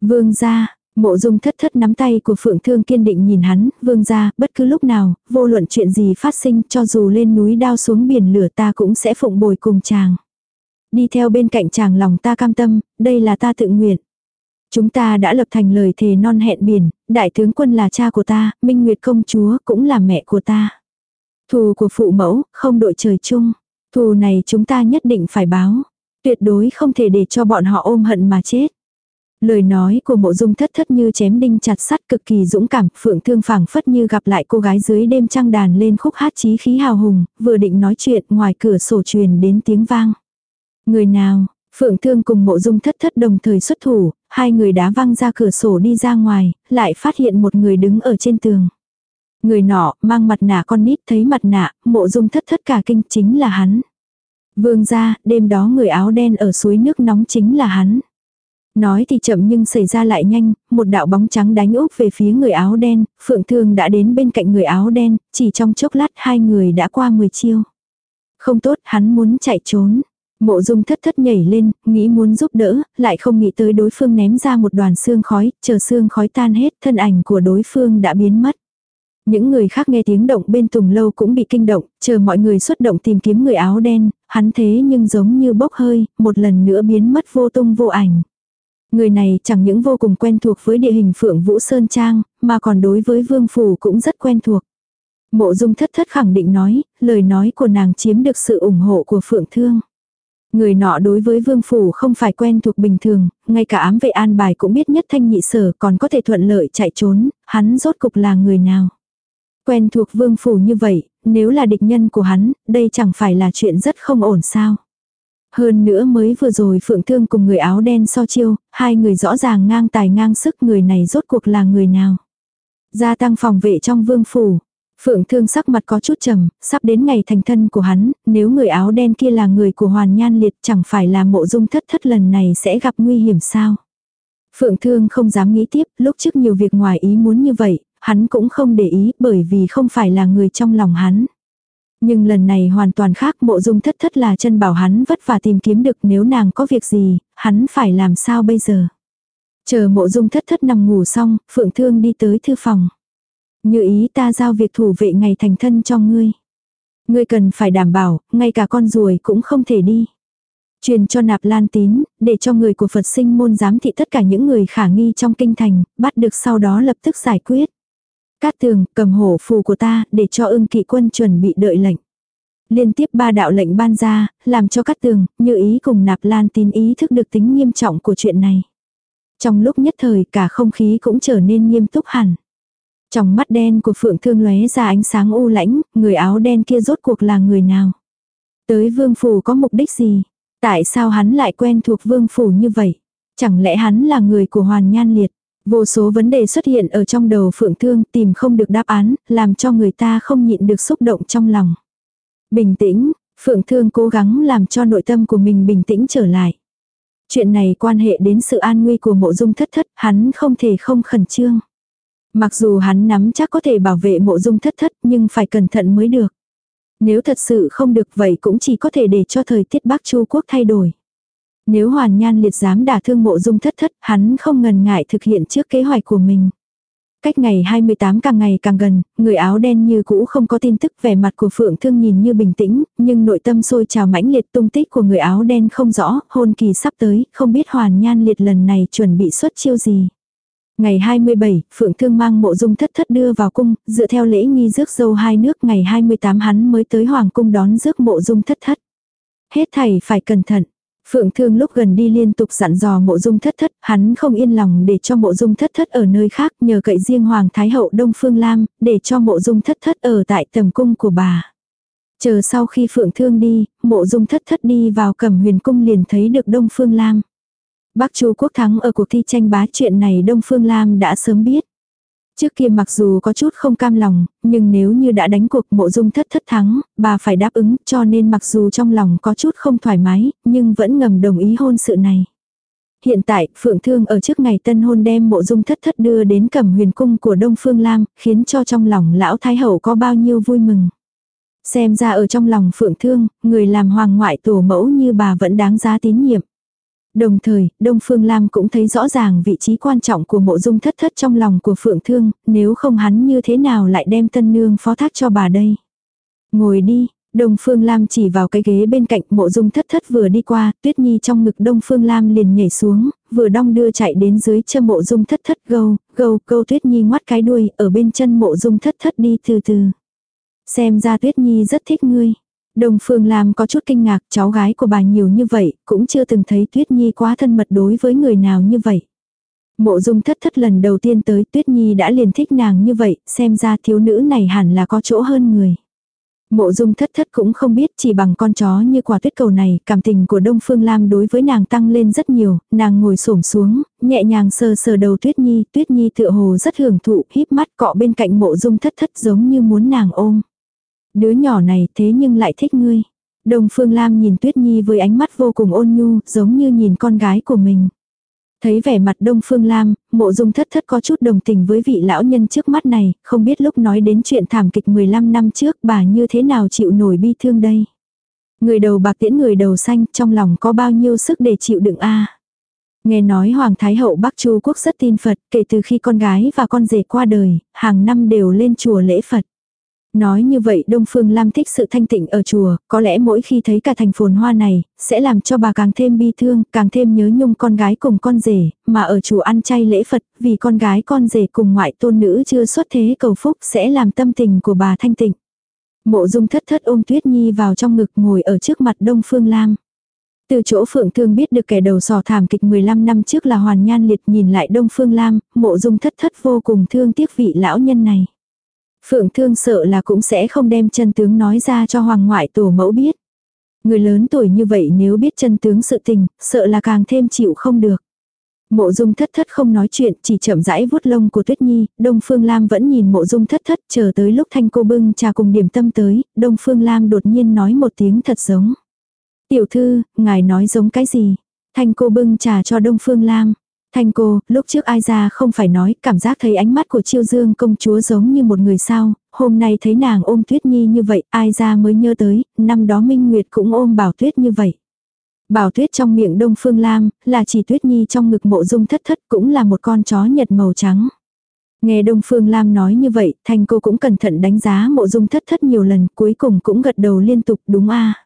Vương gia, mộ dung thất thất nắm tay của Phượng Thương kiên định nhìn hắn, vương gia, bất cứ lúc nào, vô luận chuyện gì phát sinh cho dù lên núi đao xuống biển lửa ta cũng sẽ phụng bồi cùng chàng. Đi theo bên cạnh chàng lòng ta cam tâm, đây là ta tự nguyện. Chúng ta đã lập thành lời thề non hẹn biển, đại tướng quân là cha của ta, Minh Nguyệt công chúa cũng là mẹ của ta. Thù của phụ mẫu, không đội trời chung. Thù này chúng ta nhất định phải báo. Tuyệt đối không thể để cho bọn họ ôm hận mà chết. Lời nói của mộ dung thất thất như chém đinh chặt sắt cực kỳ dũng cảm, phượng thương phảng phất như gặp lại cô gái dưới đêm trăng đàn lên khúc hát chí khí hào hùng, vừa định nói chuyện ngoài cửa sổ truyền đến tiếng vang. Người nào, Phượng Thương cùng mộ dung thất thất đồng thời xuất thủ, hai người đá văng ra cửa sổ đi ra ngoài, lại phát hiện một người đứng ở trên tường. Người nọ, mang mặt nạ con nít thấy mặt nạ, mộ dung thất thất cả kinh chính là hắn. Vương ra, đêm đó người áo đen ở suối nước nóng chính là hắn. Nói thì chậm nhưng xảy ra lại nhanh, một đạo bóng trắng đánh úp về phía người áo đen, Phượng Thương đã đến bên cạnh người áo đen, chỉ trong chốc lát hai người đã qua 10 chiêu. Không tốt, hắn muốn chạy trốn. Mộ dung thất thất nhảy lên, nghĩ muốn giúp đỡ, lại không nghĩ tới đối phương ném ra một đoàn xương khói, chờ xương khói tan hết, thân ảnh của đối phương đã biến mất. Những người khác nghe tiếng động bên tùng lâu cũng bị kinh động, chờ mọi người xuất động tìm kiếm người áo đen, hắn thế nhưng giống như bốc hơi, một lần nữa biến mất vô tung vô ảnh. Người này chẳng những vô cùng quen thuộc với địa hình phượng Vũ Sơn Trang, mà còn đối với vương phủ cũng rất quen thuộc. Mộ dung thất thất khẳng định nói, lời nói của nàng chiếm được sự ủng hộ của phượng thương. Người nọ đối với vương phủ không phải quen thuộc bình thường, ngay cả ám vệ an bài cũng biết nhất thanh nhị sở còn có thể thuận lợi chạy trốn, hắn rốt cục là người nào. Quen thuộc vương phủ như vậy, nếu là địch nhân của hắn, đây chẳng phải là chuyện rất không ổn sao. Hơn nữa mới vừa rồi Phượng Thương cùng người áo đen so chiêu, hai người rõ ràng ngang tài ngang sức người này rốt cuộc là người nào. Gia tăng phòng vệ trong vương phủ, Phượng thương sắc mặt có chút trầm, sắp đến ngày thành thân của hắn, nếu người áo đen kia là người của Hoàn Nhan Liệt chẳng phải là mộ dung thất thất lần này sẽ gặp nguy hiểm sao. Phượng Thương không dám nghĩ tiếp, lúc trước nhiều việc ngoài ý muốn như vậy, hắn cũng không để ý bởi vì không phải là người trong lòng hắn. Nhưng lần này hoàn toàn khác mộ dung thất thất là chân bảo hắn vất vả tìm kiếm được nếu nàng có việc gì, hắn phải làm sao bây giờ. Chờ mộ dung thất thất nằm ngủ xong, Phượng Thương đi tới thư phòng. Như ý ta giao việc thủ vệ ngày thành thân cho ngươi. Ngươi cần phải đảm bảo, ngay cả con ruồi cũng không thể đi. Truyền cho nạp lan tín, để cho người của Phật sinh môn giám thị tất cả những người khả nghi trong kinh thành, bắt được sau đó lập tức giải quyết. Cát tường, cầm hổ phù của ta, để cho ưng kỵ quân chuẩn bị đợi lệnh. Liên tiếp ba đạo lệnh ban ra, làm cho cát tường, như ý cùng nạp lan tín ý thức được tính nghiêm trọng của chuyện này. Trong lúc nhất thời cả không khí cũng trở nên nghiêm túc hẳn. Trong mắt đen của Phượng Thương lóe ra ánh sáng u lãnh, người áo đen kia rốt cuộc là người nào? Tới vương phủ có mục đích gì? Tại sao hắn lại quen thuộc vương phủ như vậy? Chẳng lẽ hắn là người của Hoàn Nhan Liệt? Vô số vấn đề xuất hiện ở trong đầu Phượng Thương tìm không được đáp án, làm cho người ta không nhịn được xúc động trong lòng. Bình tĩnh, Phượng Thương cố gắng làm cho nội tâm của mình bình tĩnh trở lại. Chuyện này quan hệ đến sự an nguy của mộ dung thất thất, hắn không thể không khẩn trương. Mặc dù hắn nắm chắc có thể bảo vệ mộ dung thất thất nhưng phải cẩn thận mới được. Nếu thật sự không được vậy cũng chỉ có thể để cho thời tiết Bắc Chu Quốc thay đổi. Nếu hoàn nhan liệt dám đả thương mộ dung thất thất, hắn không ngần ngại thực hiện trước kế hoạch của mình. Cách ngày 28 càng ngày càng gần, người áo đen như cũ không có tin tức vẻ mặt của Phượng Thương nhìn như bình tĩnh, nhưng nội tâm sôi trào mãnh liệt tung tích của người áo đen không rõ, hôn kỳ sắp tới, không biết hoàn nhan liệt lần này chuẩn bị xuất chiêu gì. Ngày 27, Phượng Thương mang mộ dung thất thất đưa vào cung, dựa theo lễ nghi rước dâu hai nước ngày 28 hắn mới tới Hoàng cung đón rước mộ dung thất thất. Hết thầy phải cẩn thận. Phượng Thương lúc gần đi liên tục dặn dò mộ dung thất thất, hắn không yên lòng để cho mộ dung thất thất ở nơi khác nhờ cậy riêng Hoàng Thái Hậu Đông Phương Lam, để cho mộ dung thất thất ở tại tầm cung của bà. Chờ sau khi Phượng Thương đi, mộ dung thất thất đi vào cầm huyền cung liền thấy được Đông Phương Lam. Bắc Chu quốc thắng ở cuộc thi tranh bá chuyện này Đông Phương Lam đã sớm biết. Trước kia mặc dù có chút không cam lòng, nhưng nếu như đã đánh cuộc mộ dung thất thất thắng, bà phải đáp ứng cho nên mặc dù trong lòng có chút không thoải mái, nhưng vẫn ngầm đồng ý hôn sự này. Hiện tại, Phượng Thương ở trước ngày tân hôn đem mộ dung thất thất đưa đến cẩm huyền cung của Đông Phương Lam, khiến cho trong lòng lão Thái Hậu có bao nhiêu vui mừng. Xem ra ở trong lòng Phượng Thương, người làm hoàng ngoại tổ mẫu như bà vẫn đáng giá tín nhiệm. Đồng thời, Đông Phương Lam cũng thấy rõ ràng vị trí quan trọng của mộ dung thất thất trong lòng của Phượng Thương, nếu không hắn như thế nào lại đem tân nương phó thác cho bà đây. Ngồi đi, Đông Phương Lam chỉ vào cái ghế bên cạnh mộ dung thất thất vừa đi qua, Tuyết Nhi trong ngực Đông Phương Lam liền nhảy xuống, vừa đong đưa chạy đến dưới chân mộ dung thất thất gâu, gâu, gâu Tuyết Nhi ngoắt cái đuôi, ở bên chân mộ dung thất thất đi từ từ. Xem ra Tuyết Nhi rất thích ngươi. Đông Phương Lam có chút kinh ngạc, cháu gái của bà nhiều như vậy, cũng chưa từng thấy Tuyết Nhi quá thân mật đối với người nào như vậy. Mộ dung thất thất lần đầu tiên tới Tuyết Nhi đã liền thích nàng như vậy, xem ra thiếu nữ này hẳn là có chỗ hơn người. Mộ dung thất thất cũng không biết chỉ bằng con chó như quả tuyết cầu này, cảm tình của Đông Phương Lam đối với nàng tăng lên rất nhiều, nàng ngồi xổm xuống, nhẹ nhàng sờ sờ đầu Tuyết Nhi, Tuyết Nhi tựa hồ rất hưởng thụ, híp mắt cọ bên cạnh mộ dung thất thất giống như muốn nàng ôm. Đứa nhỏ này thế nhưng lại thích ngươi. Đồng Phương Lam nhìn Tuyết Nhi với ánh mắt vô cùng ôn nhu, giống như nhìn con gái của mình. Thấy vẻ mặt Đông Phương Lam, mộ dung thất thất có chút đồng tình với vị lão nhân trước mắt này, không biết lúc nói đến chuyện thảm kịch 15 năm trước bà như thế nào chịu nổi bi thương đây. Người đầu bạc tiễn người đầu xanh trong lòng có bao nhiêu sức để chịu đựng a Nghe nói Hoàng Thái Hậu Bắc Chu Quốc rất tin Phật, kể từ khi con gái và con rể qua đời, hàng năm đều lên chùa lễ Phật. Nói như vậy Đông Phương Lam thích sự thanh tịnh ở chùa, có lẽ mỗi khi thấy cả thành phồn hoa này, sẽ làm cho bà càng thêm bi thương, càng thêm nhớ nhung con gái cùng con rể, mà ở chùa ăn chay lễ Phật, vì con gái con rể cùng ngoại tôn nữ chưa xuất thế cầu phúc sẽ làm tâm tình của bà thanh tịnh. Mộ dung thất thất ôm Tuyết Nhi vào trong ngực ngồi ở trước mặt Đông Phương Lam. Từ chỗ Phượng Thương biết được kẻ đầu sò thảm kịch 15 năm trước là Hoàn Nhan Liệt nhìn lại Đông Phương Lam, mộ dung thất thất vô cùng thương tiếc vị lão nhân này. Phượng thương sợ là cũng sẽ không đem chân tướng nói ra cho hoàng ngoại tổ mẫu biết. Người lớn tuổi như vậy nếu biết chân tướng sự tình, sợ là càng thêm chịu không được. Mộ dung thất thất không nói chuyện, chỉ chậm rãi vuốt lông của Tuyết Nhi, Đông Phương Lam vẫn nhìn mộ dung thất thất, chờ tới lúc thanh cô bưng trà cùng điểm tâm tới, Đông Phương Lam đột nhiên nói một tiếng thật giống. Tiểu thư, ngài nói giống cái gì? Thanh cô bưng trà cho Đông Phương Lam. Thanh cô, lúc trước ai ra không phải nói, cảm giác thấy ánh mắt của chiêu dương công chúa giống như một người sao, hôm nay thấy nàng ôm tuyết nhi như vậy, ai ra mới nhớ tới, năm đó Minh Nguyệt cũng ôm bảo tuyết như vậy. Bảo tuyết trong miệng Đông Phương Lam, là chỉ tuyết nhi trong ngực mộ dung thất thất cũng là một con chó nhật màu trắng. Nghe Đông Phương Lam nói như vậy, Thanh cô cũng cẩn thận đánh giá mộ dung thất thất nhiều lần, cuối cùng cũng gật đầu liên tục đúng a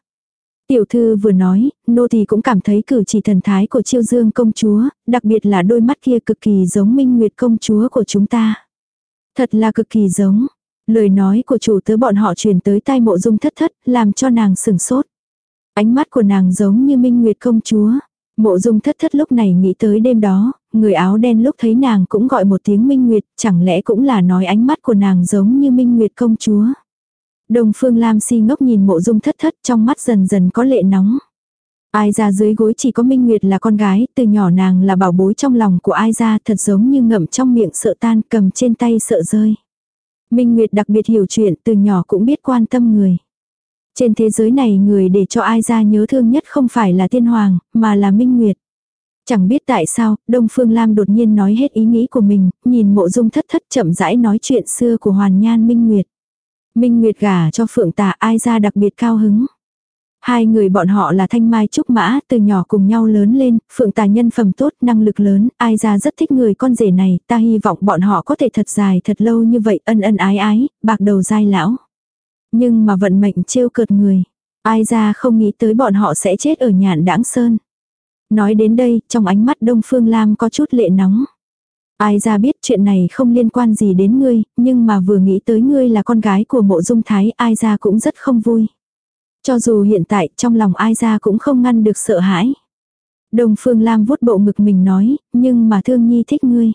Tiểu thư vừa nói, nô thì cũng cảm thấy cử chỉ thần thái của chiêu dương công chúa, đặc biệt là đôi mắt kia cực kỳ giống minh nguyệt công chúa của chúng ta. Thật là cực kỳ giống. Lời nói của chủ tớ bọn họ truyền tới tai mộ dung thất thất, làm cho nàng sừng sốt. Ánh mắt của nàng giống như minh nguyệt công chúa. Mộ dung thất thất lúc này nghĩ tới đêm đó, người áo đen lúc thấy nàng cũng gọi một tiếng minh nguyệt, chẳng lẽ cũng là nói ánh mắt của nàng giống như minh nguyệt công chúa. Đồng phương lam si ngốc nhìn mộ dung thất thất trong mắt dần dần có lệ nóng. Ai ra dưới gối chỉ có Minh Nguyệt là con gái, từ nhỏ nàng là bảo bối trong lòng của ai ra thật giống như ngậm trong miệng sợ tan cầm trên tay sợ rơi. Minh Nguyệt đặc biệt hiểu chuyện từ nhỏ cũng biết quan tâm người. Trên thế giới này người để cho ai ra nhớ thương nhất không phải là tiên hoàng, mà là Minh Nguyệt. Chẳng biết tại sao, Đông Phương Lam đột nhiên nói hết ý nghĩ của mình, nhìn mộ dung thất thất chậm rãi nói chuyện xưa của Hoàn Nhan Minh Nguyệt. Minh Nguyệt gả cho Phượng Tà ai ra đặc biệt cao hứng. Hai người bọn họ là thanh mai trúc mã, từ nhỏ cùng nhau lớn lên, phượng tà nhân phẩm tốt, năng lực lớn, ai ra rất thích người con rể này, ta hy vọng bọn họ có thể thật dài thật lâu như vậy, ân ân ái ái, bạc đầu dai lão. Nhưng mà vận mệnh trêu cợt người, ai ra không nghĩ tới bọn họ sẽ chết ở nhạn đãng sơn. Nói đến đây, trong ánh mắt Đông Phương Lam có chút lệ nóng. Ai ra biết chuyện này không liên quan gì đến ngươi, nhưng mà vừa nghĩ tới ngươi là con gái của mộ dung thái, ai ra cũng rất không vui. Cho dù hiện tại trong lòng ai ra cũng không ngăn được sợ hãi. Đồng Phương Lam vuốt bộ ngực mình nói, nhưng mà thương nhi thích ngươi.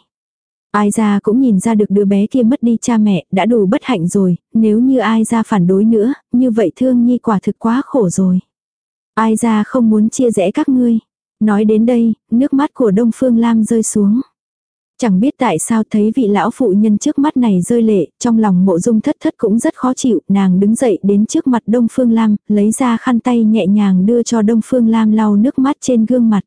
Ai ra cũng nhìn ra được đứa bé kia mất đi cha mẹ, đã đủ bất hạnh rồi, nếu như ai ra phản đối nữa, như vậy thương nhi quả thực quá khổ rồi. Ai ra không muốn chia rẽ các ngươi. Nói đến đây, nước mắt của Đông Phương Lam rơi xuống. Chẳng biết tại sao thấy vị lão phụ nhân trước mắt này rơi lệ, trong lòng mộ dung thất thất cũng rất khó chịu, nàng đứng dậy đến trước mặt Đông Phương Lam, lấy ra khăn tay nhẹ nhàng đưa cho Đông Phương Lam lau nước mắt trên gương mặt.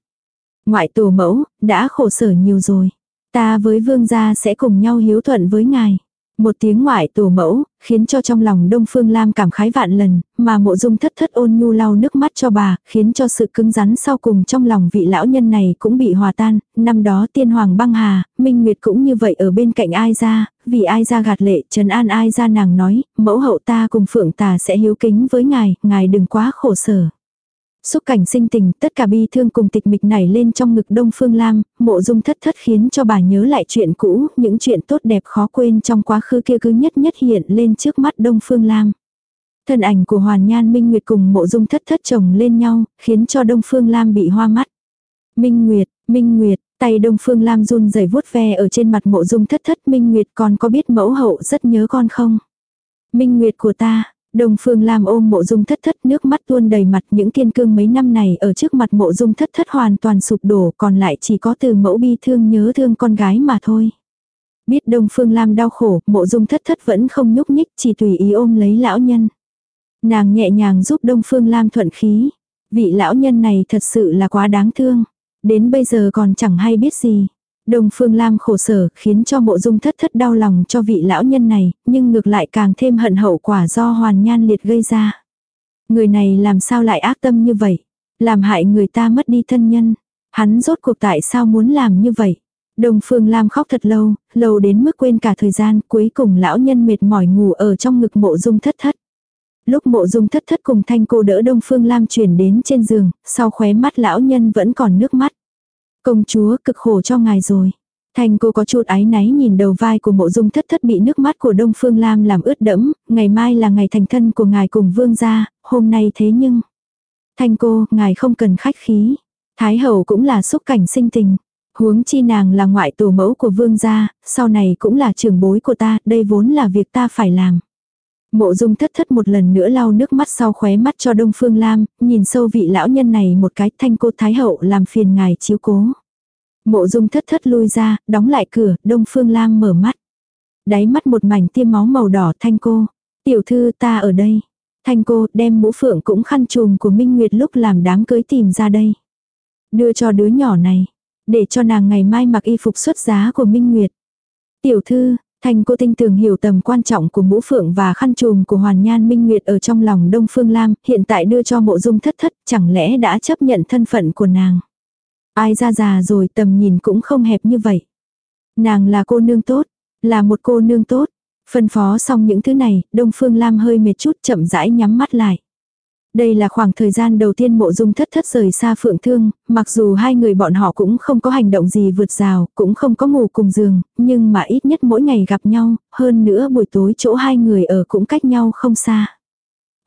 Ngoại tổ mẫu, đã khổ sở nhiều rồi. Ta với vương gia sẽ cùng nhau hiếu thuận với ngài. Một tiếng ngoại tổ mẫu, khiến cho trong lòng Đông Phương Lam cảm khái vạn lần, mà mộ dung thất thất ôn nhu lau nước mắt cho bà, khiến cho sự cứng rắn sau cùng trong lòng vị lão nhân này cũng bị hòa tan. Năm đó tiên hoàng băng hà, Minh Nguyệt cũng như vậy ở bên cạnh ai ra, vì ai ra gạt lệ, Trần an ai ra nàng nói, mẫu hậu ta cùng phượng tà sẽ hiếu kính với ngài, ngài đừng quá khổ sở. Xúc cảnh sinh tình, tất cả bi thương cùng tịch mịch nảy lên trong ngực Đông Phương Lam, mộ dung thất thất khiến cho bà nhớ lại chuyện cũ, những chuyện tốt đẹp khó quên trong quá khứ kia cứ nhất nhất hiện lên trước mắt Đông Phương Lam. Thân ảnh của Hoàn Nhan Minh Nguyệt cùng mộ dung thất thất chồng lên nhau, khiến cho Đông Phương Lam bị hoa mắt. Minh Nguyệt, Minh Nguyệt, tay Đông Phương Lam run rẩy vuốt ve ở trên mặt mộ dung thất thất Minh Nguyệt còn có biết mẫu hậu rất nhớ con không? Minh Nguyệt của ta, Đông Phương Lam ôm mộ dung thất thất nước mắt tuôn đầy mặt những kiên cương mấy năm này ở trước mặt mộ dung thất thất hoàn toàn sụp đổ còn lại chỉ có từ mẫu bi thương nhớ thương con gái mà thôi. Biết Đông Phương Lam đau khổ, mộ dung thất thất vẫn không nhúc nhích chỉ tùy ý ôm lấy lão nhân. Nàng nhẹ nhàng giúp Đông Phương Lam thuận khí. Vị lão nhân này thật sự là quá đáng thương. Đến bây giờ còn chẳng hay biết gì. Đông Phương Lam khổ sở khiến cho mộ dung thất thất đau lòng cho vị lão nhân này, nhưng ngược lại càng thêm hận hậu quả do hoàn nhan liệt gây ra. Người này làm sao lại ác tâm như vậy? Làm hại người ta mất đi thân nhân. Hắn rốt cuộc tại sao muốn làm như vậy? Đông Phương Lam khóc thật lâu, lâu đến mức quên cả thời gian, cuối cùng lão nhân mệt mỏi ngủ ở trong ngực mộ dung thất thất. Lúc mộ dung thất thất cùng thanh cô đỡ Đông Phương Lam chuyển đến trên giường, sau khóe mắt lão nhân vẫn còn nước mắt. Công chúa cực khổ cho ngài rồi. Thành cô có chút ái náy nhìn đầu vai của mộ dung thất thất bị nước mắt của Đông Phương Lam làm ướt đẫm, ngày mai là ngày thành thân của ngài cùng vương gia, hôm nay thế nhưng. Thành cô, ngài không cần khách khí. Thái hậu cũng là xúc cảnh sinh tình. Huống chi nàng là ngoại tổ mẫu của vương gia, sau này cũng là trưởng bối của ta, đây vốn là việc ta phải làm. Mộ dung thất thất một lần nữa lau nước mắt sau khóe mắt cho Đông Phương Lam, nhìn sâu vị lão nhân này một cái thanh cô Thái Hậu làm phiền ngài chiếu cố. Mộ dung thất thất lui ra, đóng lại cửa, Đông Phương Lam mở mắt. Đáy mắt một mảnh tiêm máu màu đỏ thanh cô. Tiểu thư ta ở đây. Thanh cô đem mũ phượng cũng khăn trùm của Minh Nguyệt lúc làm đám cưới tìm ra đây. Đưa cho đứa nhỏ này. để cho nàng ngày mai mặc y phục xuất giá của Minh Nguyệt. Tiểu thư, Thanh cô tinh tường hiểu tầm quan trọng của mũ phượng và khăn trùm của Hoàn Nhan Minh Nguyệt ở trong lòng Đông Phương Lam, hiện tại đưa cho mộ dung thất thất, chẳng lẽ đã chấp nhận thân phận của nàng. Ai ra già rồi tầm nhìn cũng không hẹp như vậy. Nàng là cô nương tốt, là một cô nương tốt. Phân phó xong những thứ này, Đông Phương Lam hơi mệt chút chậm rãi nhắm mắt lại. Đây là khoảng thời gian đầu tiên mộ dung thất thất rời xa phượng thương, mặc dù hai người bọn họ cũng không có hành động gì vượt rào, cũng không có ngủ cùng giường, nhưng mà ít nhất mỗi ngày gặp nhau, hơn nữa buổi tối chỗ hai người ở cũng cách nhau không xa.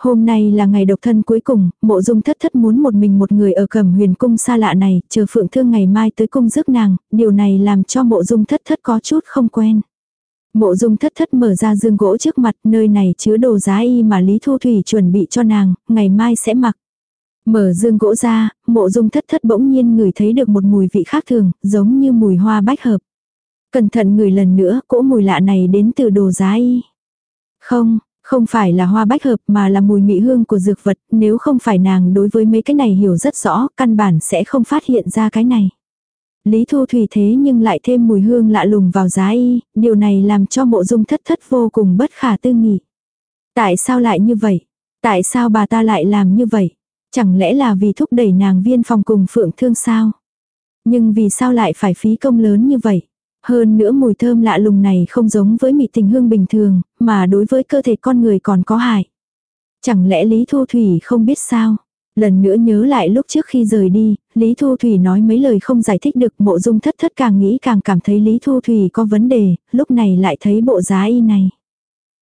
Hôm nay là ngày độc thân cuối cùng, mộ dung thất thất muốn một mình một người ở cẩm huyền cung xa lạ này, chờ phượng thương ngày mai tới cung rước nàng, điều này làm cho mộ dung thất thất có chút không quen. Mộ dung thất thất mở ra dương gỗ trước mặt, nơi này chứa đồ giá y mà Lý Thu Thủy chuẩn bị cho nàng, ngày mai sẽ mặc. Mở dương gỗ ra, mộ dung thất thất bỗng nhiên ngửi thấy được một mùi vị khác thường, giống như mùi hoa bách hợp. Cẩn thận ngửi lần nữa, cỗ mùi lạ này đến từ đồ giá y. Không, không phải là hoa bách hợp mà là mùi mị hương của dược vật, nếu không phải nàng đối với mấy cái này hiểu rất rõ, căn bản sẽ không phát hiện ra cái này. Lý Thu Thủy thế nhưng lại thêm mùi hương lạ lùng vào giá y, điều này làm cho mộ dung thất thất vô cùng bất khả tư nghị. Tại sao lại như vậy? Tại sao bà ta lại làm như vậy? Chẳng lẽ là vì thúc đẩy nàng viên phòng cùng phượng thương sao? Nhưng vì sao lại phải phí công lớn như vậy? Hơn nữa mùi thơm lạ lùng này không giống với mị tình hương bình thường, mà đối với cơ thể con người còn có hại. Chẳng lẽ Lý Thu Thủy không biết sao? Lần nữa nhớ lại lúc trước khi rời đi, Lý Thu Thủy nói mấy lời không giải thích được mộ dung thất thất càng nghĩ càng cảm thấy Lý Thu Thủy có vấn đề, lúc này lại thấy bộ giá y này.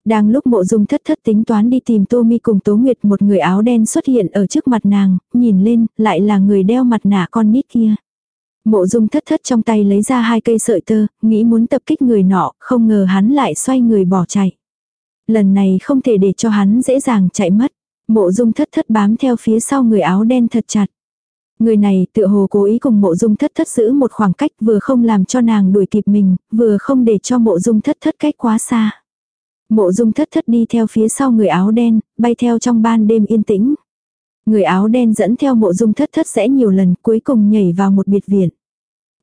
Đang lúc mộ dung thất thất tính toán đi tìm Tô Mi cùng Tố Nguyệt một người áo đen xuất hiện ở trước mặt nàng, nhìn lên, lại là người đeo mặt nạ con nít kia. Mộ dung thất thất trong tay lấy ra hai cây sợi tơ, nghĩ muốn tập kích người nọ, không ngờ hắn lại xoay người bỏ chạy. Lần này không thể để cho hắn dễ dàng chạy mất. Mộ dung thất thất bám theo phía sau người áo đen thật chặt. Người này tựa hồ cố ý cùng mộ dung thất thất giữ một khoảng cách vừa không làm cho nàng đuổi kịp mình, vừa không để cho mộ dung thất thất cách quá xa. Mộ dung thất thất đi theo phía sau người áo đen, bay theo trong ban đêm yên tĩnh. Người áo đen dẫn theo mộ dung thất thất sẽ nhiều lần cuối cùng nhảy vào một biệt viện.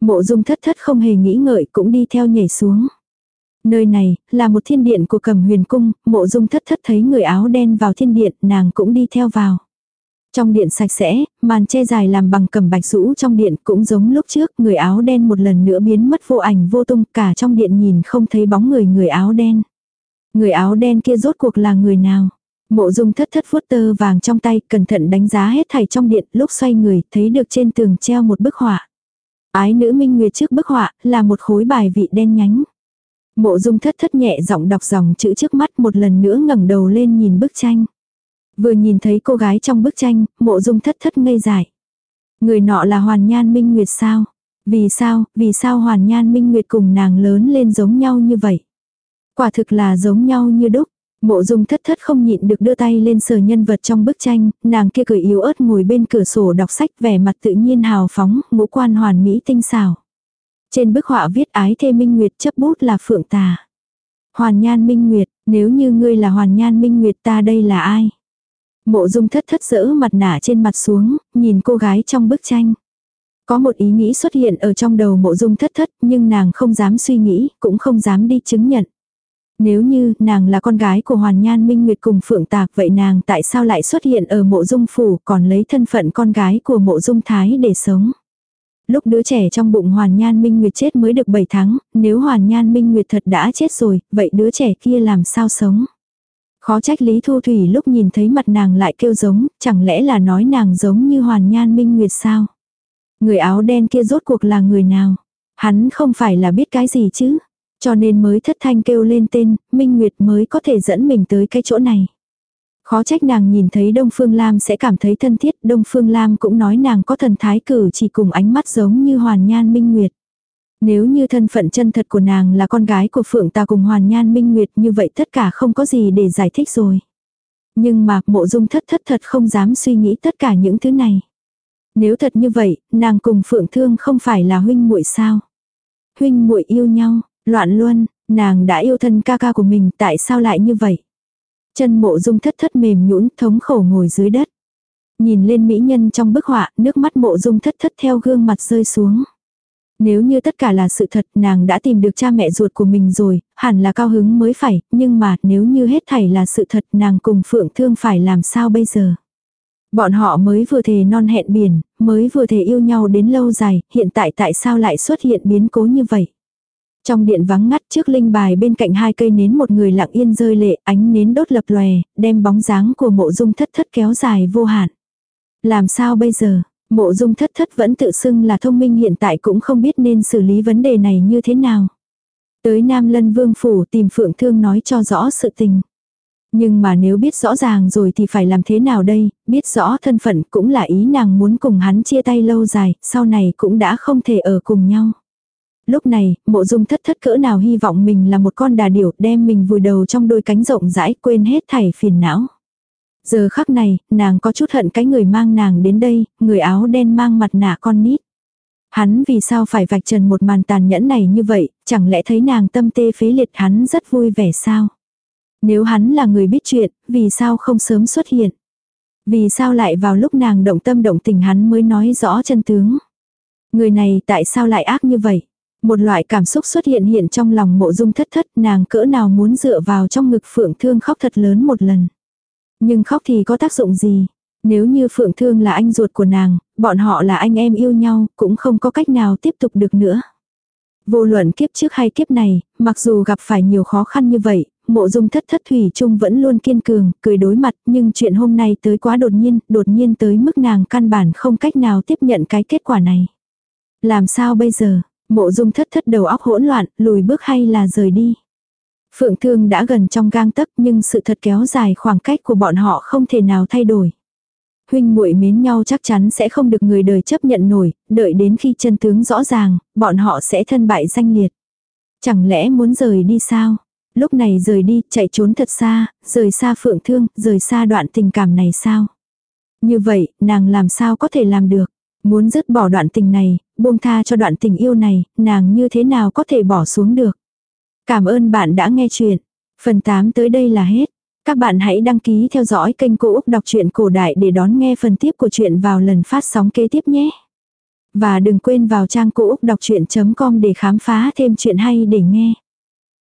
Mộ dung thất thất không hề nghĩ ngợi cũng đi theo nhảy xuống. Nơi này, là một thiên điện của cầm huyền cung, mộ dung thất thất thấy người áo đen vào thiên điện, nàng cũng đi theo vào. Trong điện sạch sẽ, màn che dài làm bằng cầm bạch rũ trong điện cũng giống lúc trước, người áo đen một lần nữa biến mất vô ảnh vô tung, cả trong điện nhìn không thấy bóng người người áo đen. Người áo đen kia rốt cuộc là người nào? Mộ dung thất thất vuốt tơ vàng trong tay, cẩn thận đánh giá hết thảy trong điện, lúc xoay người, thấy được trên tường treo một bức họa. Ái nữ minh nguyệt trước bức họa, là một khối bài vị đen nhánh. Mộ dung thất thất nhẹ giọng đọc dòng chữ trước mắt một lần nữa ngẩng đầu lên nhìn bức tranh. Vừa nhìn thấy cô gái trong bức tranh, mộ dung thất thất ngây dại. Người nọ là Hoàn Nhan Minh Nguyệt sao? Vì sao, vì sao Hoàn Nhan Minh Nguyệt cùng nàng lớn lên giống nhau như vậy? Quả thực là giống nhau như đúc. Mộ dung thất thất không nhịn được đưa tay lên sờ nhân vật trong bức tranh, nàng kia cười yếu ớt ngồi bên cửa sổ đọc sách vẻ mặt tự nhiên hào phóng, ngũ quan hoàn mỹ tinh xảo. Trên bức họa viết ái thê minh nguyệt chấp bút là phượng tà. Hoàn nhan minh nguyệt, nếu như ngươi là hoàn nhan minh nguyệt ta đây là ai? Mộ dung thất thất dỡ mặt nạ trên mặt xuống, nhìn cô gái trong bức tranh. Có một ý nghĩ xuất hiện ở trong đầu mộ dung thất thất nhưng nàng không dám suy nghĩ, cũng không dám đi chứng nhận. Nếu như nàng là con gái của Hoàn Nhan Minh Nguyệt cùng Phượng Tạc vậy nàng tại sao lại xuất hiện ở mộ dung phủ còn lấy thân phận con gái của mộ dung thái để sống. Lúc đứa trẻ trong bụng Hoàn Nhan Minh Nguyệt chết mới được 7 tháng, nếu Hoàn Nhan Minh Nguyệt thật đã chết rồi, vậy đứa trẻ kia làm sao sống? Khó trách Lý Thu Thủy lúc nhìn thấy mặt nàng lại kêu giống, chẳng lẽ là nói nàng giống như Hoàn Nhan Minh Nguyệt sao? Người áo đen kia rốt cuộc là người nào? Hắn không phải là biết cái gì chứ? Cho nên mới thất thanh kêu lên tên, Minh Nguyệt mới có thể dẫn mình tới cái chỗ này. Khó trách nàng nhìn thấy Đông Phương Lam sẽ cảm thấy thân thiết, Đông Phương Lam cũng nói nàng có thần thái cử chỉ cùng ánh mắt giống như Hoàn Nhan Minh Nguyệt. Nếu như thân phận chân thật của nàng là con gái của Phượng ta cùng Hoàn Nhan Minh Nguyệt như vậy tất cả không có gì để giải thích rồi. Nhưng mà mộ dung thất thất thật không dám suy nghĩ tất cả những thứ này. Nếu thật như vậy, nàng cùng Phượng Thương không phải là huynh muội sao? Huynh muội yêu nhau, loạn luân, nàng đã yêu thân ca ca của mình tại sao lại như vậy? Chân mộ dung thất thất mềm nhũn thống khổ ngồi dưới đất. Nhìn lên mỹ nhân trong bức họa, nước mắt mộ dung thất thất theo gương mặt rơi xuống. Nếu như tất cả là sự thật nàng đã tìm được cha mẹ ruột của mình rồi, hẳn là cao hứng mới phải, nhưng mà nếu như hết thảy là sự thật nàng cùng Phượng Thương phải làm sao bây giờ. Bọn họ mới vừa thề non hẹn biển, mới vừa thề yêu nhau đến lâu dài, hiện tại tại sao lại xuất hiện biến cố như vậy. Trong điện vắng ngắt trước linh bài bên cạnh hai cây nến một người lặng yên rơi lệ, ánh nến đốt lập lòe, đem bóng dáng của mộ dung thất thất kéo dài vô hạn. Làm sao bây giờ, mộ dung thất thất vẫn tự xưng là thông minh hiện tại cũng không biết nên xử lý vấn đề này như thế nào. Tới Nam Lân Vương Phủ tìm Phượng Thương nói cho rõ sự tình. Nhưng mà nếu biết rõ ràng rồi thì phải làm thế nào đây, biết rõ thân phận cũng là ý nàng muốn cùng hắn chia tay lâu dài, sau này cũng đã không thể ở cùng nhau. Lúc này, mộ dung thất thất cỡ nào hy vọng mình là một con đà điểu đem mình vùi đầu trong đôi cánh rộng rãi quên hết thảy phiền não. Giờ khắc này, nàng có chút hận cái người mang nàng đến đây, người áo đen mang mặt nạ con nít. Hắn vì sao phải vạch trần một màn tàn nhẫn này như vậy, chẳng lẽ thấy nàng tâm tê phế liệt hắn rất vui vẻ sao? Nếu hắn là người biết chuyện, vì sao không sớm xuất hiện? Vì sao lại vào lúc nàng động tâm động tình hắn mới nói rõ chân tướng? Người này tại sao lại ác như vậy? Một loại cảm xúc xuất hiện hiện trong lòng mộ dung thất thất nàng cỡ nào muốn dựa vào trong ngực phượng thương khóc thật lớn một lần. Nhưng khóc thì có tác dụng gì? Nếu như phượng thương là anh ruột của nàng, bọn họ là anh em yêu nhau, cũng không có cách nào tiếp tục được nữa. Vô luận kiếp trước hay kiếp này, mặc dù gặp phải nhiều khó khăn như vậy, mộ dung thất thất thủy chung vẫn luôn kiên cường, cười đối mặt, nhưng chuyện hôm nay tới quá đột nhiên, đột nhiên tới mức nàng căn bản không cách nào tiếp nhận cái kết quả này. Làm sao bây giờ, mộ dung thất thất đầu óc hỗn loạn, lùi bước hay là rời đi. Phượng thương đã gần trong gang tấc nhưng sự thật kéo dài khoảng cách của bọn họ không thể nào thay đổi. Huynh muội mến nhau chắc chắn sẽ không được người đời chấp nhận nổi, đợi đến khi chân tướng rõ ràng, bọn họ sẽ thân bại danh liệt. Chẳng lẽ muốn rời đi sao? Lúc này rời đi, chạy trốn thật xa, rời xa phượng thương, rời xa đoạn tình cảm này sao? Như vậy, nàng làm sao có thể làm được? Muốn dứt bỏ đoạn tình này, buông tha cho đoạn tình yêu này, nàng như thế nào có thể bỏ xuống được? Cảm ơn bạn đã nghe chuyện. Phần 8 tới đây là hết. Các bạn hãy đăng ký theo dõi kênh Cô Úc Đọc truyện Cổ Đại để đón nghe phần tiếp của chuyện vào lần phát sóng kế tiếp nhé. Và đừng quên vào trang Cô Úc Đọc Chuyện.com để khám phá thêm chuyện hay để nghe.